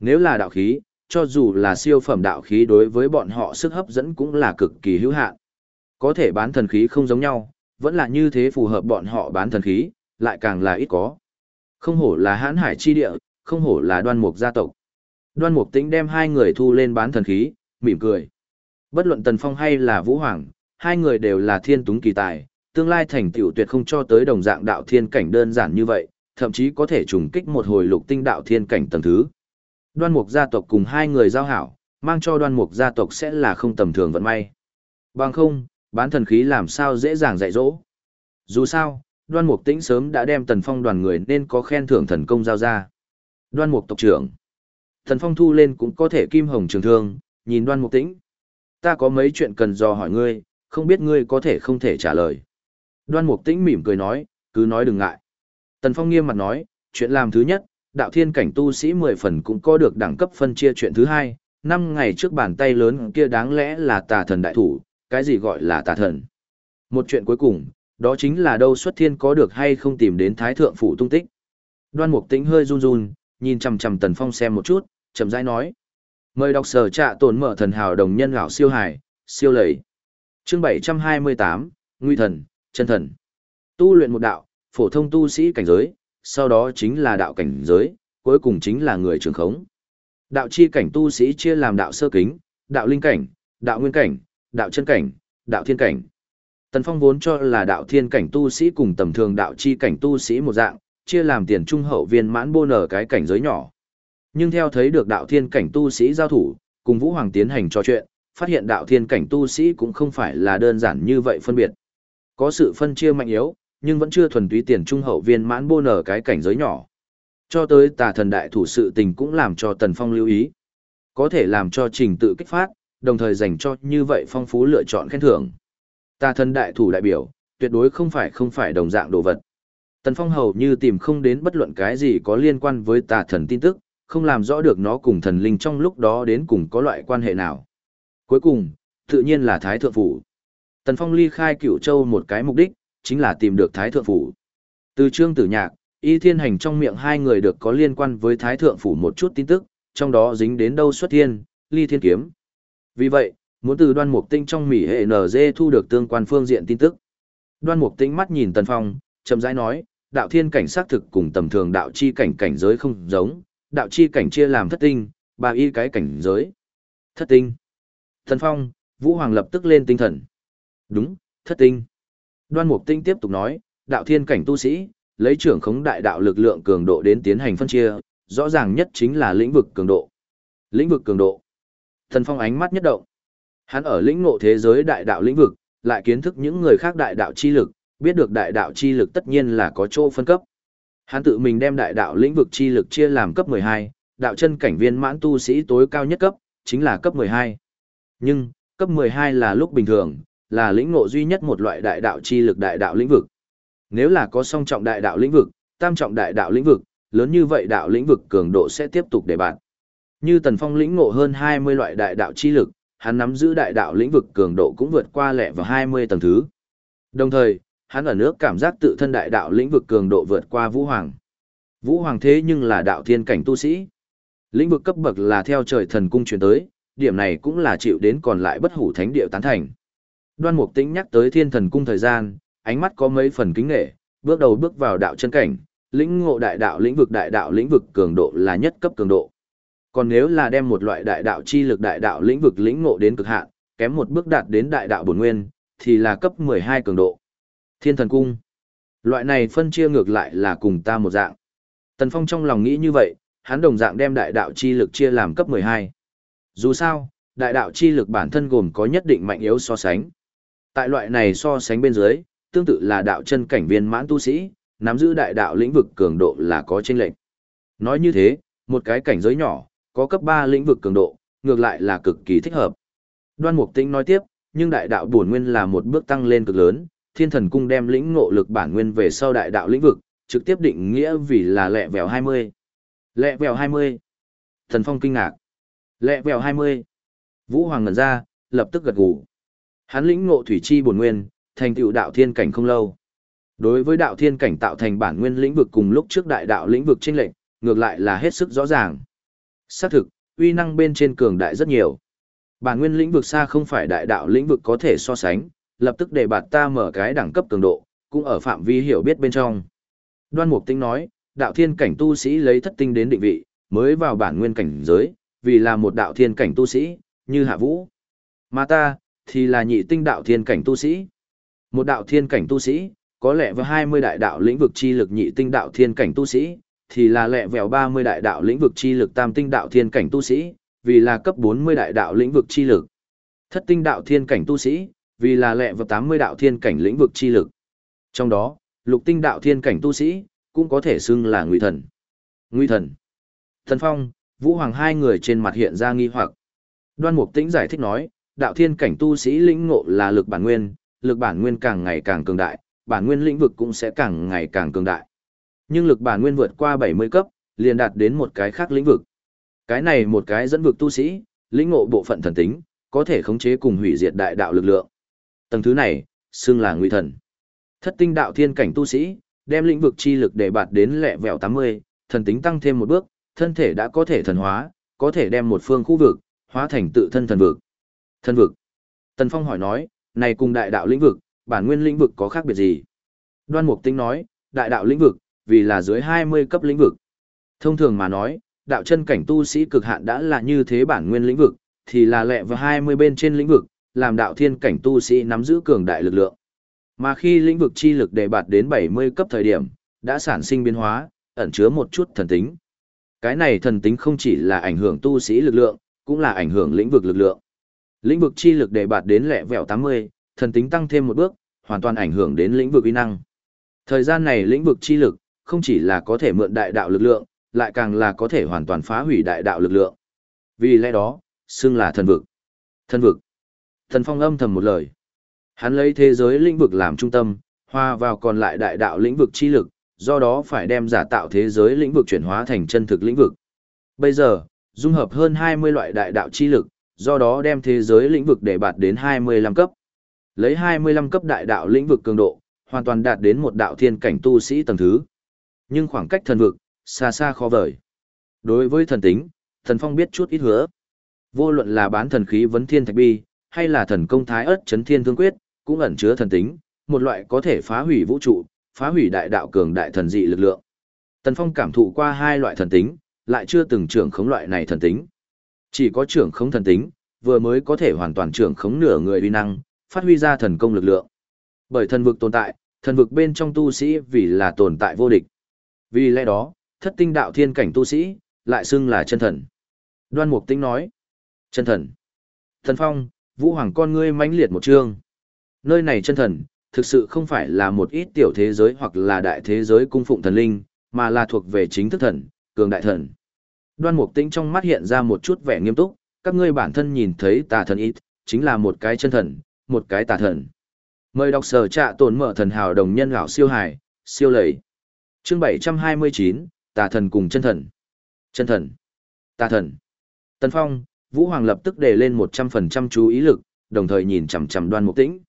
Nếu là đạo khí, cho dù là siêu phẩm đạo khí đối với bọn họ sức hấp dẫn cũng là cực kỳ hữu hạn. Có thể bán thần khí không giống nhau, vẫn là như thế phù hợp bọn họ bán thần khí, lại càng là ít có. Không hổ là hãn hải chi địa, không hổ là đoan mục gia tộc. Đoan Mục Tĩnh đem hai người thu lên bán thần khí, mỉm cười. Bất luận Tần Phong hay là Vũ Hoàng, hai người đều là thiên túng kỳ tài, tương lai thành tựu tuyệt không cho tới đồng dạng đạo thiên cảnh đơn giản như vậy, thậm chí có thể trùng kích một hồi lục tinh đạo thiên cảnh tầng thứ. Đoan Mục gia tộc cùng hai người giao hảo, mang cho Đoan Mục gia tộc sẽ là không tầm thường vận may. Bằng không, bán thần khí làm sao dễ dàng dạy dỗ. Dù sao, Đoan Mục Tĩnh sớm đã đem Tần Phong đoàn người nên có khen thưởng thần công giao ra. Đoan Mục tộc trưởng Thần Phong thu lên cũng có thể kim hồng trường thương, nhìn đoan mục tĩnh. Ta có mấy chuyện cần dò hỏi ngươi, không biết ngươi có thể không thể trả lời. Đoan mục tĩnh mỉm cười nói, cứ nói đừng ngại. Tần Phong nghiêm mặt nói, chuyện làm thứ nhất, đạo thiên cảnh tu sĩ mười phần cũng có được đẳng cấp phân chia chuyện thứ hai, năm ngày trước bàn tay lớn kia đáng lẽ là tà thần đại thủ, cái gì gọi là tà thần. Một chuyện cuối cùng, đó chính là đâu xuất thiên có được hay không tìm đến thái thượng phủ tung tích. Đoan mục tĩnh hơi run run, nhìn chằm chằm Tần Phong xem một chút, chậm rãi nói. Mời đọc sở trạ tồn mở thần hào đồng nhân gạo siêu hải, siêu lầy. Chương 728, Nguy thần, chân thần. Tu luyện một đạo, phổ thông tu sĩ cảnh giới, sau đó chính là đạo cảnh giới, cuối cùng chính là người trường khống. Đạo chi cảnh tu sĩ chia làm đạo sơ kính, đạo linh cảnh, đạo nguyên cảnh, đạo chân cảnh, đạo thiên cảnh. Tần Phong vốn cho là đạo thiên cảnh tu sĩ cùng tầm thường đạo chi cảnh tu sĩ một dạng, chia làm tiền trung hậu viên mãn bô nở cái cảnh giới nhỏ. Nhưng theo thấy được đạo thiên cảnh tu sĩ giao thủ, cùng Vũ Hoàng tiến hành trò chuyện, phát hiện đạo thiên cảnh tu sĩ cũng không phải là đơn giản như vậy phân biệt. Có sự phân chia mạnh yếu, nhưng vẫn chưa thuần túy tiền trung hậu viên mãn bô nở cái cảnh giới nhỏ. Cho tới tà thần đại thủ sự tình cũng làm cho Tần Phong lưu ý. Có thể làm cho trình tự kích phát, đồng thời dành cho như vậy phong phú lựa chọn khen thưởng. Tà thần đại thủ đại biểu, tuyệt đối không phải không phải đồng dạng đồ vật. Tần Phong hầu như tìm không đến bất luận cái gì có liên quan với tà thần tin tức, không làm rõ được nó cùng thần linh trong lúc đó đến cùng có loại quan hệ nào. Cuối cùng, tự nhiên là Thái Thượng Phủ. Tần Phong ly khai cửu châu một cái mục đích, chính là tìm được Thái Thượng Phủ. Từ Trương Tử Nhạc, Y Thiên Hành trong miệng hai người được có liên quan với Thái Thượng Phủ một chút tin tức, trong đó dính đến đâu xuất thiên, ly thiên kiếm. Vì vậy, muốn từ đoan mục tinh trong mỉ hệ NG thu được tương quan phương diện tin tức. Đoan mục tinh mắt nhìn Tần Phong, chậm rãi nói, đạo thiên cảnh xác thực cùng tầm thường đạo chi cảnh cảnh giới không giống, đạo chi cảnh chia làm thất tinh, ba y cái cảnh giới. Thất tinh. Tần Phong, Vũ Hoàng lập tức lên tinh thần. Đúng, thất tinh. Đoan Mục Tinh tiếp tục nói, đạo thiên cảnh tu sĩ, lấy trưởng khống đại đạo lực lượng cường độ đến tiến hành phân chia, rõ ràng nhất chính là lĩnh vực cường độ. Lĩnh vực cường độ. Tần Phong ánh mắt nhất động. Hắn ở lĩnh ngộ thế giới đại đạo lĩnh vực, lại kiến thức những người khác đại đạo chi lực, biết được đại đạo chi lực tất nhiên là có chỗ phân cấp. Hắn tự mình đem đại đạo lĩnh vực chi lực chia làm cấp 12, đạo chân cảnh viên mãn tu sĩ tối cao nhất cấp, chính là cấp 12. Nhưng, cấp 12 là lúc bình thường, là lĩnh ngộ duy nhất một loại đại đạo chi lực đại đạo lĩnh vực. Nếu là có song trọng đại đạo lĩnh vực, tam trọng đại đạo lĩnh vực, lớn như vậy đạo lĩnh vực cường độ sẽ tiếp tục để bạn. Như Tần Phong lĩnh ngộ hơn 20 loại đại đạo chi lực, hắn nắm giữ đại đạo lĩnh vực cường độ cũng vượt qua lẻ vào 20 tầng thứ. Đồng thời, hắn ở nước cảm giác tự thân đại đạo lĩnh vực cường độ vượt qua Vũ Hoàng. Vũ Hoàng thế nhưng là đạo thiên cảnh tu sĩ. Lĩnh vực cấp bậc là theo trời thần cung truyền tới, điểm này cũng là chịu đến còn lại bất hủ thánh điệu tán thành. Đoan Mục Tĩnh nhắc tới Thiên Thần Cung thời gian, ánh mắt có mấy phần kính nể, bước đầu bước vào đạo chân cảnh, lĩnh ngộ đại đạo lĩnh vực đại đạo lĩnh vực cường độ là nhất cấp cường độ. Còn nếu là đem một loại đại đạo chi lực đại đạo lĩnh vực lĩnh ngộ đến cực hạn, kém một bước đạt đến đại đạo bổn nguyên, thì là cấp 12 cường độ. Thiên Thần Cung. Loại này phân chia ngược lại là cùng ta một dạng. Tần Phong trong lòng nghĩ như vậy, hắn đồng dạng đem đại đạo chi lực chia làm cấp 12. Dù sao, đại đạo chi lực bản thân gồm có nhất định mạnh yếu so sánh. Tại loại này so sánh bên dưới, tương tự là đạo chân cảnh viên mãn tu sĩ, nắm giữ đại đạo lĩnh vực cường độ là có chênh lệnh. Nói như thế, một cái cảnh giới nhỏ, có cấp 3 lĩnh vực cường độ, ngược lại là cực kỳ thích hợp. Đoan Mục Tĩnh nói tiếp, nhưng đại đạo bổn nguyên là một bước tăng lên cực lớn, Thiên Thần Cung đem lĩnh ngộ lực bản nguyên về sau đại đạo lĩnh vực, trực tiếp định nghĩa vì là lẹ vèo 20. Lẹ vèo 20. Thần Phong kinh ngạc. Lẹ vèo 20. Vũ Hoàng ngẩn ra, lập tức gật gù. Hắn lĩnh ngộ thủy chi bổn nguyên, thành tựu đạo thiên cảnh không lâu. Đối với đạo thiên cảnh tạo thành bản nguyên lĩnh vực cùng lúc trước đại đạo lĩnh vực chênh lệnh, ngược lại là hết sức rõ ràng. Xác thực, uy năng bên trên cường đại rất nhiều. Bản nguyên lĩnh vực xa không phải đại đạo lĩnh vực có thể so sánh, lập tức để bạt ta mở cái đẳng cấp cường độ, cũng ở phạm vi hiểu biết bên trong. Đoan Mục Tinh nói, đạo thiên cảnh tu sĩ lấy thất tinh đến định vị, mới vào bản nguyên cảnh giới, vì là một đạo thiên cảnh tu sĩ, như hạ vũ. Mà ta, thì là nhị tinh đạo thiên cảnh tu sĩ. Một đạo thiên cảnh tu sĩ, có lẽ với 20 đại đạo lĩnh vực chi lực nhị tinh đạo thiên cảnh tu sĩ, thì là lẹ vẹo 30 đại đạo lĩnh vực chi lực tam tinh đạo thiên cảnh tu sĩ, vì là cấp 40 đại đạo lĩnh vực chi lực. Thất tinh đạo thiên cảnh tu sĩ, vì là lẹ vào 80 đạo thiên cảnh lĩnh vực chi lực. Trong đó, lục tinh đạo thiên cảnh tu sĩ, cũng có thể xưng là nguy thần. Nguy thần. Thần Phong, Vũ Hoàng hai người trên mặt hiện ra nghi hoặc. Đoan Mục Tĩnh giải thích nói, đạo thiên cảnh tu sĩ lĩnh ngộ là lực bản nguyên, lực bản nguyên càng ngày càng cường đại, bản nguyên lĩnh vực cũng sẽ càng ngày càng cường đại. Nhưng lực bản nguyên vượt qua 70 cấp, liền đạt đến một cái khác lĩnh vực. Cái này một cái dẫn vực tu sĩ, lĩnh ngộ bộ phận thần tính, có thể khống chế cùng hủy diệt đại đạo lực lượng. Tầng thứ này, xưng là nguy thần. Thất tinh đạo thiên cảnh tu sĩ, đem lĩnh vực chi lực để bạt đến lẹ vẹo 80, thần tính tăng thêm một bước, thân thể đã có thể thần hóa, có thể đem một phương khu vực, hóa thành tự thân thần vực. Thần vực. Tần Phong hỏi nói, này cùng đại đạo lĩnh vực, bản nguyên lĩnh vực có khác biệt gì? Đoan Mục Tinh nói, đại đạo lĩnh vực, vì là dưới 20 cấp lĩnh vực. Thông thường mà nói, đạo chân cảnh tu sĩ cực hạn đã là như thế bản nguyên lĩnh vực, thì là lẹ vào 20 bên trên lĩnh vực, làm đạo thiên cảnh tu sĩ nắm giữ cường đại lực lượng. Mà khi lĩnh vực chi lực đề bạt đến 70 cấp thời điểm, đã sản sinh biến hóa, ẩn chứa một chút thần tính. Cái này thần tính không chỉ là ảnh hưởng tu sĩ lực lượng, cũng là ảnh hưởng lĩnh vực lực lượng. Lĩnh vực chi lực đề bạt đến lẹ vẹo 80, thần tính tăng thêm một bước, hoàn toàn ảnh hưởng đến lĩnh vực uy năng. Thời gian này lĩnh vực chi lực, không chỉ là có thể mượn đại đạo lực lượng, lại càng là có thể hoàn toàn phá hủy đại đạo lực lượng. Vì lẽ đó, xưng là thần vực. Thần vực. Thần Phong âm thầm một lời. Hắn lấy thế giới lĩnh vực làm trung tâm, hòa vào còn lại đại đạo lĩnh vực chi lực, do đó phải đem giả tạo thế giới lĩnh vực chuyển hóa thành chân thực lĩnh vực. Bây giờ, dung hợp hơn 20 loại đại đạo chi lực, do đó đem thế giới lĩnh vực để bạt đến 25 cấp. Lấy 25 cấp đại đạo lĩnh vực cường độ, hoàn toàn đạt đến một đạo thiên cảnh tu sĩ tầng thứ. Nhưng khoảng cách thần vực, xa xa khó vời. Đối với thần tính, thần phong biết chút ít hứa. Vô luận là bán thần khí vấn thiên thạch bi, hay là thần công thái ớt chấn thiên thương quyết, cũng ẩn chứa thần tính, một loại có thể phá hủy vũ trụ, phá hủy đại đạo cường đại thần dị lực lượng. Tần Phong cảm thụ qua hai loại thần tính, lại chưa từng trưởng khống loại này thần tính. Chỉ có trưởng khống thần tính, vừa mới có thể hoàn toàn trưởng khống nửa người uy năng, phát huy ra thần công lực lượng. Bởi thần vực tồn tại, thần vực bên trong tu sĩ vì là tồn tại vô địch. Vì lẽ đó, thất tinh đạo thiên cảnh tu sĩ, lại xưng là chân thần. Đoan Mục Tĩnh nói, chân thần. Thần Phong, Vũ Hoàng con ngươi mãnh liệt một trương. Nơi này chân thần, thực sự không phải là một ít tiểu thế giới hoặc là đại thế giới cung phụng thần linh, mà là thuộc về chính thức thần, cường đại thần. Đoan Mục Tĩnh trong mắt hiện ra một chút vẻ nghiêm túc, các ngươi bản thân nhìn thấy tà thần ít, chính là một cái chân thần, một cái tà thần. Mời đọc sở trạ tổn mở thần hào đồng nhân gạo siêu hải, siêu lầy. Chương 729, tà thần cùng chân thần. Chân thần. Tà thần. Tân Phong, Vũ Hoàng lập tức đề lên 100% chú ý lực, đồng thời nhìn chằm chằm Đoan Mục Tĩnh.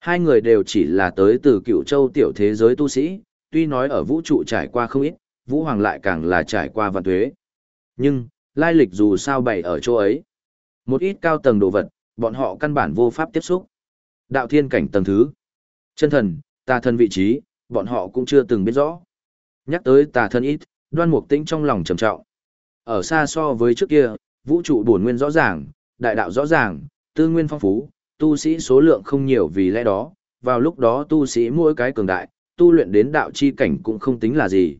Hai người đều chỉ là tới từ cựu châu tiểu thế giới tu sĩ, tuy nói ở vũ trụ trải qua không ít, Vũ Hoàng lại càng là trải qua vạn thuế, Nhưng, lai lịch dù sao bày ở chỗ ấy. Một ít cao tầng đồ vật, bọn họ căn bản vô pháp tiếp xúc. Đạo thiên cảnh tầng thứ. Chân thần, tà thần vị trí, bọn họ cũng chưa từng biết rõ. Nhắc tới tà thân ít, đoan mục tĩnh trong lòng trầm trọng. Ở xa so với trước kia, vũ trụ bổn nguyên rõ ràng, đại đạo rõ ràng, tư nguyên phong phú, tu sĩ số lượng không nhiều vì lẽ đó, vào lúc đó tu sĩ mỗi cái cường đại, tu luyện đến đạo chi cảnh cũng không tính là gì.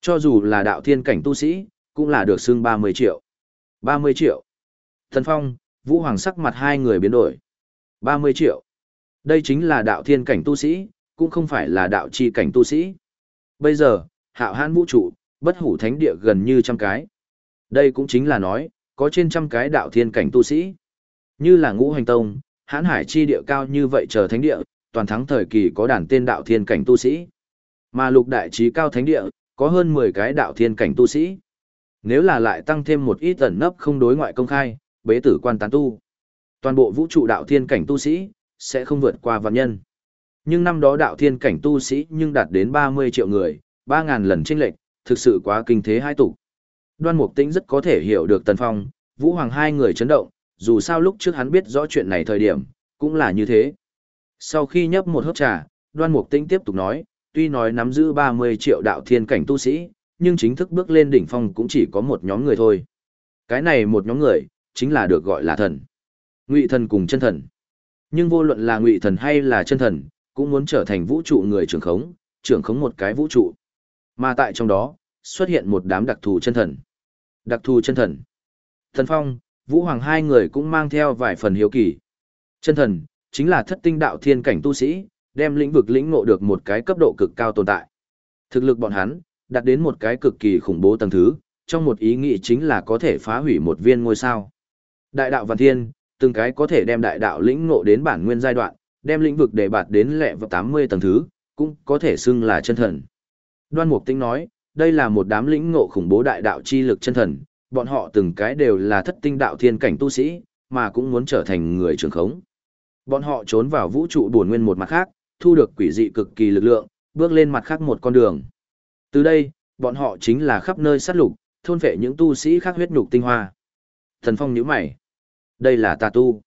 Cho dù là đạo thiên cảnh tu sĩ, cũng là được xưng 30 triệu. 30 triệu. Thần Phong, Vũ Hoàng sắc mặt hai người biến đổi. 30 triệu. Đây chính là đạo thiên cảnh tu sĩ, cũng không phải là đạo chi cảnh tu sĩ. Bây giờ, hạo hãn vũ trụ, bất hủ thánh địa gần như trăm cái. Đây cũng chính là nói, có trên trăm cái đạo thiên cảnh tu sĩ. Như là ngũ hành tông, hãn hải chi địa cao như vậy chờ thánh địa, toàn thắng thời kỳ có đàn tên đạo thiên cảnh tu sĩ. Mà lục đại trí cao thánh địa, có hơn 10 cái đạo thiên cảnh tu sĩ. Nếu là lại tăng thêm một ít ẩn nấp không đối ngoại công khai, bế tử quan tán tu. Toàn bộ vũ trụ đạo thiên cảnh tu sĩ, sẽ không vượt qua vạn nhân. Nhưng năm đó đạo thiên cảnh tu sĩ nhưng đạt đến 30 triệu người, Ba ngàn lần chênh lệch, thực sự quá kinh thế hai tục. Đoan Mục Tĩnh rất có thể hiểu được Tần Phong, Vũ Hoàng hai người chấn động, dù sao lúc trước hắn biết rõ chuyện này thời điểm, cũng là như thế. Sau khi nhấp một hớp trà, Đoan Mục Tĩnh tiếp tục nói, tuy nói nắm giữ 30 triệu đạo thiên cảnh tu sĩ, nhưng chính thức bước lên đỉnh phong cũng chỉ có một nhóm người thôi. Cái này một nhóm người, chính là được gọi là thần. Ngụy thần cùng chân thần. Nhưng vô luận là ngụy thần hay là chân thần, cũng muốn trở thành vũ trụ người trưởng khống, trưởng khống một cái vũ trụ. Mà tại trong đó, xuất hiện một đám đặc thù chân thần. Đặc thù chân thần. Thần Phong, Vũ Hoàng hai người cũng mang theo vài phần hiếu kỳ. Chân thần, chính là thất tinh đạo thiên cảnh tu sĩ, đem lĩnh vực lĩnh ngộ được một cái cấp độ cực cao tồn tại. Thực lực bọn hắn, đạt đến một cái cực kỳ khủng bố tầng thứ, trong một ý nghĩ chính là có thể phá hủy một viên ngôi sao. Đại đạo Văn Thiên, từng cái có thể đem đại đạo lĩnh ngộ đến bản nguyên giai đoạn, đem lĩnh vực để bạt đến lẹ vào 80 tầng thứ, cũng có thể xưng là chân thần. Đoan Mục Tinh nói, đây là một đám lĩnh ngộ khủng bố đại đạo chi lực chân thần, bọn họ từng cái đều là thất tinh đạo thiên cảnh tu sĩ, mà cũng muốn trở thành người trưởng khống. Bọn họ trốn vào vũ trụ bổn nguyên một mặt khác, thu được quỷ dị cực kỳ lực lượng, bước lên mặt khác một con đường. Từ đây, bọn họ chính là khắp nơi sát lục, thôn phệ những tu sĩ khác huyết nhục tinh hoa. Thần Phong nhíu mày. Đây là tà tu.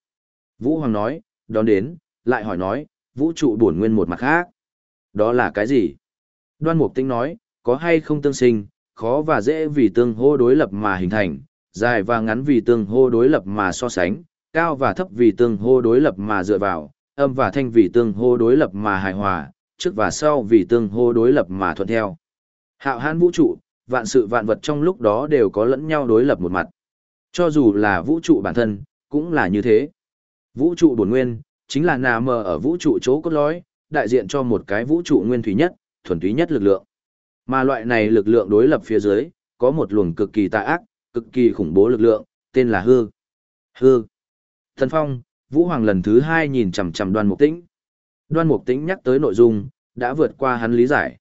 Vũ Hoàng nói, đón đến, lại hỏi nói, vũ trụ bổn nguyên một mặt khác. Đó là cái gì? Đoan Mục Tinh nói, có hay không tương sinh, khó và dễ vì tương hô đối lập mà hình thành, dài và ngắn vì tương hô đối lập mà so sánh, cao và thấp vì tương hô đối lập mà dựa vào, âm và thanh vì tương hô đối lập mà hài hòa, trước và sau vì tương hô đối lập mà thuận theo. Hạo hãn vũ trụ, vạn sự vạn vật trong lúc đó đều có lẫn nhau đối lập một mặt. Cho dù là vũ trụ bản thân, cũng là như thế. Vũ trụ bổn nguyên, chính là nà mờ ở vũ trụ chỗ cốt lõi, đại diện cho một cái vũ trụ nguyên thủy nhất, thuần túy nhất lực lượng. Mà loại này lực lượng đối lập phía dưới, có một luồng cực kỳ tà ác, cực kỳ khủng bố lực lượng, tên là hư. Hư. Thần Phong, Vũ Hoàng lần thứ hai nhìn chằm chằm Đoan Mục Tĩnh. Đoan Mục Tĩnh nhắc tới nội dung, đã vượt qua hắn lý giải.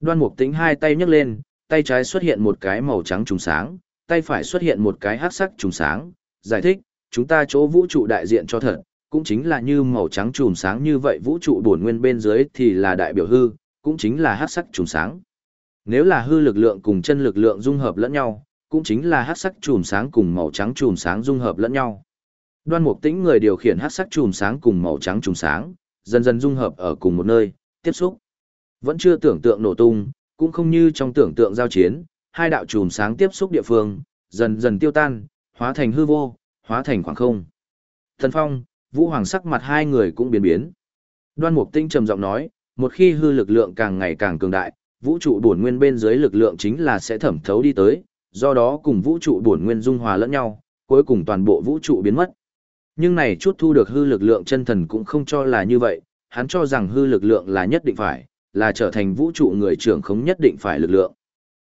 Đoan Mục Tĩnh hai tay nhấc lên, tay trái xuất hiện một cái màu trắng trùng sáng, tay phải xuất hiện một cái hắc sắc trùng sáng, giải thích, chúng ta chỗ vũ trụ đại diện cho thật, cũng chính là như màu trắng trùm sáng như vậy vũ trụ bổn nguyên bên dưới thì là đại biểu hư, cũng chính là hắc sắc chùm sáng. Nếu là hư lực lượng cùng chân lực lượng dung hợp lẫn nhau, cũng chính là hắc sắc chùm sáng cùng màu trắng chùm sáng dung hợp lẫn nhau. Đoan Mục Tĩnh người điều khiển hắc sắc chùm sáng cùng màu trắng chùm sáng, dần dần dung hợp ở cùng một nơi, tiếp xúc. Vẫn chưa tưởng tượng nổ tung, cũng không như trong tưởng tượng giao chiến, hai đạo chùm sáng tiếp xúc địa phương, dần dần tiêu tan, hóa thành hư vô, hóa thành khoảng không. Thần Phong, Vũ Hoàng sắc mặt hai người cũng biến biến. Đoan Mục Tĩnh trầm giọng nói, một khi hư lực lượng càng ngày càng cường đại, vũ trụ bổn nguyên bên dưới lực lượng chính là sẽ thẩm thấu đi tới, do đó cùng vũ trụ bổn nguyên dung hòa lẫn nhau, cuối cùng toàn bộ vũ trụ biến mất. Nhưng này chút thu được hư lực lượng chân thần cũng không cho là như vậy, hắn cho rằng hư lực lượng là nhất định phải, là trở thành vũ trụ người trưởng không nhất định phải lực lượng.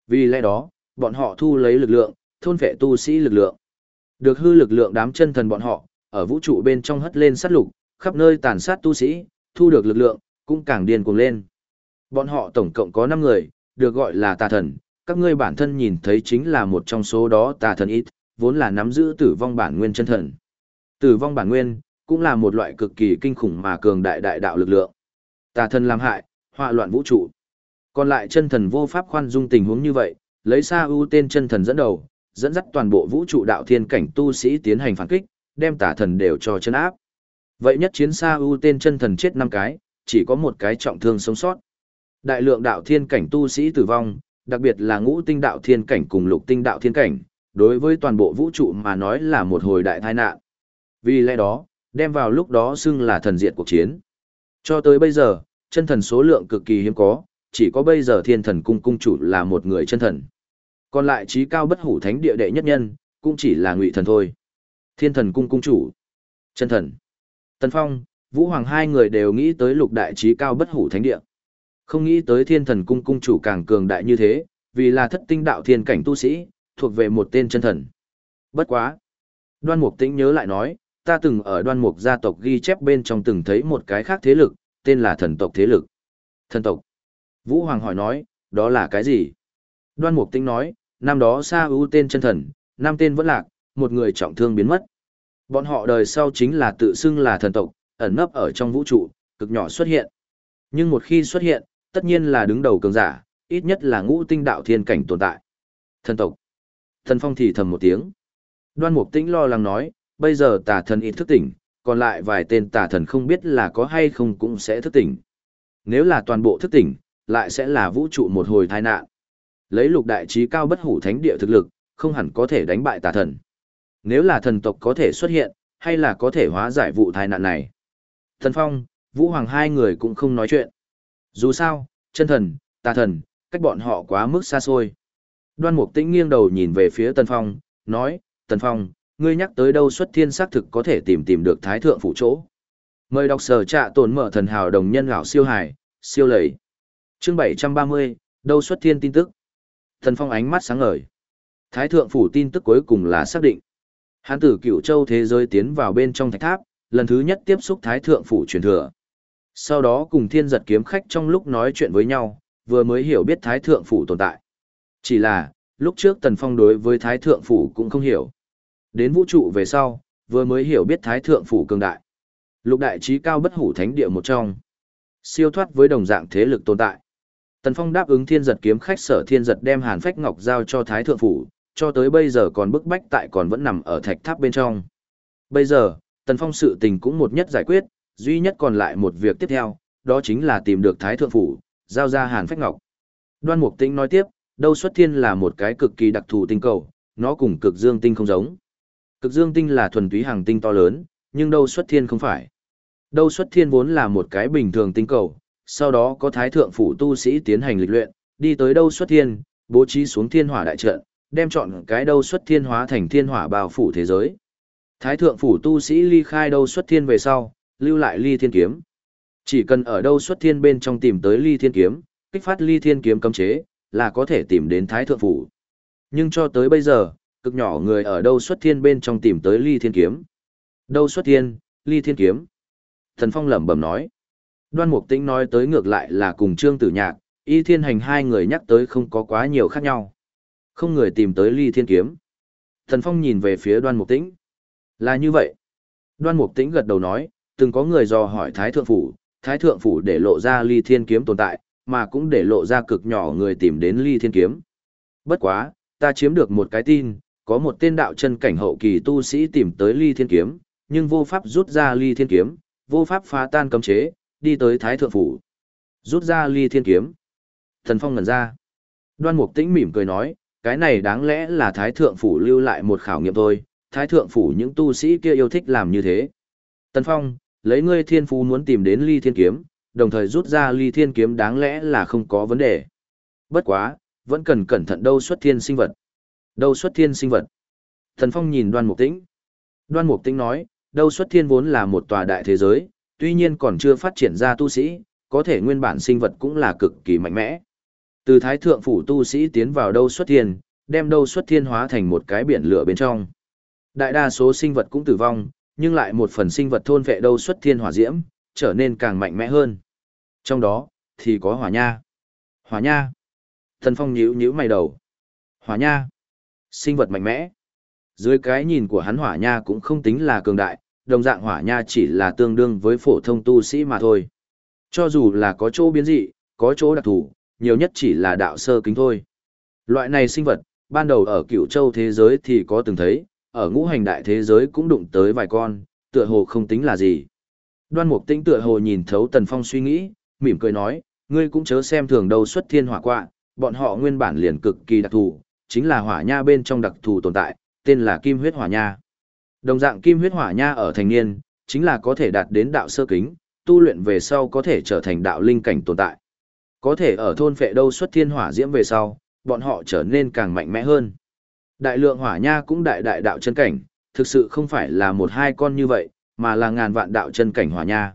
Vì lẽ đó, bọn họ thu lấy lực lượng, thôn vệ tu sĩ lực lượng. Được hư lực lượng đám chân thần bọn họ, ở vũ trụ bên trong hất lên sát lục, khắp nơi tàn sát tu sĩ, thu được lực lượng, cũng càng điên cuồng lên. Bọn họ tổng cộng có 5 người, được gọi là tà thần, các ngươi bản thân nhìn thấy chính là một trong số đó tà thần ít, vốn là nắm giữ tử vong bản nguyên chân thần. Tử vong bản nguyên, cũng là một loại cực kỳ kinh khủng mà cường đại đại đạo lực lượng. Tà thần làm hại, họa loạn vũ trụ. Còn lại chân thần vô pháp khoan dung tình huống như vậy, lấy xa ưu tên chân thần dẫn đầu, dẫn dắt toàn bộ vũ trụ đạo thiên cảnh tu sĩ tiến hành phản kích, đem tà thần đều cho chân áp. Vậy nhất chiến xa ưu tên chân thần chết năm cái, chỉ có một cái trọng thương sống sót. Đại lượng đạo thiên cảnh tu sĩ tử vong, đặc biệt là ngũ tinh đạo thiên cảnh cùng lục tinh đạo thiên cảnh, đối với toàn bộ vũ trụ mà nói là một hồi đại tai nạn. Vì lẽ đó, đem vào lúc đó xưng là thần diệt cuộc chiến. Cho tới bây giờ, chân thần số lượng cực kỳ hiếm có, chỉ có bây giờ thiên thần cung cung chủ là một người chân thần. Còn lại trí cao bất hủ thánh địa đệ nhất nhân, cũng chỉ là ngụy thần thôi. Thiên thần cung cung chủ, chân thần, Tần Phong, Vũ Hoàng hai người đều nghĩ tới lục đại trí cao bất hủ thánh địa. Không nghĩ tới thiên thần cung cung chủ càng cường đại như thế, vì là thất tinh đạo thiên cảnh tu sĩ, thuộc về một tên chân thần. Bất quá. Đoan Mục Tĩnh nhớ lại nói, ta từng ở đoan mục gia tộc ghi chép bên trong từng thấy một cái khác thế lực, tên là thần tộc thế lực. Thần tộc. Vũ Hoàng hỏi nói, đó là cái gì? Đoan Mục Tĩnh nói, năm đó Sa ưu tên chân thần, năm tên vẫn lạc, một người trọng thương biến mất. Bọn họ đời sau chính là tự xưng là thần tộc, ẩn nấp ở trong vũ trụ, cực nhỏ xuất hiện. Nhưng một khi xuất hiện, tất nhiên là đứng đầu cường giả, ít nhất là ngũ tinh đạo thiên cảnh tồn tại. Thần tộc. Thần phong thì thầm một tiếng. Đoan mục tĩnh lo lắng nói, bây giờ tà thần ít thức tỉnh, còn lại vài tên tà thần không biết là có hay không cũng sẽ thức tỉnh. Nếu là toàn bộ thức tỉnh, lại sẽ là vũ trụ một hồi tai nạn. Lấy lục đại trí cao bất hủ thánh địa thực lực, không hẳn có thể đánh bại tà thần. Nếu là thần tộc có thể xuất hiện, hay là có thể hóa giải vụ tai nạn này. Thần Phong, Vũ Hoàng hai người cũng không nói chuyện. Dù sao, chân thần, tà thần, cách bọn họ quá mức xa xôi. Đoan Mục Tĩnh nghiêng đầu nhìn về phía Tần Phong, nói, Tần Phong, ngươi nhắc tới đâu xuất thiên xác thực có thể tìm tìm được thái thượng phụ chỗ. Mời đọc sở trạ tồn mở thần hào đồng nhân gạo siêu hải, siêu lầy. Chương 730, đâu xuất thiên tin tức. Tần Phong ánh mắt sáng ngời. Thái thượng phủ tin tức cuối cùng là xác định. Hán tử cửu châu thế giới tiến vào bên trong thạch tháp, lần thứ nhất tiếp xúc thái thượng phủ truyền thừa. Sau đó cùng thiên giật kiếm khách trong lúc nói chuyện với nhau, vừa mới hiểu biết Thái Thượng Phủ tồn tại. Chỉ là, lúc trước Tần Phong đối với Thái Thượng Phủ cũng không hiểu. Đến vũ trụ về sau, vừa mới hiểu biết Thái Thượng Phủ cường đại. Lục đại trí cao bất hủ thánh địa một trong. Siêu thoát với đồng dạng thế lực tồn tại. Tần Phong đáp ứng thiên giật kiếm khách sở thiên giật đem hàn phách ngọc giao cho Thái Thượng Phủ, cho tới bây giờ còn bức bách tại còn vẫn nằm ở thạch tháp bên trong. Bây giờ, Tần Phong sự tình cũng một nhất giải quyết, duy nhất còn lại một việc tiếp theo, đó chính là tìm được Thái Thượng Phủ, giao ra Hàn Phách Ngọc. Đoan Mục Tĩnh nói tiếp, đâu xuất thiên là một cái cực kỳ đặc thù tinh cầu, nó cùng cực dương tinh không giống. Cực dương tinh là thuần túy hàng tinh to lớn, nhưng đâu xuất thiên không phải. Đâu xuất thiên vốn là một cái bình thường tinh cầu, sau đó có Thái Thượng Phủ tu sĩ tiến hành lịch luyện, đi tới đâu xuất thiên, bố trí xuống thiên hỏa đại trận, đem chọn cái đâu xuất thiên hóa thành thiên hỏa bao phủ thế giới. Thái Thượng Phủ tu sĩ ly khai đâu xuất thiên về sau, lưu lại ly thiên kiếm. Chỉ cần ở đâu xuất thiên bên trong tìm tới ly thiên kiếm, kích phát ly thiên kiếm cấm chế, là có thể tìm đến thái thượng phủ. Nhưng cho tới bây giờ, cực nhỏ người ở đâu xuất thiên bên trong tìm tới ly thiên kiếm. Đâu xuất thiên, ly thiên kiếm. Thần Phong lẩm bẩm nói. Đoan Mục Tĩnh nói tới ngược lại là cùng Trương Tử Nhạc, Y Thiên Hành hai người nhắc tới không có quá nhiều khác nhau. Không người tìm tới ly thiên kiếm. Thần Phong nhìn về phía Đoan Mục Tĩnh. Là như vậy. Đoan Mục Tĩnh gật đầu nói, từng có người dò hỏi Thái Thượng Phủ, Thái Thượng Phủ để lộ ra ly thiên kiếm tồn tại, mà cũng để lộ ra cực nhỏ người tìm đến ly thiên kiếm. Bất quá, ta chiếm được một cái tin, có một tên đạo chân cảnh hậu kỳ tu sĩ tìm tới ly thiên kiếm, nhưng vô pháp rút ra ly thiên kiếm, vô pháp phá tan cấm chế, đi tới Thái Thượng Phủ. Rút ra ly thiên kiếm. Thần Phong ngẩn ra. Đoan Mục Tĩnh mỉm cười nói, cái này đáng lẽ là Thái Thượng Phủ lưu lại một khảo nghiệm thôi, Thái Thượng Phủ những tu sĩ kia yêu thích làm như thế. Tần Phong, lấy ngươi thiên phú muốn tìm đến ly thiên kiếm, đồng thời rút ra ly thiên kiếm đáng lẽ là không có vấn đề. Bất quá, vẫn cần cẩn thận đâu xuất thiên sinh vật. Đâu xuất thiên sinh vật. Thần Phong nhìn đoan mục tĩnh. Đoan mục tĩnh nói, đâu xuất thiên vốn là một tòa đại thế giới, tuy nhiên còn chưa phát triển ra tu sĩ, có thể nguyên bản sinh vật cũng là cực kỳ mạnh mẽ. Từ thái thượng phủ tu sĩ tiến vào đâu xuất thiên, đem đâu xuất thiên hóa thành một cái biển lửa bên trong. Đại đa số sinh vật cũng tử vong, nhưng lại một phần sinh vật thôn vệ đâu xuất thiên hỏa diễm, trở nên càng mạnh mẽ hơn. Trong đó, thì có hỏa nha. Hỏa nha. Thần Phong nhíu nhíu mày đầu. Hỏa nha. Sinh vật mạnh mẽ. Dưới cái nhìn của hắn hỏa nha cũng không tính là cường đại, đồng dạng hỏa nha chỉ là tương đương với phổ thông tu sĩ mà thôi. Cho dù là có chỗ biến dị, có chỗ đặc thù, nhiều nhất chỉ là đạo sơ kính thôi. Loại này sinh vật, ban đầu ở cựu châu thế giới thì có từng thấy, ở ngũ hành đại thế giới cũng đụng tới vài con, tựa hồ không tính là gì. Đoan Mục Tĩnh tựa hồ nhìn thấu Tần Phong suy nghĩ, mỉm cười nói, ngươi cũng chớ xem thường đâu xuất thiên hỏa quạ, bọn họ nguyên bản liền cực kỳ đặc thù, chính là hỏa nha bên trong đặc thù tồn tại, tên là kim huyết hỏa nha. Đồng dạng kim huyết hỏa nha ở thành niên, chính là có thể đạt đến đạo sơ kính, tu luyện về sau có thể trở thành đạo linh cảnh tồn tại. Có thể ở thôn phệ đâu xuất thiên hỏa diễm về sau, bọn họ trở nên càng mạnh mẽ hơn. Đại lượng hỏa nha cũng đại đại đạo chân cảnh, thực sự không phải là một hai con như vậy, mà là ngàn vạn đạo chân cảnh hỏa nha.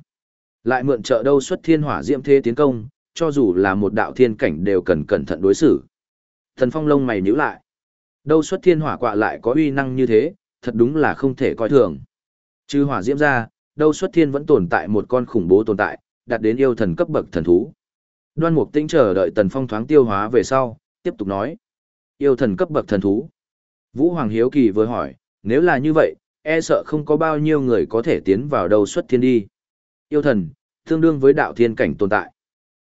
Lại mượn trợ đâu xuất thiên hỏa diễm thế tiến công, cho dù là một đạo thiên cảnh đều cần cẩn thận đối xử. Thần phong lông mày nhíu lại. Đâu xuất thiên hỏa quạ lại có uy năng như thế, thật đúng là không thể coi thường. Chứ hỏa diễm ra, đâu xuất thiên vẫn tồn tại một con khủng bố tồn tại, đạt đến yêu thần cấp bậc thần thú. Đoan Mục Tĩnh chờ đợi Tần Phong thoáng tiêu hóa về sau, tiếp tục nói: "Yêu thần cấp bậc thần thú." Vũ Hoàng Hiếu Kỳ vừa hỏi, nếu là như vậy, e sợ không có bao nhiêu người có thể tiến vào đầu xuất thiên đi. Yêu thần, tương đương với đạo thiên cảnh tồn tại.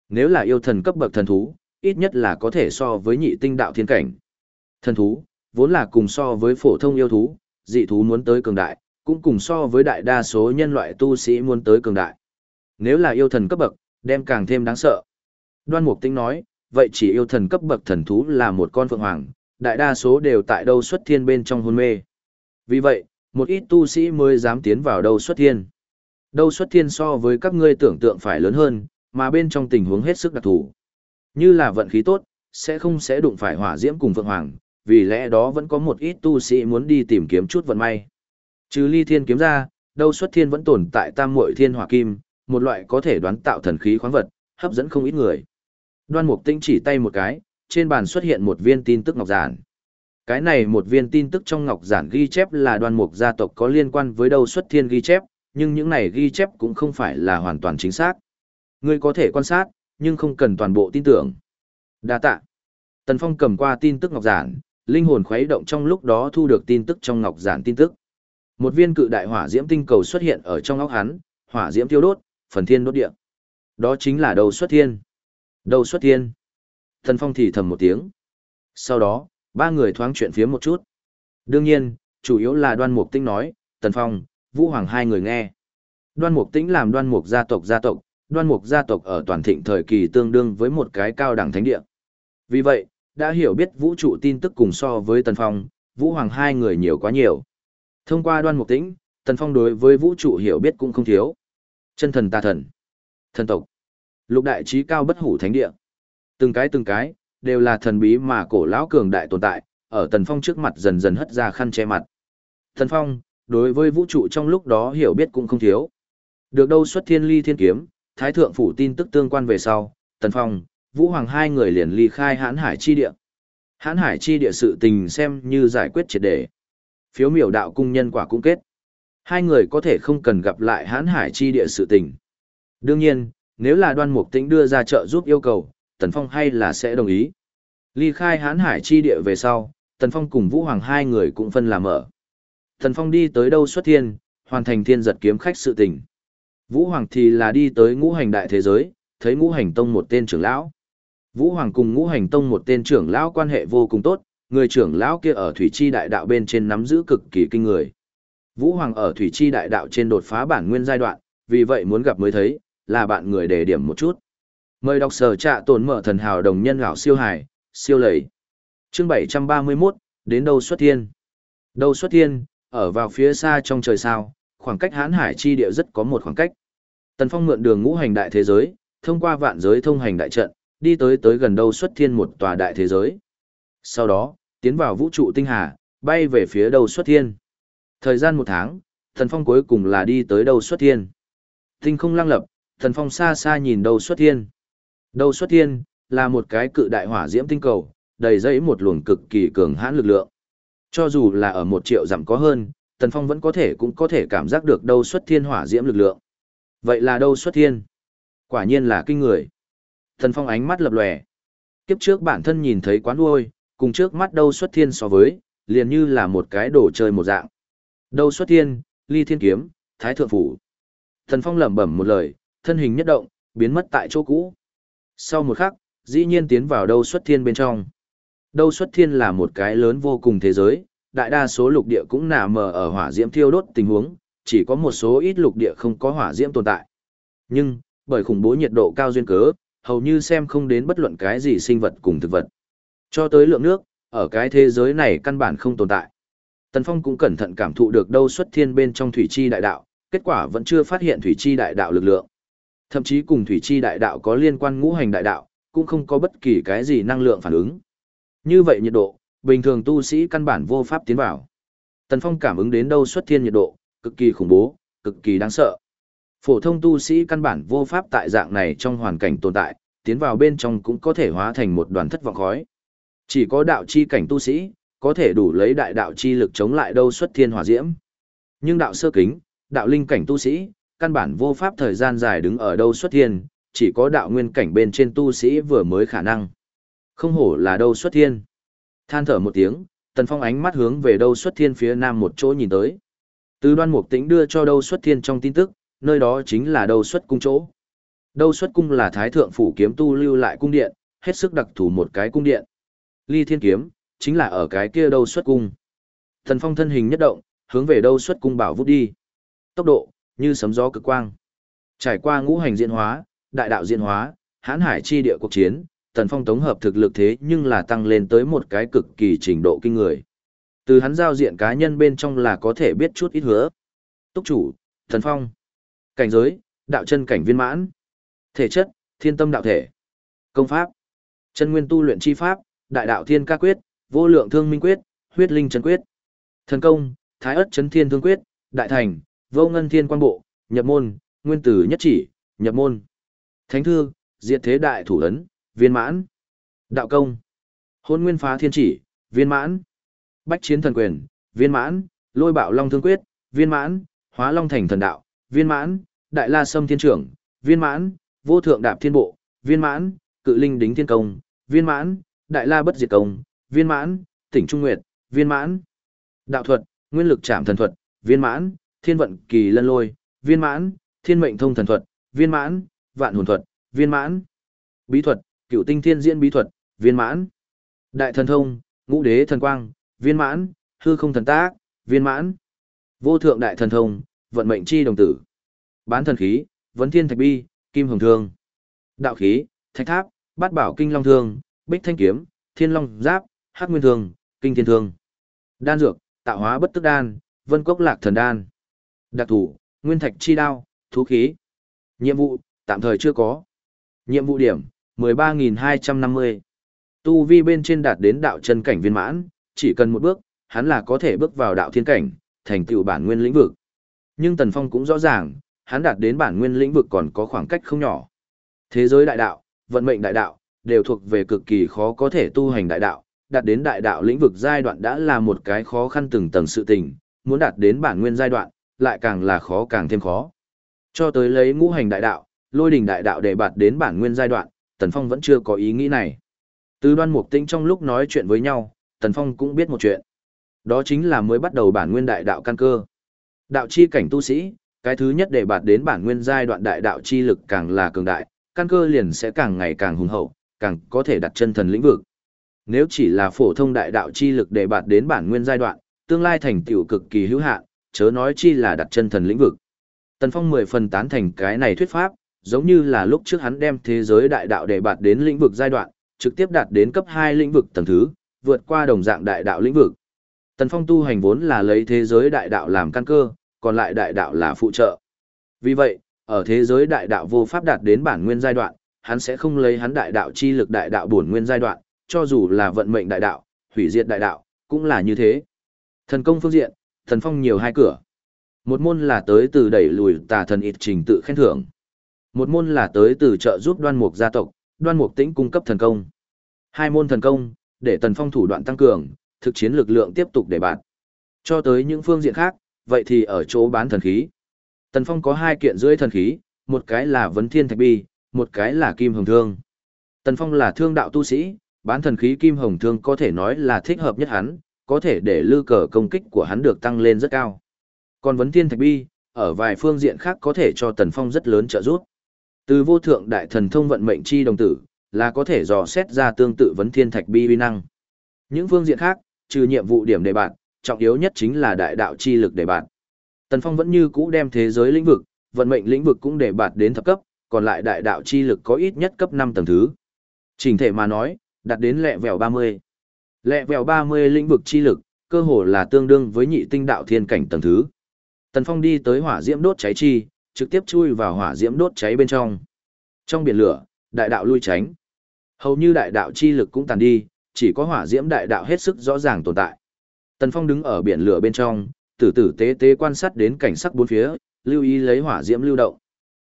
Nếu là yêu thần cấp bậc thần thú, ít nhất là có thể so với nhị tinh đạo thiên cảnh. Thần thú, vốn là cùng so với phổ thông yêu thú, dị thú muốn tới cường đại, cũng cùng so với đại đa số nhân loại tu sĩ muốn tới cường đại. Nếu là yêu thần cấp bậc, đem càng thêm đáng sợ. Đoan Mục Tinh nói, vậy chỉ yêu thần cấp bậc thần thú là một con phượng hoàng, đại đa số đều tại đâu xuất thiên bên trong hôn mê. Vì vậy, một ít tu sĩ mới dám tiến vào đâu xuất thiên. Đâu xuất thiên so với các ngươi tưởng tượng phải lớn hơn, mà bên trong tình huống hết sức đặc thù. Như là vận khí tốt, sẽ không sẽ đụng phải hỏa diễm cùng vượng hoàng, vì lẽ đó vẫn có một ít tu sĩ muốn đi tìm kiếm chút vận may. Trừ ly thiên kiếm ra, đâu xuất thiên vẫn tồn tại tam muội thiên hỏa kim, một loại có thể đoán tạo thần khí khoáng vật, hấp dẫn không ít người. Đoan Mục Tinh chỉ tay một cái, trên bàn xuất hiện một viên tin tức ngọc giản. Cái này một viên tin tức trong ngọc giản ghi chép là đoan mục gia tộc có liên quan với đâu xuất thiên ghi chép, nhưng những này ghi chép cũng không phải là hoàn toàn chính xác. Ngươi có thể quan sát, nhưng không cần toàn bộ tin tưởng. Đa tạ. Tần Phong cầm qua tin tức ngọc giản, linh hồn khuấy động trong lúc đó thu được tin tức trong ngọc giản tin tức. Một viên cự đại hỏa diễm tinh cầu xuất hiện ở trong óc hắn, hỏa diễm tiêu đốt, phần thiên đốt địa. Đó chính là đầu xuất thiên. Đầu xuất thiên. Tần Phong thì thầm một tiếng. Sau đó, ba người thoáng chuyện phía một chút. Đương nhiên, chủ yếu là đoan mục Tĩnh nói, Tần Phong, Vũ Hoàng hai người nghe. Đoan mục tĩnh làm đoan mục gia tộc gia tộc, đoan mục gia tộc ở toàn thịnh thời kỳ tương đương với một cái cao đẳng thánh địa. Vì vậy, đã hiểu biết vũ trụ tin tức cùng so với Tần Phong, Vũ Hoàng hai người nhiều quá nhiều. Thông qua đoan mục tĩnh, Tần Phong đối với vũ trụ hiểu biết cũng không thiếu. Chân thần tà thần, thần tộc, lục đại trí cao bất hủ thánh địa. Từng cái từng cái, đều là thần bí mà cổ lão cường đại tồn tại, ở Tần Phong trước mặt dần dần hất ra khăn che mặt. Tần Phong, đối với vũ trụ trong lúc đó hiểu biết cũng không thiếu. Được đâu xuất thiên ly thiên kiếm, Thái Thượng Phủ tin tức tương quan về sau, Tần Phong, Vũ Hoàng hai người liền ly khai hãn hải chi địa. Hãn hải chi địa sự tình xem như giải quyết triệt đề. Phiếu miểu đạo cung nhân quả cũng kết. Hai người có thể không cần gặp lại hãn hải chi địa sự tình. Đương nhiên, nếu là đoan mục tĩnh đưa ra trợ giúp yêu cầu, Tần Phong hay là sẽ đồng ý. Ly khai hãn hải chi địa về sau, Tần Phong cùng Vũ Hoàng hai người cũng phân làm ở. Tần Phong đi tới đâu xuất thiên, hoàn thành thiên giật kiếm khách sự tình. Vũ Hoàng thì là đi tới ngũ hành đại thế giới, thấy ngũ hành tông một tên trưởng lão. Vũ Hoàng cùng ngũ hành tông một tên trưởng lão quan hệ vô cùng tốt, người trưởng lão kia ở Thủy Chi đại đạo bên trên nắm giữ cực kỳ kinh người. Vũ Hoàng ở Thủy Chi đại đạo trên đột phá bản nguyên giai đoạn, vì vậy muốn gặp mới thấy, là bạn người đề điểm một chút. Mời đọc sở trạ tổn mở thần hào đồng nhân gạo siêu hải, siêu lầy. Chương 731, đến đâu xuất thiên? Đâu xuất thiên, ở vào phía xa trong trời sao, khoảng cách hãn hải chi địa rất có một khoảng cách. Tần Phong mượn đường ngũ hành đại thế giới, thông qua vạn giới thông hành đại trận, đi tới tới gần đâu xuất thiên một tòa đại thế giới. Sau đó, tiến vào vũ trụ tinh hà, bay về phía đâu xuất thiên. Thời gian một tháng, Tần Phong cuối cùng là đi tới đâu xuất thiên. Tinh không lăng lập, Tần Phong xa xa nhìn đâu xuất thiên. Đâu xuất thiên, là một cái cự đại hỏa diễm tinh cầu, đầy dẫy một luồng cực kỳ cường hãn lực lượng. Cho dù là ở một triệu dặm có hơn, Tần Phong vẫn có thể cũng có thể cảm giác được đâu xuất thiên hỏa diễm lực lượng. Vậy là đâu xuất thiên? Quả nhiên là kinh người. Tần Phong ánh mắt lập lòe. Kiếp trước bản thân nhìn thấy quán uôi, cùng trước mắt đâu xuất thiên so với, liền như là một cái đồ chơi một dạng. Đâu xuất thiên, ly thiên kiếm, thái thượng phủ. Tần Phong lẩm bẩm một lời, thân hình nhất động, biến mất tại chỗ cũ. Sau một khắc, dĩ nhiên tiến vào đâu xuất thiên bên trong. Đâu xuất thiên là một cái lớn vô cùng thế giới, đại đa số lục địa cũng nà mờ ở hỏa diễm thiêu đốt tình huống, chỉ có một số ít lục địa không có hỏa diễm tồn tại. Nhưng, bởi khủng bố nhiệt độ cao duyên cớ, hầu như xem không đến bất luận cái gì sinh vật cùng thực vật. Cho tới lượng nước, ở cái thế giới này căn bản không tồn tại. Tần Phong cũng cẩn thận cảm thụ được đâu xuất thiên bên trong thủy chi đại đạo, kết quả vẫn chưa phát hiện thủy chi đại đạo lực lượng. Thậm chí cùng thủy chi đại đạo có liên quan ngũ hành đại đạo, cũng không có bất kỳ cái gì năng lượng phản ứng. Như vậy nhiệt độ, bình thường tu sĩ căn bản vô pháp tiến vào. Tần Phong cảm ứng đến đâu xuất thiên nhiệt độ, cực kỳ khủng bố, cực kỳ đáng sợ. Phổ thông tu sĩ căn bản vô pháp tại dạng này trong hoàn cảnh tồn tại, tiến vào bên trong cũng có thể hóa thành một đoàn thất vọng khói. Chỉ có đạo chi cảnh tu sĩ, có thể đủ lấy đại đạo chi lực chống lại đâu xuất thiên hỏa diễm. Nhưng đạo sơ kính, đạo linh cảnh tu sĩ, căn bản vô pháp thời gian dài đứng ở đâu xuất thiên, chỉ có đạo nguyên cảnh bên trên tu sĩ vừa mới khả năng. Không hổ là đâu xuất thiên. Than thở một tiếng, Tần Phong ánh mắt hướng về đâu xuất thiên phía nam một chỗ nhìn tới. Từ đoan mục tĩnh đưa cho đâu xuất thiên trong tin tức, nơi đó chính là đâu xuất cung chỗ. Đâu xuất cung là thái thượng phủ kiếm tu lưu lại cung điện, hết sức đặc thù một cái cung điện. Ly thiên kiếm, chính là ở cái kia đâu xuất cung. Tần Phong thân hình nhất động, hướng về đâu xuất cung bảo vút đi. Tốc độ, như sấm gió cực quang. Trải qua ngũ hành diễn hóa, đại đạo diễn hóa, hãn hải chi địa cuộc chiến, Tần Phong tổng hợp thực lực thế nhưng là tăng lên tới một cái cực kỳ trình độ kinh người. Từ hắn giao diện cá nhân bên trong là có thể biết chút ít hứa. Túc chủ, Tần Phong. Cảnh giới, đạo chân cảnh viên mãn. Thể chất, thiên tâm đạo thể. Công pháp, chân nguyên tu luyện chi pháp, đại đạo thiên ca quyết, vô lượng thương minh quyết, huyết linh chân quyết. Thần công, thái ất chấn thiên thương quyết, đại thành, vô ngân thiên quan bộ, nhập môn, nguyên tử nhất chỉ, nhập môn. Thánh thư, diệt thế đại thủ ấn, viên mãn. Đạo công, hôn nguyên phá thiên chỉ, viên mãn. Bách chiến thần quyền, viên mãn. Lôi bạo long thương quyết, viên mãn. Hóa long thành thần đạo, viên mãn. Đại la sâm thiên trưởng, viên mãn. Vô thượng đạp thiên bộ, viên mãn. Cự linh đính thiên công, viên mãn. Đại la bất diệt công, viên mãn. Tỉnh Trung Nguyệt, viên mãn. Đạo thuật, nguyên lực trảm thần thuật, viên mãn. Thiên vận kỳ lân lôi, viên mãn. Thiên mệnh thông thần thuật, viên mãn. Vạn hồn thuật, viên mãn. Bí thuật, cựu tinh thiên diễn bí thuật, viên mãn. Đại thần thông, ngũ đế thần quang, viên mãn, hư không thần tác, viên mãn. Vô thượng đại thần thông, vận mệnh chi đồng tử. Bán thần khí, vấn thiên thạch bi, kim hồng thương. Đạo khí, thạch tháp, bát bảo kinh long thương, bích thanh kiếm, thiên long giáp, hắc nguyên thương, kinh thiên thương. Đan dược, tạo hóa bất tức đan, vân cốc lạc thần đan. Đặc thủ, nguyên thạch chi đao, thú khí. Nhiệm vụ, tạm thời chưa có. Nhiệm vụ điểm, 13.250. Tu vi bên trên đạt đến đạo chân cảnh viên mãn, chỉ cần một bước, hắn là có thể bước vào đạo thiên cảnh, thành tựu bản nguyên lĩnh vực. Nhưng Tần Phong cũng rõ ràng, hắn đạt đến bản nguyên lĩnh vực còn có khoảng cách không nhỏ. Thế giới đại đạo, vận mệnh đại đạo, đều thuộc về cực kỳ khó có thể tu hành đại đạo, đạt đến đại đạo lĩnh vực giai đoạn đã là một cái khó khăn từng tầng sự tình, muốn đạt đến bản nguyên giai đoạn, lại càng là khó càng thêm khó. Cho tới lấy ngũ hành đại đạo, lôi đình đại đạo để bạt đến bản nguyên giai đoạn, Tần Phong vẫn chưa có ý nghĩ này. Từ đoan mục tĩnh trong lúc nói chuyện với nhau, Tần Phong cũng biết một chuyện. Đó chính là mới bắt đầu bản nguyên đại đạo căn cơ. Đạo chi cảnh tu sĩ, cái thứ nhất để bạt đến bản nguyên giai đoạn đại đạo chi lực càng là cường đại, căn cơ liền sẽ càng ngày càng hùng hậu, càng có thể đặt chân thần lĩnh vực. Nếu chỉ là phổ thông đại đạo chi lực để bạt đến bản nguyên giai đoạn, tương lai thành tựu cực kỳ hữu hạn, chớ nói chi là đặt chân thần lĩnh vực. Tần Phong mười phần tán thành cái này thuyết pháp, giống như là lúc trước hắn đem thế giới đại đạo để bạt đến lĩnh vực giai đoạn, trực tiếp đạt đến cấp 2 lĩnh vực tầng thứ, vượt qua đồng dạng đại đạo lĩnh vực. Tần Phong tu hành vốn là lấy thế giới đại đạo làm căn cơ, còn lại đại đạo là phụ trợ. Vì vậy, ở thế giới đại đạo vô pháp đạt đến bản nguyên giai đoạn, hắn sẽ không lấy hắn đại đạo chi lực đại đạo bổn nguyên giai đoạn, cho dù là vận mệnh đại đạo, hủy diệt đại đạo, cũng là như thế. Thần công phương diện, thần phong nhiều hai cửa. Một môn là tới từ đẩy lùi tà thần ít trình tự khen thưởng. Một môn là tới từ trợ giúp đoan mục gia tộc, đoan mục tĩnh cung cấp thần công. Hai môn thần công, để tần phong thủ đoạn tăng cường, thực chiến lực lượng tiếp tục để bạn. Cho tới những phương diện khác, vậy thì ở chỗ bán thần khí. Tần phong có hai kiện rưỡi thần khí, một cái là vấn thiên thạch bi, một cái là kim hồng thương. Tần phong là thương đạo tu sĩ, bán thần khí kim hồng thương có thể nói là thích hợp nhất hắn, có thể để lư cờ công kích của hắn được tăng lên rất cao. Còn vấn thiên thạch bi, ở vài phương diện khác có thể cho tần phong rất lớn trợ giúp. Từ vô thượng đại thần thông vận mệnh chi đồng tử, là có thể dò xét ra tương tự vấn thiên thạch bi uy năng. Những phương diện khác, trừ nhiệm vụ điểm đề bạn, trọng yếu nhất chính là đại đạo chi lực đề bạn. Tần Phong vẫn như cũ đem thế giới lĩnh vực, vận mệnh lĩnh vực cũng đề bạt đến thập cấp, còn lại đại đạo chi lực có ít nhất cấp 5 tầng thứ. Trình thể mà nói, đạt đến lẹ vèo 30. Lẹ vèo 30 lĩnh vực chi lực, cơ hồ là tương đương với nhị tinh đạo thiên cảnh tầng thứ. Tần Phong đi tới hỏa diễm đốt cháy chi, trực tiếp chui vào hỏa diễm đốt cháy bên trong. Trong biển lửa, đại đạo lui tránh. Hầu như đại đạo chi lực cũng tàn đi, chỉ có hỏa diễm đại đạo hết sức rõ ràng tồn tại. Tần Phong đứng ở biển lửa bên trong, tử tử tế tế quan sát đến cảnh sắc bốn phía, lưu ý lấy hỏa diễm lưu động.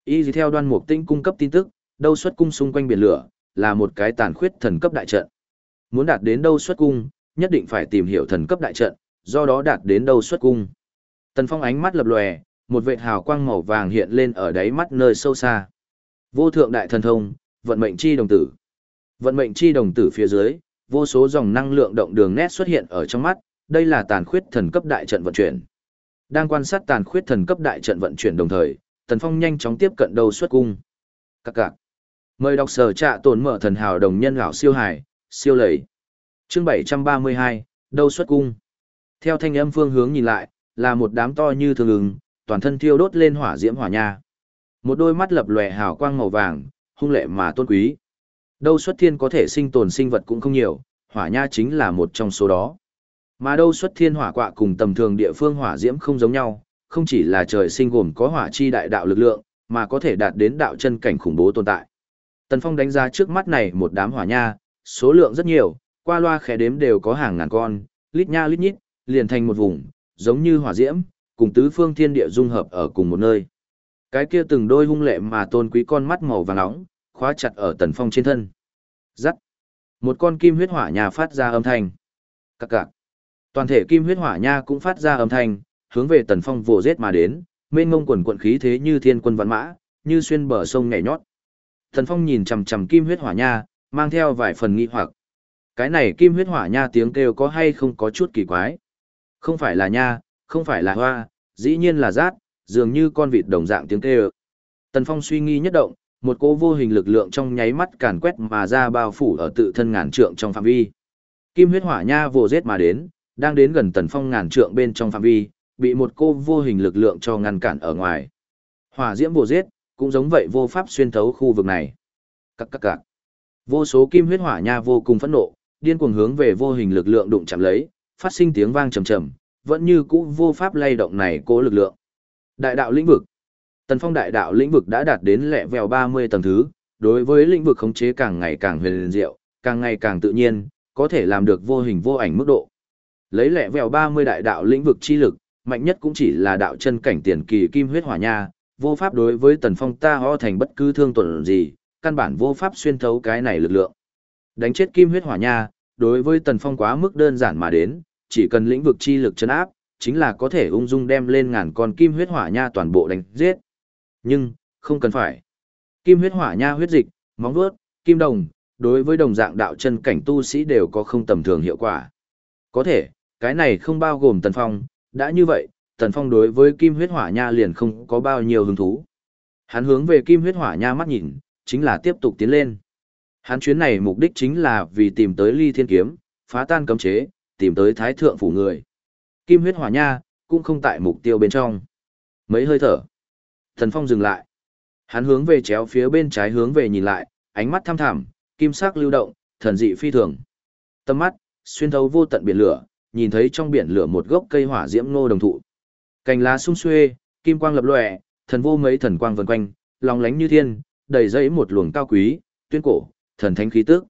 Y theo đoan mục tinh cung cấp tin tức, đâu xuất cung xung quanh biển lửa, là một cái tàn khuyết thần cấp đại trận. Muốn đạt đến đâu xuất cung, nhất định phải tìm hiểu thần cấp đại trận, do đó đạt đến đâu xuất cung. Tần Phong ánh mắt lập lòe, một vệt hào quang màu vàng hiện lên ở đáy mắt nơi sâu xa. Vô thượng đại thần thông, vận mệnh chi đồng tử. Vận mệnh chi đồng tử phía dưới, vô số dòng năng lượng động đường nét xuất hiện ở trong mắt, đây là tàn khuyết thần cấp đại trận vận chuyển. Đang quan sát tàn khuyết thần cấp đại trận vận chuyển đồng thời, Tần Phong nhanh chóng tiếp cận đầu xuất cung. Các cạc. Mời đọc sở trạ tổn mở thần hào đồng nhân gạo siêu hải, siêu lầy. Chương 732, đâu xuất cung. Theo thanh âm phương hướng nhìn lại, là một đám to như thường ứng, toàn thân thiêu đốt lên hỏa diễm hỏa nha. Một đôi mắt lập lòe hào quang màu vàng, hung lệ mà tôn quý. Đâu xuất thiên có thể sinh tồn sinh vật cũng không nhiều, hỏa nha chính là một trong số đó. Mà đâu xuất thiên hỏa quạ cùng tầm thường địa phương hỏa diễm không giống nhau, không chỉ là trời sinh gồm có hỏa chi đại đạo lực lượng, mà có thể đạt đến đạo chân cảnh khủng bố tồn tại. Tần Phong đánh giá trước mắt này một đám hỏa nha, số lượng rất nhiều, qua loa khẽ đếm đều có hàng ngàn con, lít nha lít nhít, liền thành một vùng, giống như hỏa diễm, cùng tứ phương thiên địa dung hợp ở cùng một nơi. Cái kia từng đôi hung lệ mà tôn quý con mắt màu vàng nóng, khóa chặt ở Tần Phong trên thân. Rắc. Một con kim huyết hỏa nha phát ra âm thanh. Các cạc. Toàn thể kim huyết hỏa nha cũng phát ra âm thanh, hướng về Tần Phong vồ giết mà đến, mênh ngông quần quận khí thế như thiên quân văn mã, như xuyên bờ sông nhảy nhót. Tần Phong nhìn chằm chằm kim huyết hỏa nha, mang theo vài phần nghi hoặc. Cái này kim huyết hỏa nha tiếng kêu có hay không có chút kỳ quái. Không phải là nha, không phải là hoa, dĩ nhiên là rát, dường như con vịt đồng dạng tiếng kêu. Tần Phong suy nghi nhất động, một cỗ vô hình lực lượng trong nháy mắt càn quét mà ra bao phủ ở tự thân ngàn trượng trong phạm vi. Kim huyết hỏa nha vồ giết mà đến, đang đến gần Tần Phong ngàn trượng bên trong phạm vi, bị một cô vô hình lực lượng cho ngăn cản ở ngoài. Hỏa diễm vồ giết, cũng giống vậy vô pháp xuyên thấu khu vực này. Các các các. Vô số kim huyết hỏa nha vô cùng phẫn nộ, điên cuồng hướng về vô hình lực lượng đụng chạm lấy, phát sinh tiếng vang trầm trầm, vẫn như cũ vô pháp lay động này cố lực lượng. Đại đạo lĩnh vực. Tần Phong đại đạo lĩnh vực đã đạt đến lẹ vèo 30 tầng thứ, đối với lĩnh vực khống chế càng ngày càng huyền diệu, càng ngày càng tự nhiên, có thể làm được vô hình vô ảnh mức độ. Lấy lẹ vèo 30 đại đạo lĩnh vực chi lực, mạnh nhất cũng chỉ là đạo chân cảnh tiền kỳ kim huyết hỏa nha, vô pháp đối với Tần Phong ta ho thành bất cứ thương tổn gì, căn bản vô pháp xuyên thấu cái này lực lượng. Đánh chết kim huyết hỏa nha, đối với Tần Phong quá mức đơn giản mà đến, chỉ cần lĩnh vực chi lực chấn áp, chính là có thể ung dung đem lên ngàn con kim huyết hỏa nha toàn bộ đánh giết. Nhưng, không cần phải. Kim huyết hỏa nha huyết dịch, móng vuốt, kim đồng, đối với đồng dạng đạo chân cảnh tu sĩ đều có không tầm thường hiệu quả. Có thể, cái này không bao gồm Tần Phong, đã như vậy, Tần Phong đối với kim huyết hỏa nha liền không có bao nhiêu hứng thú. Hắn hướng về kim huyết hỏa nha mắt nhìn, chính là tiếp tục tiến lên. Hắn chuyến này mục đích chính là vì tìm tới ly thiên kiếm, phá tan cấm chế, tìm tới thái thượng phủ người. Kim huyết hỏa nha, cũng không tại mục tiêu bên trong. Mấy hơi thở. Thần Phong dừng lại. Hắn hướng về chéo phía bên trái hướng về nhìn lại, ánh mắt thăm thẳm, kim sắc lưu động, thần dị phi thường. Tâm mắt, xuyên thấu vô tận biển lửa, nhìn thấy trong biển lửa một gốc cây hỏa diễm ngô đồng thụ. Cành lá sung xuê, kim quang lập lòe, thần vô mấy thần quang vần quanh, long lánh như thiên, đầy dẫy một luồng cao quý, tuyên cổ, thần thánh khí tức.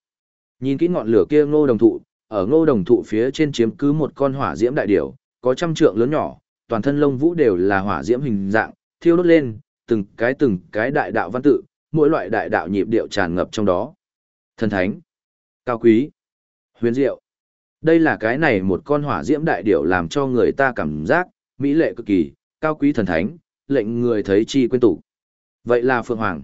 Nhìn kỹ ngọn lửa kia ngô đồng thụ, ở ngô đồng thụ phía trên chiếm cứ một con hỏa diễm đại điểu, có trăm trượng lớn nhỏ, toàn thân lông vũ đều là hỏa diễm hình dạng, thiêu đốt lên, từng cái từng cái đại đạo văn tự, mỗi loại đại đạo nhịp điệu tràn ngập trong đó. Thần thánh, cao quý, huyền diệu. Đây là cái này một con hỏa diễm đại điểu làm cho người ta cảm giác, mỹ lệ cực kỳ, cao quý thần thánh, lệnh người thấy chi quên tụ. Vậy là Phượng Hoàng.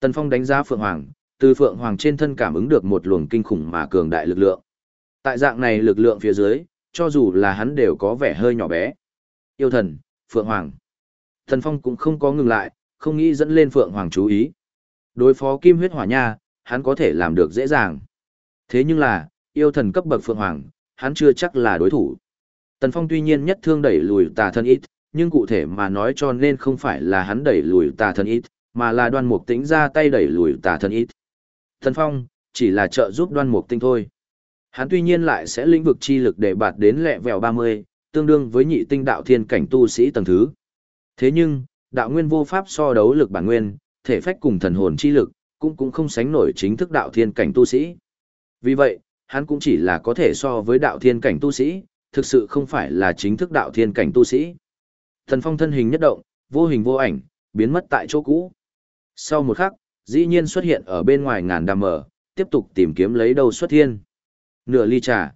Tần Phong đánh giá Phượng Hoàng, từ Phượng Hoàng trên thân cảm ứng được một luồng kinh khủng mà cường đại lực lượng. Tại dạng này lực lượng phía dưới, cho dù là hắn đều có vẻ hơi nhỏ bé. Yêu thần, Phượng Hoàng. Tần Phong cũng không có ngừng lại, không nghĩ dẫn lên Phượng Hoàng chú ý. Đối phó Kim huyết hỏa nha, hắn có thể làm được dễ dàng. Thế nhưng là, yêu thần cấp bậc Phượng Hoàng, hắn chưa chắc là đối thủ. Tần Phong tuy nhiên nhất thương đẩy lùi tà thân ít, nhưng cụ thể mà nói cho nên không phải là hắn đẩy lùi tà thân ít, mà là đoan mục tĩnh ra tay đẩy lùi tà thần ít. Thần Phong, chỉ là trợ giúp đoan mục tinh thôi. Hắn tuy nhiên lại sẽ lĩnh vực chi lực để bạt đến lẹ vèo 30, tương đương với nhị tinh đạo thiên cảnh tu sĩ tầng thứ. Thế nhưng, đạo nguyên vô pháp so đấu lực bản nguyên, thể phách cùng thần hồn chi lực, cũng cũng không sánh nổi chính thức đạo thiên cảnh tu sĩ. Vì vậy, hắn cũng chỉ là có thể so với đạo thiên cảnh tu sĩ, thực sự không phải là chính thức đạo thiên cảnh tu sĩ. Thần phong thân hình nhất động, vô hình vô ảnh, biến mất tại chỗ cũ. Sau một khắc, dĩ nhiên xuất hiện ở bên ngoài ngàn đàm mở, tiếp tục tìm kiếm lấy đầu xuất thiên. Nửa ly trà.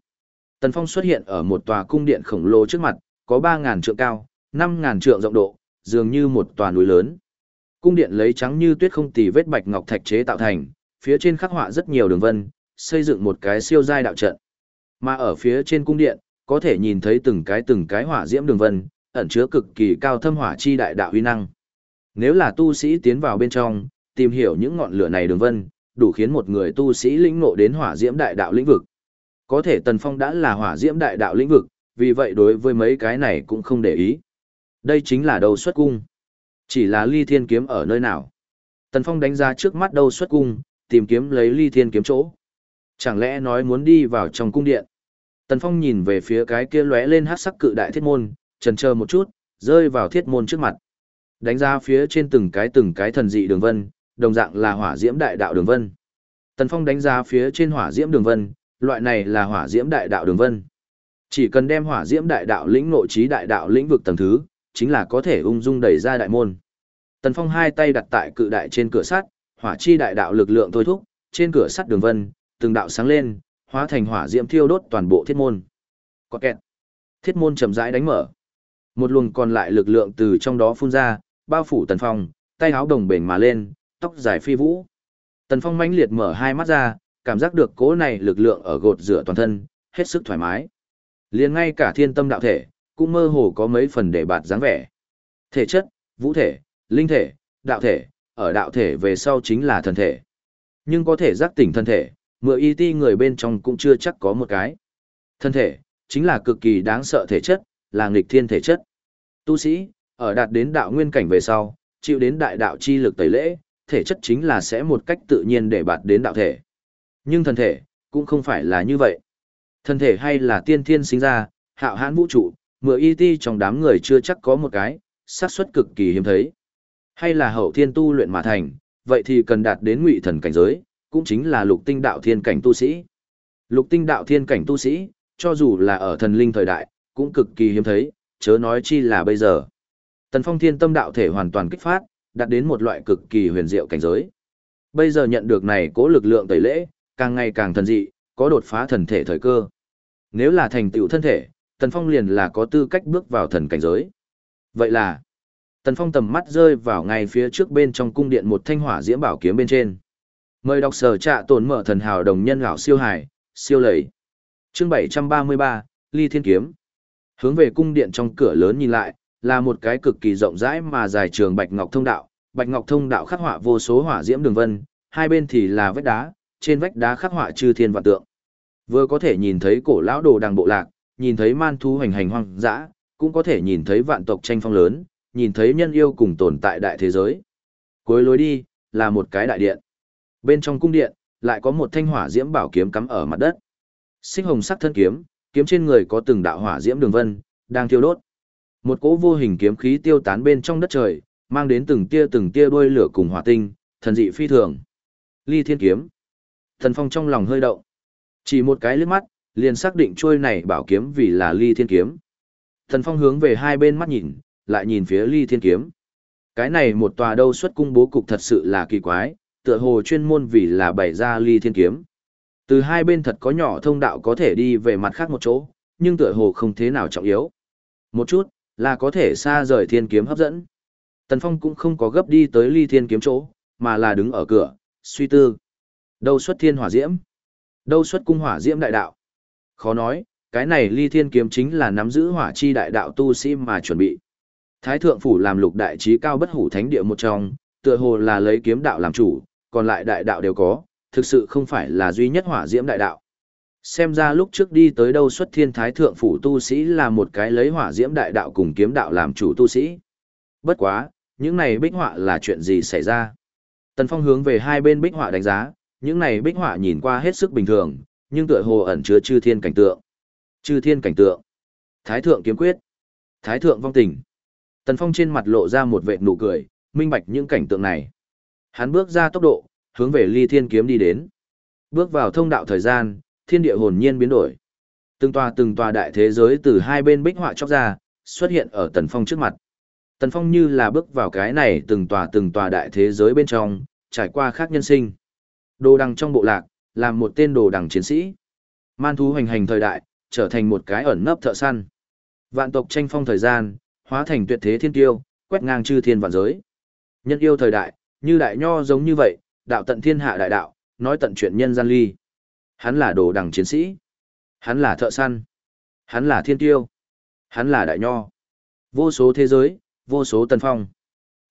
Tần Phong xuất hiện ở một tòa cung điện khổng lồ trước mặt, có 3.000 trượng cao, 5.000 trượng rộng độ, dường như một tòa núi lớn. Cung điện lấy trắng như tuyết không tì vết bạch ngọc thạch chế tạo thành, phía trên khắc họa rất nhiều đường vân, xây dựng một cái siêu giai đạo trận. Mà ở phía trên cung điện, có thể nhìn thấy từng cái từng cái hỏa diễm đường vân, ẩn chứa cực kỳ cao thâm hỏa chi đại đạo uy năng. Nếu là tu sĩ tiến vào bên trong, tìm hiểu những ngọn lửa này đường vân, đủ khiến một người tu sĩ lĩnh ngộ đến hỏa diễm đại đạo lĩnh vực. Có thể Tần Phong đã là hỏa diễm đại đạo lĩnh vực, vì vậy đối với mấy cái này cũng không để ý. Đây chính là đầu xuất cung. Chỉ là ly thiên kiếm ở nơi nào. Tần Phong đánh ra trước mắt đầu xuất cung, tìm kiếm lấy ly thiên kiếm chỗ. Chẳng lẽ nói muốn đi vào trong cung điện. Tần Phong nhìn về phía cái kia lóe lên hát sắc cự đại thiết môn, trần chờ một chút, rơi vào thiết môn trước mặt. Đánh ra phía trên từng cái từng cái thần dị đường vân, đồng dạng là hỏa diễm đại đạo đường vân. Tần Phong đánh ra phía trên hỏa diễm đường vân, loại này là hỏa diễm đại đạo đường vân. Chỉ cần đem hỏa diễm đại đạo lĩnh nội trí đại đạo lĩnh vực tầng thứ, chính là có thể ung dung đẩy ra đại môn. Tần Phong hai tay đặt tại cự đại trên cửa sắt, hỏa chi đại đạo lực lượng thôi thúc, trên cửa sắt đường vân, từng đạo sáng lên, hóa thành hỏa diễm thiêu đốt toàn bộ thiết môn. Có kẹt. Thiết môn chậm rãi đánh mở. Một luồng còn lại lực lượng từ trong đó phun ra, bao phủ Tần Phong, tay áo đồng bền mà lên, tóc dài phi vũ. Tần Phong mãnh liệt mở hai mắt ra, cảm giác được cố này lực lượng ở gột rửa toàn thân, hết sức thoải mái. Liền ngay cả thiên tâm đạo thể, cũng mơ hồ có mấy phần để bạt dáng vẻ. Thể chất, vũ thể, linh thể, đạo thể, ở đạo thể về sau chính là thần thể. Nhưng có thể giác tỉnh thân thể, mượn y ti người bên trong cũng chưa chắc có một cái. Thân thể, chính là cực kỳ đáng sợ thể chất, là nghịch thiên thể chất. Tu sĩ, ở đạt đến đạo nguyên cảnh về sau, chịu đến đại đạo chi lực tẩy lễ, thể chất chính là sẽ một cách tự nhiên để bạt đến đạo thể. Nhưng thân thể, cũng không phải là như vậy. Thân thể hay là tiên thiên sinh ra, hạo hãn vũ trụ, mượn y ti trong đám người chưa chắc có một cái, xác suất cực kỳ hiếm thấy. Hay là hậu thiên tu luyện mà thành, vậy thì cần đạt đến ngụy thần cảnh giới, cũng chính là lục tinh đạo thiên cảnh tu sĩ. Lục tinh đạo thiên cảnh tu sĩ, cho dù là ở thần linh thời đại, cũng cực kỳ hiếm thấy, chớ nói chi là bây giờ. Tần Phong thiên tâm đạo thể hoàn toàn kích phát, đạt đến một loại cực kỳ huyền diệu cảnh giới. Bây giờ nhận được này cố lực lượng tẩy lễ, càng ngày càng thần dị, có đột phá thần thể thời cơ. Nếu là thành tựu thân thể, Tần Phong liền là có tư cách bước vào thần cảnh giới. Vậy là, Tần Phong tầm mắt rơi vào ngay phía trước bên trong cung điện một thanh hỏa diễm bảo kiếm bên trên. Mời đọc sở trạ tổn mở thần hào đồng nhân gạo siêu hải, siêu lầy. Chương 733, Ly Thiên Kiếm. Hướng về cung điện trong cửa lớn nhìn lại, là một cái cực kỳ rộng rãi mà dài trường Bạch Ngọc Thông Đạo. Bạch Ngọc Thông Đạo khắc họa vô số hỏa diễm đường vân, hai bên thì là vách đá, trên vách đá khắc họa chư thiên vạn tượng. Vừa có thể nhìn thấy cổ lão đồ đàng bộ lạc, nhìn thấy man thú hành hành hoang dã, cũng có thể nhìn thấy vạn tộc tranh phong lớn, nhìn thấy nhân yêu cùng tồn tại đại thế giới. Cuối lối đi, là một cái đại điện. Bên trong cung điện, lại có một thanh hỏa diễm bảo kiếm cắm ở mặt đất. Xích hồng sắc thân kiếm, kiếm trên người có từng đạo hỏa diễm đường vân, đang thiêu đốt. Một cỗ vô hình kiếm khí tiêu tán bên trong đất trời, mang đến từng tia từng tia đuôi lửa cùng hỏa tinh, thần dị phi thường. Ly Thiên kiếm. Thần Phong trong lòng hơi động. Chỉ một cái liếc mắt, liền xác định trôi này bảo kiếm vì là Ly Thiên kiếm. Thần Phong hướng về hai bên mắt nhìn, lại nhìn phía Ly Thiên kiếm. Cái này một tòa đâu xuất cung bố cục thật sự là kỳ quái, tựa hồ chuyên môn vì là bày ra Ly Thiên kiếm. Từ hai bên thật có nhỏ thông đạo có thể đi về mặt khác một chỗ, nhưng tựa hồ không thế nào trọng yếu. Một chút, là có thể xa rời thiên kiếm hấp dẫn. Tần Phong cũng không có gấp đi tới ly thiên kiếm chỗ, mà là đứng ở cửa, suy tư. Đâu xuất thiên hỏa diễm? Đâu xuất cung hỏa diễm đại đạo? Khó nói, cái này ly thiên kiếm chính là nắm giữ hỏa chi đại đạo tu sĩ mà chuẩn bị. Thái thượng phủ làm lục đại trí cao bất hủ thánh địa một trong, tựa hồ là lấy kiếm đạo làm chủ, còn lại đại đạo đều có, thực sự không phải là duy nhất hỏa diễm đại đạo. Xem ra lúc trước đi tới đâu xuất thiên thái thượng phủ tu sĩ là một cái lấy hỏa diễm đại đạo cùng kiếm đạo làm chủ tu sĩ. Bất quá, những này bích họa là chuyện gì xảy ra? Tần Phong hướng về hai bên bích họa đánh giá, những này bích họa nhìn qua hết sức bình thường, nhưng tựa hồ ẩn chứa chư thiên cảnh tượng. Chư thiên cảnh tượng. Thái thượng kiếm quyết. Thái thượng vong tình. Tần Phong trên mặt lộ ra một vệt nụ cười, minh bạch những cảnh tượng này. Hắn bước ra tốc độ, hướng về ly thiên kiếm đi đến. Bước vào thông đạo thời gian, thiên địa hồn nhiên biến đổi. Từng tòa từng tòa đại thế giới từ hai bên bích họa chóc ra, xuất hiện ở Tần Phong trước mặt. Tần Phong như là bước vào cái này từng tòa từng tòa đại thế giới bên trong, trải qua khác nhân sinh. Đồ đằng trong bộ lạc, làm một tên đồ đằng chiến sĩ. Man thú hành hành thời đại, trở thành một cái ẩn nấp thợ săn. Vạn tộc tranh phong thời gian, hóa thành tuyệt thế thiên tiêu, quét ngang chư thiên vạn giới. Nhân yêu thời đại, như đại nho giống như vậy, đạo tận thiên hạ đại đạo, nói tận chuyện nhân gian ly. Hắn là đồ đằng chiến sĩ. Hắn là thợ săn. Hắn là thiên tiêu. Hắn là đại nho. Vô số thế giới, vô số tần phong.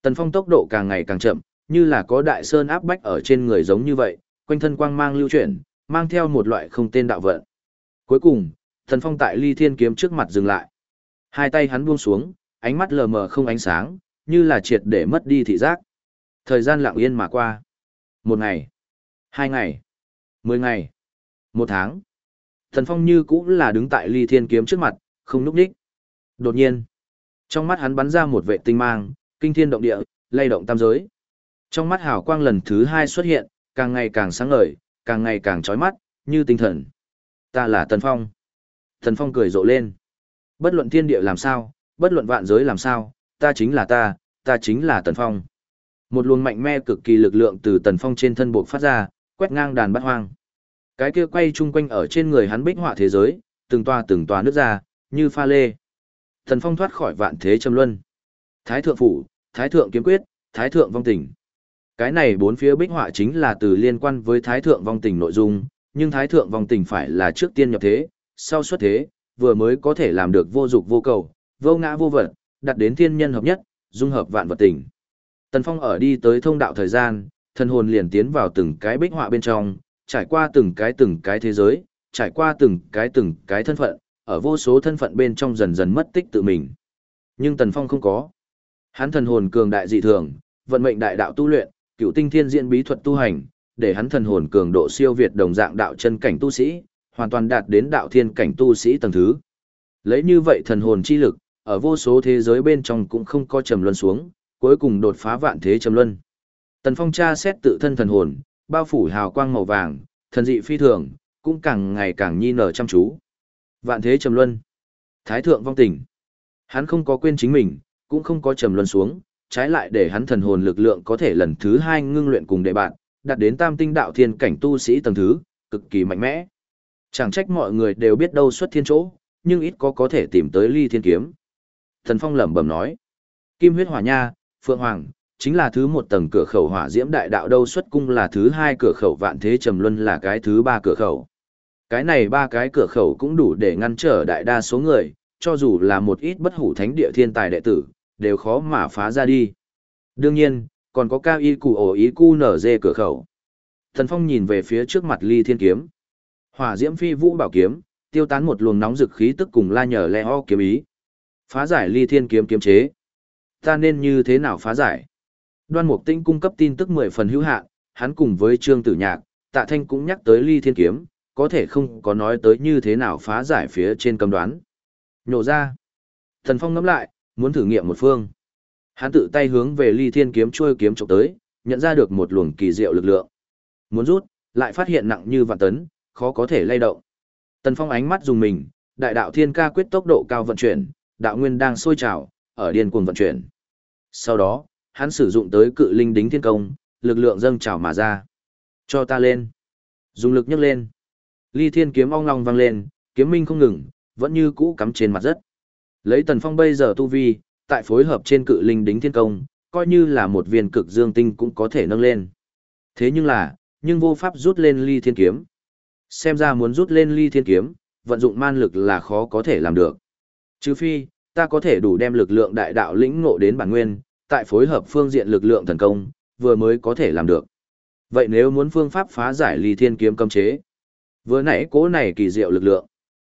Tần phong tốc độ càng ngày càng chậm, như là có đại sơn áp bách ở trên người giống như vậy, quanh thân quang mang lưu chuyển, mang theo một loại không tên đạo vận. Cuối cùng, tần phong tại ly thiên kiếm trước mặt dừng lại. Hai tay hắn buông xuống, ánh mắt lờ mờ không ánh sáng, như là triệt để mất đi thị giác. Thời gian lặng yên mà qua. Một ngày, hai ngày, mười ngày, một tháng. Thần Phong như cũng là đứng tại ly thiên kiếm trước mặt, không núp đích. Đột nhiên, trong mắt hắn bắn ra một vệ tinh mang, kinh thiên động địa, lay động tam giới. Trong mắt hào quang lần thứ hai xuất hiện, càng ngày càng sáng ngời, càng ngày càng chói mắt, như tinh thần. Ta là Tần Phong. Thần Phong cười rộ lên. Bất luận thiên địa làm sao, bất luận vạn giới làm sao, ta chính là ta, ta chính là Tần Phong. Một luồng mạnh mẽ cực kỳ lực lượng từ Tần Phong trên thân buộc phát ra, quét ngang đàn bát hoang. Cái kia quay chung quanh ở trên người hắn bích họa thế giới, từng toa từng toa nước ra, như pha lê. thần Phong thoát khỏi vạn thế châm luân. Thái thượng phủ, Thái thượng kiếm quyết, Thái thượng vong tình. Cái này bốn phía bích họa chính là từ liên quan với Thái thượng vong tình nội dung, nhưng Thái thượng vong tình phải là trước tiên nhập thế, sau xuất thế, vừa mới có thể làm được vô dục vô cầu, vô ngã vô vật, đặt đến thiên nhân hợp nhất, dung hợp vạn vật tình. Tần Phong ở đi tới thông đạo thời gian, thân hồn liền tiến vào từng cái bích họa bên trong, trải qua từng cái từng cái thế giới, trải qua từng cái từng cái thân phận, ở vô số thân phận bên trong dần dần mất tích tự mình. Nhưng Tần Phong không có. Hắn thần hồn cường đại dị thường, vận mệnh đại đạo tu luyện, cựu tinh thiên diễn bí thuật tu hành, để hắn thần hồn cường độ siêu việt đồng dạng đạo chân cảnh tu sĩ, hoàn toàn đạt đến đạo thiên cảnh tu sĩ tầng thứ. Lấy như vậy thần hồn chi lực, ở vô số thế giới bên trong cũng không có trầm luân xuống, cuối cùng đột phá vạn thế trầm luân. Tần Phong tra xét tự thân thần hồn, bao phủ hào quang màu vàng, thần dị phi thường, cũng càng ngày càng nhi nở chăm chú. Vạn thế trầm luân. Thái thượng vong tình. Hắn không có quên chính mình, cũng không có trầm luân xuống, trái lại để hắn thần hồn lực lượng có thể lần thứ hai ngưng luyện cùng đệ bạn, đạt đến tam tinh đạo thiên cảnh tu sĩ tầng thứ, cực kỳ mạnh mẽ. Chẳng trách mọi người đều biết đâu xuất thiên chỗ, nhưng ít có có thể tìm tới ly thiên kiếm. Thần Phong lẩm bẩm nói, Kim huyết hỏa nha, Phượng Hoàng, chính là thứ một tầng cửa khẩu hỏa diễm đại đạo đâu xuất cung là thứ hai cửa khẩu vạn thế trầm luân là cái thứ ba cửa khẩu. Cái này ba cái cửa khẩu cũng đủ để ngăn trở đại đa số người, cho dù là một ít bất hủ thánh địa thiên tài đệ tử, đều khó mà phá ra đi. Đương nhiên, còn có cao y cụ ổ ý cu nở dê cửa khẩu. Thần Phong nhìn về phía trước mặt ly thiên kiếm. Hỏa diễm phi vũ bảo kiếm, tiêu tán một luồng nóng dực khí tức cùng la nhờ le ho kiếm ý. Phá giải ly thiên kiếm kiếm chế. Ta nên như thế nào phá giải? Đoan Mục Tinh cung cấp tin tức mười phần hữu hạn, hắn cùng với Trương Tử Nhạc, Tạ Thanh cũng nhắc tới ly thiên kiếm, có thể không có nói tới như thế nào phá giải phía trên cầm đoán. Nhổ ra. Thần Phong ngẫm lại, muốn thử nghiệm một phương. Hắn tự tay hướng về ly thiên kiếm trôi kiếm chụp tới, nhận ra được một luồng kỳ diệu lực lượng. Muốn rút, lại phát hiện nặng như vạn tấn, khó có thể lay động. Tần Phong ánh mắt dùng mình, đại đạo thiên ca quyết tốc độ cao vận chuyển, đạo nguyên đang sôi trào, ở điên cuồng vận chuyển. Sau đó, hắn sử dụng tới cự linh đính thiên công, lực lượng dâng trào mà ra. Cho ta lên. Dùng lực nhấc lên. Ly thiên kiếm ong long vang lên, kiếm minh không ngừng, vẫn như cũ cắm trên mặt đất. Lấy tần phong bây giờ tu vi, tại phối hợp trên cự linh đính thiên công, coi như là một viên cực dương tinh cũng có thể nâng lên. Thế nhưng là, nhưng vô pháp rút lên ly thiên kiếm. Xem ra muốn rút lên ly thiên kiếm, vận dụng man lực là khó có thể làm được. Trừ phi, ta có thể đủ đem lực lượng đại đạo lĩnh ngộ đến bản nguyên, tại phối hợp phương diện lực lượng thần công, vừa mới có thể làm được. Vậy nếu muốn phương pháp phá giải ly thiên kiếm cấm chế, vừa nãy cố này kỳ diệu lực lượng.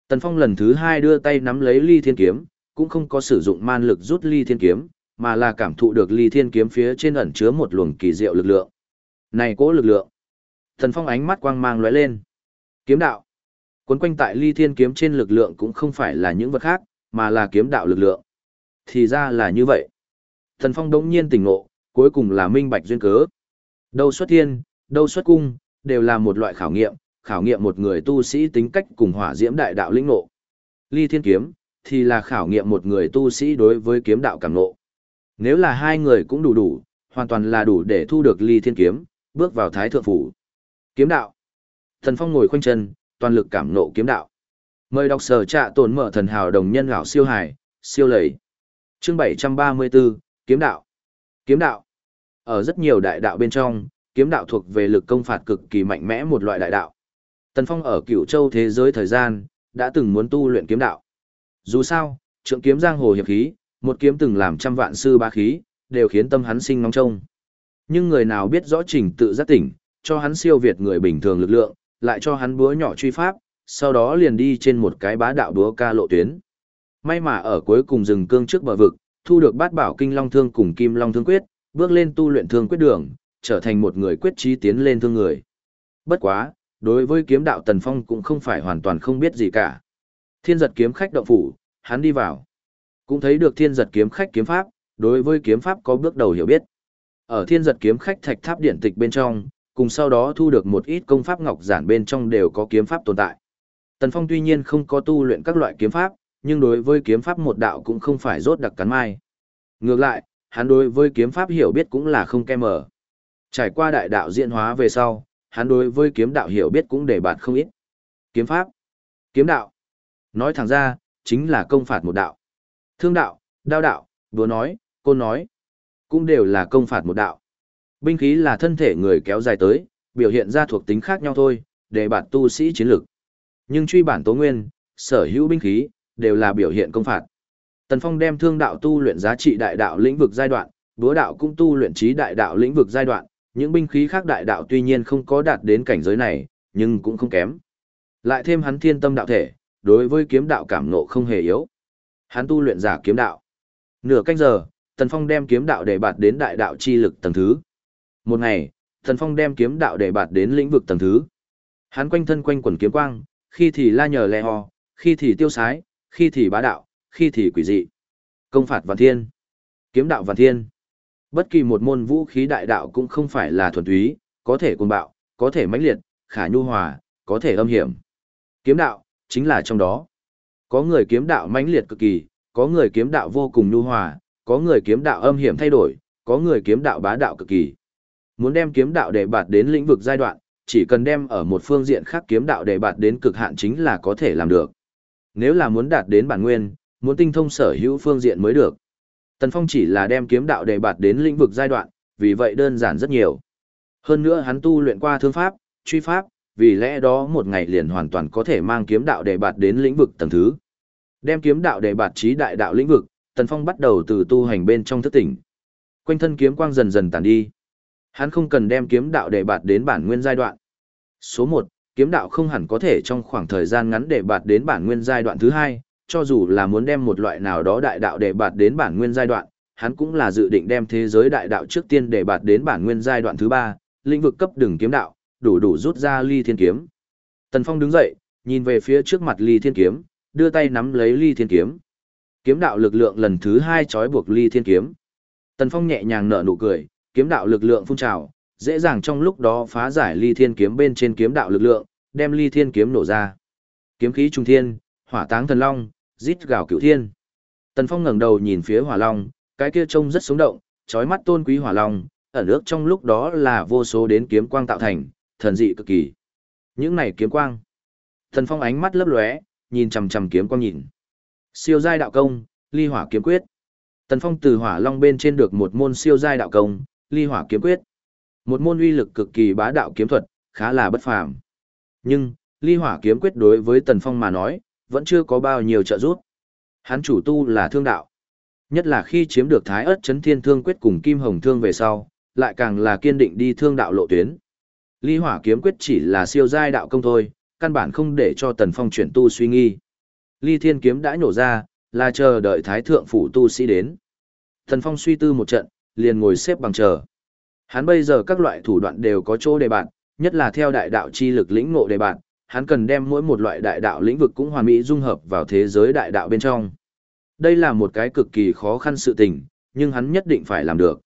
Tần Phong lần thứ hai đưa tay nắm lấy ly thiên kiếm, cũng không có sử dụng man lực rút ly thiên kiếm, mà là cảm thụ được ly thiên kiếm phía trên ẩn chứa một luồng kỳ diệu lực lượng. Này cố lực lượng. Tần Phong ánh mắt quang mang lóe lên. Kiếm đạo. Quấn quanh tại ly thiên kiếm trên lực lượng cũng không phải là những vật khác, mà là kiếm đạo lực lượng. Thì ra là như vậy. Thần Phong đống nhiên tỉnh ngộ, cuối cùng là minh bạch duyên cớ. Đâu xuất thiên, đâu xuất cung, đều là một loại khảo nghiệm, khảo nghiệm một người tu sĩ tính cách cùng hỏa diễm đại đạo lĩnh ngộ. Ly thiên kiếm, thì là khảo nghiệm một người tu sĩ đối với kiếm đạo cảm ngộ. Nếu là hai người cũng đủ đủ, hoàn toàn là đủ để thu được ly thiên kiếm, bước vào thái thượng phủ. Kiếm đạo. Thần Phong ngồi khoanh chân, toàn lực cảm ngộ kiếm đạo. Mời đọc sở trạ tồn mở thần hào đồng nhân gạo siêu hải, siêu lầy. Chương 734, Kiếm đạo. Kiếm đạo. Ở rất nhiều đại đạo bên trong, kiếm đạo thuộc về lực công phạt cực kỳ mạnh mẽ một loại đại đạo. Tần Phong ở cựu châu thế giới thời gian, đã từng muốn tu luyện kiếm đạo. Dù sao, trượng kiếm giang hồ hiệp khí, một kiếm từng làm trăm vạn sư ba khí, đều khiến tâm hắn sinh ngóng trông. Nhưng người nào biết rõ trình tự giác tỉnh, cho hắn siêu việt người bình thường lực lượng, lại cho hắn búa nhỏ truy pháp, sau đó liền đi trên một cái bá đạo búa ca lộ tuyến. May mà ở cuối cùng rừng cương trước bờ vực, thu được bát bảo kinh long thương cùng kim long thương quyết, bước lên tu luyện thương quyết đường, trở thành một người quyết trí tiến lên thương người. Bất quá, đối với kiếm đạo Tần Phong cũng không phải hoàn toàn không biết gì cả. Thiên giật kiếm khách động phủ, hắn đi vào. Cũng thấy được thiên giật kiếm khách kiếm pháp, đối với kiếm pháp có bước đầu hiểu biết. Ở thiên giật kiếm khách thạch tháp điện tịch bên trong, cùng sau đó thu được một ít công pháp ngọc giản bên trong đều có kiếm pháp tồn tại. Tần Phong tuy nhiên không có tu luyện các loại kiếm pháp, nhưng đối với kiếm pháp một đạo cũng không phải rốt đặc cắn mai. Ngược lại, hắn đối với kiếm pháp hiểu biết cũng là không kem mở. Trải qua đại đạo diễn hóa về sau, hắn đối với kiếm đạo hiểu biết cũng để bạt không ít. Kiếm pháp, kiếm đạo, nói thẳng ra, chính là công phạt một đạo. Thương đạo, đao đạo, đùa nói, côn nói, cũng đều là công phạt một đạo. Binh khí là thân thể người kéo dài tới, biểu hiện ra thuộc tính khác nhau thôi, để bạn tu sĩ chiến lược. Nhưng truy bản tố nguyên, sở hữu binh khí, đều là biểu hiện công phạt. Tần Phong đem thương đạo tu luyện giá trị đại đạo lĩnh vực giai đoạn, búa đạo cũng tu luyện trí đại đạo lĩnh vực giai đoạn, những binh khí khác đại đạo tuy nhiên không có đạt đến cảnh giới này, nhưng cũng không kém. Lại thêm hắn thiên tâm đạo thể, đối với kiếm đạo cảm ngộ không hề yếu. Hắn tu luyện giả kiếm đạo. Nửa canh giờ, Tần Phong đem kiếm đạo để bạt đến đại đạo chi lực tầng thứ. Một ngày, Tần Phong đem kiếm đạo để bạt đến lĩnh vực tầng thứ. Hắn quanh thân quanh quần kiếm quang, khi thì la nhờ lẹ ho, khi thì tiêu sái, khi thì bá đạo, khi thì quỷ dị. Công phạt vạn thiên, kiếm đạo vạn thiên. Bất kỳ một môn vũ khí đại đạo cũng không phải là thuần túy, có thể cuồng bạo, có thể mãnh liệt, khả nhu hòa, có thể âm hiểm. Kiếm đạo chính là trong đó. Có người kiếm đạo mãnh liệt cực kỳ, có người kiếm đạo vô cùng nhu hòa, có người kiếm đạo âm hiểm thay đổi, có người kiếm đạo bá đạo cực kỳ. Muốn đem kiếm đạo để bạt đến lĩnh vực giai đoạn, chỉ cần đem ở một phương diện khác kiếm đạo để bạt đến cực hạn chính là có thể làm được. Nếu là muốn đạt đến bản nguyên, muốn tinh thông sở hữu phương diện mới được. Tần Phong chỉ là đem kiếm đạo đề bạt đến lĩnh vực giai đoạn, vì vậy đơn giản rất nhiều. Hơn nữa hắn tu luyện qua thương pháp, truy pháp, vì lẽ đó một ngày liền hoàn toàn có thể mang kiếm đạo đề bạt đến lĩnh vực tầng thứ. Đem kiếm đạo đề bạt trí đại đạo lĩnh vực, Tần Phong bắt đầu từ tu hành bên trong thức tỉnh. Quanh thân kiếm quang dần dần tàn đi. Hắn không cần đem kiếm đạo đề bạt đến bản nguyên giai đoạn. Số 1, kiếm đạo không hẳn có thể trong khoảng thời gian ngắn để bạt đến bản nguyên giai đoạn thứ hai, cho dù là muốn đem một loại nào đó đại đạo để bạt đến bản nguyên giai đoạn, hắn cũng là dự định đem thế giới đại đạo trước tiên để bạt đến bản nguyên giai đoạn thứ ba, lĩnh vực cấp đường kiếm đạo, đủ đủ rút ra ly thiên kiếm. Tần Phong đứng dậy, nhìn về phía trước mặt ly thiên kiếm, đưa tay nắm lấy ly thiên kiếm. Kiếm đạo lực lượng lần thứ hai trói buộc ly thiên kiếm. Tần Phong nhẹ nhàng nở nụ cười, kiếm đạo lực lượng phun trào, dễ dàng trong lúc đó phá giải ly thiên kiếm bên trên kiếm đạo lực lượng, đem ly thiên kiếm nổ ra. Kiếm khí trung thiên, hỏa táng thần long, rít gào cửu thiên. Tần Phong ngẩng đầu nhìn phía hỏa long, cái kia trông rất sống động, chói mắt tôn quý hỏa long, ẩn ước trong lúc đó là vô số đến kiếm quang tạo thành, thần dị cực kỳ. Những này kiếm quang. Tần Phong ánh mắt lấp lóe, nhìn chằm chằm kiếm quang nhìn. Siêu giai đạo công, ly hỏa kiếm quyết. Tần Phong từ hỏa long bên trên được một môn siêu giai đạo công, ly hỏa kiếm quyết. Một môn uy lực cực kỳ bá đạo kiếm thuật, khá là bất phàm. Nhưng, ly hỏa kiếm quyết đối với Tần Phong mà nói, vẫn chưa có bao nhiêu trợ giúp. Hắn chủ tu là thương đạo. Nhất là khi chiếm được Thái ớt chấn thiên thương quyết cùng Kim Hồng thương về sau, lại càng là kiên định đi thương đạo lộ tuyến. Ly hỏa kiếm quyết chỉ là siêu giai đạo công thôi, căn bản không để cho Tần Phong chuyển tu suy nghi. Ly thiên kiếm đã nổ ra, là chờ đợi Thái thượng phủ tu sĩ đến. Tần Phong suy tư một trận, liền ngồi xếp bằng chờ. Hắn bây giờ các loại thủ đoạn đều có chỗ đề bạn, nhất là theo đại đạo chi lực lĩnh ngộ đề bạn, hắn cần đem mỗi một loại đại đạo lĩnh vực cũng hoàn mỹ dung hợp vào thế giới đại đạo bên trong. Đây là một cái cực kỳ khó khăn sự tình, nhưng hắn nhất định phải làm được.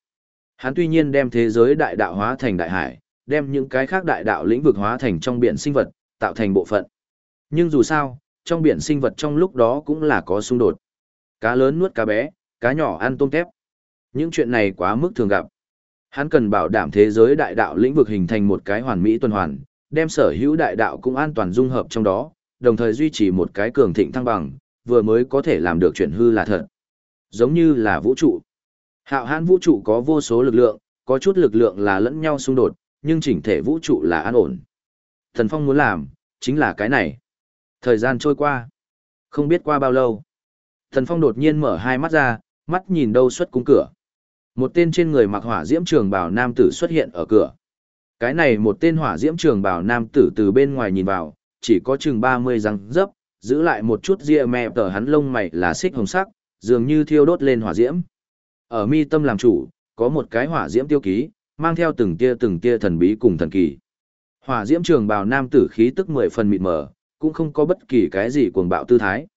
Hắn tuy nhiên đem thế giới đại đạo hóa thành đại hải, đem những cái khác đại đạo lĩnh vực hóa thành trong biển sinh vật, tạo thành bộ phận. Nhưng dù sao, trong biển sinh vật trong lúc đó cũng là có xung đột. Cá lớn nuốt cá bé, cá nhỏ ăn tôm tép. Những chuyện này quá mức thường gặp. Hắn cần bảo đảm thế giới đại đạo lĩnh vực hình thành một cái hoàn mỹ tuần hoàn, đem sở hữu đại đạo cũng an toàn dung hợp trong đó, đồng thời duy trì một cái cường thịnh thăng bằng, vừa mới có thể làm được chuyện hư là thật. Giống như là vũ trụ. Hạo hãn vũ trụ có vô số lực lượng, có chút lực lượng là lẫn nhau xung đột, nhưng chỉnh thể vũ trụ là an ổn. Thần Phong muốn làm, chính là cái này. Thời gian trôi qua. Không biết qua bao lâu. Thần Phong đột nhiên mở hai mắt ra, mắt nhìn đâu xuất cung cửa. Một tên trên người mặc hỏa diễm trường bào nam tử xuất hiện ở cửa. Cái này một tên hỏa diễm trường bào nam tử từ bên ngoài nhìn vào, chỉ có chừng 30 răng dấp, giữ lại một chút ria mẹ tờ hắn lông mày là xích hồng sắc, dường như thiêu đốt lên hỏa diễm. Ở mi tâm làm chủ, có một cái hỏa diễm tiêu ký, mang theo từng tia từng tia thần bí cùng thần kỳ. Hỏa diễm trường bào nam tử khí tức mười phần mịt mờ, cũng không có bất kỳ cái gì cuồng bạo tư thái.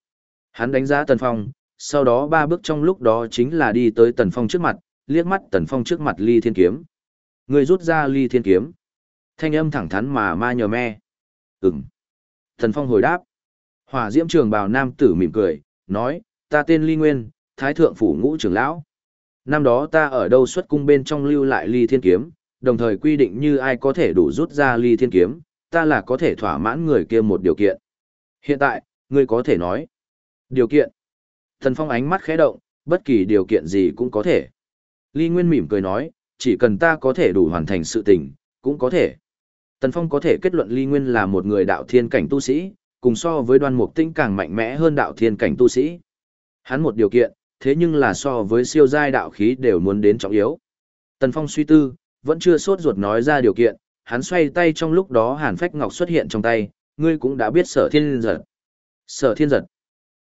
Hắn đánh giá Tần Phong, sau đó ba bước trong lúc đó chính là đi tới Tần Phong trước mặt, liếc mắt Tần Phong trước mặt ly thiên kiếm. Người rút ra ly thiên kiếm. Thanh âm thẳng thắn mà ma nhờ me. ừng Tần Phong hồi đáp. Hỏa diễm trường bào nam tử mỉm cười, nói, ta tên ly nguyên, thái thượng phủ ngũ trưởng lão. Năm đó ta ở đâu xuất cung bên trong lưu lại ly thiên kiếm, đồng thời quy định như ai có thể đủ rút ra ly thiên kiếm, ta là có thể thỏa mãn người kia một điều kiện. Hiện tại, ngươi có thể nói. Điều kiện. Thần Phong ánh mắt khẽ động, bất kỳ điều kiện gì cũng có thể. Ly Nguyên mỉm cười nói, chỉ cần ta có thể đủ hoàn thành sự tình, cũng có thể. Tần Phong có thể kết luận Ly Nguyên là một người đạo thiên cảnh tu sĩ, cùng so với đoan mục tinh càng mạnh mẽ hơn đạo thiên cảnh tu sĩ. Hắn một điều kiện, thế nhưng là so với siêu giai đạo khí đều muốn đến trọng yếu. Tần Phong suy tư, vẫn chưa sốt ruột nói ra điều kiện, hắn xoay tay trong lúc đó hàn phách ngọc xuất hiện trong tay, ngươi cũng đã biết sở thiên giật. Sở thiên giật.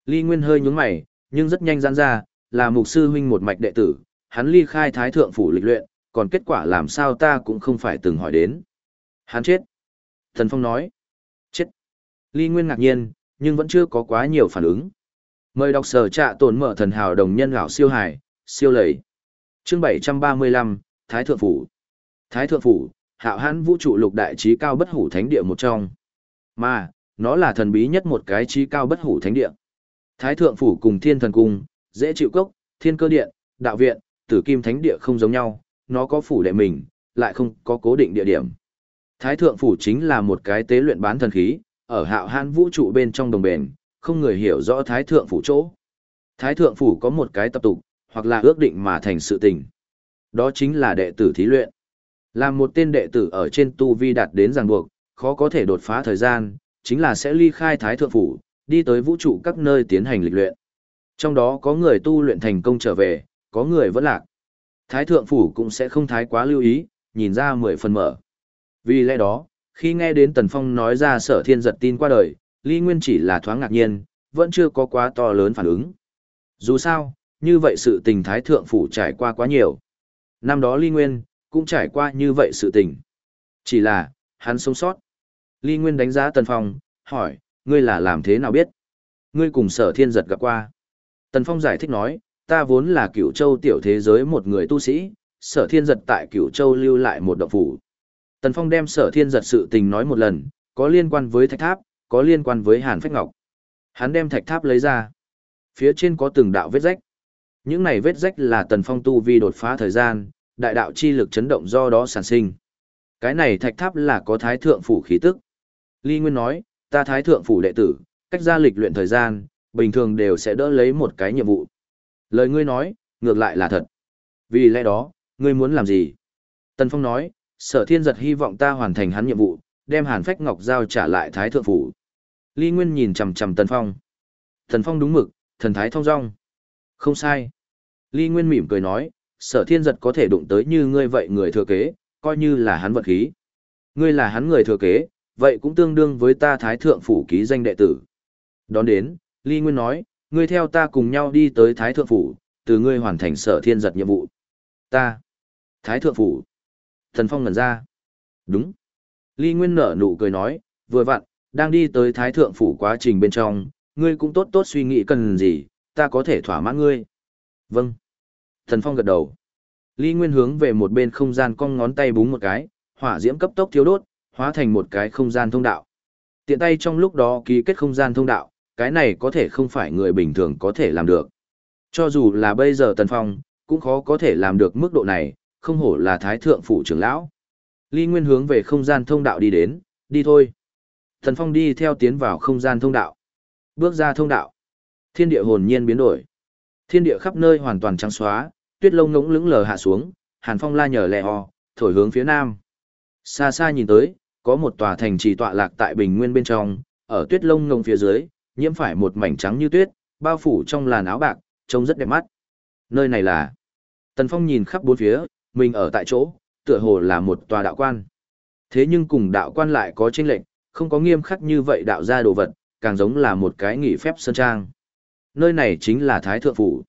Ly Nguyên hơi nhúng mày, nhưng rất nhanh giãn ra, là mục sư huynh một mạch đệ tử, hắn ly khai thái thượng phủ lịch luyện, còn kết quả làm sao ta cũng không phải từng hỏi đến. Hắn chết. Thần Phong nói. Chết. Ly Nguyên ngạc nhiên, nhưng vẫn chưa có quá nhiều phản ứng. Mời đọc sở trạ tổn mở thần hào đồng nhân gạo siêu hải, siêu lầy. Chương 735, Thái Thượng Phủ. Thái Thượng Phủ, hạo hãn vũ trụ lục đại trí cao bất hủ thánh địa một trong. Mà, nó là thần bí nhất một cái trí cao bất hủ thánh địa. Thái Thượng Phủ cùng Thiên Thần Cung, dễ chịu cốc, Thiên Cơ Điện, Đạo Viện, tử kim thánh địa không giống nhau, nó có phủ đệ mình, lại không có cố định địa điểm. Thái thượng phủ chính là một cái tế luyện bán thần khí, ở hạo hãn vũ trụ bên trong đồng bền, không người hiểu rõ thái thượng phủ chỗ. Thái thượng phủ có một cái tập tục, hoặc là ước định mà thành sự tình. Đó chính là đệ tử thí luyện. Làm một tên đệ tử ở trên tu vi đạt đến ràng buộc, khó có thể đột phá thời gian, chính là sẽ ly khai thái thượng phủ, đi tới vũ trụ các nơi tiến hành lịch luyện. Trong đó có người tu luyện thành công trở về, có người vẫn lạc. Thái thượng phủ cũng sẽ không thái quá lưu ý, nhìn ra mười phần mở. Vì lẽ đó, khi nghe đến Tần Phong nói ra sở thiên giật tin qua đời, Ly Nguyên chỉ là thoáng ngạc nhiên, vẫn chưa có quá to lớn phản ứng. Dù sao, như vậy sự tình Thái Thượng Phủ trải qua quá nhiều. Năm đó Ly Nguyên, cũng trải qua như vậy sự tình. Chỉ là, hắn sống sót. Ly Nguyên đánh giá Tần Phong, hỏi, ngươi là làm thế nào biết? Ngươi cùng sở thiên giật gặp qua. Tần Phong giải thích nói, ta vốn là cửu châu tiểu thế giới một người tu sĩ, sở thiên giật tại cửu châu lưu lại một động phủ. Tần Phong đem sở thiên giật sự tình nói một lần, có liên quan với thạch tháp, có liên quan với hàn phách ngọc. Hắn đem thạch tháp lấy ra. Phía trên có từng đạo vết rách. Những này vết rách là Tần Phong tu vi đột phá thời gian, đại đạo chi lực chấn động do đó sản sinh. Cái này thạch tháp là có thái thượng phủ khí tức. Ly Nguyên nói, ta thái thượng phủ đệ tử, cách ra lịch luyện thời gian, bình thường đều sẽ đỡ lấy một cái nhiệm vụ. Lời ngươi nói, ngược lại là thật. Vì lẽ đó, ngươi muốn làm gì? Tần Phong nói, sở thiên giật hy vọng ta hoàn thành hắn nhiệm vụ, đem hàn phách ngọc giao trả lại thái thượng phủ. Ly Nguyên nhìn chằm chằm Tần Phong. Tần Phong đúng mực, thần thái thong dong. Không sai. Ly Nguyên mỉm cười nói, sở thiên giật có thể đụng tới như ngươi vậy người thừa kế, coi như là hắn vật khí. Ngươi là hắn người thừa kế, vậy cũng tương đương với ta thái thượng phủ ký danh đệ tử. Đón đến, Ly Nguyên nói, ngươi theo ta cùng nhau đi tới thái thượng phủ, từ ngươi hoàn thành sở thiên giật nhiệm vụ. Ta. Thái thượng phủ. Thần Phong ngẩn ra. Đúng. Ly Nguyên nở nụ cười nói, vừa vặn, đang đi tới Thái Thượng Phủ quá trình bên trong, ngươi cũng tốt tốt suy nghĩ cần gì, ta có thể thỏa mãn ngươi. Vâng. Thần Phong gật đầu. Ly Nguyên hướng về một bên không gian cong ngón tay búng một cái, hỏa diễm cấp tốc thiếu đốt, hóa thành một cái không gian thông đạo. Tiện tay trong lúc đó ký kết không gian thông đạo, cái này có thể không phải người bình thường có thể làm được. Cho dù là bây giờ Tần Phong, cũng khó có thể làm được mức độ này, không hổ là thái thượng phủ trưởng lão. Ly Nguyên hướng về không gian thông đạo đi đến, đi thôi. Thần Phong đi theo tiến vào không gian thông đạo. Bước ra thông đạo. Thiên địa hồn nhiên biến đổi. Thiên địa khắp nơi hoàn toàn trắng xóa, tuyết lông ngỗng lững lờ hạ xuống, hàn phong la nhờ lẹ ho, thổi hướng phía nam. Xa xa nhìn tới, có một tòa thành trì tọa lạc tại bình nguyên bên trong, ở tuyết lông ngỗng phía dưới, nhiễm phải một mảnh trắng như tuyết, bao phủ trong làn áo bạc, trông rất đẹp mắt. Nơi này là... Tần Phong nhìn khắp bốn phía, mình ở tại chỗ, tựa hồ là một tòa đạo quan. Thế nhưng cùng đạo quan lại có chênh lệnh, không có nghiêm khắc như vậy đạo ra đồ vật, càng giống là một cái nghỉ phép sơn trang. Nơi này chính là Thái Thượng Phủ.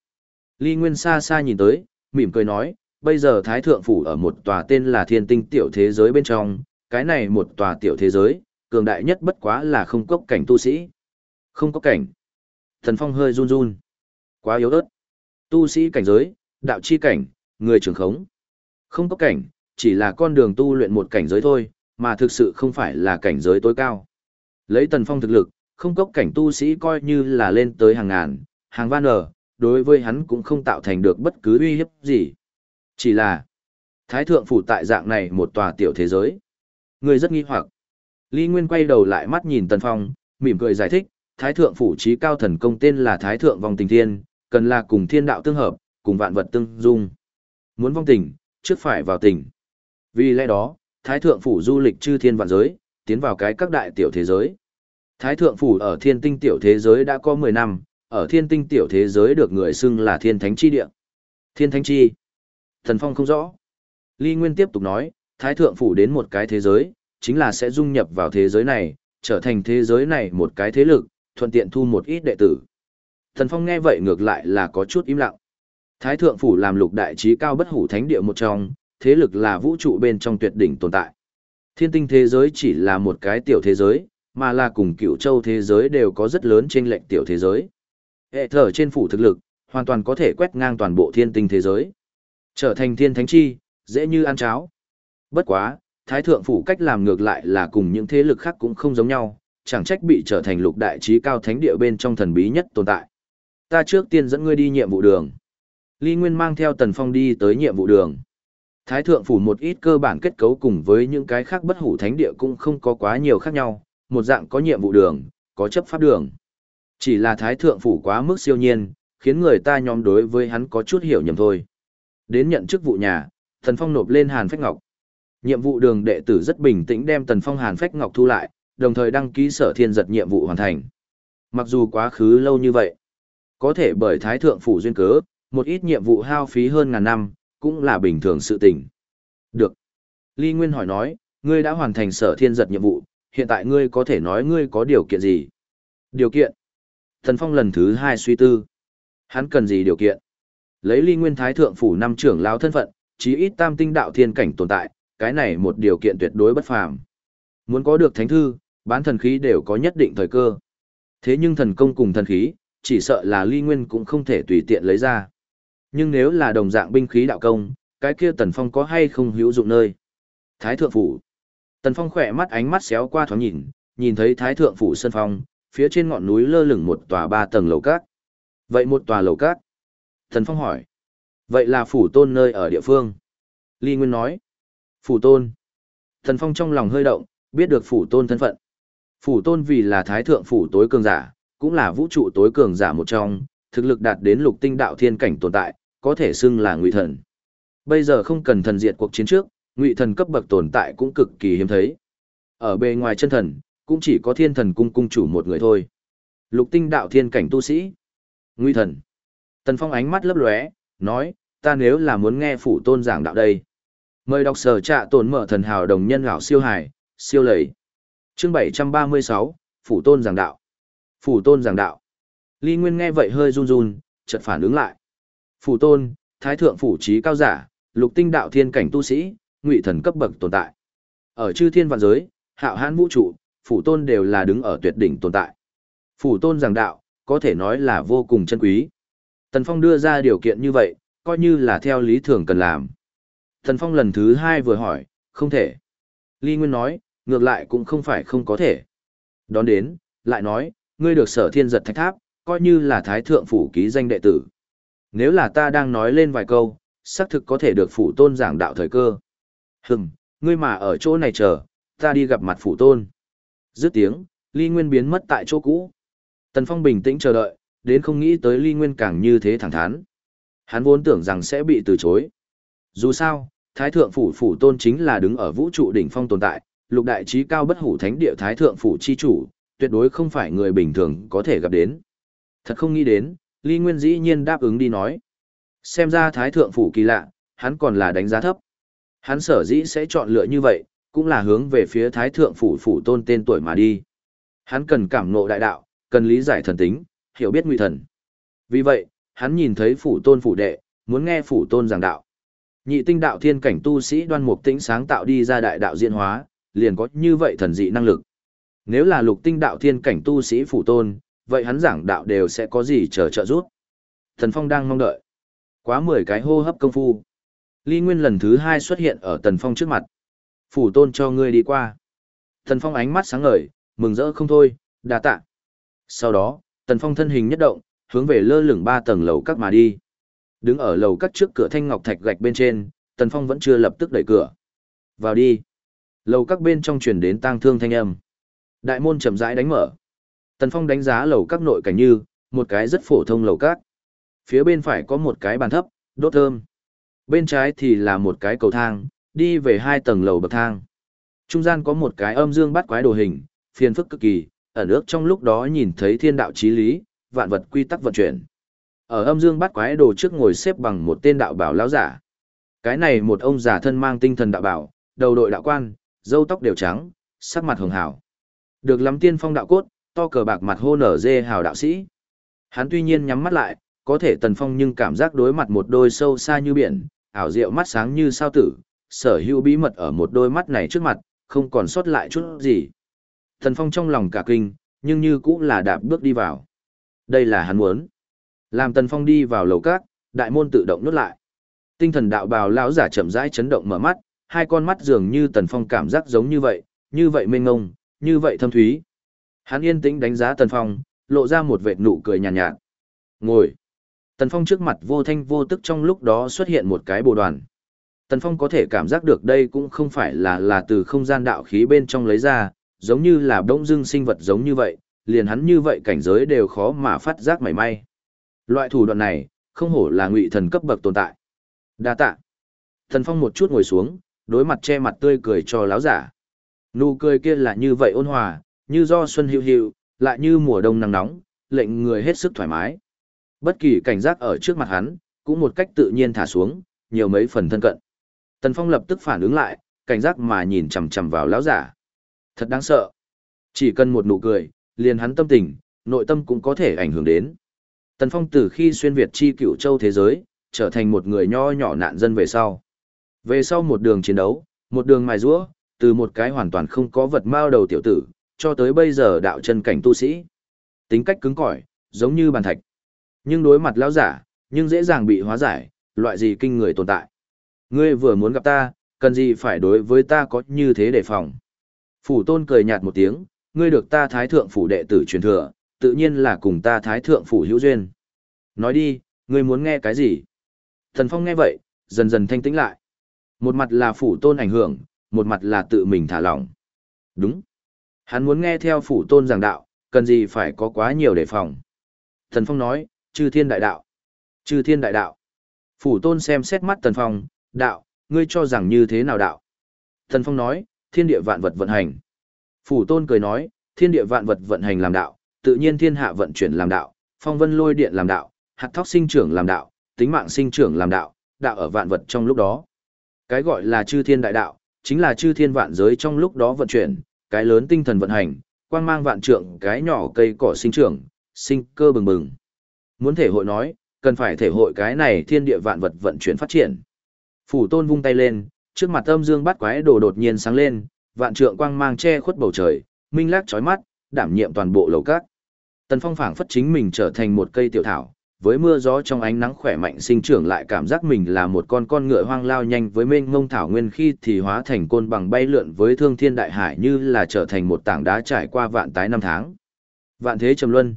Ly Nguyên xa xa nhìn tới, mỉm cười nói, bây giờ Thái Thượng Phủ ở một tòa tên là thiên tinh tiểu thế giới bên trong, cái này một tòa tiểu thế giới, cường đại nhất bất quá là không cốc cảnh tu sĩ. Không có cảnh. Thần Phong hơi run run. Quá yếu ớt. Tu sĩ cảnh giới, đạo chi cảnh, người trưởng khống. Không có cảnh, chỉ là con đường tu luyện một cảnh giới thôi, mà thực sự không phải là cảnh giới tối cao. Lấy tần phong thực lực, không có cảnh tu sĩ coi như là lên tới hàng ngàn, hàng van ở, đối với hắn cũng không tạo thành được bất cứ uy hiếp gì. Chỉ là, thái thượng phủ tại dạng này một tòa tiểu thế giới. Người rất nghi hoặc. Lý Nguyên quay đầu lại mắt nhìn tần phong, mỉm cười giải thích, thái thượng phủ trí cao thần công tên là thái thượng vòng tình thiên, cần là cùng thiên đạo tương hợp, cùng vạn vật tương dung. Muốn vong tình, trước phải vào tình. Vì lẽ đó, Thái Thượng Phủ du lịch chư thiên vạn giới, tiến vào cái các đại tiểu thế giới. Thái Thượng Phủ ở thiên tinh tiểu thế giới đã có 10 năm, ở thiên tinh tiểu thế giới được người xưng là thiên thánh chi địa. Thiên thánh chi. Thần Phong không rõ. Ly Nguyên tiếp tục nói, Thái Thượng Phủ đến một cái thế giới, chính là sẽ dung nhập vào thế giới này, trở thành thế giới này một cái thế lực, thuận tiện thu một ít đệ tử. Thần Phong nghe vậy ngược lại là có chút im lặng. Thái thượng phủ làm lục đại trí cao bất hủ thánh địa một trong, thế lực là vũ trụ bên trong tuyệt đỉnh tồn tại. Thiên tinh thế giới chỉ là một cái tiểu thế giới, mà là cùng cựu châu thế giới đều có rất lớn trên lệnh tiểu thế giới. Hệ thở trên phủ thực lực, hoàn toàn có thể quét ngang toàn bộ thiên tinh thế giới. Trở thành thiên thánh chi, dễ như ăn cháo. Bất quá, thái thượng phủ cách làm ngược lại là cùng những thế lực khác cũng không giống nhau, chẳng trách bị trở thành lục đại trí cao thánh địa bên trong thần bí nhất tồn tại. Ta trước tiên dẫn ngươi đi nhiệm vụ đường. Lý Nguyên mang theo Tần Phong đi tới nhiệm vụ đường. Thái thượng phủ một ít cơ bản kết cấu cùng với những cái khác bất hủ thánh địa cũng không có quá nhiều khác nhau, một dạng có nhiệm vụ đường, có chấp pháp đường. Chỉ là thái thượng phủ quá mức siêu nhiên, khiến người ta nhóm đối với hắn có chút hiểu nhầm thôi. Đến nhận chức vụ nhà, Tần Phong nộp lên Hàn Phách Ngọc. Nhiệm vụ đường đệ tử rất bình tĩnh đem Tần Phong Hàn Phách Ngọc thu lại, đồng thời đăng ký sở thiên giật nhiệm vụ hoàn thành. Mặc dù quá khứ lâu như vậy, có thể bởi thái thượng phủ duyên cớ, một ít nhiệm vụ hao phí hơn ngàn năm, cũng là bình thường sự tình. Được. Ly Nguyên hỏi nói, ngươi đã hoàn thành sở thiên giật nhiệm vụ, hiện tại ngươi có thể nói ngươi có điều kiện gì? Điều kiện. Thần Phong lần thứ hai suy tư. Hắn cần gì điều kiện? Lấy Ly Nguyên Thái Thượng Phủ năm trưởng lao thân phận, chí ít tam tinh đạo thiên cảnh tồn tại, cái này một điều kiện tuyệt đối bất phàm. Muốn có được thánh thư, bán thần khí đều có nhất định thời cơ. Thế nhưng thần công cùng thần khí, chỉ sợ là Ly Nguyên cũng không thể tùy tiện lấy ra. Nhưng nếu là đồng dạng binh khí đạo công, cái kia Tần Phong có hay không hữu dụng nơi? Thái thượng phủ. Tần Phong khỏe mắt ánh mắt xéo qua thoáng nhìn, nhìn thấy Thái thượng phủ sân phong, phía trên ngọn núi lơ lửng một tòa ba tầng lầu cát. Vậy một tòa lầu cát? Tần Phong hỏi. Vậy là phủ tôn nơi ở địa phương? Ly Nguyên nói. Phủ tôn. Tần Phong trong lòng hơi động, biết được phủ tôn thân phận. Phủ tôn vì là Thái thượng phủ tối cường giả, cũng là vũ trụ tối cường giả một trong, thực lực đạt đến lục tinh đạo thiên cảnh tồn tại, có thể xưng là ngụy thần. Bây giờ không cần thần diệt cuộc chiến trước, ngụy thần cấp bậc tồn tại cũng cực kỳ hiếm thấy. Ở bề ngoài chân thần, cũng chỉ có thiên thần cung cung chủ một người thôi. Lục tinh đạo thiên cảnh tu sĩ. Ngụy thần. Tần Phong ánh mắt lấp lóe, nói, ta nếu là muốn nghe phủ tôn giảng đạo đây. Mời đọc sở trạ tồn mở thần hào đồng nhân gạo siêu hải, siêu lầy. Chương 736, phủ tôn giảng đạo. Phủ tôn giảng đạo. Ly Nguyên nghe vậy hơi run run, chợt phản ứng lại. Phủ tôn, thái thượng phủ trí cao giả, lục tinh đạo thiên cảnh tu sĩ, ngụy thần cấp bậc tồn tại. Ở chư thiên vạn giới, hạo hãn vũ trụ, phủ tôn đều là đứng ở tuyệt đỉnh tồn tại. Phủ tôn giảng đạo, có thể nói là vô cùng chân quý. Tần Phong đưa ra điều kiện như vậy, coi như là theo lý thường cần làm. Tần Phong lần thứ hai vừa hỏi, không thể. Ly Nguyên nói, ngược lại cũng không phải không có thể. Đón đến, lại nói, ngươi được sở thiên giật thạch tháp, coi như là thái thượng phủ ký danh đệ tử. Nếu là ta đang nói lên vài câu, xác thực có thể được phủ tôn giảng đạo thời cơ. Hừm, ngươi mà ở chỗ này chờ, ta đi gặp mặt phủ tôn. Dứt tiếng, Ly Nguyên biến mất tại chỗ cũ. Tần Phong bình tĩnh chờ đợi, đến không nghĩ tới Ly Nguyên càng như thế thẳng thắn. Hắn vốn tưởng rằng sẽ bị từ chối. Dù sao, Thái Thượng Phủ Phủ Tôn chính là đứng ở vũ trụ đỉnh phong tồn tại, lục đại trí cao bất hủ thánh địa Thái Thượng Phủ chi chủ, tuyệt đối không phải người bình thường có thể gặp đến. Thật không nghĩ đến, Ly Nguyên dĩ nhiên đáp ứng đi nói. Xem ra Thái Thượng Phủ kỳ lạ, hắn còn là đánh giá thấp. Hắn sở dĩ sẽ chọn lựa như vậy, cũng là hướng về phía Thái Thượng Phủ Phủ tôn tên tuổi mà đi. Hắn cần cảm ngộ đại đạo, cần lý giải thần tính, hiểu biết nguy thần. Vì vậy, hắn nhìn thấy Phủ tôn phủ đệ, muốn nghe Phủ tôn giảng đạo. Nhị tinh đạo thiên cảnh tu sĩ đoan mục tĩnh sáng tạo đi ra đại đạo diễn hóa, liền có như vậy thần dị năng lực. Nếu là lục tinh đạo thiên cảnh tu sĩ Phủ tôn, vậy hắn giảng đạo đều sẽ có gì chờ trợ giúp. Thần Phong đang mong đợi. Quá 10 cái hô hấp công phu. Ly Nguyên lần thứ hai xuất hiện ở Tần Phong trước mặt. Phủ tôn cho ngươi đi qua. Tần Phong ánh mắt sáng ngời, mừng rỡ không thôi, đà tạ. Sau đó, Tần Phong thân hình nhất động, hướng về lơ lửng ba tầng lầu các mà đi. Đứng ở lầu các trước cửa thanh ngọc thạch gạch bên trên, Tần Phong vẫn chưa lập tức đẩy cửa. Vào đi. Lầu các bên trong truyền đến tang thương thanh âm. Đại môn chậm rãi đánh mở. Tần Phong đánh giá lầu các nội cảnh như, một cái rất phổ thông lầu các. Phía bên phải có một cái bàn thấp, đốt thơm. Bên trái thì là một cái cầu thang, đi về hai tầng lầu bậc thang. Trung gian có một cái âm dương bắt quái đồ hình, phiền phức cực kỳ, ở nước trong lúc đó nhìn thấy thiên đạo chí lý, vạn vật quy tắc vận chuyển. Ở âm dương bắt quái đồ trước ngồi xếp bằng một tên đạo bảo lão giả. Cái này một ông già thân mang tinh thần đạo bảo, đầu đội đạo quan, dâu tóc đều trắng, sắc mặt hường hảo. Được lắm tiên phong đạo cốt, to cờ bạc mặt hô nở dê hào đạo sĩ. Hắn tuy nhiên nhắm mắt lại, có thể tần phong nhưng cảm giác đối mặt một đôi sâu xa như biển, ảo diệu mắt sáng như sao tử, sở hữu bí mật ở một đôi mắt này trước mặt, không còn sót lại chút gì. Tần phong trong lòng cả kinh, nhưng như cũng là đạp bước đi vào. Đây là hắn muốn. Làm tần phong đi vào lầu cát, đại môn tự động nút lại. Tinh thần đạo bào lão giả chậm rãi chấn động mở mắt, hai con mắt dường như tần phong cảm giác giống như vậy, như vậy mênh ngông, như vậy thâm thúy. Hắn yên tĩnh đánh giá Tần Phong, lộ ra một vệt nụ cười nhàn nhạt, nhạt. Ngồi. Tần Phong trước mặt vô thanh vô tức trong lúc đó xuất hiện một cái bồ đoàn. Tần Phong có thể cảm giác được đây cũng không phải là là từ không gian đạo khí bên trong lấy ra, giống như là bỗng dưng sinh vật giống như vậy, liền hắn như vậy cảnh giới đều khó mà phát giác mảy may. Loại thủ đoạn này, không hổ là ngụy thần cấp bậc tồn tại. Đa tạ. Tần Phong một chút ngồi xuống, đối mặt che mặt tươi cười cho láo giả. Nụ cười kia là như vậy ôn hòa, như do xuân hữu hữu, lại như mùa đông nắng nóng, lệnh người hết sức thoải mái. Bất kỳ cảnh giác ở trước mặt hắn, cũng một cách tự nhiên thả xuống, nhiều mấy phần thân cận. Tần Phong lập tức phản ứng lại, cảnh giác mà nhìn chằm chằm vào lão giả. Thật đáng sợ. Chỉ cần một nụ cười, liền hắn tâm tình, nội tâm cũng có thể ảnh hưởng đến. Tần Phong từ khi xuyên Việt chi cựu châu thế giới, trở thành một người nho nhỏ nạn dân về sau. Về sau một đường chiến đấu, một đường mài rũa, từ một cái hoàn toàn không có vật mao đầu tiểu tử, cho tới bây giờ đạo chân cảnh tu sĩ. Tính cách cứng cỏi, giống như bàn thạch. Nhưng đối mặt lão giả, nhưng dễ dàng bị hóa giải, loại gì kinh người tồn tại. Ngươi vừa muốn gặp ta, cần gì phải đối với ta có như thế đề phòng. Phủ tôn cười nhạt một tiếng, ngươi được ta thái thượng phủ đệ tử truyền thừa, tự nhiên là cùng ta thái thượng phủ hữu duyên. Nói đi, ngươi muốn nghe cái gì? Thần Phong nghe vậy, dần dần thanh tĩnh lại. Một mặt là phủ tôn ảnh hưởng, một mặt là tự mình thả lỏng. Đúng. Hắn muốn nghe theo phủ tôn giảng đạo, cần gì phải có quá nhiều đề phòng. Thần Phong nói, chư thiên đại đạo. Chư thiên đại đạo. Phủ tôn xem xét mắt thần Phong, đạo, ngươi cho rằng như thế nào đạo? Thần Phong nói, thiên địa vạn vật vận hành. Phủ tôn cười nói, thiên địa vạn vật vận hành làm đạo, tự nhiên thiên hạ vận chuyển làm đạo, phong vân lôi điện làm đạo, hạt thóc sinh trưởng làm đạo, tính mạng sinh trưởng làm đạo, đạo ở vạn vật trong lúc đó. Cái gọi là chư thiên đại đạo, chính là chư thiên vạn giới trong lúc đó vận chuyển, cái lớn tinh thần vận hành, quang mang vạn trượng, cái nhỏ cây cỏ sinh trưởng, sinh cơ bừng bừng. Muốn thể hội nói, cần phải thể hội cái này thiên địa vạn vật vận chuyển phát triển. Phủ tôn vung tay lên, trước mặt âm dương bắt quái đồ đột nhiên sáng lên, vạn trượng quang mang che khuất bầu trời, minh lác chói mắt, đảm nhiệm toàn bộ lầu cát. Tần Phong phảng phất chính mình trở thành một cây tiểu thảo, với mưa gió trong ánh nắng khỏe mạnh sinh trưởng lại cảm giác mình là một con con ngựa hoang lao nhanh với mênh ngông thảo nguyên khi thì hóa thành côn bằng bay lượn với thương thiên đại hải như là trở thành một tảng đá trải qua vạn tái năm tháng. Vạn thế trầm luân.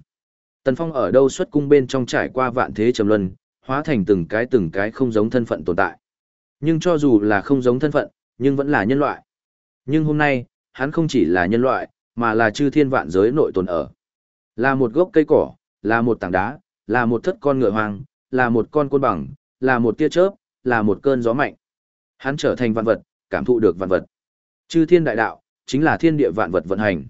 Tần Phong ở đâu xuất cung bên trong trải qua vạn thế trầm luân, hóa thành từng cái từng cái không giống thân phận tồn tại. Nhưng cho dù là không giống thân phận, nhưng vẫn là nhân loại. Nhưng hôm nay, hắn không chỉ là nhân loại, mà là chư thiên vạn giới nội tồn ở. Là một gốc cây cỏ, là một tảng đá, là một thất con ngựa hoang, là một con côn bằng, là một tia chớp, là một cơn gió mạnh. Hắn trở thành vạn vật, cảm thụ được vạn vật. Chư thiên đại đạo, chính là thiên địa vạn vật vận hành.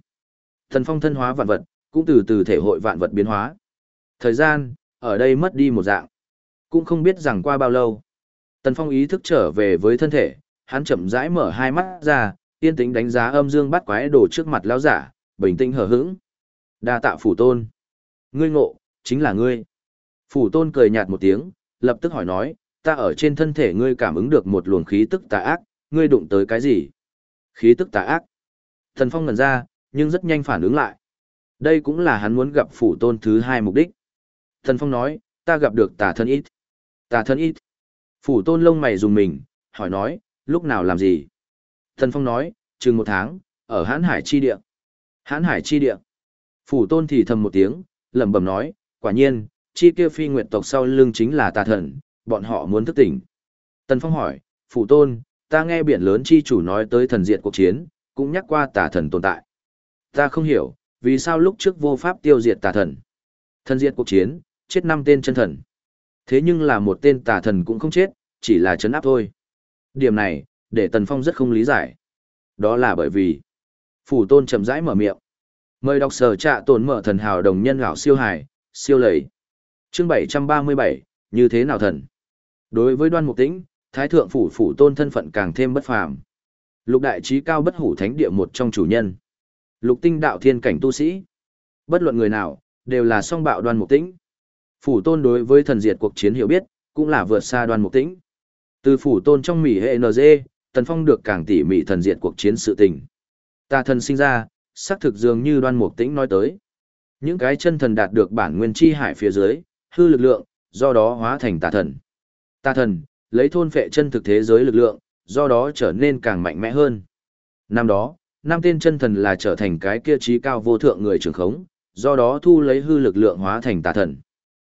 Thần phong thân hóa vạn vật, cũng từ từ thể hội vạn vật biến hóa. Thời gian, ở đây mất đi một dạng. Cũng không biết rằng qua bao lâu. Tần Phong ý thức trở về với thân thể, hắn chậm rãi mở hai mắt ra, yên tĩnh đánh giá âm dương bắt quái đồ trước mặt lão giả, bình tĩnh hờ hững. Đa tạ phủ tôn. Ngươi ngộ, chính là ngươi. Phủ tôn cười nhạt một tiếng, lập tức hỏi nói, ta ở trên thân thể ngươi cảm ứng được một luồng khí tức tà ác, ngươi đụng tới cái gì? Khí tức tà ác. Thần Phong ngẩn ra, nhưng rất nhanh phản ứng lại. Đây cũng là hắn muốn gặp phủ tôn thứ hai mục đích. Thần Phong nói, ta gặp được tà thân ít. Tà thân ít. Phủ tôn lông mày dùng mình, hỏi nói, lúc nào làm gì? Thần Phong nói, chừng một tháng, ở hãn hải chi địa. Hãn hải chi địa. Phủ tôn thì thầm một tiếng, lẩm bẩm nói, quả nhiên, chi kia phi nguyệt tộc sau lưng chính là tà thần, bọn họ muốn thức tỉnh. Tần Phong hỏi, phụ tôn, ta nghe biển lớn chi chủ nói tới thần diệt cuộc chiến, cũng nhắc qua tà thần tồn tại. Ta không hiểu, vì sao lúc trước vô pháp tiêu diệt tà thần. Thần diệt cuộc chiến, chết năm tên chân thần. Thế nhưng là một tên tà thần cũng không chết, chỉ là chấn áp thôi. Điểm này, để Tần Phong rất không lý giải. Đó là bởi vì, phủ tôn chậm rãi mở miệng. Mời đọc sở trạ tồn mở thần hào đồng nhân gạo siêu hải, siêu lầy. Chương 737, như thế nào thần? Đối với đoan mục tĩnh, thái thượng phủ phủ tôn thân phận càng thêm bất phàm. Lục đại trí cao bất hủ thánh địa một trong chủ nhân. Lục tinh đạo thiên cảnh tu sĩ. Bất luận người nào, đều là song bạo đoan mục tĩnh. Phủ tôn đối với thần diệt cuộc chiến hiểu biết, cũng là vượt xa đoan mục tĩnh. Từ phủ tôn trong mỉ hệ NG, Tần Phong được càng tỉ mỉ thần diệt cuộc chiến sự tình. Ta thần sinh ra, xác thực dường như đoan mục tĩnh nói tới. Những cái chân thần đạt được bản nguyên chi hải phía dưới, hư lực lượng, do đó hóa thành tà thần. Tà thần, lấy thôn phệ chân thực thế giới lực lượng, do đó trở nên càng mạnh mẽ hơn. Năm đó, năm tên chân thần là trở thành cái kia trí cao vô thượng người trưởng khống, do đó thu lấy hư lực lượng hóa thành tà thần.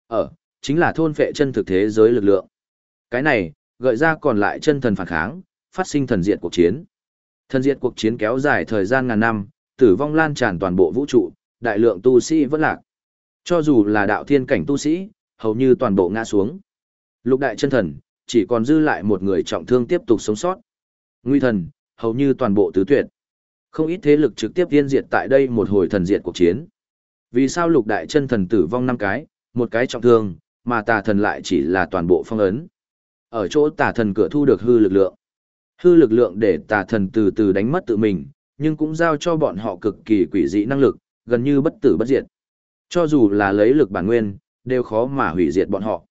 Ở, chính là thôn phệ chân thực thế giới lực lượng. Cái này, gợi ra còn lại chân thần phản kháng, phát sinh thần diệt cuộc chiến. Thần diệt cuộc chiến kéo dài thời gian ngàn năm, tử vong lan tràn toàn bộ vũ trụ, đại lượng tu sĩ vẫn lạc. Cho dù là đạo thiên cảnh tu sĩ, hầu như toàn bộ ngã xuống. Lục đại chân thần, chỉ còn dư lại một người trọng thương tiếp tục sống sót. Nguy thần, hầu như toàn bộ tứ tuyệt. Không ít thế lực trực tiếp tiên diệt tại đây một hồi thần diệt cuộc chiến. Vì sao lục đại chân thần tử vong năm cái, một cái trọng thương, mà tà thần lại chỉ là toàn bộ phong ấn. Ở chỗ tà thần cửa thu được hư lực lượng. Hư lực lượng để tà thần từ từ đánh mất tự mình, nhưng cũng giao cho bọn họ cực kỳ quỷ dị năng lực, gần như bất tử bất diệt. Cho dù là lấy lực bản nguyên, đều khó mà hủy diệt bọn họ.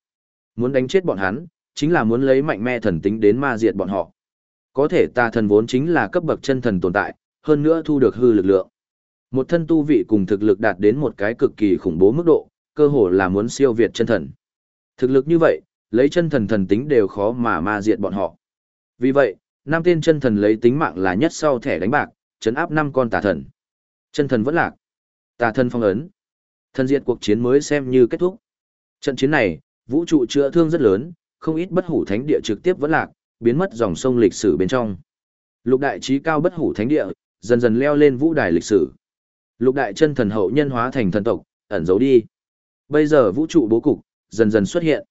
Muốn đánh chết bọn hắn, chính là muốn lấy mạnh mẽ thần tính đến ma diệt bọn họ. Có thể tà thần vốn chính là cấp bậc chân thần tồn tại, hơn nữa thu được hư lực lượng. Một thân tu vị cùng thực lực đạt đến một cái cực kỳ khủng bố mức độ, cơ hồ là muốn siêu việt chân thần. Thực lực như vậy, lấy chân thần thần tính đều khó mà ma diệt bọn họ. Vì vậy, năm tên chân thần lấy tính mạng là nhất sau thẻ đánh bạc, chấn áp năm con tà thần. Chân thần vẫn lạc. Tà thần phong ấn. Thần diệt cuộc chiến mới xem như kết thúc. Trận chiến này, vũ trụ chữa thương rất lớn, không ít bất hủ thánh địa trực tiếp vẫn lạc, biến mất dòng sông lịch sử bên trong. Lục đại trí cao bất hủ thánh địa, dần dần leo lên vũ đài lịch sử. Lục đại chân thần hậu nhân hóa thành thần tộc, ẩn giấu đi. Bây giờ vũ trụ bố cục, dần dần xuất hiện.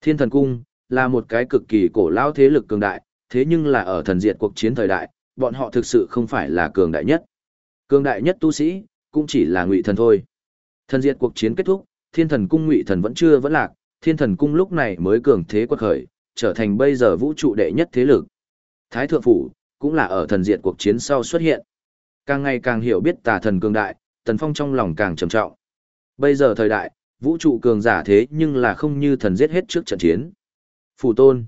Thiên thần cung, là một cái cực kỳ cổ lao thế lực cường đại, thế nhưng là ở thần diệt cuộc chiến thời đại, bọn họ thực sự không phải là cường đại nhất. Cường đại nhất tu sĩ, cũng chỉ là ngụy thần thôi. Thần diệt cuộc chiến kết thúc, thiên thần cung ngụy thần vẫn chưa vẫn lạc, thiên thần cung lúc này mới cường thế quật khởi, trở thành bây giờ vũ trụ đệ nhất thế lực. Thái thượng phủ, cũng là ở thần diệt cuộc chiến sau xuất hiện. Càng ngày càng hiểu biết tà thần cường đại, tần phong trong lòng càng trầm trọng. Bây giờ thời đại, vũ trụ cường giả thế nhưng là không như thần giết hết trước trận chiến. Phủ tôn.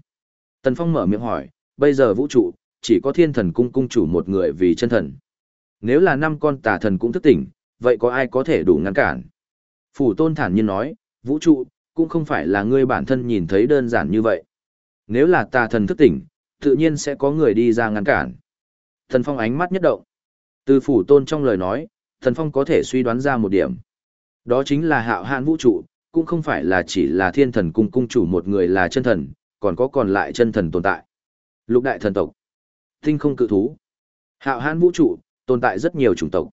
Tần phong mở miệng hỏi, bây giờ vũ trụ, chỉ có thiên thần cung cung chủ một người vì chân thần. Nếu là năm con tà thần cũng thức tỉnh, vậy có ai có thể đủ ngăn cản? Phủ tôn thản nhiên nói, vũ trụ, cũng không phải là ngươi bản thân nhìn thấy đơn giản như vậy. Nếu là tà thần thức tỉnh, tự nhiên sẽ có người đi ra ngăn cản. Thần Phong ánh mắt nhất động. Từ phủ tôn trong lời nói, Thần Phong có thể suy đoán ra một điểm. Đó chính là hạo hạn vũ trụ, cũng không phải là chỉ là thiên thần cung cung chủ một người là chân thần, còn có còn lại chân thần tồn tại. Lục đại thần tộc, tinh không cự thú, hạo hạn vũ trụ, tồn tại rất nhiều chủng tộc.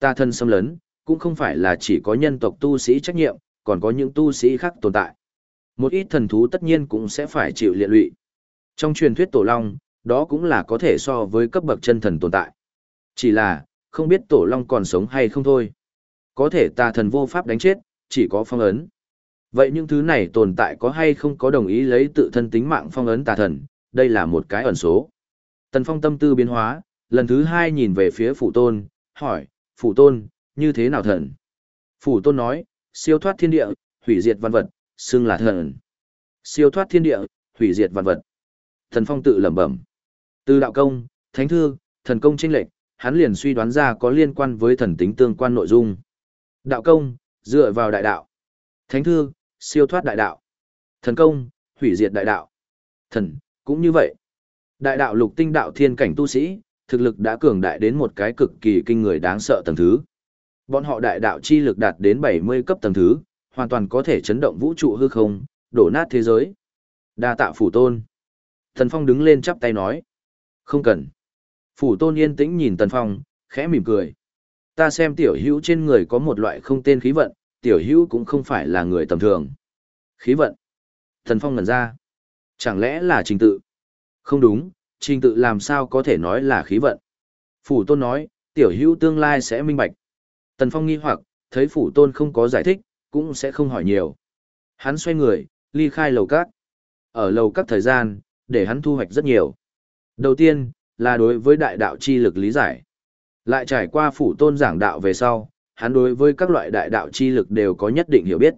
Ta thân xâm lấn, cũng không phải là chỉ có nhân tộc tu sĩ trách nhiệm, còn có những tu sĩ khác tồn tại. Một ít thần thú tất nhiên cũng sẽ phải chịu liệt lụy. Trong truyền thuyết Tổ Long, đó cũng là có thể so với cấp bậc chân thần tồn tại. Chỉ là, không biết Tổ Long còn sống hay không thôi. Có thể tà thần vô pháp đánh chết, chỉ có phong ấn. Vậy những thứ này tồn tại có hay không có đồng ý lấy tự thân tính mạng phong ấn tà thần, đây là một cái ẩn số. Tần Phong tâm tư biến hóa, lần thứ hai nhìn về phía phụ Tôn, hỏi, Phủ Tôn, như thế nào thần? Phủ Tôn nói, siêu thoát thiên địa, hủy diệt văn vật, xưng là thần. Siêu thoát thiên địa, hủy diệt văn vật. Thần Phong tự lẩm bẩm. Từ đạo công, thánh thư, thần công tranh lệch, hắn liền suy đoán ra có liên quan với thần tính tương quan nội dung. Đạo công, dựa vào đại đạo. Thánh thư, siêu thoát đại đạo. Thần công, hủy diệt đại đạo. Thần, cũng như vậy. Đại đạo lục tinh đạo thiên cảnh tu sĩ, thực lực đã cường đại đến một cái cực kỳ kinh người đáng sợ tầng thứ. Bọn họ đại đạo chi lực đạt đến 70 cấp tầng thứ, hoàn toàn có thể chấn động vũ trụ hư không, đổ nát thế giới. Đa tạ phủ tôn. Thần Phong đứng lên chắp tay nói. Không cần. Phủ tôn yên tĩnh nhìn Tần Phong, khẽ mỉm cười. Ta xem tiểu hữu trên người có một loại không tên khí vận, tiểu hữu cũng không phải là người tầm thường. Khí vận. Thần Phong ngẩn ra. Chẳng lẽ là trình tự? Không đúng, trình tự làm sao có thể nói là khí vận. Phủ tôn nói, tiểu hữu tương lai sẽ minh bạch. Tần Phong nghi hoặc, thấy phủ tôn không có giải thích, cũng sẽ không hỏi nhiều. Hắn xoay người, ly khai lầu các. Ở lầu các thời gian, để hắn thu hoạch rất nhiều. Đầu tiên, là đối với đại đạo chi lực lý giải. Lại trải qua phủ tôn giảng đạo về sau, hắn đối với các loại đại đạo chi lực đều có nhất định hiểu biết.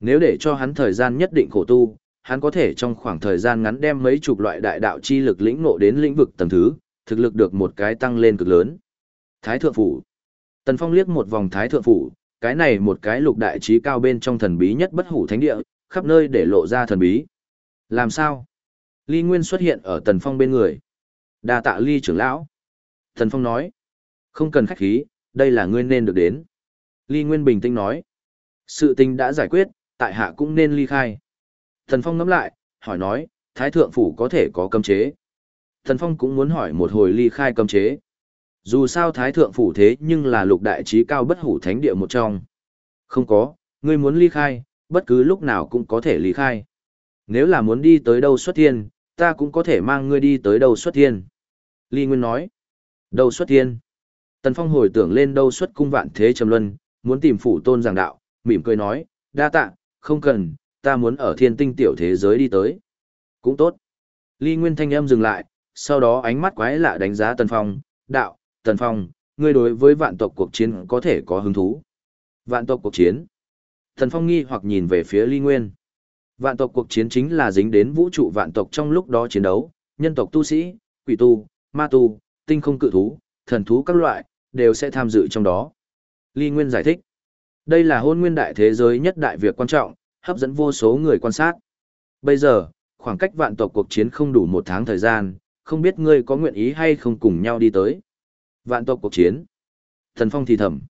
Nếu để cho hắn thời gian nhất định khổ tu, hắn có thể trong khoảng thời gian ngắn đem mấy chục loại đại đạo chi lực lĩnh ngộ đến lĩnh vực tầng thứ, thực lực được một cái tăng lên cực lớn. Thái thượng phủ. Tần Phong liếc một vòng thái thượng phủ, cái này một cái lục đại trí cao bên trong thần bí nhất bất hủ thánh địa, khắp nơi để lộ ra thần bí. Làm sao? Ly Nguyên xuất hiện ở Tần Phong bên người. đa tạ Ly trưởng lão. Tần Phong nói. Không cần khách khí, đây là ngươi nên được đến. Ly Nguyên bình tĩnh nói. Sự tình đã giải quyết, tại hạ cũng nên ly khai. Thần Phong ngẫm lại, hỏi nói, Thái Thượng Phủ có thể có cấm chế. Thần Phong cũng muốn hỏi một hồi ly khai cấm chế. Dù sao Thái Thượng Phủ thế nhưng là lục đại trí cao bất hủ thánh địa một trong. Không có, ngươi muốn ly khai, bất cứ lúc nào cũng có thể ly khai. Nếu là muốn đi tới đâu xuất thiên, ta cũng có thể mang ngươi đi tới đâu xuất thiên. Ly Nguyên nói, đâu xuất thiên. Tần Phong hồi tưởng lên đâu xuất cung vạn thế trầm luân, muốn tìm phủ tôn giảng đạo, mỉm cười nói, đa tạ, không cần, ta muốn ở thiên tinh tiểu thế giới đi tới. Cũng tốt. Ly Nguyên thanh âm dừng lại, sau đó ánh mắt quái lạ đánh giá Tần Phong, đạo, Tần Phong, ngươi đối với vạn tộc cuộc chiến có thể có hứng thú. Vạn tộc cuộc chiến. Tần Phong nghi hoặc nhìn về phía Ly Nguyên. Vạn tộc cuộc chiến chính là dính đến vũ trụ vạn tộc trong lúc đó chiến đấu, nhân tộc tu sĩ, quỷ tu, ma tu, tinh không cự thú, thần thú các loại, đều sẽ tham dự trong đó. Ly Nguyên giải thích. Đây là hôn nguyên đại thế giới nhất đại việc quan trọng, hấp dẫn vô số người quan sát. Bây giờ, khoảng cách vạn tộc cuộc chiến không đủ một tháng thời gian, không biết ngươi có nguyện ý hay không cùng nhau đi tới. Vạn tộc cuộc chiến. Thần Phong thì thầm.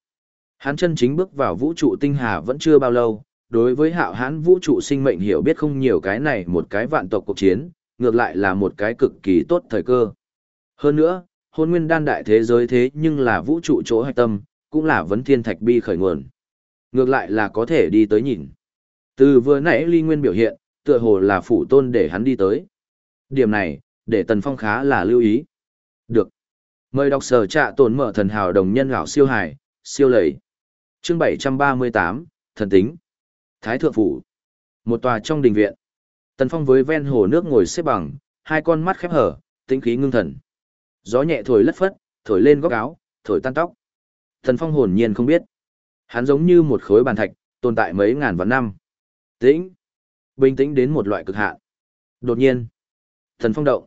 Hắn chân chính bước vào vũ trụ tinh hà vẫn chưa bao lâu, đối với hạo hán vũ trụ sinh mệnh hiểu biết không nhiều cái này một cái vạn tộc cuộc chiến, ngược lại là một cái cực kỳ tốt thời cơ. Hơn nữa, hôn nguyên đan đại thế giới thế nhưng là vũ trụ chỗ hạch tâm, cũng là vấn thiên thạch bi khởi nguồn. Ngược lại là có thể đi tới nhìn. Từ vừa nãy ly nguyên biểu hiện, tựa hồ là phủ tôn để hắn đi tới. Điểm này, để Tần Phong khá là lưu ý. Được. Mời đọc sở trạ tồn mở thần hào đồng nhân gạo siêu hải, siêu lầy. Chương 738, Thần tính. Thái Thượng Phủ. Một tòa trong đình viện. Tần Phong với ven hồ nước ngồi xếp bằng, hai con mắt khép hở, tĩnh khí ngưng thần. Gió nhẹ thổi lất phất, thổi lên góc áo, thổi tan tóc. Tần Phong hồn nhiên không biết. Hắn giống như một khối bàn thạch, tồn tại mấy ngàn vạn năm. Tĩnh. Bình tĩnh đến một loại cực hạn. Đột nhiên. Thần Phong động.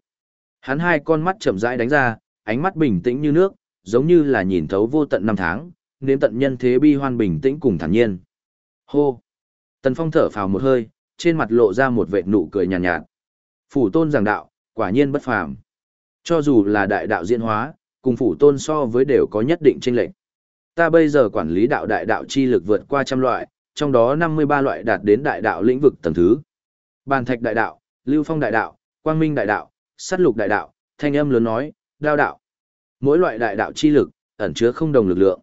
Hắn hai con mắt chậm rãi đánh ra, ánh mắt bình tĩnh như nước, giống như là nhìn thấu vô tận năm tháng, nếm tận nhân thế bi hoan bình tĩnh cùng thản nhiên. Hô. Tần Phong thở phào một hơi, trên mặt lộ ra một vệt nụ cười nhàn nhạt, nhạt. Phủ tôn giảng đạo, quả nhiên bất phàm. Cho dù là đại đạo diễn hóa, cùng phủ tôn so với đều có nhất định chênh lệch. Ta bây giờ quản lý đạo đại đạo chi lực vượt qua trăm loại, trong đó 53 loại đạt đến đại đạo lĩnh vực tầng thứ. Bàn thạch đại đạo, lưu phong đại đạo, quang minh đại đạo, sát lục đại đạo, thanh âm lớn nói, đao đạo. Mỗi loại đại đạo chi lực, ẩn chứa không đồng lực lượng.